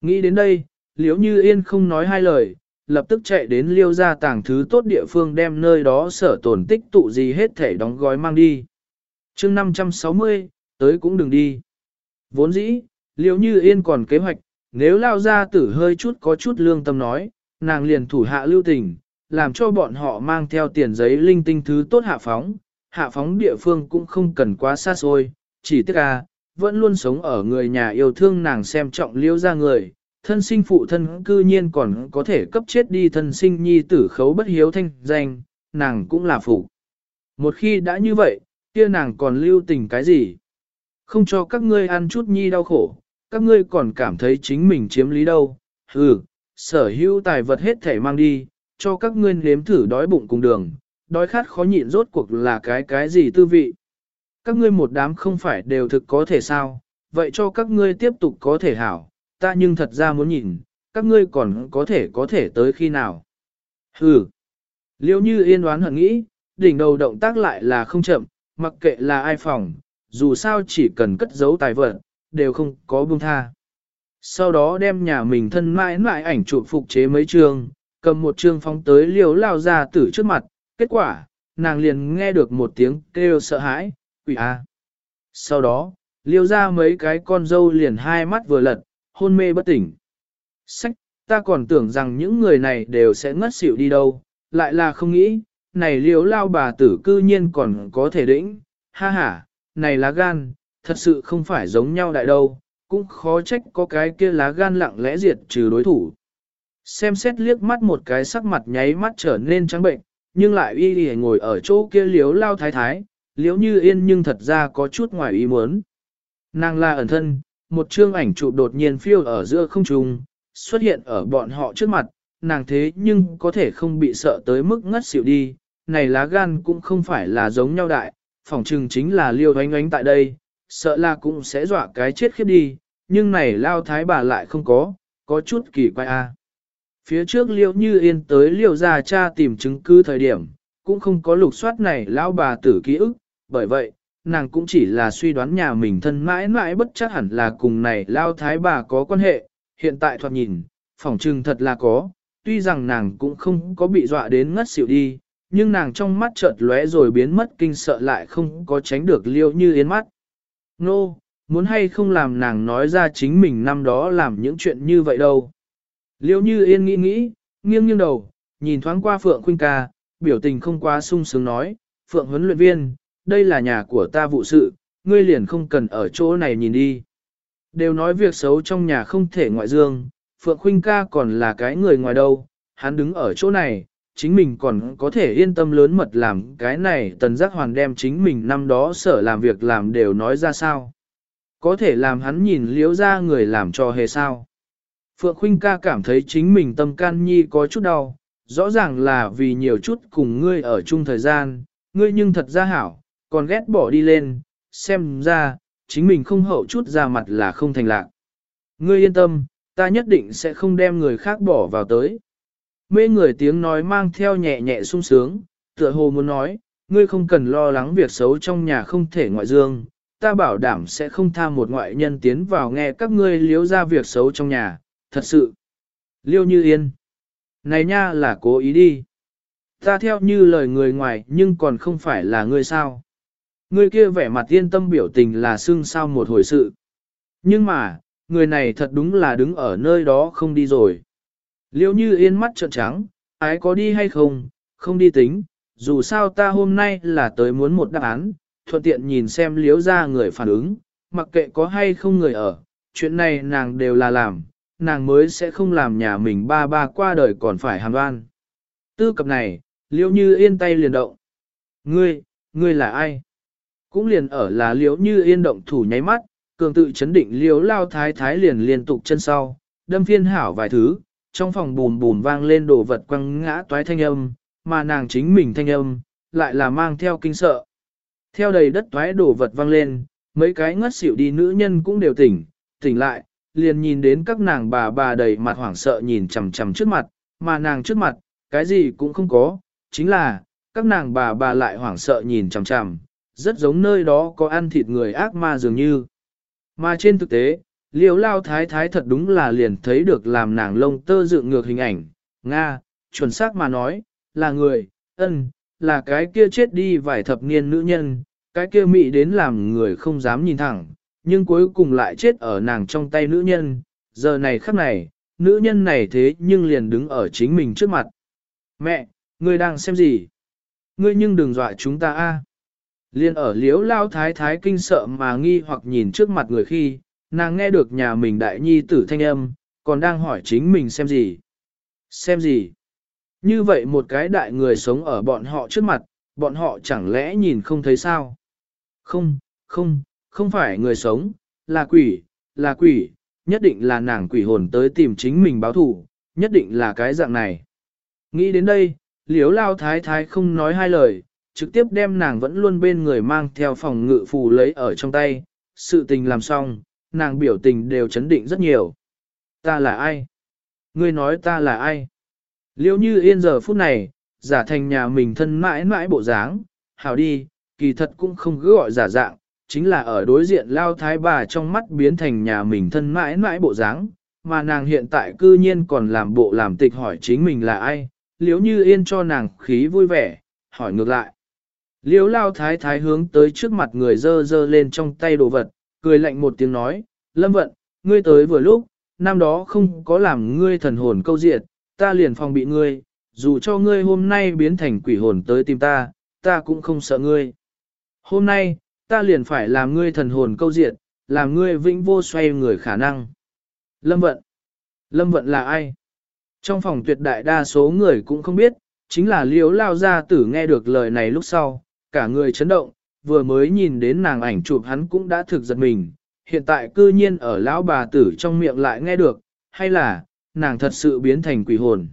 Nghĩ đến đây, liếu như yên không nói hai lời, lập tức chạy đến liêu ra tàng thứ tốt địa phương đem nơi đó sở tồn tích tụ gì hết thể đóng gói mang đi. chương 560, tới cũng đừng đi. Vốn dĩ, liêu như yên còn kế hoạch, nếu lao ra tử hơi chút có chút lương tâm nói, nàng liền thủ hạ lưu tình, làm cho bọn họ mang theo tiền giấy linh tinh thứ tốt hạ phóng, hạ phóng địa phương cũng không cần quá xa xôi, chỉ tiếc à, vẫn luôn sống ở người nhà yêu thương nàng xem trọng liêu ra người, thân sinh phụ thân cư nhiên còn có thể cấp chết đi thân sinh nhi tử khấu bất hiếu thanh danh, nàng cũng là phụ. Một khi đã như vậy, kia nàng còn lưu tình cái gì? Không cho các ngươi ăn chút nhi đau khổ, các ngươi còn cảm thấy chính mình chiếm lý đâu. Ừ, sở hữu tài vật hết thể mang đi, cho các ngươi nếm thử đói bụng cùng đường, đói khát khó nhịn rốt cuộc là cái cái gì tư vị. Các ngươi một đám không phải đều thực có thể sao, vậy cho các ngươi tiếp tục có thể hảo, ta nhưng thật ra muốn nhìn, các ngươi còn có thể có thể tới khi nào. Hừ, liêu như yên đoán hận nghĩ, đỉnh đầu động tác lại là không chậm, mặc kệ là ai phòng, dù sao chỉ cần cất giấu tài vật, đều không có buông tha. Sau đó đem nhà mình thân mãi mãi ảnh chụp phục chế mấy trường, cầm một trường phóng tới liều lao ra tử trước mặt, kết quả, nàng liền nghe được một tiếng kêu sợ hãi, quỷ a. Sau đó, liêu ra mấy cái con dâu liền hai mắt vừa lật, hôn mê bất tỉnh. Sách, ta còn tưởng rằng những người này đều sẽ ngất xỉu đi đâu, lại là không nghĩ, này liếu lao bà tử cư nhiên còn có thể đĩnh, ha ha, này lá gan, thật sự không phải giống nhau đại đâu, cũng khó trách có cái kia lá gan lặng lẽ diệt trừ đối thủ. Xem xét liếc mắt một cái sắc mặt nháy mắt trở nên trắng bệnh, nhưng lại y y ngồi ở chỗ kia liếu lao thái thái, liếu như yên nhưng thật ra có chút ngoài ý muốn. Nàng là ẩn thân, một chương ảnh chụp đột nhiên phiêu ở giữa không trung, xuất hiện ở bọn họ trước mặt, nàng thế nhưng có thể không bị sợ tới mức ngất xỉu đi, này lá gan cũng không phải là giống nhau đại, phỏng chừng chính là liêu oánh oánh tại đây, sợ là cũng sẽ dọa cái chết khiếp đi, nhưng này lao thái bà lại không có, có chút kỳ quái a. Phía trước liêu như yên tới liêu ra cha tìm chứng cứ thời điểm, cũng không có lục soát này lao bà tử ký ức, bởi vậy, nàng cũng chỉ là suy đoán nhà mình thân mãi mãi bất chắc hẳn là cùng này lao thái bà có quan hệ, hiện tại thoạt nhìn, phỏng trừng thật là có, tuy rằng nàng cũng không có bị dọa đến ngất xỉu đi, nhưng nàng trong mắt chợt lóe rồi biến mất kinh sợ lại không có tránh được liêu như yên mắt. Nô, muốn hay không làm nàng nói ra chính mình năm đó làm những chuyện như vậy đâu. Liêu như yên nghĩ nghĩ, nghiêng nghiêng đầu, nhìn thoáng qua Phượng Khuynh ca, biểu tình không quá sung sướng nói, Phượng huấn luyện viên, đây là nhà của ta vụ sự, ngươi liền không cần ở chỗ này nhìn đi. Đều nói việc xấu trong nhà không thể ngoại dương, Phượng Khuynh ca còn là cái người ngoài đâu, hắn đứng ở chỗ này, chính mình còn có thể yên tâm lớn mật làm cái này tần giác hoàn đem chính mình năm đó sở làm việc làm đều nói ra sao. Có thể làm hắn nhìn liếu ra người làm cho hề sao. Phượng Khuynh ca cảm thấy chính mình tâm can nhi có chút đau, rõ ràng là vì nhiều chút cùng ngươi ở chung thời gian, ngươi nhưng thật ra hảo, còn ghét bỏ đi lên, xem ra, chính mình không hậu chút ra mặt là không thành lạc. Ngươi yên tâm, ta nhất định sẽ không đem người khác bỏ vào tới. Mê người tiếng nói mang theo nhẹ nhẹ sung sướng, tựa hồ muốn nói, ngươi không cần lo lắng việc xấu trong nhà không thể ngoại dương, ta bảo đảm sẽ không tha một ngoại nhân tiến vào nghe các ngươi liếu ra việc xấu trong nhà, thật sự. Liêu như yên. Này nha là cố ý đi. Ta theo như lời người ngoài nhưng còn không phải là ngươi sao. Người kia vẻ mặt yên tâm biểu tình là xưng sao một hồi sự. Nhưng mà, người này thật đúng là đứng ở nơi đó không đi rồi. Liêu như yên mắt trợn trắng, ái có đi hay không, không đi tính, dù sao ta hôm nay là tới muốn một đáp án, thuận tiện nhìn xem liếu ra người phản ứng, mặc kệ có hay không người ở, chuyện này nàng đều là làm, nàng mới sẽ không làm nhà mình ba ba qua đời còn phải hàm đoan. Tư cập này, liễu như yên tay liền động. Ngươi, ngươi là ai? Cũng liền ở là liễu như yên động thủ nháy mắt, cường tự chấn định liễu lao thái thái liền liên tục chân sau, đâm phiên hảo vài thứ, trong phòng bùn bùn vang lên đồ vật quăng ngã toái thanh âm, mà nàng chính mình thanh âm, lại là mang theo kinh sợ. Theo đầy đất toái đồ vật vang lên, mấy cái ngất xỉu đi nữ nhân cũng đều tỉnh, tỉnh lại, liền nhìn đến các nàng bà bà đầy mặt hoảng sợ nhìn chằm chằm trước mặt, mà nàng trước mặt, cái gì cũng không có, chính là, các nàng bà bà lại hoảng sợ nhìn chằm chằm, rất giống nơi đó có ăn thịt người ác ma dường như. Mà trên thực tế, liều lao thái thái thật đúng là liền thấy được làm nàng lông tơ dựng ngược hình ảnh, Nga, chuẩn xác mà nói, là người, ân, là cái kia chết đi vài thập niên nữ nhân, cái kia mị đến làm người không dám nhìn thẳng, nhưng cuối cùng lại chết ở nàng trong tay nữ nhân, giờ này khắc này, nữ nhân này thế nhưng liền đứng ở chính mình trước mặt. Mẹ, ngươi đang xem gì? Ngươi nhưng đừng dọa chúng ta a. Liên ở liếu lao thái thái kinh sợ mà nghi hoặc nhìn trước mặt người khi, nàng nghe được nhà mình đại nhi tử thanh âm, còn đang hỏi chính mình xem gì. Xem gì? Như vậy một cái đại người sống ở bọn họ trước mặt, bọn họ chẳng lẽ nhìn không thấy sao? Không, không, không phải người sống, là quỷ, là quỷ, nhất định là nàng quỷ hồn tới tìm chính mình báo thủ, nhất định là cái dạng này. Nghĩ đến đây, liếu lao thái thái không nói hai lời, trực tiếp đem nàng vẫn luôn bên người mang theo phòng ngự phù lấy ở trong tay, sự tình làm xong, nàng biểu tình đều chấn định rất nhiều. Ta là ai? Ngươi nói ta là ai? Liêu như yên giờ phút này, giả thành nhà mình thân mãi mãi bộ dáng, hảo đi, kỳ thật cũng không cứ gọi giả dạng, chính là ở đối diện lao thái bà trong mắt biến thành nhà mình thân mãi mãi bộ dáng, mà nàng hiện tại cư nhiên còn làm bộ làm tịch hỏi chính mình là ai, liếu như yên cho nàng khí vui vẻ, hỏi ngược lại. Liếu lao thái thái hướng tới trước mặt người dơ dơ lên trong tay đồ vật, cười lạnh một tiếng nói, lâm vận, ngươi tới vừa lúc, năm đó không có làm ngươi thần hồn câu diệt, ta liền phòng bị ngươi, dù cho ngươi hôm nay biến thành quỷ hồn tới tìm ta, ta cũng không sợ ngươi. Hôm nay, ta liền phải làm ngươi thần hồn câu diệt, làm ngươi vĩnh vô xoay người khả năng. Lâm Vận Lâm Vận là ai? Trong phòng tuyệt đại đa số người cũng không biết, chính là liếu lao gia tử nghe được lời này lúc sau, cả người chấn động, vừa mới nhìn đến nàng ảnh chụp hắn cũng đã thực giật mình, hiện tại cư nhiên ở lão bà tử trong miệng lại nghe được, hay là, nàng thật sự biến thành quỷ hồn.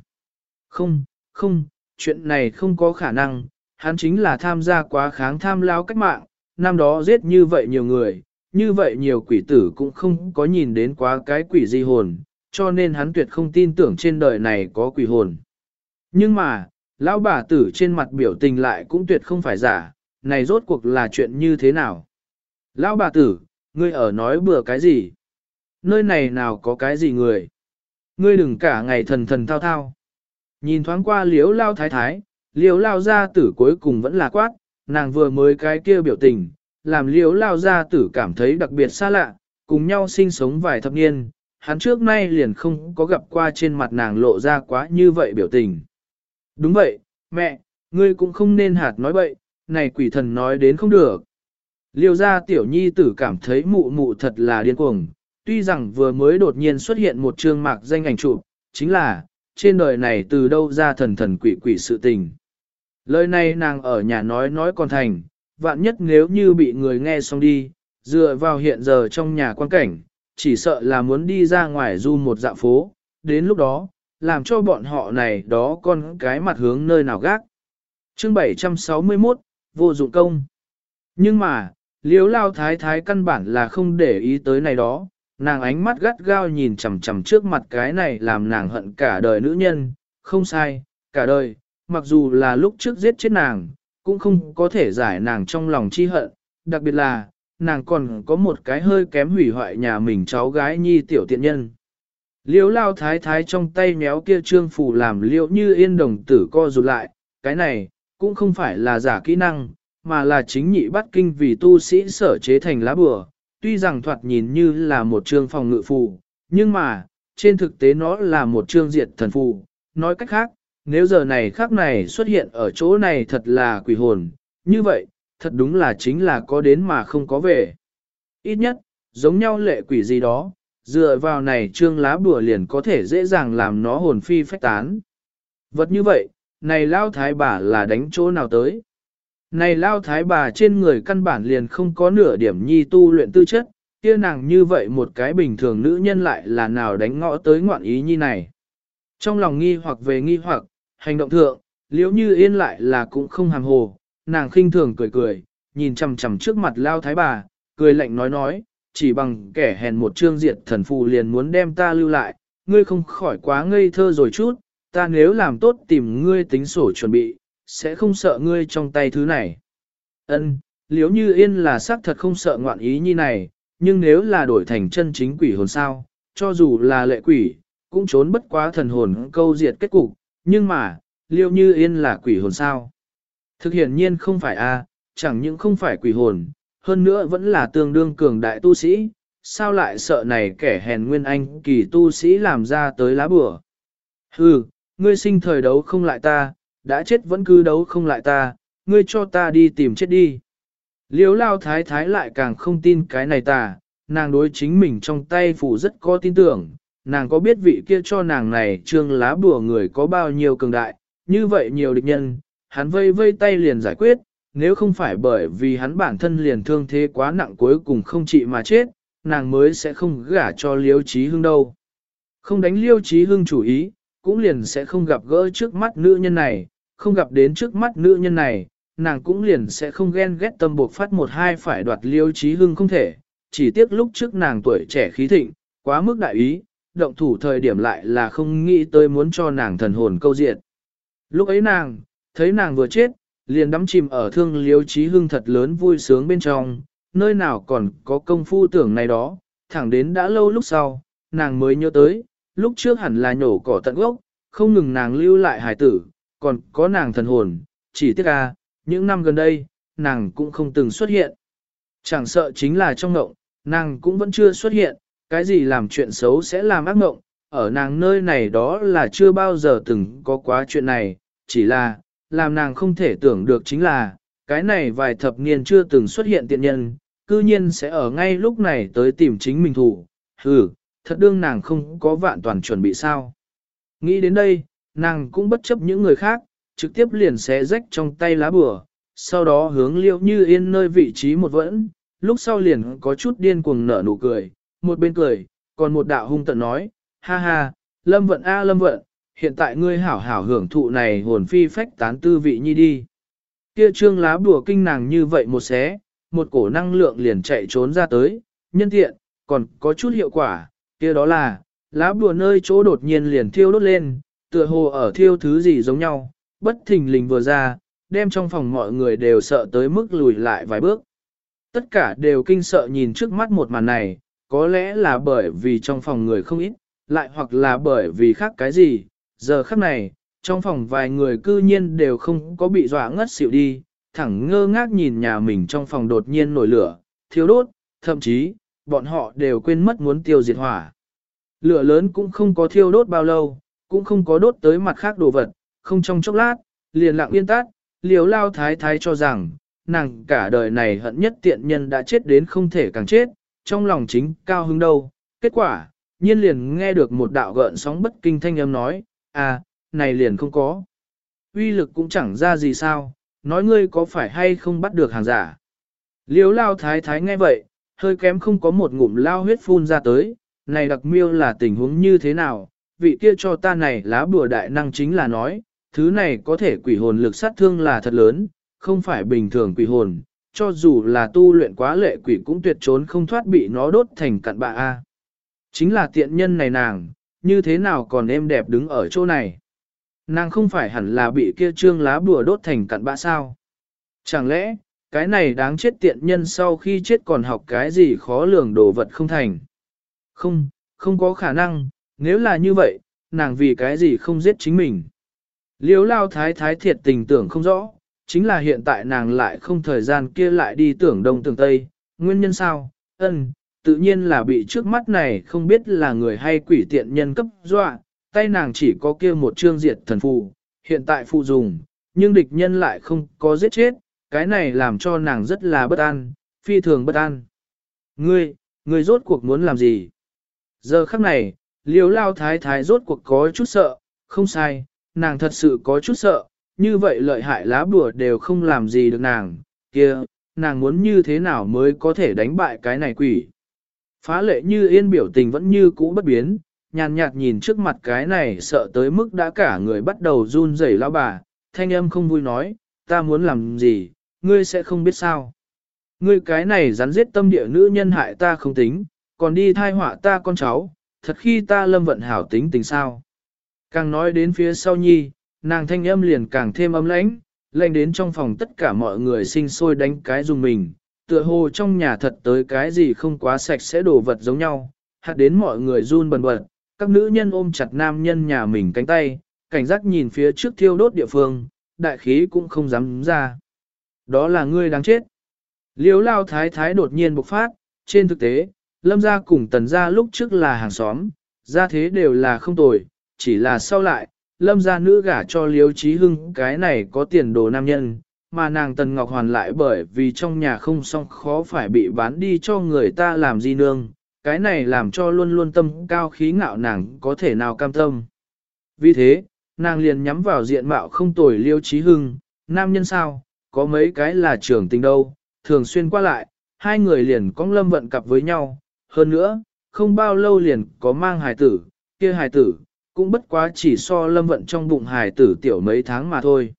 Không, không, chuyện này không có khả năng, hắn chính là tham gia quá kháng tham lao cách mạng, năm đó giết như vậy nhiều người, như vậy nhiều quỷ tử cũng không có nhìn đến quá cái quỷ di hồn, cho nên hắn tuyệt không tin tưởng trên đời này có quỷ hồn. Nhưng mà, lão bà tử trên mặt biểu tình lại cũng tuyệt không phải giả, này rốt cuộc là chuyện như thế nào? Lão bà tử, ngươi ở nói bừa cái gì? Nơi này nào có cái gì người? Ngươi đừng cả ngày thần thần thao thao. Nhìn thoáng qua liếu lao thái thái, liếu lao gia tử cuối cùng vẫn là quát, nàng vừa mới cái kia biểu tình, làm liếu lao gia tử cảm thấy đặc biệt xa lạ, cùng nhau sinh sống vài thập niên, hắn trước nay liền không có gặp qua trên mặt nàng lộ ra quá như vậy biểu tình. Đúng vậy, mẹ, ngươi cũng không nên hạt nói bậy, này quỷ thần nói đến không được. Liêu gia tiểu nhi tử cảm thấy mụ mụ thật là điên cuồng, tuy rằng vừa mới đột nhiên xuất hiện một trương mạc danh ảnh chụp, chính là, trên đời này từ đâu ra thần thần quỷ quỷ sự tình. Lời này nàng ở nhà nói nói còn thành, vạn nhất nếu như bị người nghe xong đi, dựa vào hiện giờ trong nhà quan cảnh, chỉ sợ là muốn đi ra ngoài du một dạ phố, đến lúc đó, làm cho bọn họ này đó con cái mặt hướng nơi nào gác. Chương 761, vô dụng công. Nhưng mà, liếu lao thái thái căn bản là không để ý tới này đó, nàng ánh mắt gắt gao nhìn chằm chằm trước mặt cái này làm nàng hận cả đời nữ nhân, không sai, cả đời, mặc dù là lúc trước giết chết nàng, cũng không có thể giải nàng trong lòng chi hận, đặc biệt là, nàng còn có một cái hơi kém hủy hoại nhà mình cháu gái nhi tiểu tiện nhân. Liễu lao thái thái trong tay méo kia trương phủ làm liễu như yên đồng tử co rụt lại, cái này, cũng không phải là giả kỹ năng, mà là chính nhị bắt kinh vì tu sĩ sở chế thành lá bừa. Tuy rằng thoạt nhìn như là một trương phòng ngự phù, nhưng mà, trên thực tế nó là một trương diệt thần phù. Nói cách khác, nếu giờ này khác này xuất hiện ở chỗ này thật là quỷ hồn, như vậy, thật đúng là chính là có đến mà không có về. Ít nhất, giống nhau lệ quỷ gì đó, dựa vào này trương lá bùa liền có thể dễ dàng làm nó hồn phi phách tán. Vật như vậy, này lao thái bà là đánh chỗ nào tới? Này lao thái bà trên người căn bản liền không có nửa điểm nhi tu luyện tư chất, kia nàng như vậy một cái bình thường nữ nhân lại là nào đánh ngõ tới ngoạn ý nhi này. Trong lòng nghi hoặc về nghi hoặc, hành động thượng, liếu như yên lại là cũng không hàm hồ, nàng khinh thường cười cười, nhìn chằm chằm trước mặt lao thái bà, cười lạnh nói nói, chỉ bằng kẻ hèn một trương diệt thần phù liền muốn đem ta lưu lại, ngươi không khỏi quá ngây thơ rồi chút, ta nếu làm tốt tìm ngươi tính sổ chuẩn bị, sẽ không sợ ngươi trong tay thứ này. Ân, liếu như yên là xác thật không sợ ngoạn ý như này, nhưng nếu là đổi thành chân chính quỷ hồn sao, cho dù là lệ quỷ, cũng trốn bất quá thần hồn câu diệt kết cục, nhưng mà, liêu như yên là quỷ hồn sao. Thực hiện nhiên không phải a, chẳng những không phải quỷ hồn, hơn nữa vẫn là tương đương cường đại tu sĩ, sao lại sợ này kẻ hèn nguyên anh kỳ tu sĩ làm ra tới lá bùa. Hừ, ngươi sinh thời đấu không lại ta, đã chết vẫn cứ đấu không lại ta, ngươi cho ta đi tìm chết đi. Liếu lao thái thái lại càng không tin cái này ta, nàng đối chính mình trong tay phủ rất có tin tưởng, nàng có biết vị kia cho nàng này trương lá bùa người có bao nhiêu cường đại, như vậy nhiều địch nhân, hắn vây vây tay liền giải quyết, nếu không phải bởi vì hắn bản thân liền thương thế quá nặng cuối cùng không trị mà chết, nàng mới sẽ không gả cho liêu trí hưng đâu. Không đánh liêu trí hưng chủ ý, cũng liền sẽ không gặp gỡ trước mắt nữ nhân này, không gặp đến trước mắt nữ nhân này, nàng cũng liền sẽ không ghen ghét tâm buộc phát một hai phải đoạt liêu trí hưng không thể, chỉ tiếc lúc trước nàng tuổi trẻ khí thịnh, quá mức đại ý, động thủ thời điểm lại là không nghĩ tới muốn cho nàng thần hồn câu diện. Lúc ấy nàng, thấy nàng vừa chết, liền đắm chìm ở thương liêu trí hưng thật lớn vui sướng bên trong, nơi nào còn có công phu tưởng này đó, thẳng đến đã lâu lúc sau, nàng mới nhớ tới, lúc trước hẳn là nhổ cỏ tận gốc, không ngừng nàng lưu lại hải tử, còn có nàng thần hồn, chỉ tiếc à, những năm gần đây, nàng cũng không từng xuất hiện. Chẳng sợ chính là trong ngộng, nàng cũng vẫn chưa xuất hiện, cái gì làm chuyện xấu sẽ làm ác ngộng, ở nàng nơi này đó là chưa bao giờ từng có quá chuyện này, chỉ là, làm nàng không thể tưởng được chính là, cái này vài thập niên chưa từng xuất hiện tiện nhân, cư nhiên sẽ ở ngay lúc này tới tìm chính mình thủ, hừ, thật đương nàng không có vạn toàn chuẩn bị sao. Nghĩ đến đây, nàng cũng bất chấp những người khác, trực tiếp liền xé rách trong tay lá bừa, sau đó hướng liêu như yên nơi vị trí một vẫn, lúc sau liền có chút điên cuồng nở nụ cười, một bên cười, còn một đạo hung tận nói, ha ha, lâm vận a lâm vận, hiện tại ngươi hảo hảo hưởng thụ này hồn phi phách tán tư vị nhi đi. Kia trương lá bùa kinh nàng như vậy một xé, một cổ năng lượng liền chạy trốn ra tới, nhân tiện, còn có chút hiệu quả, kia đó là, lá bùa nơi chỗ đột nhiên liền thiêu đốt lên, tựa hồ ở thiêu thứ gì giống nhau, bất thình lình vừa ra, đem trong phòng mọi người đều sợ tới mức lùi lại vài bước. Tất cả đều kinh sợ nhìn trước mắt một màn này, có lẽ là bởi vì trong phòng người không ít, lại hoặc là bởi vì khác cái gì, giờ khắc này, Trong phòng vài người cư nhiên đều không có bị dọa ngất xỉu đi, thẳng ngơ ngác nhìn nhà mình trong phòng đột nhiên nổi lửa, thiếu đốt, thậm chí, bọn họ đều quên mất muốn tiêu diệt hỏa. Lửa lớn cũng không có thiêu đốt bao lâu, cũng không có đốt tới mặt khác đồ vật, không trong chốc lát, liền lặng yên tát, liều lao thái thái cho rằng, nàng cả đời này hận nhất tiện nhân đã chết đến không thể càng chết, trong lòng chính cao hứng đâu. Kết quả, nhiên liền nghe được một đạo gợn sóng bất kinh thanh âm nói, à, này liền không có. uy lực cũng chẳng ra gì sao, nói ngươi có phải hay không bắt được hàng giả. Liếu lao thái thái nghe vậy, hơi kém không có một ngụm lao huyết phun ra tới, này đặc miêu là tình huống như thế nào, vị kia cho ta này lá bùa đại năng chính là nói, thứ này có thể quỷ hồn lực sát thương là thật lớn, không phải bình thường quỷ hồn, cho dù là tu luyện quá lệ quỷ cũng tuyệt trốn không thoát bị nó đốt thành cặn bạ a. Chính là tiện nhân này nàng, như thế nào còn em đẹp đứng ở chỗ này. Nàng không phải hẳn là bị kia trương lá bùa đốt thành cặn bã sao. Chẳng lẽ, cái này đáng chết tiện nhân sau khi chết còn học cái gì khó lường đồ vật không thành. Không, không có khả năng, nếu là như vậy, nàng vì cái gì không giết chính mình. Liếu lao thái thái thiệt tình tưởng không rõ, chính là hiện tại nàng lại không thời gian kia lại đi tưởng đông tưởng tây, nguyên nhân sao, ân, tự nhiên là bị trước mắt này không biết là người hay quỷ tiện nhân cấp dọa, tay nàng chỉ có kia một chương diệt thần phù, hiện tại phụ dùng, nhưng địch nhân lại không có giết chết, cái này làm cho nàng rất là bất an, phi thường bất an. Ngươi, ngươi rốt cuộc muốn làm gì? Giờ khắc này, liều lao thái thái rốt cuộc có chút sợ, không sai, nàng thật sự có chút sợ, như vậy lợi hại lá bùa đều không làm gì được nàng, kia, nàng muốn như thế nào mới có thể đánh bại cái này quỷ. Phá lệ như yên biểu tình vẫn như cũ bất biến, nhàn nhạt nhìn trước mặt cái này sợ tới mức đã cả người bắt đầu run rẩy lão bà, thanh âm không vui nói, ta muốn làm gì, ngươi sẽ không biết sao. Ngươi cái này rắn giết tâm địa nữ nhân hại ta không tính, còn đi thai họa ta con cháu, thật khi ta lâm vận hảo tính tình sao. Càng nói đến phía sau nhi, nàng thanh âm liền càng thêm ấm lãnh, lệnh đến trong phòng tất cả mọi người sinh sôi đánh cái dùng mình, tựa hồ trong nhà thật tới cái gì không quá sạch sẽ đổ vật giống nhau, hạt đến mọi người run bần bật, các nữ nhân ôm chặt nam nhân nhà mình cánh tay, cảnh giác nhìn phía trước thiêu đốt địa phương, đại khí cũng không dám ra. Đó là ngươi đáng chết. Liếu lao thái thái đột nhiên bộc phát, trên thực tế, lâm gia cùng tần gia lúc trước là hàng xóm, gia thế đều là không tồi, chỉ là sau lại, lâm gia nữ gả cho liếu trí hưng cái này có tiền đồ nam nhân, mà nàng tần ngọc hoàn lại bởi vì trong nhà không xong khó phải bị bán đi cho người ta làm gì nương, cái này làm cho luôn luôn tâm cao khí ngạo nàng có thể nào cam tâm. Vì thế, nàng liền nhắm vào diện mạo không tồi liêu trí hưng, nam nhân sao, có mấy cái là trưởng tình đâu, thường xuyên qua lại, hai người liền có lâm vận cặp với nhau, hơn nữa, không bao lâu liền có mang hài tử, kia hài tử, cũng bất quá chỉ so lâm vận trong bụng hài tử tiểu mấy tháng mà thôi.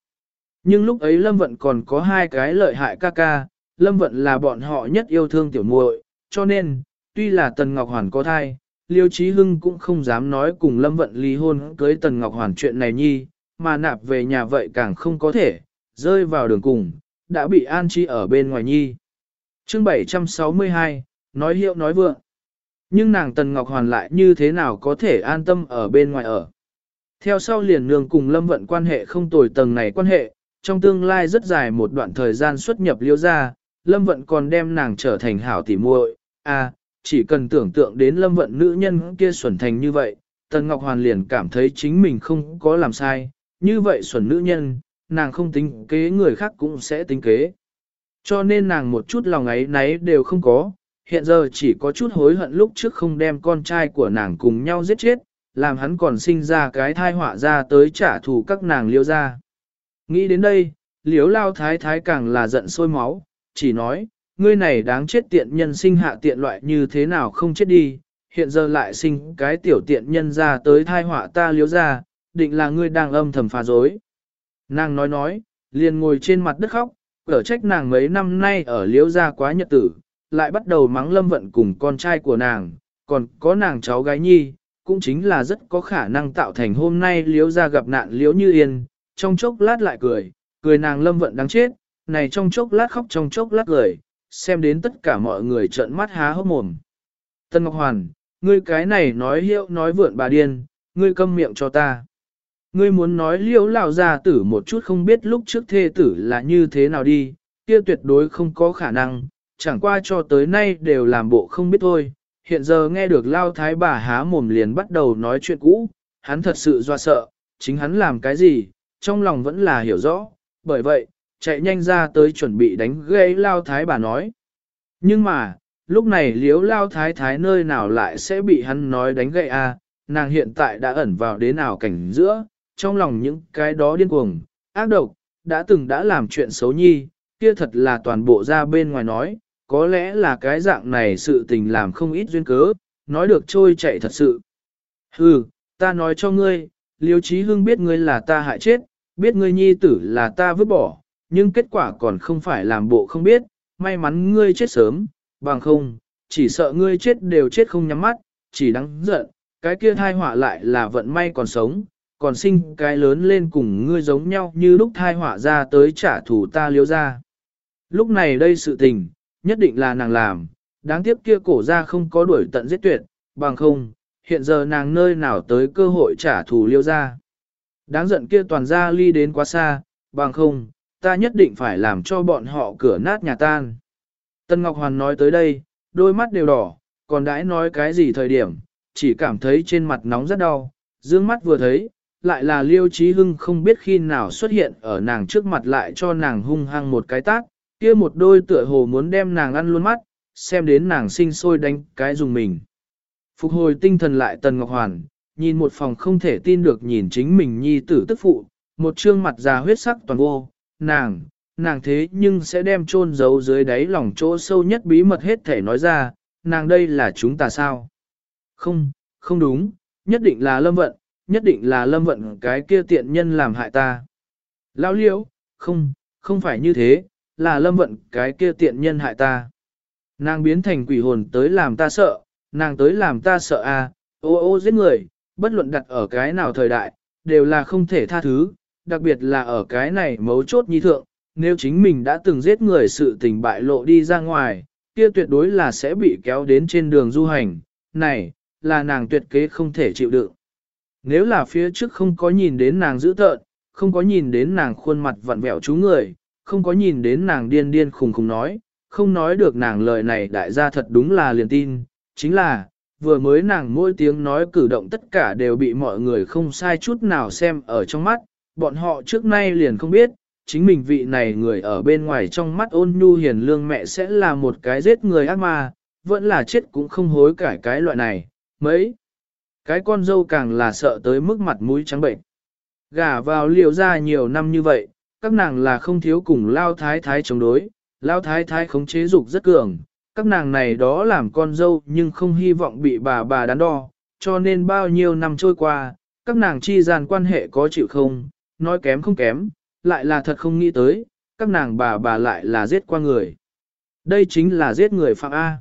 Nhưng lúc ấy lâm vận còn có hai cái lợi hại ca ca, lâm vận là bọn họ nhất yêu thương tiểu muội, cho nên, tuy là Tần Ngọc Hoàn có thai, Liêu Chí Hưng cũng không dám nói cùng Lâm Vận ly hôn cưới Tần Ngọc Hoàn chuyện này nhi, mà nạp về nhà vậy càng không có thể, rơi vào đường cùng, đã bị an chi ở bên ngoài nhi. chương 762, nói hiệu nói vượng. Nhưng nàng Tần Ngọc Hoàn lại như thế nào có thể an tâm ở bên ngoài ở. Theo sau liền nương cùng Lâm Vận quan hệ không tồi tầng này quan hệ, trong tương lai rất dài một đoạn thời gian xuất nhập liễu gia Lâm Vận còn đem nàng trở thành hảo tỉ muội. À, chỉ cần tưởng tượng đến lâm vận nữ nhân kia xuẩn thành như vậy, Tần Ngọc Hoàn liền cảm thấy chính mình không có làm sai, như vậy xuẩn nữ nhân, nàng không tính kế người khác cũng sẽ tính kế. Cho nên nàng một chút lòng ấy nấy đều không có, hiện giờ chỉ có chút hối hận lúc trước không đem con trai của nàng cùng nhau giết chết, làm hắn còn sinh ra cái thai họa ra tới trả thù các nàng liêu ra. Nghĩ đến đây, liếu lao thái thái càng là giận sôi máu, chỉ nói, ngươi này đáng chết tiện nhân sinh hạ tiện loại như thế nào không chết đi, hiện giờ lại sinh cái tiểu tiện nhân ra tới thai họa ta liếu ra, định là ngươi đang âm thầm phá dối. Nàng nói nói, liền ngồi trên mặt đất khóc, ở trách nàng mấy năm nay ở liếu ra quá nhật tử, lại bắt đầu mắng lâm vận cùng con trai của nàng, còn có nàng cháu gái nhi, cũng chính là rất có khả năng tạo thành hôm nay liếu ra gặp nạn liếu như yên, trong chốc lát lại cười, cười nàng lâm vận đáng chết, này trong chốc lát khóc trong chốc lát cười, xem đến tất cả mọi người trợn mắt há hốc mồm. Tân Ngọc Hoàn, ngươi cái này nói hiệu nói vượn bà điên, ngươi câm miệng cho ta. Ngươi muốn nói liễu lão gia tử một chút không biết lúc trước thê tử là như thế nào đi, kia tuyệt đối không có khả năng, chẳng qua cho tới nay đều làm bộ không biết thôi. Hiện giờ nghe được lao thái bà há mồm liền bắt đầu nói chuyện cũ, hắn thật sự doa sợ, chính hắn làm cái gì, trong lòng vẫn là hiểu rõ, bởi vậy, chạy nhanh ra tới chuẩn bị đánh gây lao thái bà nói. Nhưng mà, lúc này liếu lao thái thái nơi nào lại sẽ bị hắn nói đánh gậy à, nàng hiện tại đã ẩn vào đến nào cảnh giữa, trong lòng những cái đó điên cuồng, ác độc, đã từng đã làm chuyện xấu nhi, kia thật là toàn bộ ra bên ngoài nói, có lẽ là cái dạng này sự tình làm không ít duyên cớ, nói được trôi chạy thật sự. Hừ, ta nói cho ngươi, liêu trí hưng biết ngươi là ta hại chết, biết ngươi nhi tử là ta vứt bỏ, nhưng kết quả còn không phải làm bộ không biết, may mắn ngươi chết sớm, bằng không, chỉ sợ ngươi chết đều chết không nhắm mắt, chỉ đáng giận, cái kia thai họa lại là vận may còn sống, còn sinh cái lớn lên cùng ngươi giống nhau như lúc thai họa ra tới trả thù ta liếu ra. Lúc này đây sự tình, nhất định là nàng làm, đáng tiếc kia cổ ra không có đuổi tận giết tuyệt, bằng không, hiện giờ nàng nơi nào tới cơ hội trả thù liêu ra. Đáng giận kia toàn ra ly đến quá xa, bằng không, ta nhất định phải làm cho bọn họ cửa nát nhà tan. Tân Ngọc Hoàn nói tới đây, đôi mắt đều đỏ, còn đãi nói cái gì thời điểm, chỉ cảm thấy trên mặt nóng rất đau, dương mắt vừa thấy, lại là Liêu Trí Hưng không biết khi nào xuất hiện ở nàng trước mặt lại cho nàng hung hăng một cái tát, kia một đôi tựa hồ muốn đem nàng ăn luôn mắt, xem đến nàng sinh sôi đánh cái dùng mình. Phục hồi tinh thần lại Tần Ngọc Hoàn, nhìn một phòng không thể tin được nhìn chính mình nhi tử tức phụ, một trương mặt già huyết sắc toàn vô, nàng, nàng thế nhưng sẽ đem chôn giấu dưới đáy lòng chỗ sâu nhất bí mật hết thể nói ra, nàng đây là chúng ta sao? Không, không đúng, nhất định là lâm vận, nhất định là lâm vận cái kia tiện nhân làm hại ta. Lão liễu, không, không phải như thế, là lâm vận cái kia tiện nhân hại ta. Nàng biến thành quỷ hồn tới làm ta sợ, nàng tới làm ta sợ à, ô ô giết người, bất luận đặt ở cái nào thời đại, đều là không thể tha thứ, đặc biệt là ở cái này mấu chốt nhi thượng, nếu chính mình đã từng giết người sự tình bại lộ đi ra ngoài, kia tuyệt đối là sẽ bị kéo đến trên đường du hành, này, là nàng tuyệt kế không thể chịu đựng. Nếu là phía trước không có nhìn đến nàng dữ tợn, không có nhìn đến nàng khuôn mặt vặn vẹo chú người, không có nhìn đến nàng điên điên khùng khùng nói, không nói được nàng lời này đại gia thật đúng là liền tin, chính là, vừa mới nàng mỗi tiếng nói cử động tất cả đều bị mọi người không sai chút nào xem ở trong mắt, bọn họ trước nay liền không biết, chính mình vị này người ở bên ngoài trong mắt ôn nhu hiền lương mẹ sẽ là một cái giết người ác ma, vẫn là chết cũng không hối cải cái loại này, mấy. Cái con dâu càng là sợ tới mức mặt mũi trắng bệnh. Gả vào liều ra nhiều năm như vậy, các nàng là không thiếu cùng lao thái thái chống đối, lao thái thái khống chế dục rất cường, các nàng này đó làm con dâu nhưng không hy vọng bị bà bà đắn đo, cho nên bao nhiêu năm trôi qua, các nàng chi gian quan hệ có chịu không, nói kém không kém, lại là thật không nghĩ tới, các nàng bà bà lại là giết qua người. Đây chính là giết người phạm A.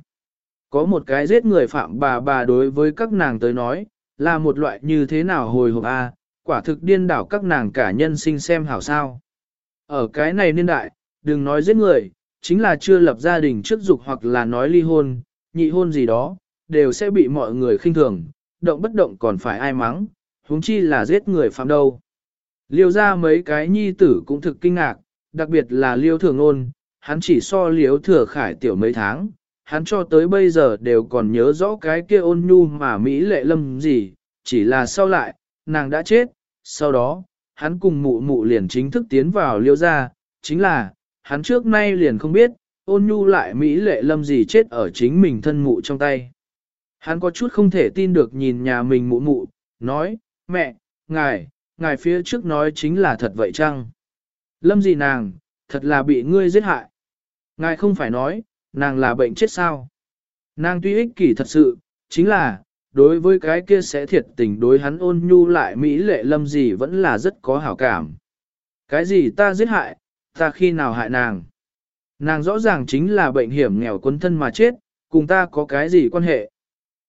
Có một cái giết người phạm bà bà đối với các nàng tới nói, là một loại như thế nào hồi hộp A, quả thực điên đảo các nàng cả nhân sinh xem hảo sao. Ở cái này niên đại, đừng nói giết người, chính là chưa lập gia đình trước dục hoặc là nói ly hôn, nhị hôn gì đó, đều sẽ bị mọi người khinh thường, động bất động còn phải ai mắng, huống chi là giết người phạm đâu. Liêu ra mấy cái nhi tử cũng thực kinh ngạc, đặc biệt là liêu thường ôn, hắn chỉ so liêu thừa khải tiểu mấy tháng, hắn cho tới bây giờ đều còn nhớ rõ cái kia ôn nhu mà Mỹ lệ lâm gì, chỉ là sau lại, nàng đã chết, sau đó, hắn cùng mụ mụ liền chính thức tiến vào liêu ra, chính là, hắn trước nay liền không biết, ôn nhu lại Mỹ lệ lâm gì chết ở chính mình thân mụ trong tay. Hắn có chút không thể tin được nhìn nhà mình mụ mụ, nói, mẹ, ngài, ngài phía trước nói chính là thật vậy chăng? Lâm gì nàng, thật là bị ngươi giết hại. Ngài không phải nói, nàng là bệnh chết sao? Nàng tuy ích kỷ thật sự, chính là, đối với cái kia sẽ thiệt tình đối hắn ôn nhu lại Mỹ lệ lâm gì vẫn là rất có hảo cảm. Cái gì ta giết hại, ta khi nào hại nàng? Nàng rõ ràng chính là bệnh hiểm nghèo quân thân mà chết, cùng ta có cái gì quan hệ?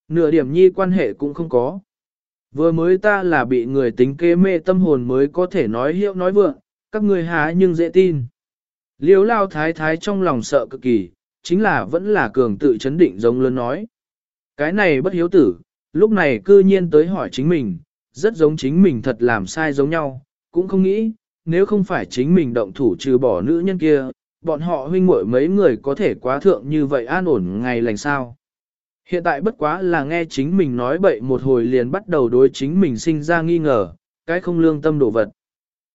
Nửa điểm nhi quan hệ cũng không có. Vừa mới ta là bị người tính kế mê tâm hồn mới có thể nói hiệu nói vượng, các người há nhưng dễ tin. Liếu lao thái thái trong lòng sợ cực kỳ, chính là vẫn là cường tự chấn định giống lớn nói. Cái này bất hiếu tử, lúc này cư nhiên tới hỏi chính mình, rất giống chính mình thật làm sai giống nhau, cũng không nghĩ, nếu không phải chính mình động thủ trừ bỏ nữ nhân kia, bọn họ huynh muội mấy người có thể quá thượng như vậy an ổn ngày lành sao. Hiện tại bất quá là nghe chính mình nói bậy một hồi liền bắt đầu đối chính mình sinh ra nghi ngờ, cái không lương tâm đồ vật.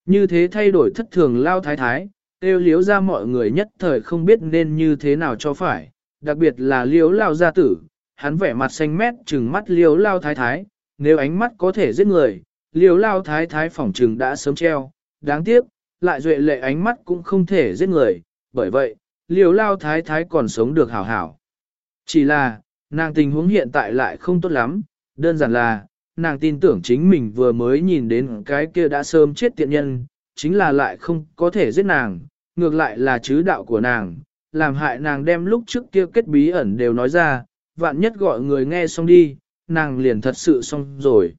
Như thế thay đổi thất thường lao thái thái, tiêu liếu ra mọi người nhất thời không biết nên như thế nào cho phải, đặc biệt là liếu lao gia tử, hắn vẻ mặt xanh mét trừng mắt liếu lao thái thái, nếu ánh mắt có thể giết người, liếu lao thái thái phỏng trừng đã sớm treo, đáng tiếc, lại duệ lệ ánh mắt cũng không thể giết người, bởi vậy, liều lao thái thái còn sống được hảo hảo. Chỉ là, nàng tình huống hiện tại lại không tốt lắm, đơn giản là, nàng tin tưởng chính mình vừa mới nhìn đến cái kia đã sớm chết tiện nhân, chính là lại không có thể giết nàng, ngược lại là chứ đạo của nàng, làm hại nàng đem lúc trước kia kết bí ẩn đều nói ra, vạn nhất gọi người nghe xong đi, nàng liền thật sự xong rồi.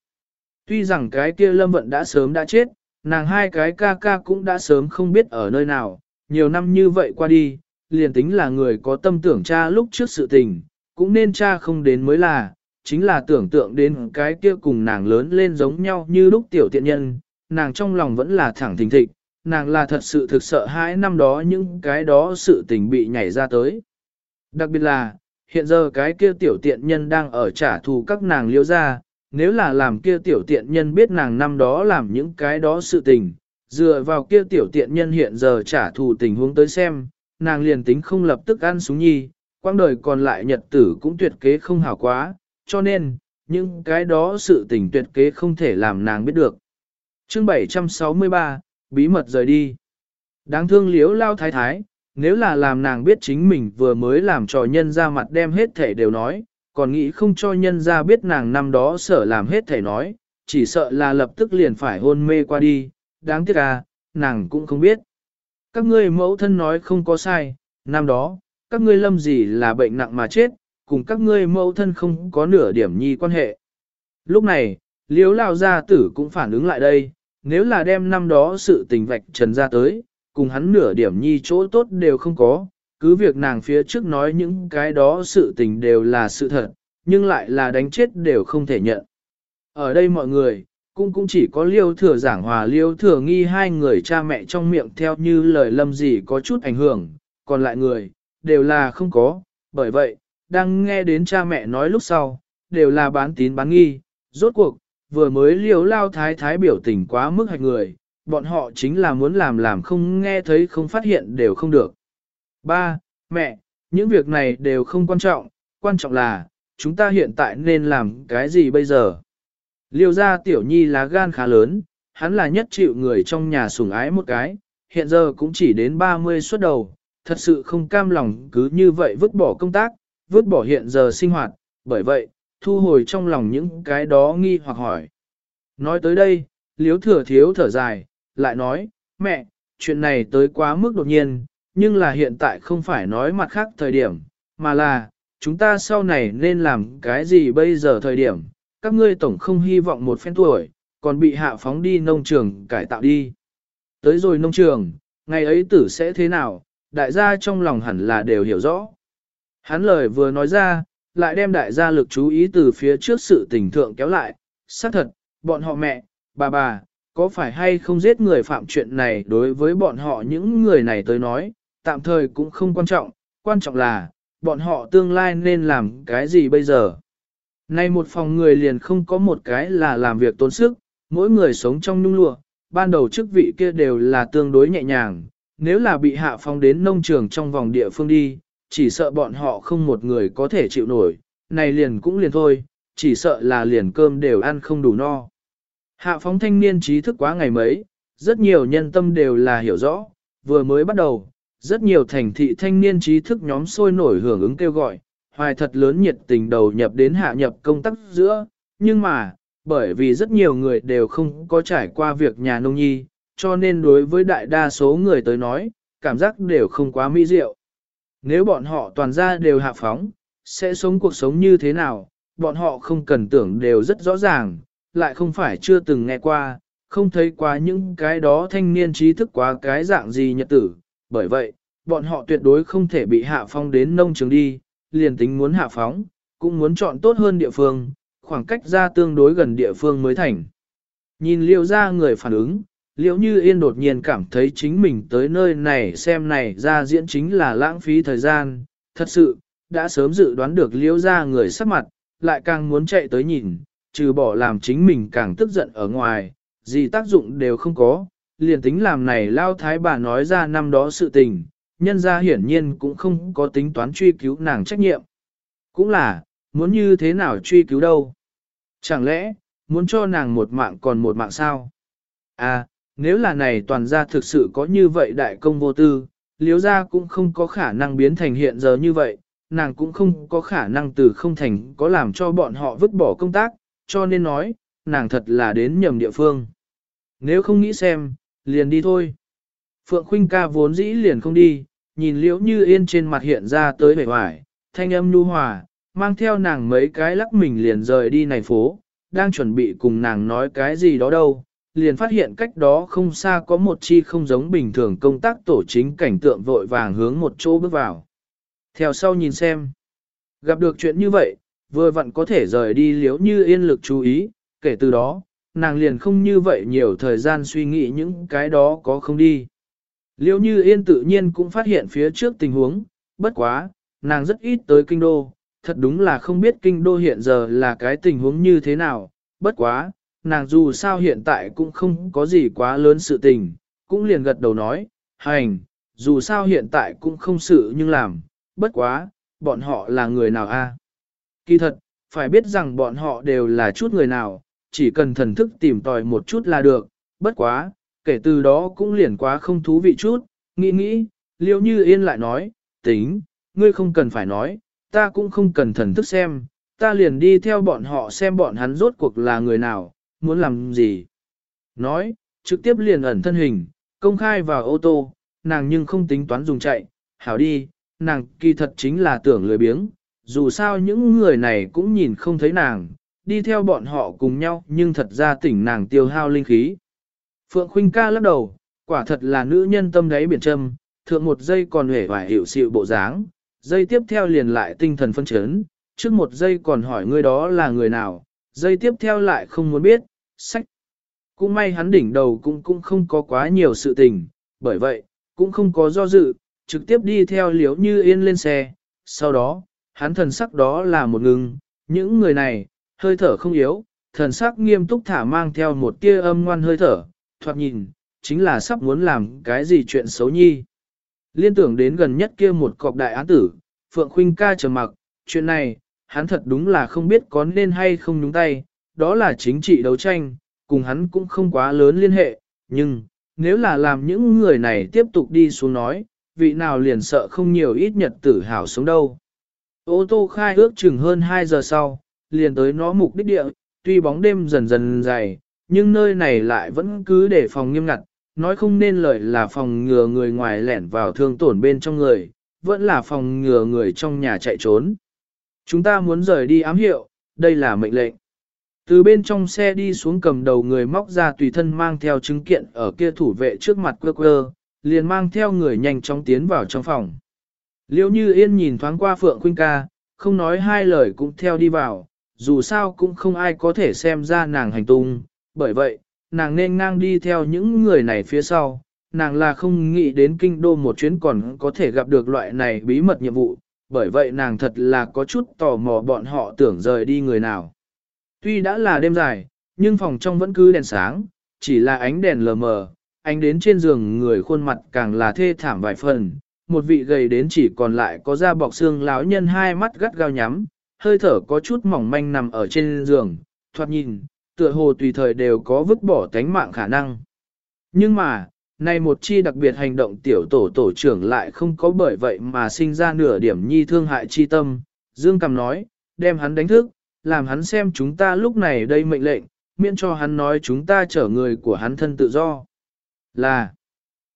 Tuy rằng cái kia lâm vận đã sớm đã chết, nàng hai cái ca ca cũng đã sớm không biết ở nơi nào, nhiều năm như vậy qua đi, liền tính là người có tâm tưởng cha lúc trước sự tình, cũng nên cha không đến mới là, chính là tưởng tượng đến cái kia cùng nàng lớn lên giống nhau như lúc tiểu tiện nhân, nàng trong lòng vẫn là thẳng thình thịch, nàng là thật sự thực sợ hãi năm đó những cái đó sự tình bị nhảy ra tới. Đặc biệt là, hiện giờ cái kia tiểu tiện nhân đang ở trả thù các nàng liễu ra, nếu là làm kia tiểu tiện nhân biết nàng năm đó làm những cái đó sự tình, dựa vào kia tiểu tiện nhân hiện giờ trả thù tình huống tới xem, nàng liền tính không lập tức ăn súng nhi, quang đời còn lại nhật tử cũng tuyệt kế không hảo quá, cho nên, những cái đó sự tình tuyệt kế không thể làm nàng biết được. Chương 763, bí mật rời đi. Đáng thương liếu lao thái thái, nếu là làm nàng biết chính mình vừa mới làm trò nhân ra mặt đem hết thể đều nói, còn nghĩ không cho nhân ra biết nàng năm đó sở làm hết thể nói, chỉ sợ là lập tức liền phải hôn mê qua đi, đáng tiếc à, nàng cũng không biết. Các ngươi mẫu thân nói không có sai, năm đó, các ngươi lâm gì là bệnh nặng mà chết, cùng các ngươi mẫu thân không có nửa điểm nhi quan hệ. Lúc này, liếu lao gia tử cũng phản ứng lại đây, nếu là đem năm đó sự tình vạch trần ra tới, cùng hắn nửa điểm nhi chỗ tốt đều không có, cứ việc nàng phía trước nói những cái đó sự tình đều là sự thật, nhưng lại là đánh chết đều không thể nhận. Ở đây mọi người, cũng cũng chỉ có liêu thừa giảng hòa liêu thừa nghi hai người cha mẹ trong miệng theo như lời lâm gì có chút ảnh hưởng, còn lại người, đều là không có, bởi vậy, đang nghe đến cha mẹ nói lúc sau, đều là bán tín bán nghi, rốt cuộc, vừa mới liêu lao thái thái biểu tình quá mức hạch người, bọn họ chính là muốn làm làm không nghe thấy không phát hiện đều không được. Ba, mẹ, những việc này đều không quan trọng, quan trọng là, chúng ta hiện tại nên làm cái gì bây giờ? Liêu ra tiểu nhi lá gan khá lớn, hắn là nhất chịu người trong nhà sủng ái một cái, hiện giờ cũng chỉ đến 30 xuất đầu, thật sự không cam lòng cứ như vậy vứt bỏ công tác, vứt bỏ hiện giờ sinh hoạt, bởi vậy, thu hồi trong lòng những cái đó nghi hoặc hỏi. Nói tới đây, liếu thừa thiếu thở dài, lại nói, mẹ, chuyện này tới quá mức đột nhiên, nhưng là hiện tại không phải nói mặt khác thời điểm, mà là, chúng ta sau này nên làm cái gì bây giờ thời điểm, các ngươi tổng không hy vọng một phen tuổi, còn bị hạ phóng đi nông trường cải tạo đi. Tới rồi nông trường, ngày ấy tử sẽ thế nào, đại gia trong lòng hẳn là đều hiểu rõ. Hắn lời vừa nói ra, lại đem đại gia lực chú ý từ phía trước sự tình thượng kéo lại, xác thật, bọn họ mẹ, bà bà, có phải hay không giết người phạm chuyện này đối với bọn họ những người này tới nói, tạm thời cũng không quan trọng, quan trọng là, bọn họ tương lai nên làm cái gì bây giờ. Nay một phòng người liền không có một cái là làm việc tốn sức, mỗi người sống trong nhung lụa, ban đầu chức vị kia đều là tương đối nhẹ nhàng, nếu là bị hạ phong đến nông trường trong vòng địa phương đi, chỉ sợ bọn họ không một người có thể chịu nổi, này liền cũng liền thôi, chỉ sợ là liền cơm đều ăn không đủ no. Hạ phóng thanh niên trí thức quá ngày mấy, rất nhiều nhân tâm đều là hiểu rõ, vừa mới bắt đầu, rất nhiều thành thị thanh niên trí thức nhóm sôi nổi hưởng ứng kêu gọi, hoài thật lớn nhiệt tình đầu nhập đến hạ nhập công tác giữa, nhưng mà, bởi vì rất nhiều người đều không có trải qua việc nhà nông nhi, cho nên đối với đại đa số người tới nói, cảm giác đều không quá mỹ diệu. Nếu bọn họ toàn ra đều hạ phóng, sẽ sống cuộc sống như thế nào, bọn họ không cần tưởng đều rất rõ ràng, lại không phải chưa từng nghe qua, không thấy qua những cái đó thanh niên trí thức quá cái dạng gì nhật tử. Bởi vậy, bọn họ tuyệt đối không thể bị hạ phong đến nông trường đi, liền tính muốn hạ phóng, cũng muốn chọn tốt hơn địa phương, khoảng cách ra tương đối gần địa phương mới thành. Nhìn liêu ra người phản ứng, liễu như yên đột nhiên cảm thấy chính mình tới nơi này xem này ra diễn chính là lãng phí thời gian, thật sự, đã sớm dự đoán được liễu ra người sắc mặt, lại càng muốn chạy tới nhìn, trừ bỏ làm chính mình càng tức giận ở ngoài, gì tác dụng đều không có, liền tính làm này lao thái bà nói ra năm đó sự tình, nhân ra hiển nhiên cũng không có tính toán truy cứu nàng trách nhiệm. Cũng là, muốn như thế nào truy cứu đâu? Chẳng lẽ, muốn cho nàng một mạng còn một mạng sao? À, nếu là này toàn gia thực sự có như vậy đại công vô tư, liếu gia cũng không có khả năng biến thành hiện giờ như vậy, nàng cũng không có khả năng từ không thành có làm cho bọn họ vứt bỏ công tác, cho nên nói, nàng thật là đến nhầm địa phương. Nếu không nghĩ xem, liền đi thôi. Phượng Khuynh ca vốn dĩ liền không đi, nhìn liễu như yên trên mặt hiện ra tới vẻ hoài, thanh âm nhu hòa, mang theo nàng mấy cái lắc mình liền rời đi này phố, đang chuẩn bị cùng nàng nói cái gì đó đâu, liền phát hiện cách đó không xa có một chi không giống bình thường công tác tổ chính cảnh tượng vội vàng hướng một chỗ bước vào. Theo sau nhìn xem, gặp được chuyện như vậy, vừa vặn có thể rời đi liễu như yên lực chú ý, kể từ đó, nàng liền không như vậy nhiều thời gian suy nghĩ những cái đó có không đi. Liêu như yên tự nhiên cũng phát hiện phía trước tình huống, bất quá, nàng rất ít tới kinh đô, thật đúng là không biết kinh đô hiện giờ là cái tình huống như thế nào, bất quá, nàng dù sao hiện tại cũng không có gì quá lớn sự tình, cũng liền gật đầu nói, hành, dù sao hiện tại cũng không sự nhưng làm, bất quá, bọn họ là người nào a? Kỳ thật, phải biết rằng bọn họ đều là chút người nào, chỉ cần thần thức tìm tòi một chút là được, bất quá, kể từ đó cũng liền quá không thú vị chút, nghĩ nghĩ, liêu như yên lại nói, tính, ngươi không cần phải nói, ta cũng không cần thần thức xem, ta liền đi theo bọn họ xem bọn hắn rốt cuộc là người nào, muốn làm gì. Nói, trực tiếp liền ẩn thân hình, công khai vào ô tô, nàng nhưng không tính toán dùng chạy, hảo đi, nàng kỳ thật chính là tưởng lười biếng, dù sao những người này cũng nhìn không thấy nàng, đi theo bọn họ cùng nhau nhưng thật ra tỉnh nàng tiêu hao linh khí. Phượng Khuynh ca lắc đầu, quả thật là nữ nhân tâm đáy biển trâm, thượng một giây còn hể hoài hiểu sự bộ dáng, giây tiếp theo liền lại tinh thần phân chấn, trước một giây còn hỏi người đó là người nào, giây tiếp theo lại không muốn biết, sách. Cũng may hắn đỉnh đầu cũng cũng không có quá nhiều sự tình, bởi vậy, cũng không có do dự, trực tiếp đi theo liếu như yên lên xe, sau đó, hắn thần sắc đó là một ngừng, những người này, hơi thở không yếu, thần sắc nghiêm túc thả mang theo một tia âm ngoan hơi thở, thoạt nhìn, chính là sắp muốn làm cái gì chuyện xấu nhi. Liên tưởng đến gần nhất kia một cọc đại án tử, Phượng Khuynh ca trầm mặc, chuyện này, hắn thật đúng là không biết có nên hay không nhúng tay, đó là chính trị đấu tranh, cùng hắn cũng không quá lớn liên hệ, nhưng, nếu là làm những người này tiếp tục đi xuống nói, vị nào liền sợ không nhiều ít nhật tử hảo sống đâu. Ô tô khai ước chừng hơn 2 giờ sau, liền tới nó mục đích địa, tuy bóng đêm dần dần dày, nhưng nơi này lại vẫn cứ để phòng nghiêm ngặt, nói không nên lời là phòng ngừa người ngoài lẻn vào thương tổn bên trong người, vẫn là phòng ngừa người trong nhà chạy trốn. Chúng ta muốn rời đi ám hiệu, đây là mệnh lệnh. Từ bên trong xe đi xuống cầm đầu người móc ra tùy thân mang theo chứng kiện ở kia thủ vệ trước mặt quơ quơ, liền mang theo người nhanh chóng tiến vào trong phòng. Liêu như yên nhìn thoáng qua Phượng Khuynh ca, không nói hai lời cũng theo đi vào, dù sao cũng không ai có thể xem ra nàng hành tung, bởi vậy, nàng nên ngang đi theo những người này phía sau, nàng là không nghĩ đến kinh đô một chuyến còn có thể gặp được loại này bí mật nhiệm vụ, bởi vậy nàng thật là có chút tò mò bọn họ tưởng rời đi người nào. Tuy đã là đêm dài, nhưng phòng trong vẫn cứ đèn sáng, chỉ là ánh đèn lờ mờ, ánh đến trên giường người khuôn mặt càng là thê thảm vài phần. Một vị gầy đến chỉ còn lại có da bọc xương lão nhân hai mắt gắt gao nhắm, hơi thở có chút mỏng manh nằm ở trên giường, thoạt nhìn, tựa hồ tùy thời đều có vứt bỏ tánh mạng khả năng. Nhưng mà, nay một chi đặc biệt hành động tiểu tổ tổ trưởng lại không có bởi vậy mà sinh ra nửa điểm nhi thương hại chi tâm. Dương Cầm nói, đem hắn đánh thức, làm hắn xem chúng ta lúc này đây mệnh lệnh, miễn cho hắn nói chúng ta chở người của hắn thân tự do. Là,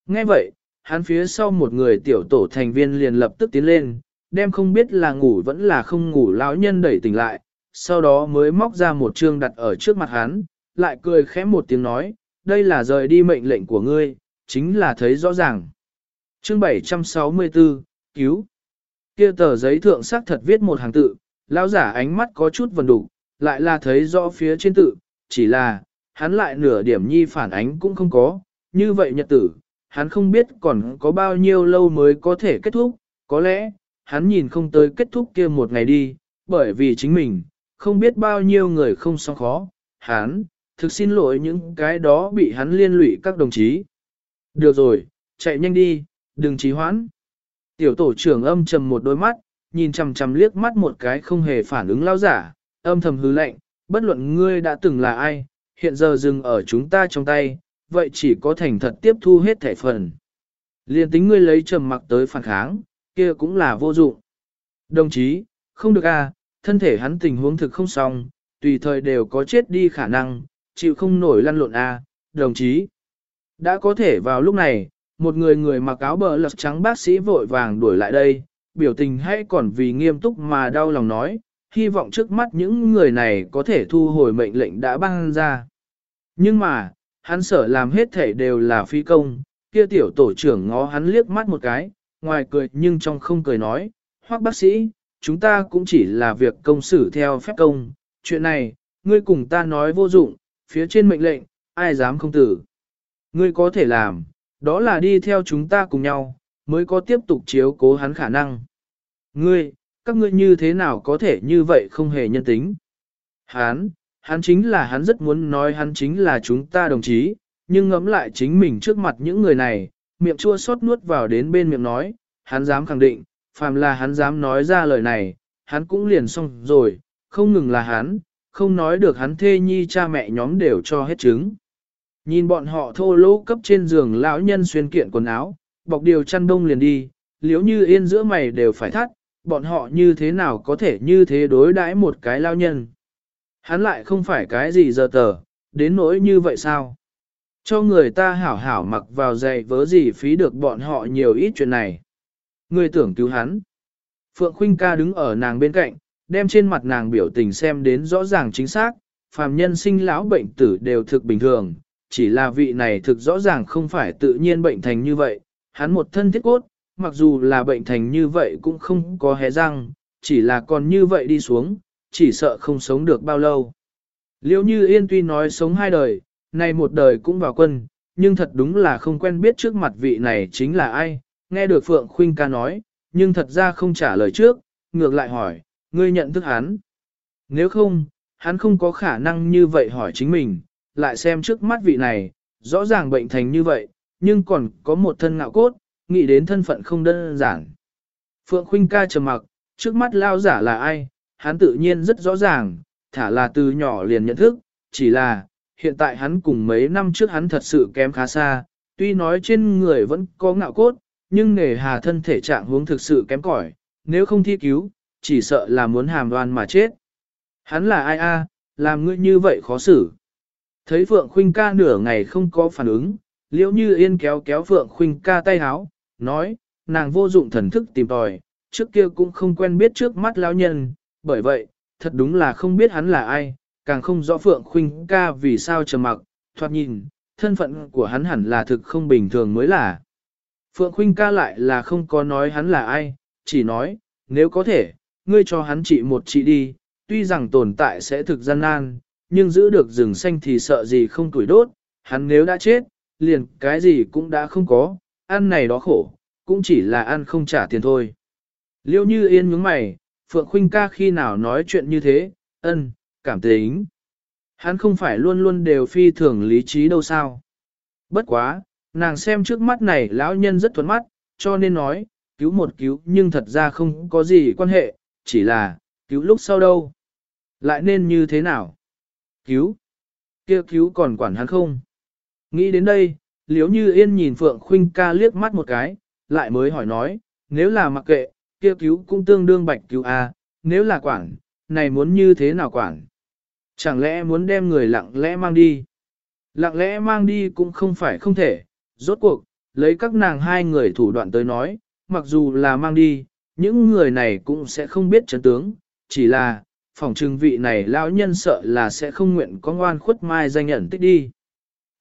nghe vậy, hắn phía sau một người tiểu tổ thành viên liền lập tức tiến lên, đem không biết là ngủ vẫn là không ngủ lão nhân đẩy tỉnh lại, sau đó mới móc ra một chương đặt ở trước mặt hắn, lại cười khẽ một tiếng nói, đây là rời đi mệnh lệnh của ngươi, chính là thấy rõ ràng. Chương 764, cứu. Kia tờ giấy thượng sắc thật viết một hàng tự, lão giả ánh mắt có chút vần đủ, lại là thấy rõ phía trên tự, chỉ là, hắn lại nửa điểm nhi phản ánh cũng không có, như vậy nhật tử, hắn không biết còn có bao nhiêu lâu mới có thể kết thúc, có lẽ, hắn nhìn không tới kết thúc kia một ngày đi, bởi vì chính mình, không biết bao nhiêu người không sao khó, hắn, thực xin lỗi những cái đó bị hắn liên lụy các đồng chí. Được rồi, chạy nhanh đi, đừng trì hoãn. Tiểu tổ trưởng âm trầm một đôi mắt, nhìn chằm chằm liếc mắt một cái không hề phản ứng lao giả, âm thầm hứ lệnh, bất luận ngươi đã từng là ai, hiện giờ dừng ở chúng ta trong tay, vậy chỉ có thành thật tiếp thu hết thể phần. Liên tính ngươi lấy trầm mặc tới phản kháng, kia cũng là vô dụng. Đồng chí, không được à, thân thể hắn tình huống thực không xong, tùy thời đều có chết đi khả năng, chịu không nổi lăn lộn à, đồng chí. Đã có thể vào lúc này, một người người mặc áo bờ lật trắng bác sĩ vội vàng đuổi lại đây, biểu tình hay còn vì nghiêm túc mà đau lòng nói, hy vọng trước mắt những người này có thể thu hồi mệnh lệnh đã ban ra. Nhưng mà, hắn sở làm hết thể đều là phi công, kia tiểu tổ trưởng ngó hắn liếc mắt một cái, ngoài cười nhưng trong không cười nói, hoặc bác sĩ, chúng ta cũng chỉ là việc công xử theo phép công, chuyện này, ngươi cùng ta nói vô dụng, phía trên mệnh lệnh, ai dám không tử. Ngươi có thể làm, đó là đi theo chúng ta cùng nhau, mới có tiếp tục chiếu cố hắn khả năng. Ngươi, các ngươi như thế nào có thể như vậy không hề nhân tính? Hắn, hắn chính là hắn rất muốn nói hắn chính là chúng ta đồng chí, nhưng ngẫm lại chính mình trước mặt những người này, miệng chua xót nuốt vào đến bên miệng nói, hắn dám khẳng định, phàm là hắn dám nói ra lời này, hắn cũng liền xong rồi, không ngừng là hắn, không nói được hắn thê nhi cha mẹ nhóm đều cho hết trứng, Nhìn bọn họ thô lỗ cấp trên giường lão nhân xuyên kiện quần áo, bọc điều chăn đông liền đi, liếu như yên giữa mày đều phải thắt, bọn họ như thế nào có thể như thế đối đãi một cái lao nhân. Hắn lại không phải cái gì giờ tờ, đến nỗi như vậy sao? Cho người ta hảo hảo mặc vào giày vớ gì phí được bọn họ nhiều ít chuyện này. Người tưởng cứu hắn. Phượng Khuynh ca đứng ở nàng bên cạnh, đem trên mặt nàng biểu tình xem đến rõ ràng chính xác, phàm nhân sinh lão bệnh tử đều thực bình thường, chỉ là vị này thực rõ ràng không phải tự nhiên bệnh thành như vậy, hắn một thân thiết cốt, mặc dù là bệnh thành như vậy cũng không có hé răng, chỉ là còn như vậy đi xuống, chỉ sợ không sống được bao lâu. Liêu như yên tuy nói sống hai đời, nay một đời cũng vào quân, nhưng thật đúng là không quen biết trước mặt vị này chính là ai, nghe được Phượng Khuynh ca nói, nhưng thật ra không trả lời trước, ngược lại hỏi, ngươi nhận thức hắn. Nếu không, hắn không có khả năng như vậy hỏi chính mình, lại xem trước mắt vị này, rõ ràng bệnh thành như vậy, nhưng còn có một thân ngạo cốt, nghĩ đến thân phận không đơn giản. Phượng Khuynh ca trầm mặc, trước mắt lao giả là ai, hắn tự nhiên rất rõ ràng, thả là từ nhỏ liền nhận thức, chỉ là, hiện tại hắn cùng mấy năm trước hắn thật sự kém khá xa, tuy nói trên người vẫn có ngạo cốt, nhưng nghề hà thân thể trạng huống thực sự kém cỏi, nếu không thi cứu, chỉ sợ là muốn hàm đoan mà chết. Hắn là ai a, làm ngươi như vậy khó xử. Thấy Phượng Khuynh ca nửa ngày không có phản ứng, liễu như yên kéo kéo Phượng Khuynh ca tay háo, nói, nàng vô dụng thần thức tìm tòi, trước kia cũng không quen biết trước mắt lão nhân, bởi vậy, thật đúng là không biết hắn là ai, càng không rõ Phượng Khuynh ca vì sao trầm mặc, thoạt nhìn, thân phận của hắn hẳn là thực không bình thường mới là. Phượng Khuynh ca lại là không có nói hắn là ai, chỉ nói, nếu có thể, ngươi cho hắn trị một trị đi, tuy rằng tồn tại sẽ thực gian nan, nhưng giữ được rừng xanh thì sợ gì không tuổi đốt, hắn nếu đã chết, liền cái gì cũng đã không có, ăn này đó khổ, cũng chỉ là ăn không trả tiền thôi. Liêu như yên nhướng mày, Phượng Khuynh ca khi nào nói chuyện như thế, ân, cảm tính. Hắn không phải luôn luôn đều phi thường lý trí đâu sao. Bất quá, nàng xem trước mắt này lão nhân rất thuận mắt, cho nên nói, cứu một cứu nhưng thật ra không có gì quan hệ, chỉ là, cứu lúc sau đâu. Lại nên như thế nào? Cứu? kia cứu còn quản hắn không? Nghĩ đến đây, liếu như yên nhìn Phượng Khuynh ca liếc mắt một cái, lại mới hỏi nói, nếu là mặc kệ, kia cứu cũng tương đương bạch cứu a, à, nếu là quản, này muốn như thế nào quản? Chẳng lẽ muốn đem người lặng lẽ mang đi? Lặng lẽ mang đi cũng không phải không thể, rốt cuộc, lấy các nàng hai người thủ đoạn tới nói, mặc dù là mang đi, những người này cũng sẽ không biết chân tướng, chỉ là, phòng trừng vị này lão nhân sợ là sẽ không nguyện có ngoan khuất mai danh nhận tích đi.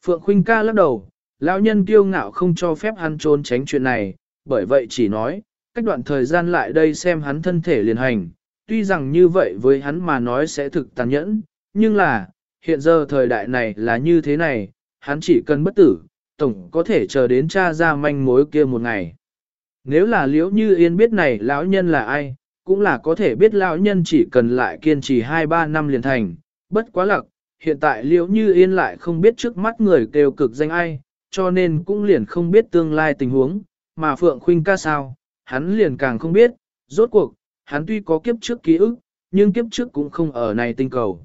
Phượng Khuynh ca lắc đầu, lão nhân kiêu ngạo không cho phép hắn trốn tránh chuyện này, bởi vậy chỉ nói, cách đoạn thời gian lại đây xem hắn thân thể liền hành, tuy rằng như vậy với hắn mà nói sẽ thực tàn nhẫn, nhưng là, hiện giờ thời đại này là như thế này, hắn chỉ cần bất tử, tổng có thể chờ đến cha ra manh mối kia một ngày. Nếu là liễu như yên biết này lão nhân là ai, cũng là có thể biết lão nhân chỉ cần lại kiên trì 2-3 năm liền thành, bất quá lặc, hiện tại liễu như yên lại không biết trước mắt người kêu cực danh ai, cho nên cũng liền không biết tương lai tình huống, mà Phượng Khuynh ca sao, hắn liền càng không biết, rốt cuộc, hắn tuy có kiếp trước ký ức, nhưng kiếp trước cũng không ở này tinh cầu.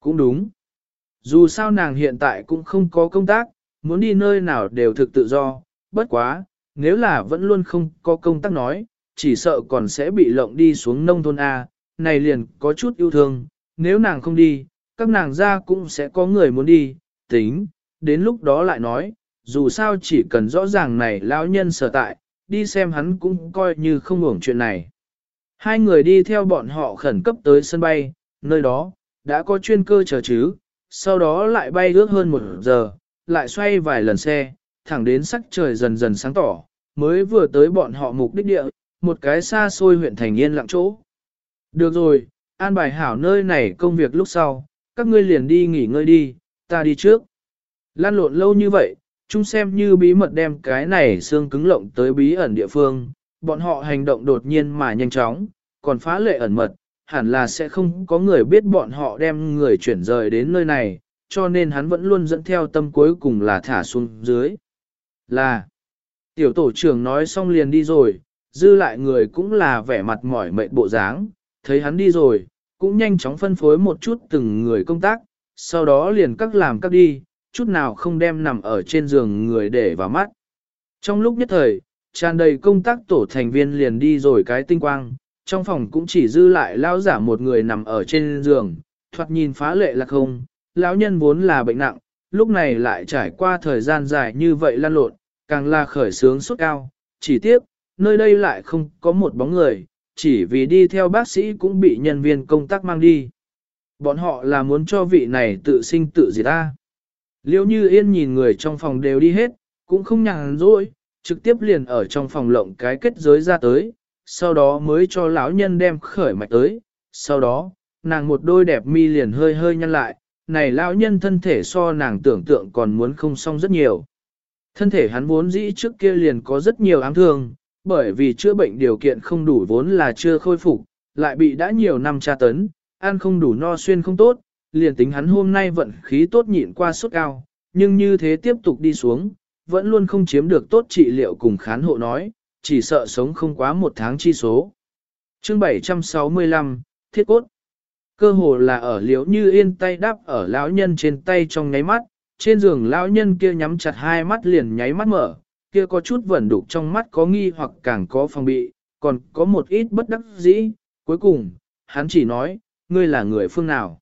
Cũng đúng. Dù sao nàng hiện tại cũng không có công tác, muốn đi nơi nào đều thực tự do, bất quá, nếu là vẫn luôn không có công tác nói, chỉ sợ còn sẽ bị lộng đi xuống nông thôn A, này liền có chút yêu thương, nếu nàng không đi, các nàng ra cũng sẽ có người muốn đi, tính, đến lúc đó lại nói, dù sao chỉ cần rõ ràng này lão nhân sở tại, đi xem hắn cũng coi như không hưởng chuyện này. Hai người đi theo bọn họ khẩn cấp tới sân bay, nơi đó, đã có chuyên cơ chờ chứ, sau đó lại bay ước hơn một giờ, lại xoay vài lần xe, thẳng đến sắc trời dần dần sáng tỏ, mới vừa tới bọn họ mục đích địa, một cái xa xôi huyện thành yên lặng chỗ. Được rồi, an bài hảo nơi này công việc lúc sau, các ngươi liền đi nghỉ ngơi đi, ta đi trước. Lan lộn lâu như vậy, chung xem như bí mật đem cái này xương cứng lộng tới bí ẩn địa phương, bọn họ hành động đột nhiên mà nhanh chóng, còn phá lệ ẩn mật, hẳn là sẽ không có người biết bọn họ đem người chuyển rời đến nơi này, cho nên hắn vẫn luôn dẫn theo tâm cuối cùng là thả xuống dưới. Là, tiểu tổ trưởng nói xong liền đi rồi, dư lại người cũng là vẻ mặt mỏi mệt bộ dáng, thấy hắn đi rồi, cũng nhanh chóng phân phối một chút từng người công tác, sau đó liền các làm các đi, chút nào không đem nằm ở trên giường người để vào mắt. Trong lúc nhất thời, tràn đầy công tác tổ thành viên liền đi rồi cái tinh quang, trong phòng cũng chỉ dư lại lão giả một người nằm ở trên giường, thoạt nhìn phá lệ là không, lão nhân vốn là bệnh nặng, lúc này lại trải qua thời gian dài như vậy lan lộn, càng là khởi sướng suốt cao, chỉ tiếc, nơi đây lại không có một bóng người, chỉ vì đi theo bác sĩ cũng bị nhân viên công tác mang đi. Bọn họ là muốn cho vị này tự sinh tự diệt ta. Liêu như yên nhìn người trong phòng đều đi hết, cũng không nhàn rỗi, trực tiếp liền ở trong phòng lộng cái kết giới ra tới, sau đó mới cho lão nhân đem khởi mạch tới, sau đó, nàng một đôi đẹp mi liền hơi hơi nhăn lại, này lão nhân thân thể so nàng tưởng tượng còn muốn không xong rất nhiều. Thân thể hắn vốn dĩ trước kia liền có rất nhiều ám thương, bởi vì chữa bệnh điều kiện không đủ vốn là chưa khôi phục, lại bị đã nhiều năm tra tấn, ăn không đủ no xuyên không tốt, liền tính hắn hôm nay vận khí tốt nhịn qua suốt cao, nhưng như thế tiếp tục đi xuống, vẫn luôn không chiếm được tốt trị liệu cùng khán hộ nói, chỉ sợ sống không quá một tháng chi số. Chương 765, Thiết cốt Cơ hồ là ở liễu như yên tay đắp ở lão nhân trên tay trong nháy mắt, trên giường lão nhân kia nhắm chặt hai mắt liền nháy mắt mở, kia có chút vẩn đục trong mắt có nghi hoặc càng có phòng bị, còn có một ít bất đắc dĩ, cuối cùng, hắn chỉ nói, ngươi là người phương nào.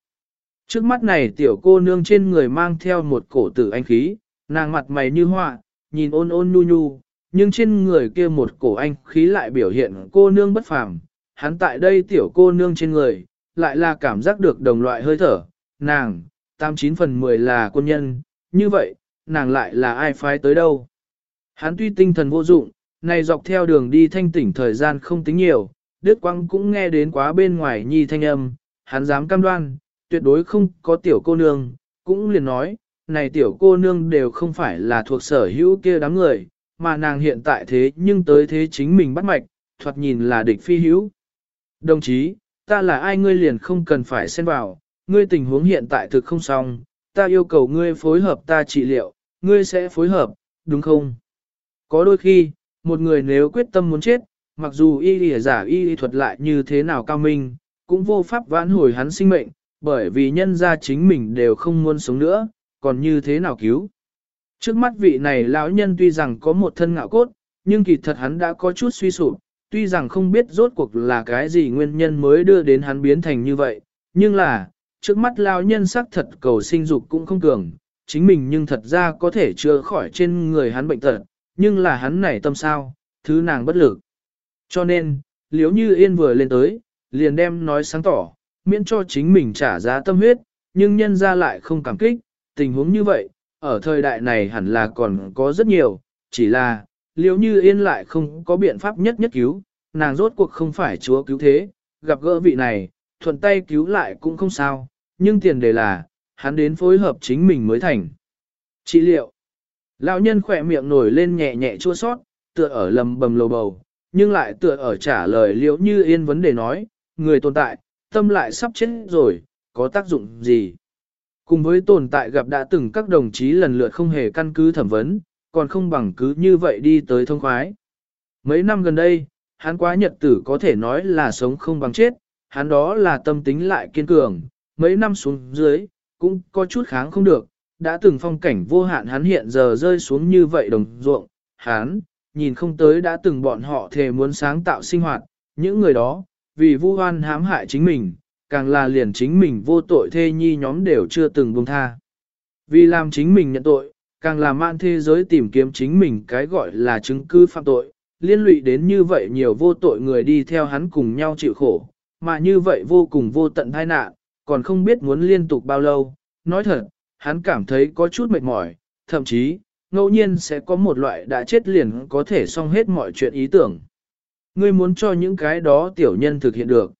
Trước mắt này tiểu cô nương trên người mang theo một cổ tử anh khí, nàng mặt mày như họa, nhìn ôn ôn nhu nhu, nhưng trên người kia một cổ anh khí lại biểu hiện cô nương bất phàm. Hắn tại đây tiểu cô nương trên người, lại là cảm giác được đồng loại hơi thở, nàng, 89 phần 10 là quân nhân, như vậy, nàng lại là ai phái tới đâu. Hắn tuy tinh thần vô dụng, này dọc theo đường đi thanh tỉnh thời gian không tính nhiều, Đức Quang cũng nghe đến quá bên ngoài nhi thanh âm, hắn dám cam đoan, tuyệt đối không có tiểu cô nương, cũng liền nói, này tiểu cô nương đều không phải là thuộc sở hữu kia đám người, mà nàng hiện tại thế nhưng tới thế chính mình bắt mạch, thoạt nhìn là địch phi hữu. Đồng chí, ta là ai ngươi liền không cần phải xen vào, ngươi tình huống hiện tại thực không xong, ta yêu cầu ngươi phối hợp ta trị liệu, ngươi sẽ phối hợp, đúng không? Có đôi khi, một người nếu quyết tâm muốn chết, mặc dù y lìa giả y lý thuật lại như thế nào cao minh, cũng vô pháp vãn hồi hắn sinh mệnh, bởi vì nhân ra chính mình đều không muốn sống nữa, còn như thế nào cứu. Trước mắt vị này lão nhân tuy rằng có một thân ngạo cốt, nhưng kỳ thật hắn đã có chút suy sụp, tuy rằng không biết rốt cuộc là cái gì nguyên nhân mới đưa đến hắn biến thành như vậy, nhưng là, trước mắt lão nhân sắc thật cầu sinh dục cũng không cường, chính mình nhưng thật ra có thể chữa khỏi trên người hắn bệnh tật, nhưng là hắn này tâm sao, thứ nàng bất lực. Cho nên, liếu như yên vừa lên tới, liền đem nói sáng tỏ, miễn cho chính mình trả giá tâm huyết, nhưng nhân ra lại không cảm kích, tình huống như vậy, ở thời đại này hẳn là còn có rất nhiều, chỉ là, liếu như yên lại không có biện pháp nhất nhất cứu, nàng rốt cuộc không phải chúa cứu thế, gặp gỡ vị này, thuận tay cứu lại cũng không sao, nhưng tiền đề là, hắn đến phối hợp chính mình mới thành. Trị liệu. Lão nhân khỏe miệng nổi lên nhẹ nhẹ chua sót, tựa ở lầm bầm lầu bầu, nhưng lại tựa ở trả lời liễu như yên vấn đề nói, người tồn tại, tâm lại sắp chết rồi, có tác dụng gì? Cùng với tồn tại gặp đã từng các đồng chí lần lượt không hề căn cứ thẩm vấn, còn không bằng cứ như vậy đi tới thông khoái. Mấy năm gần đây, hắn quá nhật tử có thể nói là sống không bằng chết, hắn đó là tâm tính lại kiên cường, mấy năm xuống dưới, cũng có chút kháng không được, đã từng phong cảnh vô hạn hắn hiện giờ rơi xuống như vậy đồng ruộng, hắn, nhìn không tới đã từng bọn họ thề muốn sáng tạo sinh hoạt, những người đó, vì vu hoan hãm hại chính mình, càng là liền chính mình vô tội thê nhi nhóm đều chưa từng buông tha. Vì làm chính mình nhận tội, càng là mạn thế giới tìm kiếm chính mình cái gọi là chứng cứ phạm tội, liên lụy đến như vậy nhiều vô tội người đi theo hắn cùng nhau chịu khổ, mà như vậy vô cùng vô tận tai nạn, còn không biết muốn liên tục bao lâu. Nói thật, hắn cảm thấy có chút mệt mỏi, thậm chí, ngẫu nhiên sẽ có một loại đã chết liền có thể xong hết mọi chuyện ý tưởng. Ngươi muốn cho những cái đó tiểu nhân thực hiện được.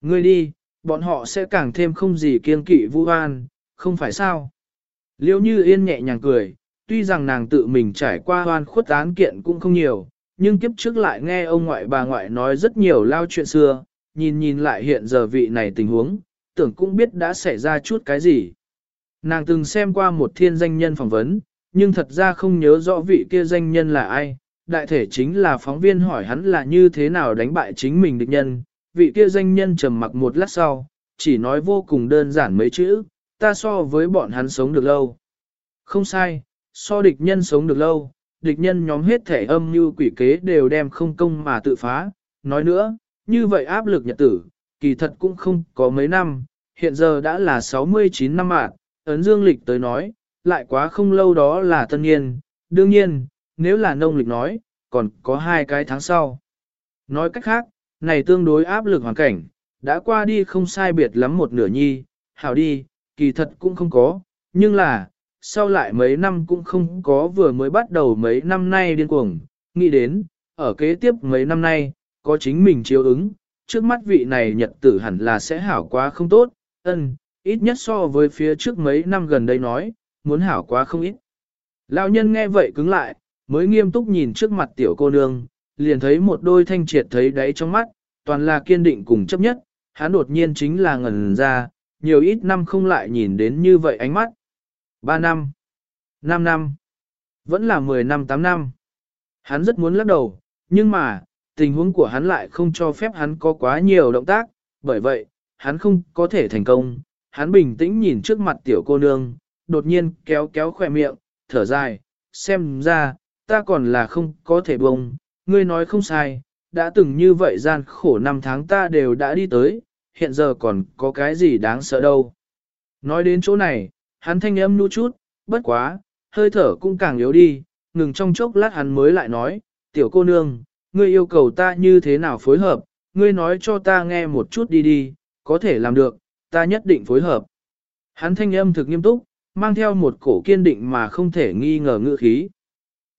Ngươi đi, bọn họ sẽ càng thêm không gì kiên kỵ vu oan, không phải sao? Liêu như yên nhẹ nhàng cười, tuy rằng nàng tự mình trải qua hoan khuất án kiện cũng không nhiều, nhưng kiếp trước lại nghe ông ngoại bà ngoại nói rất nhiều lao chuyện xưa, nhìn nhìn lại hiện giờ vị này tình huống, tưởng cũng biết đã xảy ra chút cái gì. Nàng từng xem qua một thiên danh nhân phỏng vấn, nhưng thật ra không nhớ rõ vị kia danh nhân là ai, đại thể chính là phóng viên hỏi hắn là như thế nào đánh bại chính mình địch nhân, vị kia danh nhân trầm mặc một lát sau, chỉ nói vô cùng đơn giản mấy chữ, ta so với bọn hắn sống được lâu. Không sai, so địch nhân sống được lâu, địch nhân nhóm hết thể âm như quỷ kế đều đem không công mà tự phá. Nói nữa, như vậy áp lực nhật tử, kỳ thật cũng không có mấy năm, hiện giờ đã là 69 năm ạ ấn dương lịch tới nói, lại quá không lâu đó là tân niên, đương nhiên, nếu là nông lịch nói, còn có hai cái tháng sau. Nói cách khác, này tương đối áp lực hoàn cảnh, đã qua đi không sai biệt lắm một nửa nhi, hảo đi, kỳ thật cũng không có, nhưng là, sau lại mấy năm cũng không có vừa mới bắt đầu mấy năm nay điên cuồng, nghĩ đến, ở kế tiếp mấy năm nay, có chính mình chiếu ứng, trước mắt vị này nhật tử hẳn là sẽ hảo quá không tốt, ân, ít nhất so với phía trước mấy năm gần đây nói, muốn hảo quá không ít. Lão nhân nghe vậy cứng lại, mới nghiêm túc nhìn trước mặt tiểu cô nương, liền thấy một đôi thanh triệt thấy đáy trong mắt, toàn là kiên định cùng chấp nhất, hắn đột nhiên chính là ngẩn ra, nhiều ít năm không lại nhìn đến như vậy ánh mắt. 3 năm, 5 năm, vẫn là 10 năm 8 năm. Hắn rất muốn lắc đầu, nhưng mà, tình huống của hắn lại không cho phép hắn có quá nhiều động tác, bởi vậy, hắn không có thể thành công. Hắn bình tĩnh nhìn trước mặt tiểu cô nương, đột nhiên kéo kéo khỏe miệng, thở dài, xem ra, ta còn là không có thể bông, ngươi nói không sai, đã từng như vậy gian khổ năm tháng ta đều đã đi tới, hiện giờ còn có cái gì đáng sợ đâu. Nói đến chỗ này, hắn thanh âm nu chút, bất quá, hơi thở cũng càng yếu đi, ngừng trong chốc lát hắn mới lại nói, tiểu cô nương, ngươi yêu cầu ta như thế nào phối hợp, ngươi nói cho ta nghe một chút đi đi, có thể làm được, ta nhất định phối hợp. Hắn thanh âm thực nghiêm túc, mang theo một cổ kiên định mà không thể nghi ngờ ngữ khí.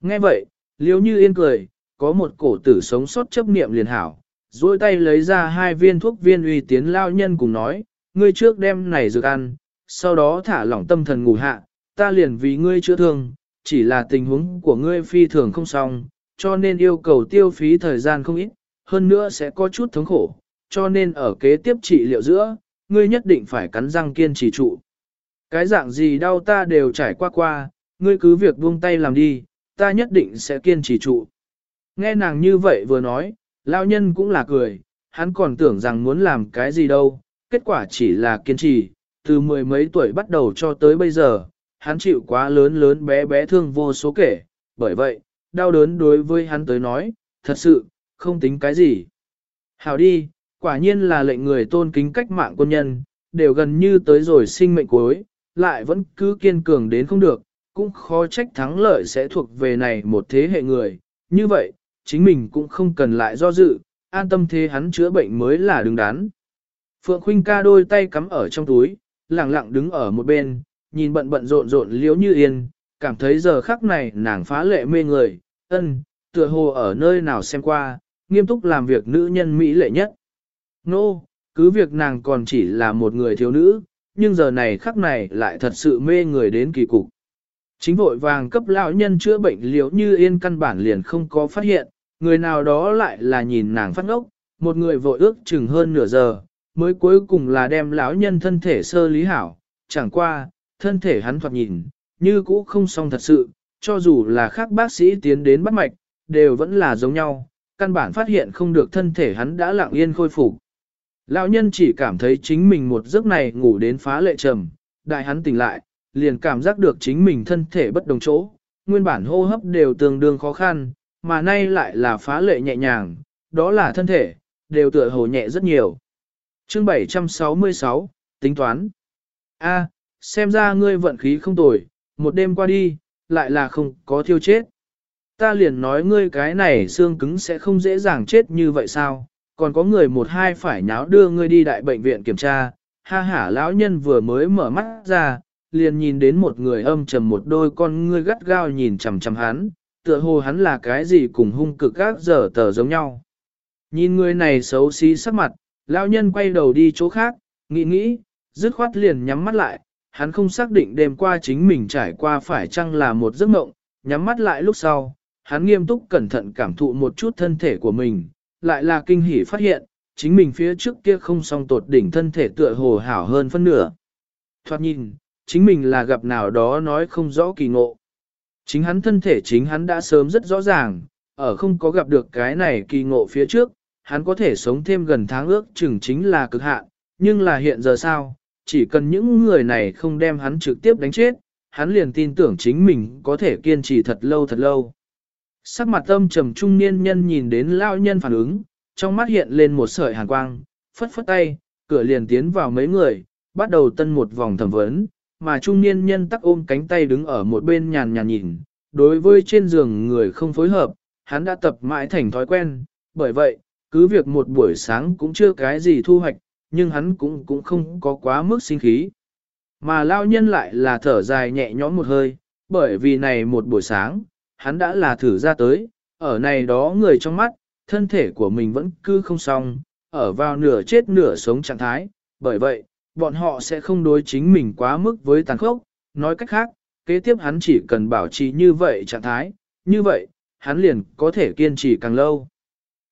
Nghe vậy, liếu như yên cười, có một cổ tử sống sót chấp niệm liền hảo, duỗi tay lấy ra hai viên thuốc viên uy tiến lao nhân cùng nói, ngươi trước đem này dược ăn, sau đó thả lỏng tâm thần ngủ hạ, ta liền vì ngươi chữa thương, chỉ là tình huống của ngươi phi thường không xong, cho nên yêu cầu tiêu phí thời gian không ít, hơn nữa sẽ có chút thống khổ, cho nên ở kế tiếp trị liệu giữa, ngươi nhất định phải cắn răng kiên trì trụ. Cái dạng gì đau ta đều trải qua qua, ngươi cứ việc buông tay làm đi, ta nhất định sẽ kiên trì trụ. Nghe nàng như vậy vừa nói, lao nhân cũng là cười, hắn còn tưởng rằng muốn làm cái gì đâu, kết quả chỉ là kiên trì, từ mười mấy tuổi bắt đầu cho tới bây giờ, hắn chịu quá lớn lớn bé bé thương vô số kể, bởi vậy, đau đớn đối với hắn tới nói, thật sự, không tính cái gì. Hảo đi, quả nhiên là lệnh người tôn kính cách mạng quân nhân, đều gần như tới rồi sinh mệnh cuối, lại vẫn cứ kiên cường đến không được, cũng khó trách thắng lợi sẽ thuộc về này một thế hệ người. Như vậy, chính mình cũng không cần lại do dự, an tâm thế hắn chữa bệnh mới là đứng đắn. Phượng Khuynh ca đôi tay cắm ở trong túi, lặng lặng đứng ở một bên, nhìn bận bận rộn rộn liếu như yên, cảm thấy giờ khắc này nàng phá lệ mê người, ân, tựa hồ ở nơi nào xem qua, nghiêm túc làm việc nữ nhân mỹ lệ nhất. Nô, no, cứ việc nàng còn chỉ là một người thiếu nữ, nhưng giờ này khắc này lại thật sự mê người đến kỳ cục. Chính vội vàng cấp lão nhân chữa bệnh liếu như yên căn bản liền không có phát hiện, người nào đó lại là nhìn nàng phát ngốc, một người vội ước chừng hơn nửa giờ, mới cuối cùng là đem lão nhân thân thể sơ lý hảo, chẳng qua, thân thể hắn thoạt nhìn, như cũ không xong thật sự, cho dù là khác bác sĩ tiến đến bắt mạch, đều vẫn là giống nhau, căn bản phát hiện không được thân thể hắn đã lặng yên khôi phục. Lão nhân chỉ cảm thấy chính mình một giấc này ngủ đến phá lệ trầm, đại hắn tỉnh lại, liền cảm giác được chính mình thân thể bất đồng chỗ, nguyên bản hô hấp đều tương đương khó khăn, mà nay lại là phá lệ nhẹ nhàng, đó là thân thể, đều tựa hồ nhẹ rất nhiều. Chương 766, tính toán. A, xem ra ngươi vận khí không tồi, một đêm qua đi, lại là không có thiêu chết. Ta liền nói ngươi cái này xương cứng sẽ không dễ dàng chết như vậy sao, còn có người một hai phải nháo đưa ngươi đi đại bệnh viện kiểm tra. Ha ha lão nhân vừa mới mở mắt ra, liền nhìn đến một người âm trầm một đôi con ngươi gắt gao nhìn chằm chằm hắn, tựa hồ hắn là cái gì cùng hung cực gác dở tờ giống nhau. Nhìn người này xấu xí sắc mặt, lão nhân quay đầu đi chỗ khác, nghĩ nghĩ, dứt khoát liền nhắm mắt lại, hắn không xác định đêm qua chính mình trải qua phải chăng là một giấc mộng, nhắm mắt lại lúc sau, hắn nghiêm túc cẩn thận cảm thụ một chút thân thể của mình, lại là kinh hỉ phát hiện, chính mình phía trước kia không song tột đỉnh thân thể tựa hồ hảo hơn phân nửa. Thoát nhìn, chính mình là gặp nào đó nói không rõ kỳ ngộ. Chính hắn thân thể chính hắn đã sớm rất rõ ràng, ở không có gặp được cái này kỳ ngộ phía trước, hắn có thể sống thêm gần tháng ước chừng chính là cực hạn, nhưng là hiện giờ sao, chỉ cần những người này không đem hắn trực tiếp đánh chết, hắn liền tin tưởng chính mình có thể kiên trì thật lâu thật lâu. Sắc mặt âm trầm trung niên nhân nhìn đến lao nhân phản ứng, trong mắt hiện lên một sợi hàn quang, phất phất tay, cửa liền tiến vào mấy người, bắt đầu tân một vòng thẩm vấn, mà trung niên nhân tắc ôm cánh tay đứng ở một bên nhàn nhàn nhìn, đối với trên giường người không phối hợp, hắn đã tập mãi thành thói quen, bởi vậy, cứ việc một buổi sáng cũng chưa cái gì thu hoạch, nhưng hắn cũng cũng không có quá mức sinh khí. Mà lao nhân lại là thở dài nhẹ nhõm một hơi, bởi vì này một buổi sáng, hắn đã là thử ra tới, ở này đó người trong mắt, thân thể của mình vẫn cứ không xong, ở vào nửa chết nửa sống trạng thái, bởi vậy, bọn họ sẽ không đối chính mình quá mức với tàn khốc, nói cách khác, kế tiếp hắn chỉ cần bảo trì như vậy trạng thái, như vậy, hắn liền có thể kiên trì càng lâu.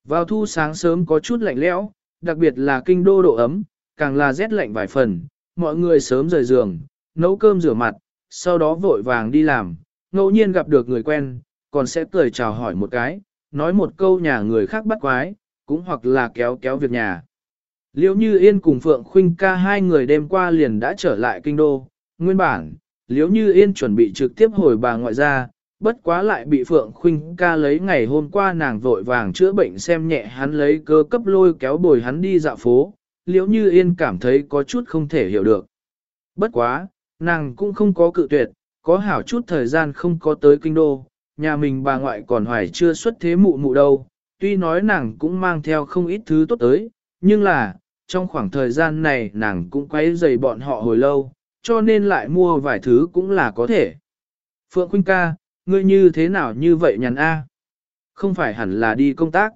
Vào thu sáng sớm có chút lạnh lẽo, đặc biệt là kinh đô độ ấm, càng là rét lạnh vài phần, mọi người sớm rời giường, nấu cơm rửa mặt, sau đó vội vàng đi làm, ngẫu nhiên gặp được người quen, còn sẽ cười chào hỏi một cái, nói một câu nhà người khác bắt quái, cũng hoặc là kéo kéo việc nhà. Liễu Như Yên cùng Phượng Khuynh ca hai người đêm qua liền đã trở lại kinh đô, nguyên bản, Liễu Như Yên chuẩn bị trực tiếp hồi bà ngoại ra, bất quá lại bị Phượng Khuynh ca lấy ngày hôm qua nàng vội vàng chữa bệnh xem nhẹ hắn lấy cơ cấp lôi kéo bồi hắn đi dạo phố, Liễu Như Yên cảm thấy có chút không thể hiểu được. Bất quá, nàng cũng không có cự tuyệt, có hảo chút thời gian không có tới kinh đô, nhà mình bà ngoại còn hoài chưa xuất thế mụ mụ đâu, tuy nói nàng cũng mang theo không ít thứ tốt tới, nhưng là, trong khoảng thời gian này nàng cũng quấy dày bọn họ hồi lâu, cho nên lại mua vài thứ cũng là có thể. Phượng Khuynh ca, ngươi như thế nào như vậy nhàn A? Không phải hẳn là đi công tác.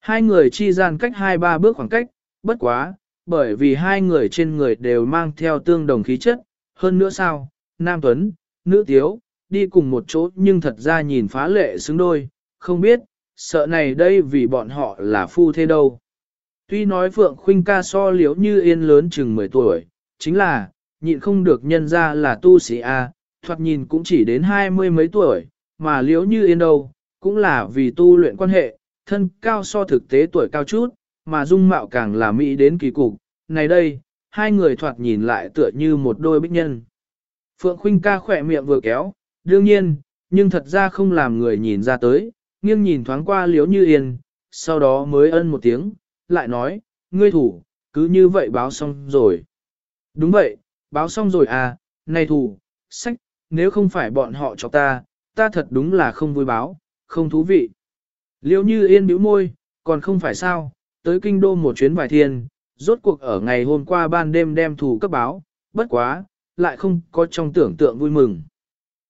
Hai người chi gian cách hai ba bước khoảng cách, bất quá, bởi vì hai người trên người đều mang theo tương đồng khí chất, hơn nữa sao, Nam Tuấn, Nữ Tiếu, đi cùng một chỗ nhưng thật ra nhìn phá lệ xứng đôi, không biết, sợ này đây vì bọn họ là phu thế đâu. Tuy nói Phượng Khuynh ca so liếu như yên lớn chừng 10 tuổi, chính là, nhịn không được nhân ra là tu sĩ A, thoạt nhìn cũng chỉ đến hai mươi mấy tuổi, mà liếu như yên đâu, cũng là vì tu luyện quan hệ, thân cao so thực tế tuổi cao chút, mà dung mạo càng là mỹ đến kỳ cục. Này đây, hai người thoạt nhìn lại tựa như một đôi bích nhân. Phượng Khuynh ca khỏe miệng vừa kéo, đương nhiên, nhưng thật ra không làm người nhìn ra tới, nghiêng nhìn thoáng qua liếu như yên, sau đó mới ân một tiếng, lại nói, ngươi thủ, cứ như vậy báo xong rồi. Đúng vậy, báo xong rồi à, này thủ, sách, nếu không phải bọn họ cho ta, ta thật đúng là không vui báo, không thú vị. Liêu như yên bĩu môi, còn không phải sao, tới kinh đô một chuyến vài thiên, rốt cuộc ở ngày hôm qua ban đêm đem thủ cấp báo, bất quá, lại không có trong tưởng tượng vui mừng.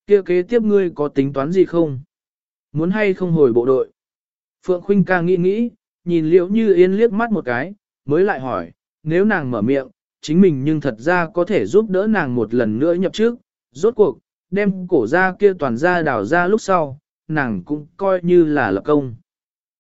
kia kế tiếp ngươi có tính toán gì không? Muốn hay không hồi bộ đội? Phượng Khuynh ca nghĩ nghĩ, nhìn liễu như yên liếc mắt một cái, mới lại hỏi, nếu nàng mở miệng, chính mình nhưng thật ra có thể giúp đỡ nàng một lần nữa nhập trước, rốt cuộc, đem cổ ra kia toàn ra đào ra lúc sau, nàng cũng coi như là lập công.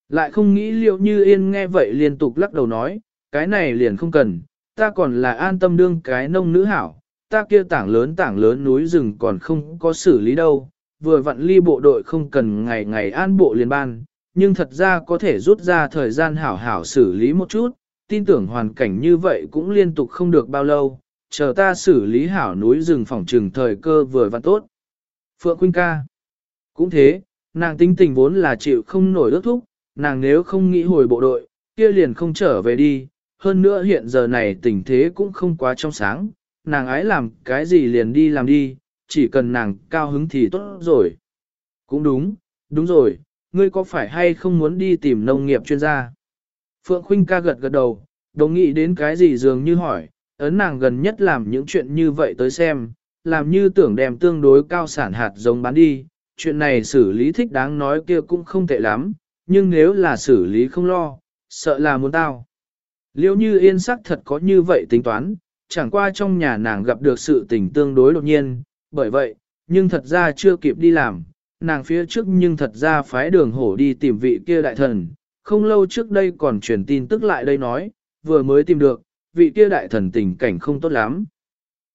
Lại không nghĩ liệu như yên nghe vậy liên tục lắc đầu nói, cái này liền không cần, ta còn là an tâm đương cái nông nữ hảo, ta kia tảng lớn tảng lớn núi rừng còn không có xử lý đâu, vừa vặn ly bộ đội không cần ngày ngày an bộ liên ban, nhưng thật ra có thể rút ra thời gian hảo hảo xử lý một chút, tin tưởng hoàn cảnh như vậy cũng liên tục không được bao lâu, chờ ta xử lý hảo núi rừng phòng trừng thời cơ vừa vặn tốt. Phượng quynh ca. Cũng thế, nàng tính tình vốn là chịu không nổi ước thúc, nàng nếu không nghĩ hồi bộ đội, kia liền không trở về đi, hơn nữa hiện giờ này tình thế cũng không quá trong sáng, nàng ái làm cái gì liền đi làm đi, chỉ cần nàng cao hứng thì tốt rồi. Cũng đúng, đúng rồi, ngươi có phải hay không muốn đi tìm nông nghiệp chuyên gia? Phượng Khuynh ca gật gật đầu, đồng nghĩ đến cái gì dường như hỏi, ấn nàng gần nhất làm những chuyện như vậy tới xem, làm như tưởng đem tương đối cao sản hạt giống bán đi, chuyện này xử lý thích đáng nói kia cũng không tệ lắm, nhưng nếu là xử lý không lo, sợ là muốn tao. Liêu như yên sắc thật có như vậy tính toán, chẳng qua trong nhà nàng gặp được sự tình tương đối đột nhiên, bởi vậy, nhưng thật ra chưa kịp đi làm, nàng phía trước nhưng thật ra phái đường hổ đi tìm vị kia đại thần, không lâu trước đây còn truyền tin tức lại đây nói, vừa mới tìm được, vị kia đại thần tình cảnh không tốt lắm.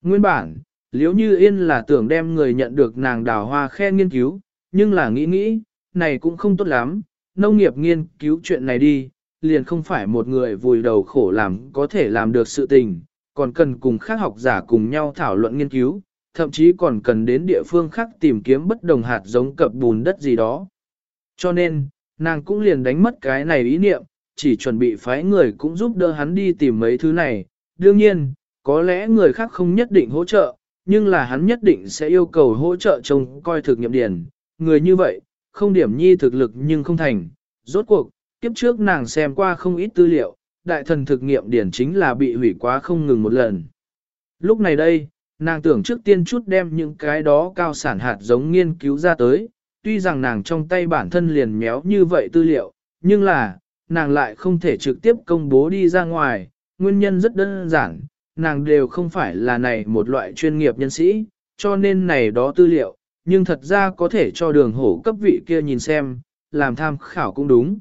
Nguyên bản, liếu như yên là tưởng đem người nhận được nàng đào hoa khen nghiên cứu, nhưng là nghĩ nghĩ, này cũng không tốt lắm, nông nghiệp nghiên cứu chuyện này đi, liền không phải một người vùi đầu khổ làm có thể làm được sự tình, còn cần cùng khác học giả cùng nhau thảo luận nghiên cứu, thậm chí còn cần đến địa phương khác tìm kiếm bất đồng hạt giống cập bùn đất gì đó. Cho nên, nàng cũng liền đánh mất cái này ý niệm, chỉ chuẩn bị phái người cũng giúp đỡ hắn đi tìm mấy thứ này. Đương nhiên, có lẽ người khác không nhất định hỗ trợ, nhưng là hắn nhất định sẽ yêu cầu hỗ trợ trông coi thực nghiệm điển. Người như vậy, không điểm nhi thực lực nhưng không thành. Rốt cuộc, kiếp trước nàng xem qua không ít tư liệu, đại thần thực nghiệm điển chính là bị hủy quá không ngừng một lần. Lúc này đây, nàng tưởng trước tiên chút đem những cái đó cao sản hạt giống nghiên cứu ra tới, tuy rằng nàng trong tay bản thân liền méo như vậy tư liệu, nhưng là, nàng lại không thể trực tiếp công bố đi ra ngoài, nguyên nhân rất đơn giản, nàng đều không phải là này một loại chuyên nghiệp nhân sĩ, cho nên này đó tư liệu, nhưng thật ra có thể cho đường hổ cấp vị kia nhìn xem, làm tham khảo cũng đúng.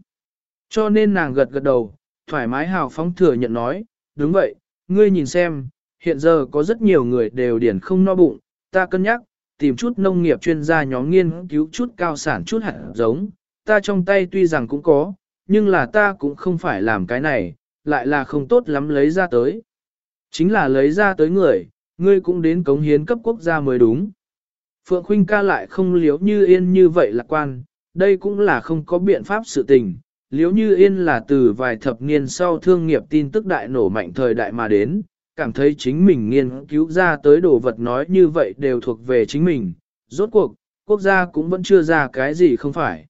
Cho nên nàng gật gật đầu, thoải mái hào phóng thừa nhận nói, đúng vậy, ngươi nhìn xem, hiện giờ có rất nhiều người đều điển không no bụng, ta cân nhắc, tìm chút nông nghiệp chuyên gia nhóm nghiên cứu chút cao sản chút hạt giống, ta trong tay tuy rằng cũng có, nhưng là ta cũng không phải làm cái này, lại là không tốt lắm lấy ra tới. Chính là lấy ra tới người, ngươi cũng đến cống hiến cấp quốc gia mới đúng. Phượng Khuynh ca lại không liếu như yên như vậy lạc quan, đây cũng là không có biện pháp sự tình. Liếu như yên là từ vài thập niên sau thương nghiệp tin tức đại nổ mạnh thời đại mà đến, cảm thấy chính mình nghiên cứu ra tới đồ vật nói như vậy đều thuộc về chính mình, rốt cuộc, quốc gia cũng vẫn chưa ra cái gì không phải.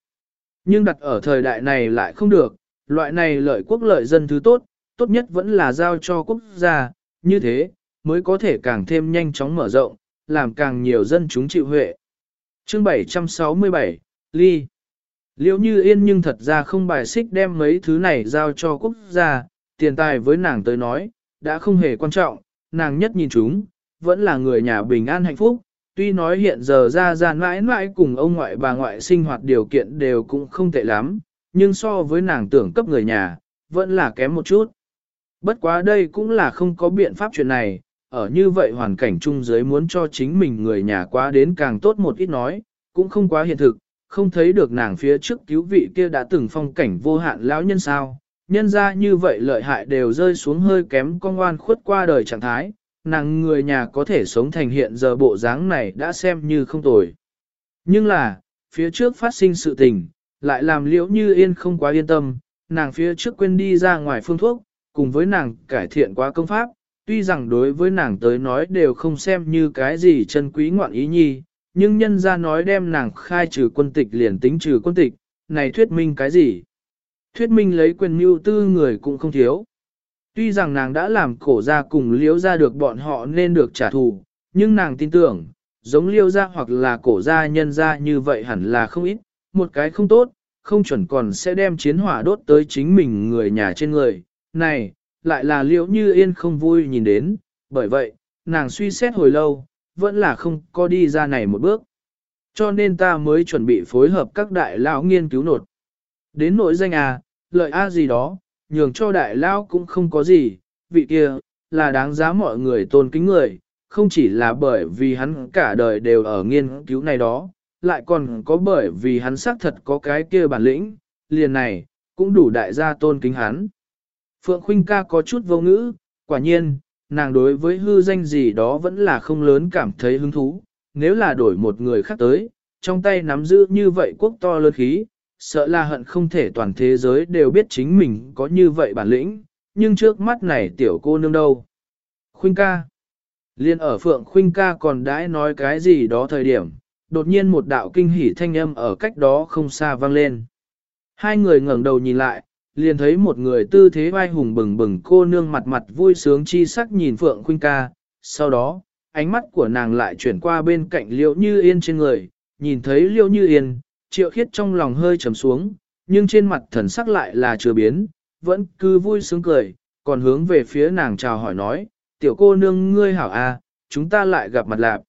Nhưng đặt ở thời đại này lại không được, loại này lợi quốc lợi dân thứ tốt, tốt nhất vẫn là giao cho quốc gia, như thế, mới có thể càng thêm nhanh chóng mở rộng, làm càng nhiều dân chúng chịu huệ. Chương 767, Ly. Liễu như yên nhưng thật ra không bài xích đem mấy thứ này giao cho quốc gia, tiền tài với nàng tới nói, đã không hề quan trọng, nàng nhất nhìn chúng, vẫn là người nhà bình an hạnh phúc, tuy nói hiện giờ ra ra mãi mãi cùng ông ngoại bà ngoại sinh hoạt điều kiện đều cũng không tệ lắm, nhưng so với nàng tưởng cấp người nhà, vẫn là kém một chút. Bất quá đây cũng là không có biện pháp chuyện này, ở như vậy hoàn cảnh chung giới muốn cho chính mình người nhà quá đến càng tốt một ít nói, cũng không quá hiện thực, không thấy được nàng phía trước cứu vị kia đã từng phong cảnh vô hạn lão nhân sao, nhân ra như vậy lợi hại đều rơi xuống hơi kém con ngoan khuất qua đời trạng thái, nàng người nhà có thể sống thành hiện giờ bộ dáng này đã xem như không tồi. Nhưng là, phía trước phát sinh sự tình, lại làm liễu như yên không quá yên tâm, nàng phía trước quên đi ra ngoài phương thuốc, cùng với nàng cải thiện quá công pháp, tuy rằng đối với nàng tới nói đều không xem như cái gì chân quý ngoạn ý nhi, nhưng nhân ra nói đem nàng khai trừ quân tịch liền tính trừ quân tịch, này thuyết minh cái gì? Thuyết minh lấy quyền mưu tư người cũng không thiếu. Tuy rằng nàng đã làm cổ ra cùng liễu ra được bọn họ nên được trả thù, nhưng nàng tin tưởng, giống liễu ra hoặc là cổ ra nhân ra như vậy hẳn là không ít, một cái không tốt, không chuẩn còn sẽ đem chiến hỏa đốt tới chính mình người nhà trên người. Này, lại là liễu như yên không vui nhìn đến, Bởi vậy, nàng suy xét hồi lâu, vẫn là không có đi ra này một bước. Cho nên ta mới chuẩn bị phối hợp các đại lão nghiên cứu nột. Đến nỗi danh à, lợi a gì đó, nhường cho đại lao cũng không có gì, vị kia, là đáng giá mọi người tôn kính người, không chỉ là bởi vì hắn cả đời đều ở nghiên cứu này đó, lại còn có bởi vì hắn xác thật có cái kia bản lĩnh, liền này, cũng đủ đại gia tôn kính hắn. Phượng Khuynh ca có chút vô ngữ, quả nhiên, nàng đối với hư danh gì đó vẫn là không lớn cảm thấy hứng thú, nếu là đổi một người khác tới, trong tay nắm giữ như vậy quốc to lớn khí, sợ là hận không thể toàn thế giới đều biết chính mình có như vậy bản lĩnh, nhưng trước mắt này tiểu cô nương đâu. Khuynh ca. Liên ở Phượng Khuynh ca còn đãi nói cái gì đó thời điểm, đột nhiên một đạo kinh hỉ thanh âm ở cách đó không xa vang lên. Hai người ngẩng đầu nhìn lại, liền thấy một người tư thế vai hùng bừng bừng cô nương mặt mặt vui sướng chi sắc nhìn Phượng Khuynh ca, sau đó, ánh mắt của nàng lại chuyển qua bên cạnh Liễu Như Yên trên người, nhìn thấy Liễu Như Yên, triệu khiết trong lòng hơi trầm xuống, nhưng trên mặt thần sắc lại là chưa biến, vẫn cứ vui sướng cười, còn hướng về phía nàng chào hỏi nói, tiểu cô nương ngươi hảo à, chúng ta lại gặp mặt lạp.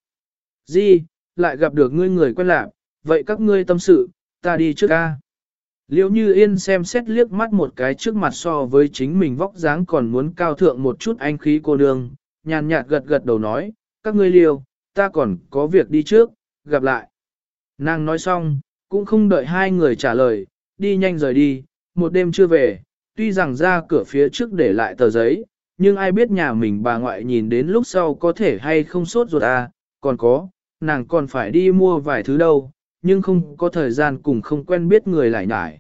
Di, lại gặp được ngươi người quen lạp, vậy các ngươi tâm sự, ta đi trước a. Liễu như yên xem xét liếc mắt một cái trước mặt so với chính mình vóc dáng còn muốn cao thượng một chút anh khí cô nương, nhàn nhạt gật gật đầu nói, các ngươi liêu, ta còn có việc đi trước, gặp lại. Nàng nói xong, cũng không đợi hai người trả lời, đi nhanh rời đi, một đêm chưa về, tuy rằng ra cửa phía trước để lại tờ giấy, nhưng ai biết nhà mình bà ngoại nhìn đến lúc sau có thể hay không sốt ruột à, còn có, nàng còn phải đi mua vài thứ đâu, nhưng không có thời gian cùng không quen biết người lại nhải.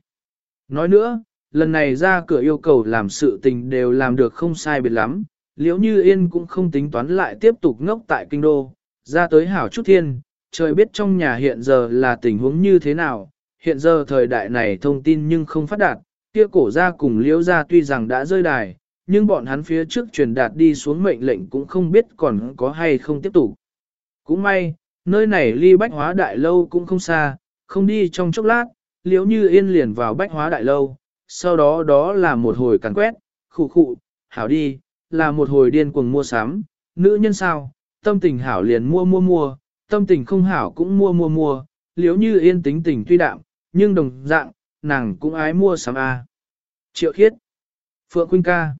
Nói nữa, lần này ra cửa yêu cầu làm sự tình đều làm được không sai biệt lắm, liễu như yên cũng không tính toán lại tiếp tục ngốc tại kinh đô, ra tới hảo chút thiên, trời biết trong nhà hiện giờ là tình huống như thế nào, hiện giờ thời đại này thông tin nhưng không phát đạt, kia cổ ra cùng liễu ra tuy rằng đã rơi đài, nhưng bọn hắn phía trước truyền đạt đi xuống mệnh lệnh cũng không biết còn có hay không tiếp tục. Cũng may, nơi này ly bách hóa đại lâu cũng không xa, không đi trong chốc lát, liễu như yên liền vào bách hóa đại lâu, sau đó đó là một hồi càn quét, khụ khụ, hảo đi, là một hồi điên cuồng mua sắm, nữ nhân sao, tâm tình hảo liền mua mua mua, tâm tình không hảo cũng mua mua mua, liếu như yên tính tình tuy đạm, nhưng đồng dạng, nàng cũng ái mua sắm A. Triệu khiết, Phượng Quynh ca.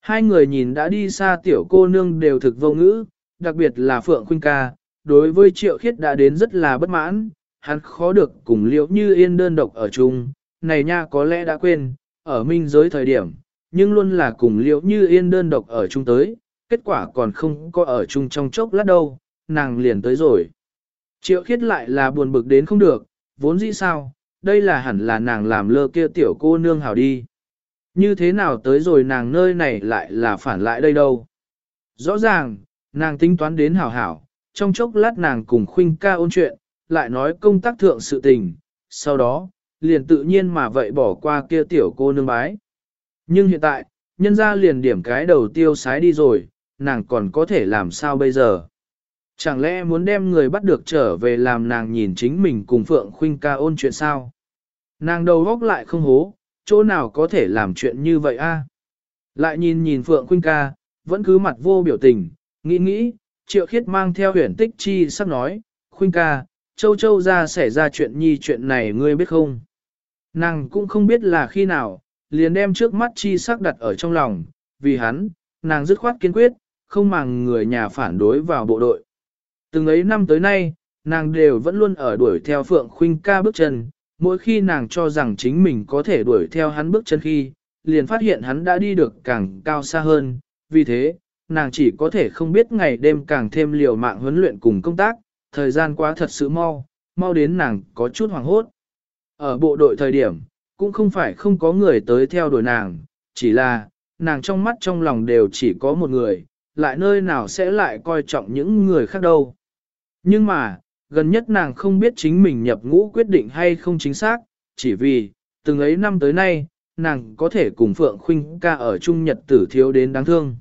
Hai người nhìn đã đi xa tiểu cô nương đều thực vô ngữ, đặc biệt là Phượng Khuynh ca, đối với triệu khiết đã đến rất là bất mãn, hắn khó được cùng liễu như yên đơn độc ở chung, này nha có lẽ đã quên, ở minh giới thời điểm, nhưng luôn là cùng liễu như yên đơn độc ở chung tới, kết quả còn không có ở chung trong chốc lát đâu, nàng liền tới rồi. Triệu khiết lại là buồn bực đến không được, vốn dĩ sao, đây là hẳn là nàng làm lơ kia tiểu cô nương hảo đi. Như thế nào tới rồi nàng nơi này lại là phản lại đây đâu. Rõ ràng, nàng tính toán đến hảo hảo, trong chốc lát nàng cùng khuynh ca ôn chuyện, lại nói công tác thượng sự tình, sau đó, liền tự nhiên mà vậy bỏ qua kia tiểu cô nương bái. Nhưng hiện tại, nhân ra liền điểm cái đầu tiêu sái đi rồi, nàng còn có thể làm sao bây giờ? Chẳng lẽ muốn đem người bắt được trở về làm nàng nhìn chính mình cùng Phượng Khuynh ca ôn chuyện sao? Nàng đầu góc lại không hố, chỗ nào có thể làm chuyện như vậy a? Lại nhìn nhìn Phượng Khuynh ca, vẫn cứ mặt vô biểu tình, nghĩ nghĩ, triệu khiết mang theo huyền tích chi sắp nói, Khuynh ca, châu châu ra xảy ra chuyện nhi chuyện này ngươi biết không? Nàng cũng không biết là khi nào, liền đem trước mắt chi sắc đặt ở trong lòng, vì hắn, nàng dứt khoát kiên quyết, không màng người nhà phản đối vào bộ đội. Từng ấy năm tới nay, nàng đều vẫn luôn ở đuổi theo Phượng Khuynh ca bước chân, mỗi khi nàng cho rằng chính mình có thể đuổi theo hắn bước chân khi, liền phát hiện hắn đã đi được càng cao xa hơn, vì thế, nàng chỉ có thể không biết ngày đêm càng thêm liều mạng huấn luyện cùng công tác, thời gian quá thật sự mau, mau đến nàng có chút hoảng hốt. Ở bộ đội thời điểm, cũng không phải không có người tới theo đuổi nàng, chỉ là, nàng trong mắt trong lòng đều chỉ có một người, lại nơi nào sẽ lại coi trọng những người khác đâu. Nhưng mà, gần nhất nàng không biết chính mình nhập ngũ quyết định hay không chính xác, chỉ vì, từng ấy năm tới nay, nàng có thể cùng Phượng Khuynh ca ở chung nhật tử thiếu đến đáng thương.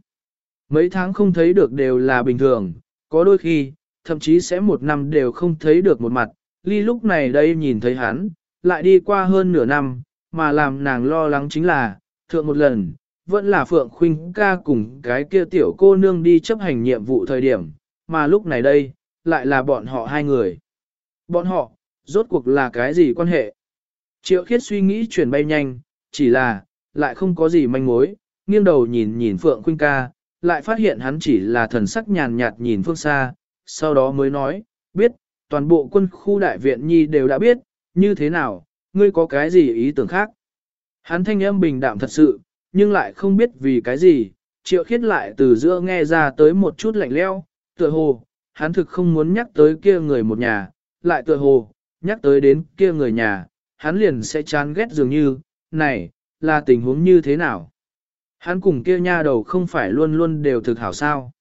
Mấy tháng không thấy được đều là bình thường, có đôi khi, thậm chí sẽ một năm đều không thấy được một mặt, ly lúc này đây nhìn thấy hắn, lại đi qua hơn nửa năm, mà làm nàng lo lắng chính là, thượng một lần, vẫn là Phượng Khuynh ca cùng cái kia tiểu cô nương đi chấp hành nhiệm vụ thời điểm, mà lúc này đây, lại là bọn họ hai người. Bọn họ, rốt cuộc là cái gì quan hệ? Triệu khiết suy nghĩ chuyển bay nhanh, chỉ là, lại không có gì manh mối, nghiêng đầu nhìn nhìn Phượng Khuynh ca, lại phát hiện hắn chỉ là thần sắc nhàn nhạt nhìn phương xa, sau đó mới nói, biết, toàn bộ quân khu đại viện nhi đều đã biết, như thế nào, ngươi có cái gì ý tưởng khác. Hắn thanh âm bình đạm thật sự, nhưng lại không biết vì cái gì, triệu khiết lại từ giữa nghe ra tới một chút lạnh leo, tựa hồ, hắn thực không muốn nhắc tới kia người một nhà, lại tựa hồ, nhắc tới đến kia người nhà, hắn liền sẽ chán ghét dường như, này, là tình huống như thế nào. Hắn cùng kia nha đầu không phải luôn luôn đều thực hảo sao.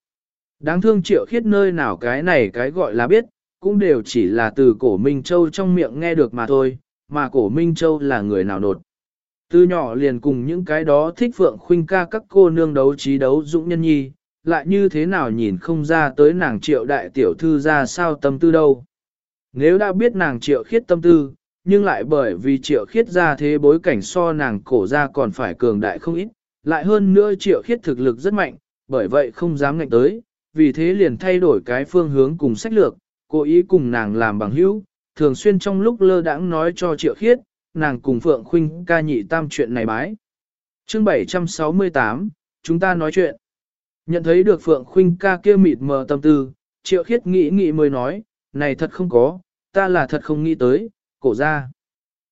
Đáng thương triệu khiết nơi nào cái này cái gọi là biết, cũng đều chỉ là từ cổ Minh Châu trong miệng nghe được mà thôi, mà cổ Minh Châu là người nào nột. Từ nhỏ liền cùng những cái đó thích phượng khuynh ca các cô nương đấu trí đấu dũng nhân nhi, lại như thế nào nhìn không ra tới nàng triệu đại tiểu thư ra sao tâm tư đâu. Nếu đã biết nàng triệu khiết tâm tư, nhưng lại bởi vì triệu khiết ra thế bối cảnh so nàng cổ ra còn phải cường đại không ít, lại hơn nữa triệu khiết thực lực rất mạnh, bởi vậy không dám ngạnh tới, vì thế liền thay đổi cái phương hướng cùng sách lược, cố ý cùng nàng làm bằng hữu, thường xuyên trong lúc lơ đãng nói cho triệu khiết, nàng cùng Phượng Khuynh ca nhị tam chuyện này bái. Chương 768, chúng ta nói chuyện. Nhận thấy được Phượng Khuynh ca kia mịt mờ tâm tư, triệu khiết nghĩ nghĩ mới nói, này thật không có, ta là thật không nghĩ tới, cổ ra.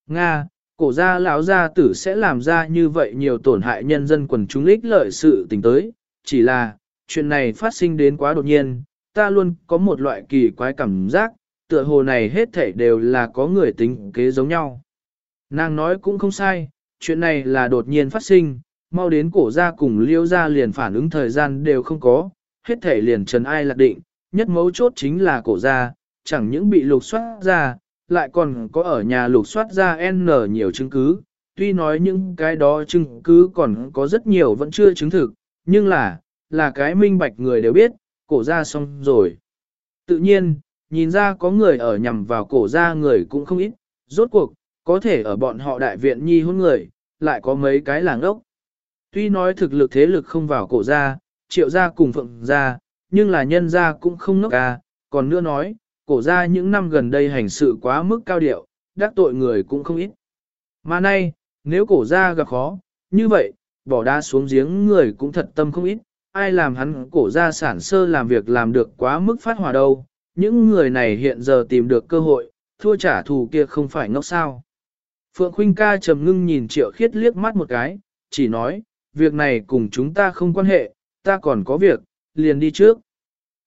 Nga, cổ ra lão gia tử sẽ làm ra như vậy nhiều tổn hại nhân dân quần chúng ích lợi sự tình tới, chỉ là, chuyện này phát sinh đến quá đột nhiên, ta luôn có một loại kỳ quái cảm giác, tựa hồ này hết thảy đều là có người tính kế giống nhau. Nàng nói cũng không sai, chuyện này là đột nhiên phát sinh, mau đến cổ ra cùng liêu ra liền phản ứng thời gian đều không có, hết thể liền trần ai lạc định, nhất mấu chốt chính là cổ ra, chẳng những bị lục soát ra, lại còn có ở nhà lục soát ra N nhiều chứng cứ, tuy nói những cái đó chứng cứ còn có rất nhiều vẫn chưa chứng thực, nhưng là, là cái minh bạch người đều biết, cổ ra xong rồi. Tự nhiên, nhìn ra có người ở nhằm vào cổ ra người cũng không ít, rốt cuộc, có thể ở bọn họ đại viện nhi hôn người, lại có mấy cái làng ốc. Tuy nói thực lực thế lực không vào cổ gia triệu gia cùng phượng gia nhưng là nhân gia cũng không ngốc ca, còn nữa nói, cổ gia những năm gần đây hành sự quá mức cao điệu, đắc tội người cũng không ít. Mà nay, nếu cổ gia gặp khó, như vậy, bỏ đá xuống giếng người cũng thật tâm không ít, ai làm hắn cổ gia sản sơ làm việc làm được quá mức phát hỏa đâu, những người này hiện giờ tìm được cơ hội, thua trả thù kia không phải ngốc sao. Phượng Khuynh ca trầm ngưng nhìn triệu khiết liếc mắt một cái, chỉ nói, việc này cùng chúng ta không quan hệ, ta còn có việc, liền đi trước.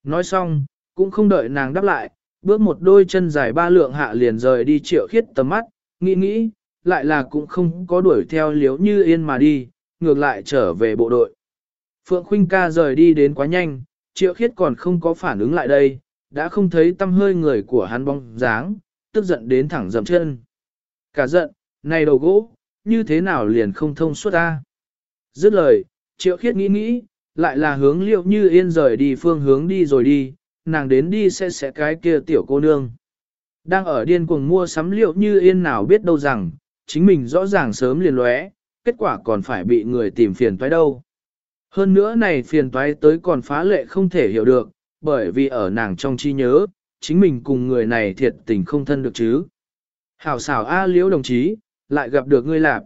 Nói xong, cũng không đợi nàng đáp lại, bước một đôi chân dài ba lượng hạ liền rời đi triệu khiết tầm mắt, nghĩ nghĩ, lại là cũng không có đuổi theo liếu như yên mà đi, ngược lại trở về bộ đội. Phượng Khuynh ca rời đi đến quá nhanh, triệu khiết còn không có phản ứng lại đây, đã không thấy tâm hơi người của hắn bóng dáng, tức giận đến thẳng dầm chân. Cả giận, này đầu gỗ, như thế nào liền không thông suốt ta. Dứt lời, triệu khiết nghĩ nghĩ, lại là hướng liệu như yên rời đi phương hướng đi rồi đi, nàng đến đi sẽ sẽ cái kia tiểu cô nương. Đang ở điên cuồng mua sắm liệu như yên nào biết đâu rằng, chính mình rõ ràng sớm liền lóe, kết quả còn phải bị người tìm phiền toái đâu. Hơn nữa này phiền toái tới còn phá lệ không thể hiểu được, bởi vì ở nàng trong chi nhớ, chính mình cùng người này thiệt tình không thân được chứ. Hảo xảo A liễu đồng chí, lại gặp được ngươi lạp.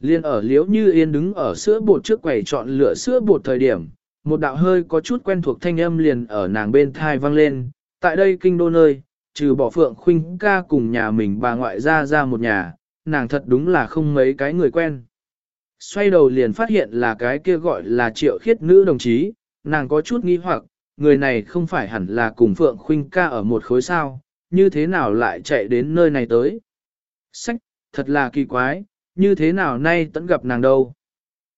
Liên ở liễu như yên đứng ở sữa bột trước quầy chọn lựa sữa bột thời điểm, một đạo hơi có chút quen thuộc thanh âm liền ở nàng bên thai vang lên, tại đây kinh đô nơi, trừ bỏ phượng khuynh ca cùng nhà mình bà ngoại ra ra một nhà, nàng thật đúng là không mấy cái người quen. Xoay đầu liền phát hiện là cái kia gọi là triệu khiết nữ đồng chí, nàng có chút nghi hoặc, người này không phải hẳn là cùng phượng khuynh ca ở một khối sao, như thế nào lại chạy đến nơi này tới. Sách, thật là kỳ quái, như thế nào nay tẫn gặp nàng đâu.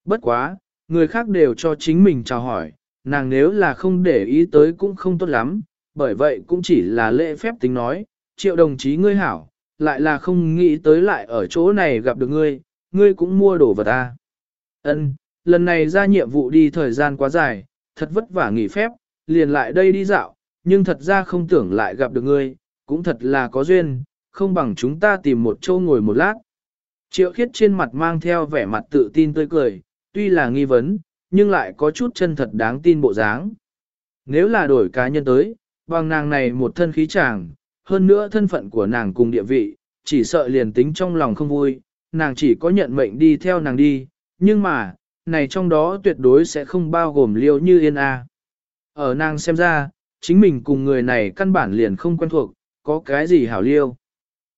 Bất quá, người khác đều cho chính mình chào hỏi, nàng nếu là không để ý tới cũng không tốt lắm, bởi vậy cũng chỉ là lễ phép tính nói, triệu đồng chí ngươi hảo, lại là không nghĩ tới lại ở chỗ này gặp được ngươi, ngươi cũng mua đồ vật ta. Ân, lần này ra nhiệm vụ đi thời gian quá dài, thật vất vả nghỉ phép, liền lại đây đi dạo, nhưng thật ra không tưởng lại gặp được ngươi, cũng thật là có duyên, không bằng chúng ta tìm một chỗ ngồi một lát. Triệu khiết trên mặt mang theo vẻ mặt tự tin tươi cười, tuy là nghi vấn, nhưng lại có chút chân thật đáng tin bộ dáng. Nếu là đổi cá nhân tới, bằng nàng này một thân khí chàng, hơn nữa thân phận của nàng cùng địa vị, chỉ sợ liền tính trong lòng không vui, nàng chỉ có nhận mệnh đi theo nàng đi, nhưng mà, này trong đó tuyệt đối sẽ không bao gồm liêu như yên a. Ở nàng xem ra, chính mình cùng người này căn bản liền không quen thuộc, có cái gì hảo liêu.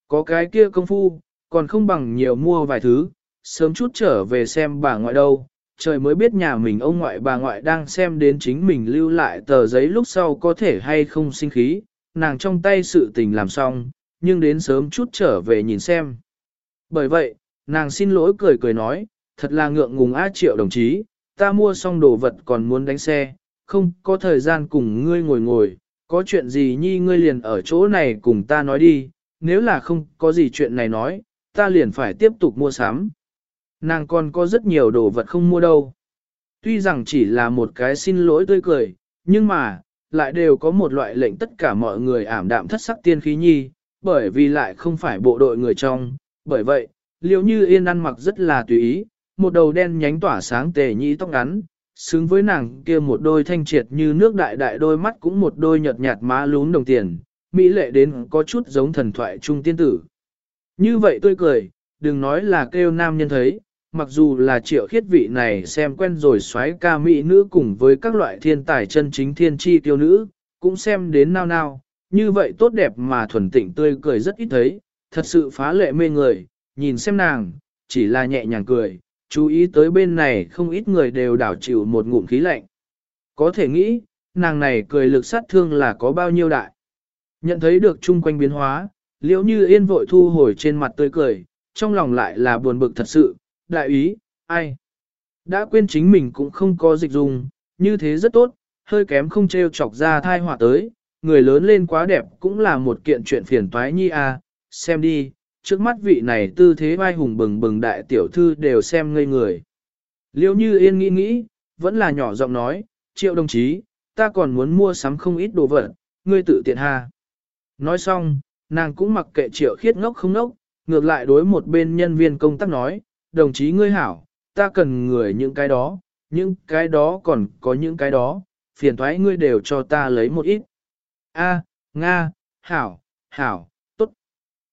Có cái kia công phu, còn không bằng nhiều mua vài thứ, sớm chút trở về xem bà ngoại đâu. Trời mới biết nhà mình ông ngoại bà ngoại đang xem đến chính mình lưu lại tờ giấy lúc sau có thể hay không sinh khí, nàng trong tay sự tình làm xong, nhưng đến sớm chút trở về nhìn xem. Bởi vậy, nàng xin lỗi cười cười nói, thật là ngượng ngùng a triệu đồng chí, ta mua xong đồ vật còn muốn đánh xe, không có thời gian cùng ngươi ngồi ngồi, có chuyện gì nhi ngươi liền ở chỗ này cùng ta nói đi, nếu là không có gì chuyện này nói, ta liền phải tiếp tục mua sắm. Nàng còn có rất nhiều đồ vật không mua đâu. Tuy rằng chỉ là một cái xin lỗi tươi cười, nhưng mà, lại đều có một loại lệnh tất cả mọi người ảm đạm thất sắc tiên khí nhi, bởi vì lại không phải bộ đội người trong. Bởi vậy, liều như yên ăn mặc rất là tùy ý, một đầu đen nhánh tỏa sáng tề nhĩ tóc ngắn, xứng với nàng kia một đôi thanh triệt như nước đại đại đôi mắt cũng một đôi nhợt nhạt má lún đồng tiền, mỹ lệ đến có chút giống thần thoại trung tiên tử. Như vậy tôi cười, đừng nói là kêu nam nhân thấy, mặc dù là triệu khiết vị này xem quen rồi xoáy ca mỹ nữ cùng với các loại thiên tài chân chính thiên tri tiêu nữ, cũng xem đến nao nao, như vậy tốt đẹp mà thuần tịnh tươi cười rất ít thấy, thật sự phá lệ mê người, nhìn xem nàng, chỉ là nhẹ nhàng cười, chú ý tới bên này không ít người đều đảo chịu một ngụm khí lạnh. Có thể nghĩ, nàng này cười lực sát thương là có bao nhiêu đại. Nhận thấy được chung quanh biến hóa, liễu như yên vội thu hồi trên mặt tươi cười, trong lòng lại là buồn bực thật sự, đại ý, ai. Đã quên chính mình cũng không có dịch dùng, như thế rất tốt, hơi kém không treo chọc ra thai họa tới, người lớn lên quá đẹp cũng là một kiện chuyện phiền toái nhi à, xem đi, trước mắt vị này tư thế vai hùng bừng bừng đại tiểu thư đều xem ngây người. liễu như yên nghĩ nghĩ, vẫn là nhỏ giọng nói, triệu đồng chí, ta còn muốn mua sắm không ít đồ vật, ngươi tự tiện ha. Nói xong, nàng cũng mặc kệ triệu khiết ngốc không ngốc, ngược lại đối một bên nhân viên công tác nói, đồng chí ngươi hảo, ta cần người những cái đó, những cái đó còn có những cái đó, phiền thoái ngươi đều cho ta lấy một ít. A, Nga, hảo, hảo, tốt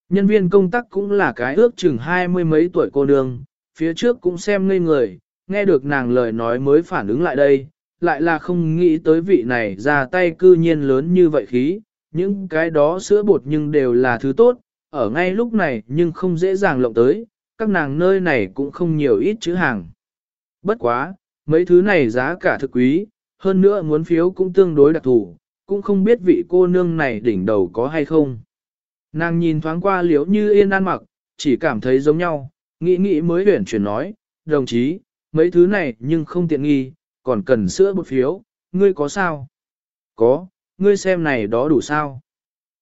Nhân viên công tác cũng là cái ước chừng hai mươi mấy tuổi cô nương, phía trước cũng xem ngây người, nghe được nàng lời nói mới phản ứng lại đây, lại là không nghĩ tới vị này ra tay cư nhiên lớn như vậy khí, những cái đó sữa bột nhưng đều là thứ tốt, ở ngay lúc này nhưng không dễ dàng lộng tới, các nàng nơi này cũng không nhiều ít chữ hàng. Bất quá, mấy thứ này giá cả thực quý, hơn nữa muốn phiếu cũng tương đối đặc thù, cũng không biết vị cô nương này đỉnh đầu có hay không. Nàng nhìn thoáng qua liễu như yên ăn mặc, chỉ cảm thấy giống nhau, nghĩ nghĩ mới huyển chuyển nói, đồng chí, mấy thứ này nhưng không tiện nghi, còn cần sữa bột phiếu, ngươi có sao? Có, ngươi xem này đó đủ sao?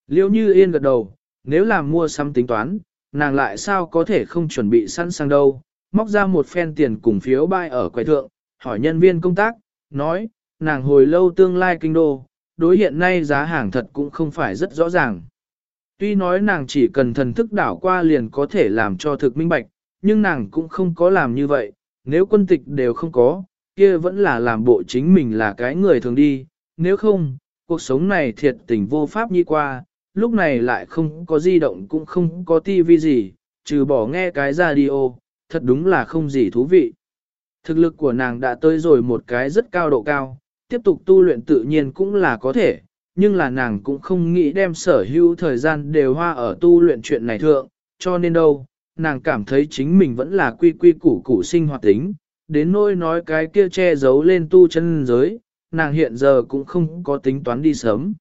liêu như yên gật đầu, nếu làm mua sắm tính toán, nàng lại sao có thể không chuẩn bị sẵn sàng đâu, móc ra một phen tiền cùng phiếu bay ở quầy thượng, hỏi nhân viên công tác, nói, nàng hồi lâu tương lai kinh đô, đối hiện nay giá hàng thật cũng không phải rất rõ ràng. Tuy nói nàng chỉ cần thần thức đảo qua liền có thể làm cho thực minh bạch, nhưng nàng cũng không có làm như vậy, nếu quân tịch đều không có, kia vẫn là làm bộ chính mình là cái người thường đi, nếu không, cuộc sống này thiệt tình vô pháp như qua, lúc này lại không có di động cũng không có tivi gì, trừ bỏ nghe cái radio, thật đúng là không gì thú vị. Thực lực của nàng đã tới rồi một cái rất cao độ cao, tiếp tục tu luyện tự nhiên cũng là có thể, nhưng là nàng cũng không nghĩ đem sở hữu thời gian đều hoa ở tu luyện chuyện này thượng, cho nên đâu, nàng cảm thấy chính mình vẫn là quy quy củ củ sinh hoạt tính, đến nỗi nói cái kia che giấu lên tu chân giới, nàng hiện giờ cũng không có tính toán đi sớm.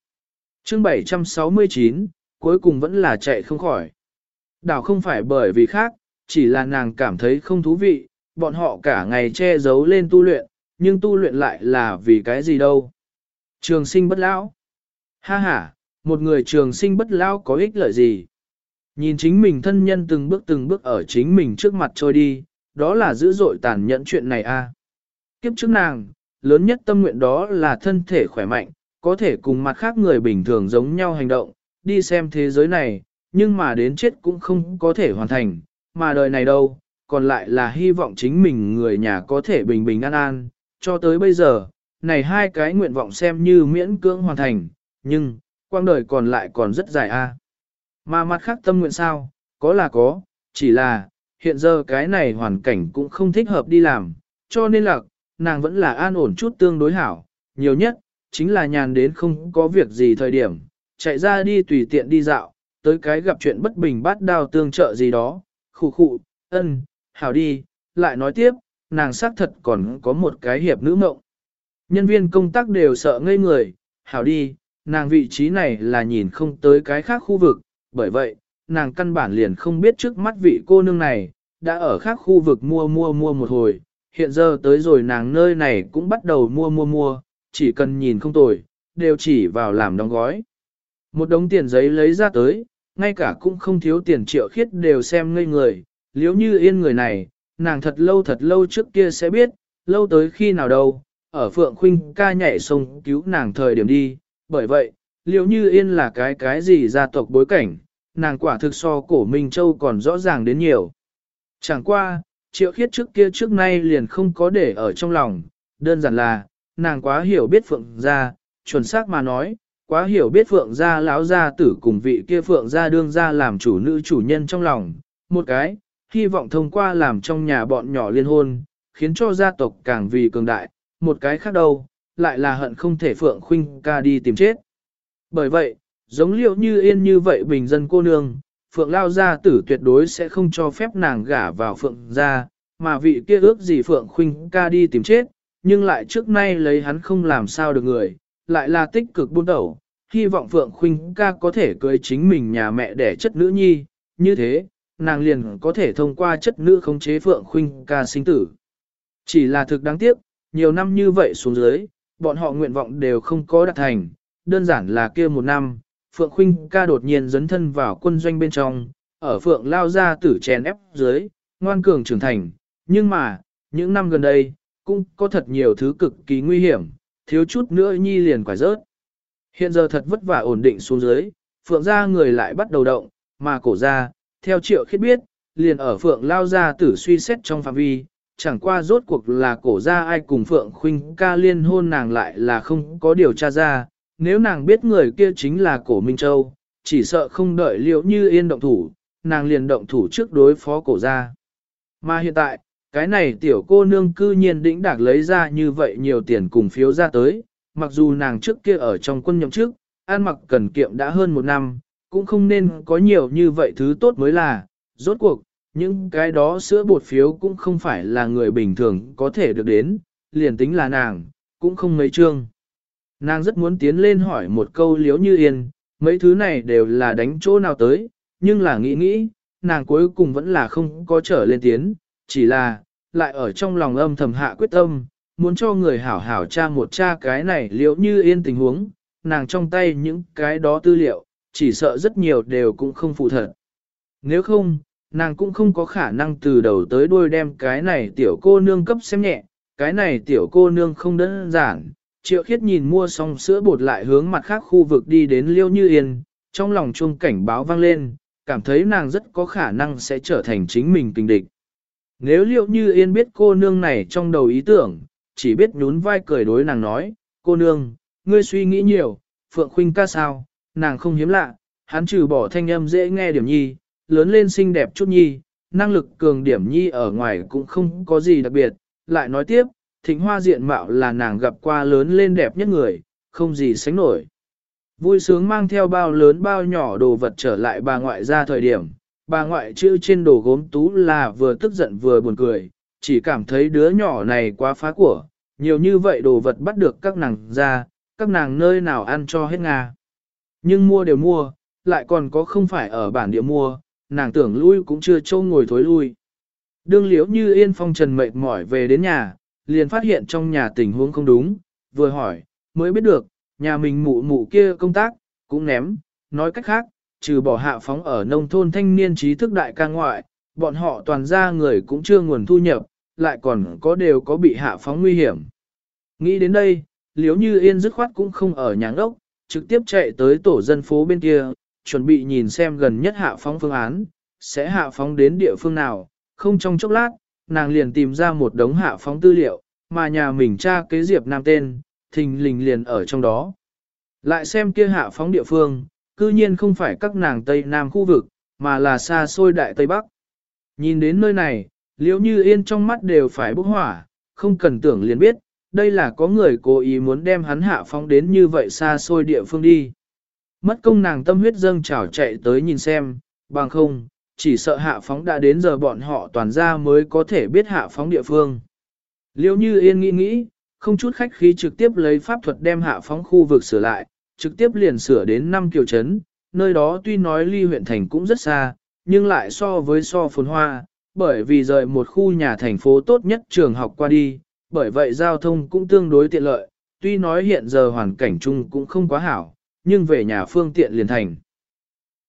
Chương 769, cuối cùng vẫn là chạy không khỏi. Đảo không phải bởi vì khác, chỉ là nàng cảm thấy không thú vị, bọn họ cả ngày che giấu lên tu luyện, nhưng tu luyện lại là vì cái gì đâu. Trường sinh bất lão. Ha ha, một người trường sinh bất lão có ích lợi gì? Nhìn chính mình thân nhân từng bước từng bước ở chính mình trước mặt trôi đi, đó là dữ dội tàn nhẫn chuyện này a. À. Kiếp trước nàng, lớn nhất tâm nguyện đó là thân thể khỏe mạnh, có thể cùng mặt khác người bình thường giống nhau hành động, đi xem thế giới này, nhưng mà đến chết cũng không có thể hoàn thành, mà đời này đâu, còn lại là hy vọng chính mình người nhà có thể bình bình an an, cho tới bây giờ, này hai cái nguyện vọng xem như miễn cưỡng hoàn thành, nhưng, quang đời còn lại còn rất dài a. Mà mặt khác tâm nguyện sao, có là có, chỉ là, hiện giờ cái này hoàn cảnh cũng không thích hợp đi làm, cho nên là, nàng vẫn là an ổn chút tương đối hảo, nhiều nhất, chính là nhàn đến không có việc gì thời điểm, chạy ra đi tùy tiện đi dạo, tới cái gặp chuyện bất bình bắt đào tương trợ gì đó, khụ khụ, ân, hảo đi, lại nói tiếp, nàng xác thật còn có một cái hiệp nữ mộng. Nhân viên công tác đều sợ ngây người, hảo đi, nàng vị trí này là nhìn không tới cái khác khu vực, bởi vậy, nàng căn bản liền không biết trước mắt vị cô nương này, đã ở khác khu vực mua mua mua một hồi, hiện giờ tới rồi nàng nơi này cũng bắt đầu mua mua mua, chỉ cần nhìn không tồi, đều chỉ vào làm đóng gói. Một đống tiền giấy lấy ra tới, ngay cả cũng không thiếu tiền triệu khiết đều xem ngây người, liếu như yên người này, nàng thật lâu thật lâu trước kia sẽ biết, lâu tới khi nào đâu, ở Phượng Khuynh ca nhảy sông cứu nàng thời điểm đi, bởi vậy, liếu như yên là cái cái gì gia tộc bối cảnh, nàng quả thực so cổ Minh Châu còn rõ ràng đến nhiều. Chẳng qua, triệu khiết trước kia trước nay liền không có để ở trong lòng, đơn giản là, nàng quá hiểu biết Phượng gia, chuẩn xác mà nói, quá hiểu biết Phượng gia lão gia tử cùng vị kia Phượng gia đương gia làm chủ nữ chủ nhân trong lòng, một cái, hy vọng thông qua làm trong nhà bọn nhỏ liên hôn, khiến cho gia tộc càng vì cường đại, một cái khác đâu, lại là hận không thể Phượng Khuynh ca đi tìm chết. Bởi vậy, giống liệu như yên như vậy bình dân cô nương, Phượng Lao gia tử tuyệt đối sẽ không cho phép nàng gả vào Phượng gia, mà vị kia ước gì Phượng Khuynh ca đi tìm chết, nhưng lại trước nay lấy hắn không làm sao được người, lại là tích cực buôn đầu, hy vọng Phượng Khuynh ca có thể cưới chính mình nhà mẹ đẻ chất nữ nhi, như thế, nàng liền có thể thông qua chất nữ khống chế Phượng Khuynh ca sinh tử. Chỉ là thực đáng tiếc, nhiều năm như vậy xuống dưới, bọn họ nguyện vọng đều không có đạt thành, đơn giản là kia một năm, Phượng Khuynh ca đột nhiên dấn thân vào quân doanh bên trong, ở Phượng lao ra tử chèn ép dưới, ngoan cường trưởng thành, nhưng mà, những năm gần đây, cũng có thật nhiều thứ cực kỳ nguy hiểm, thiếu chút nữa nhi liền quả rớt. Hiện giờ thật vất vả ổn định xuống dưới, Phượng gia người lại bắt đầu động, mà cổ gia, theo triệu khiết biết, liền ở Phượng lao ra tử suy xét trong phạm vi, chẳng qua rốt cuộc là cổ gia ai cùng Phượng Khuynh ca liên hôn nàng lại là không có điều tra ra, nếu nàng biết người kia chính là cổ Minh Châu, chỉ sợ không đợi liệu như yên động thủ, nàng liền động thủ trước đối phó cổ gia. Mà hiện tại, cái này tiểu cô nương cư nhiên đĩnh đạc lấy ra như vậy nhiều tiền cùng phiếu ra tới, mặc dù nàng trước kia ở trong quân nhậm chức, an mặc cần kiệm đã hơn một năm, cũng không nên có nhiều như vậy thứ tốt mới là, rốt cuộc, những cái đó sữa bột phiếu cũng không phải là người bình thường có thể được đến, liền tính là nàng, cũng không mấy chương. Nàng rất muốn tiến lên hỏi một câu liếu như yên, mấy thứ này đều là đánh chỗ nào tới, nhưng là nghĩ nghĩ, nàng cuối cùng vẫn là không có trở lên tiến, chỉ là, lại ở trong lòng âm thầm hạ quyết tâm, muốn cho người hảo hảo tra một tra cái này liếu như yên tình huống, nàng trong tay những cái đó tư liệu, chỉ sợ rất nhiều đều cũng không phụ thật. Nếu không, nàng cũng không có khả năng từ đầu tới đuôi đem cái này tiểu cô nương cấp xem nhẹ, cái này tiểu cô nương không đơn giản. Triệu khiết nhìn mua xong sữa bột lại hướng mặt khác khu vực đi đến liêu như yên, trong lòng chuông cảnh báo vang lên, cảm thấy nàng rất có khả năng sẽ trở thành chính mình tình địch. Nếu liêu như yên biết cô nương này trong đầu ý tưởng, chỉ biết nhún vai cười đối nàng nói, cô nương, ngươi suy nghĩ nhiều, Phượng Khuynh ca sao, nàng không hiếm lạ, hắn trừ bỏ thanh âm dễ nghe điểm nhi, lớn lên xinh đẹp chút nhi, năng lực cường điểm nhi ở ngoài cũng không có gì đặc biệt, lại nói tiếp, thịnh hoa diện mạo là nàng gặp qua lớn lên đẹp nhất người, không gì sánh nổi. Vui sướng mang theo bao lớn bao nhỏ đồ vật trở lại bà ngoại ra thời điểm, bà ngoại chữ trên đồ gốm tú là vừa tức giận vừa buồn cười, chỉ cảm thấy đứa nhỏ này quá phá của, nhiều như vậy đồ vật bắt được các nàng ra, các nàng nơi nào ăn cho hết Nga. Nhưng mua đều mua, lại còn có không phải ở bản địa mua, nàng tưởng lui cũng chưa trâu ngồi thối lui. Đương liễu như yên phong trần mệt mỏi về đến nhà, liền phát hiện trong nhà tình huống không đúng, vừa hỏi, mới biết được, nhà mình mụ mụ kia công tác, cũng ném, nói cách khác, trừ bỏ hạ phóng ở nông thôn thanh niên trí thức đại ca ngoại, bọn họ toàn ra người cũng chưa nguồn thu nhập, lại còn có đều có bị hạ phóng nguy hiểm. Nghĩ đến đây, liếu như yên dứt khoát cũng không ở nhà ốc, trực tiếp chạy tới tổ dân phố bên kia, chuẩn bị nhìn xem gần nhất hạ phóng phương án, sẽ hạ phóng đến địa phương nào, không trong chốc lát, nàng liền tìm ra một đống hạ phóng tư liệu, mà nhà mình tra kế Diệp Nam tên, thình lình liền ở trong đó. Lại xem kia hạ phóng địa phương, cư nhiên không phải các nàng Tây Nam khu vực, mà là xa xôi đại Tây Bắc. Nhìn đến nơi này, liễu như yên trong mắt đều phải bốc hỏa, không cần tưởng liền biết, đây là có người cố ý muốn đem hắn hạ phóng đến như vậy xa xôi địa phương đi. Mất công nàng tâm huyết dâng trào chạy tới nhìn xem, bằng không, chỉ sợ hạ phóng đã đến giờ bọn họ toàn ra mới có thể biết hạ phóng địa phương. Liêu như yên nghĩ nghĩ, không chút khách khí trực tiếp lấy pháp thuật đem hạ phóng khu vực sửa lại, trực tiếp liền sửa đến 5 kiều trấn, nơi đó tuy nói ly huyện thành cũng rất xa, nhưng lại so với so phồn hoa, bởi vì rời một khu nhà thành phố tốt nhất trường học qua đi, bởi vậy giao thông cũng tương đối tiện lợi, tuy nói hiện giờ hoàn cảnh chung cũng không quá hảo, nhưng về nhà phương tiện liền thành.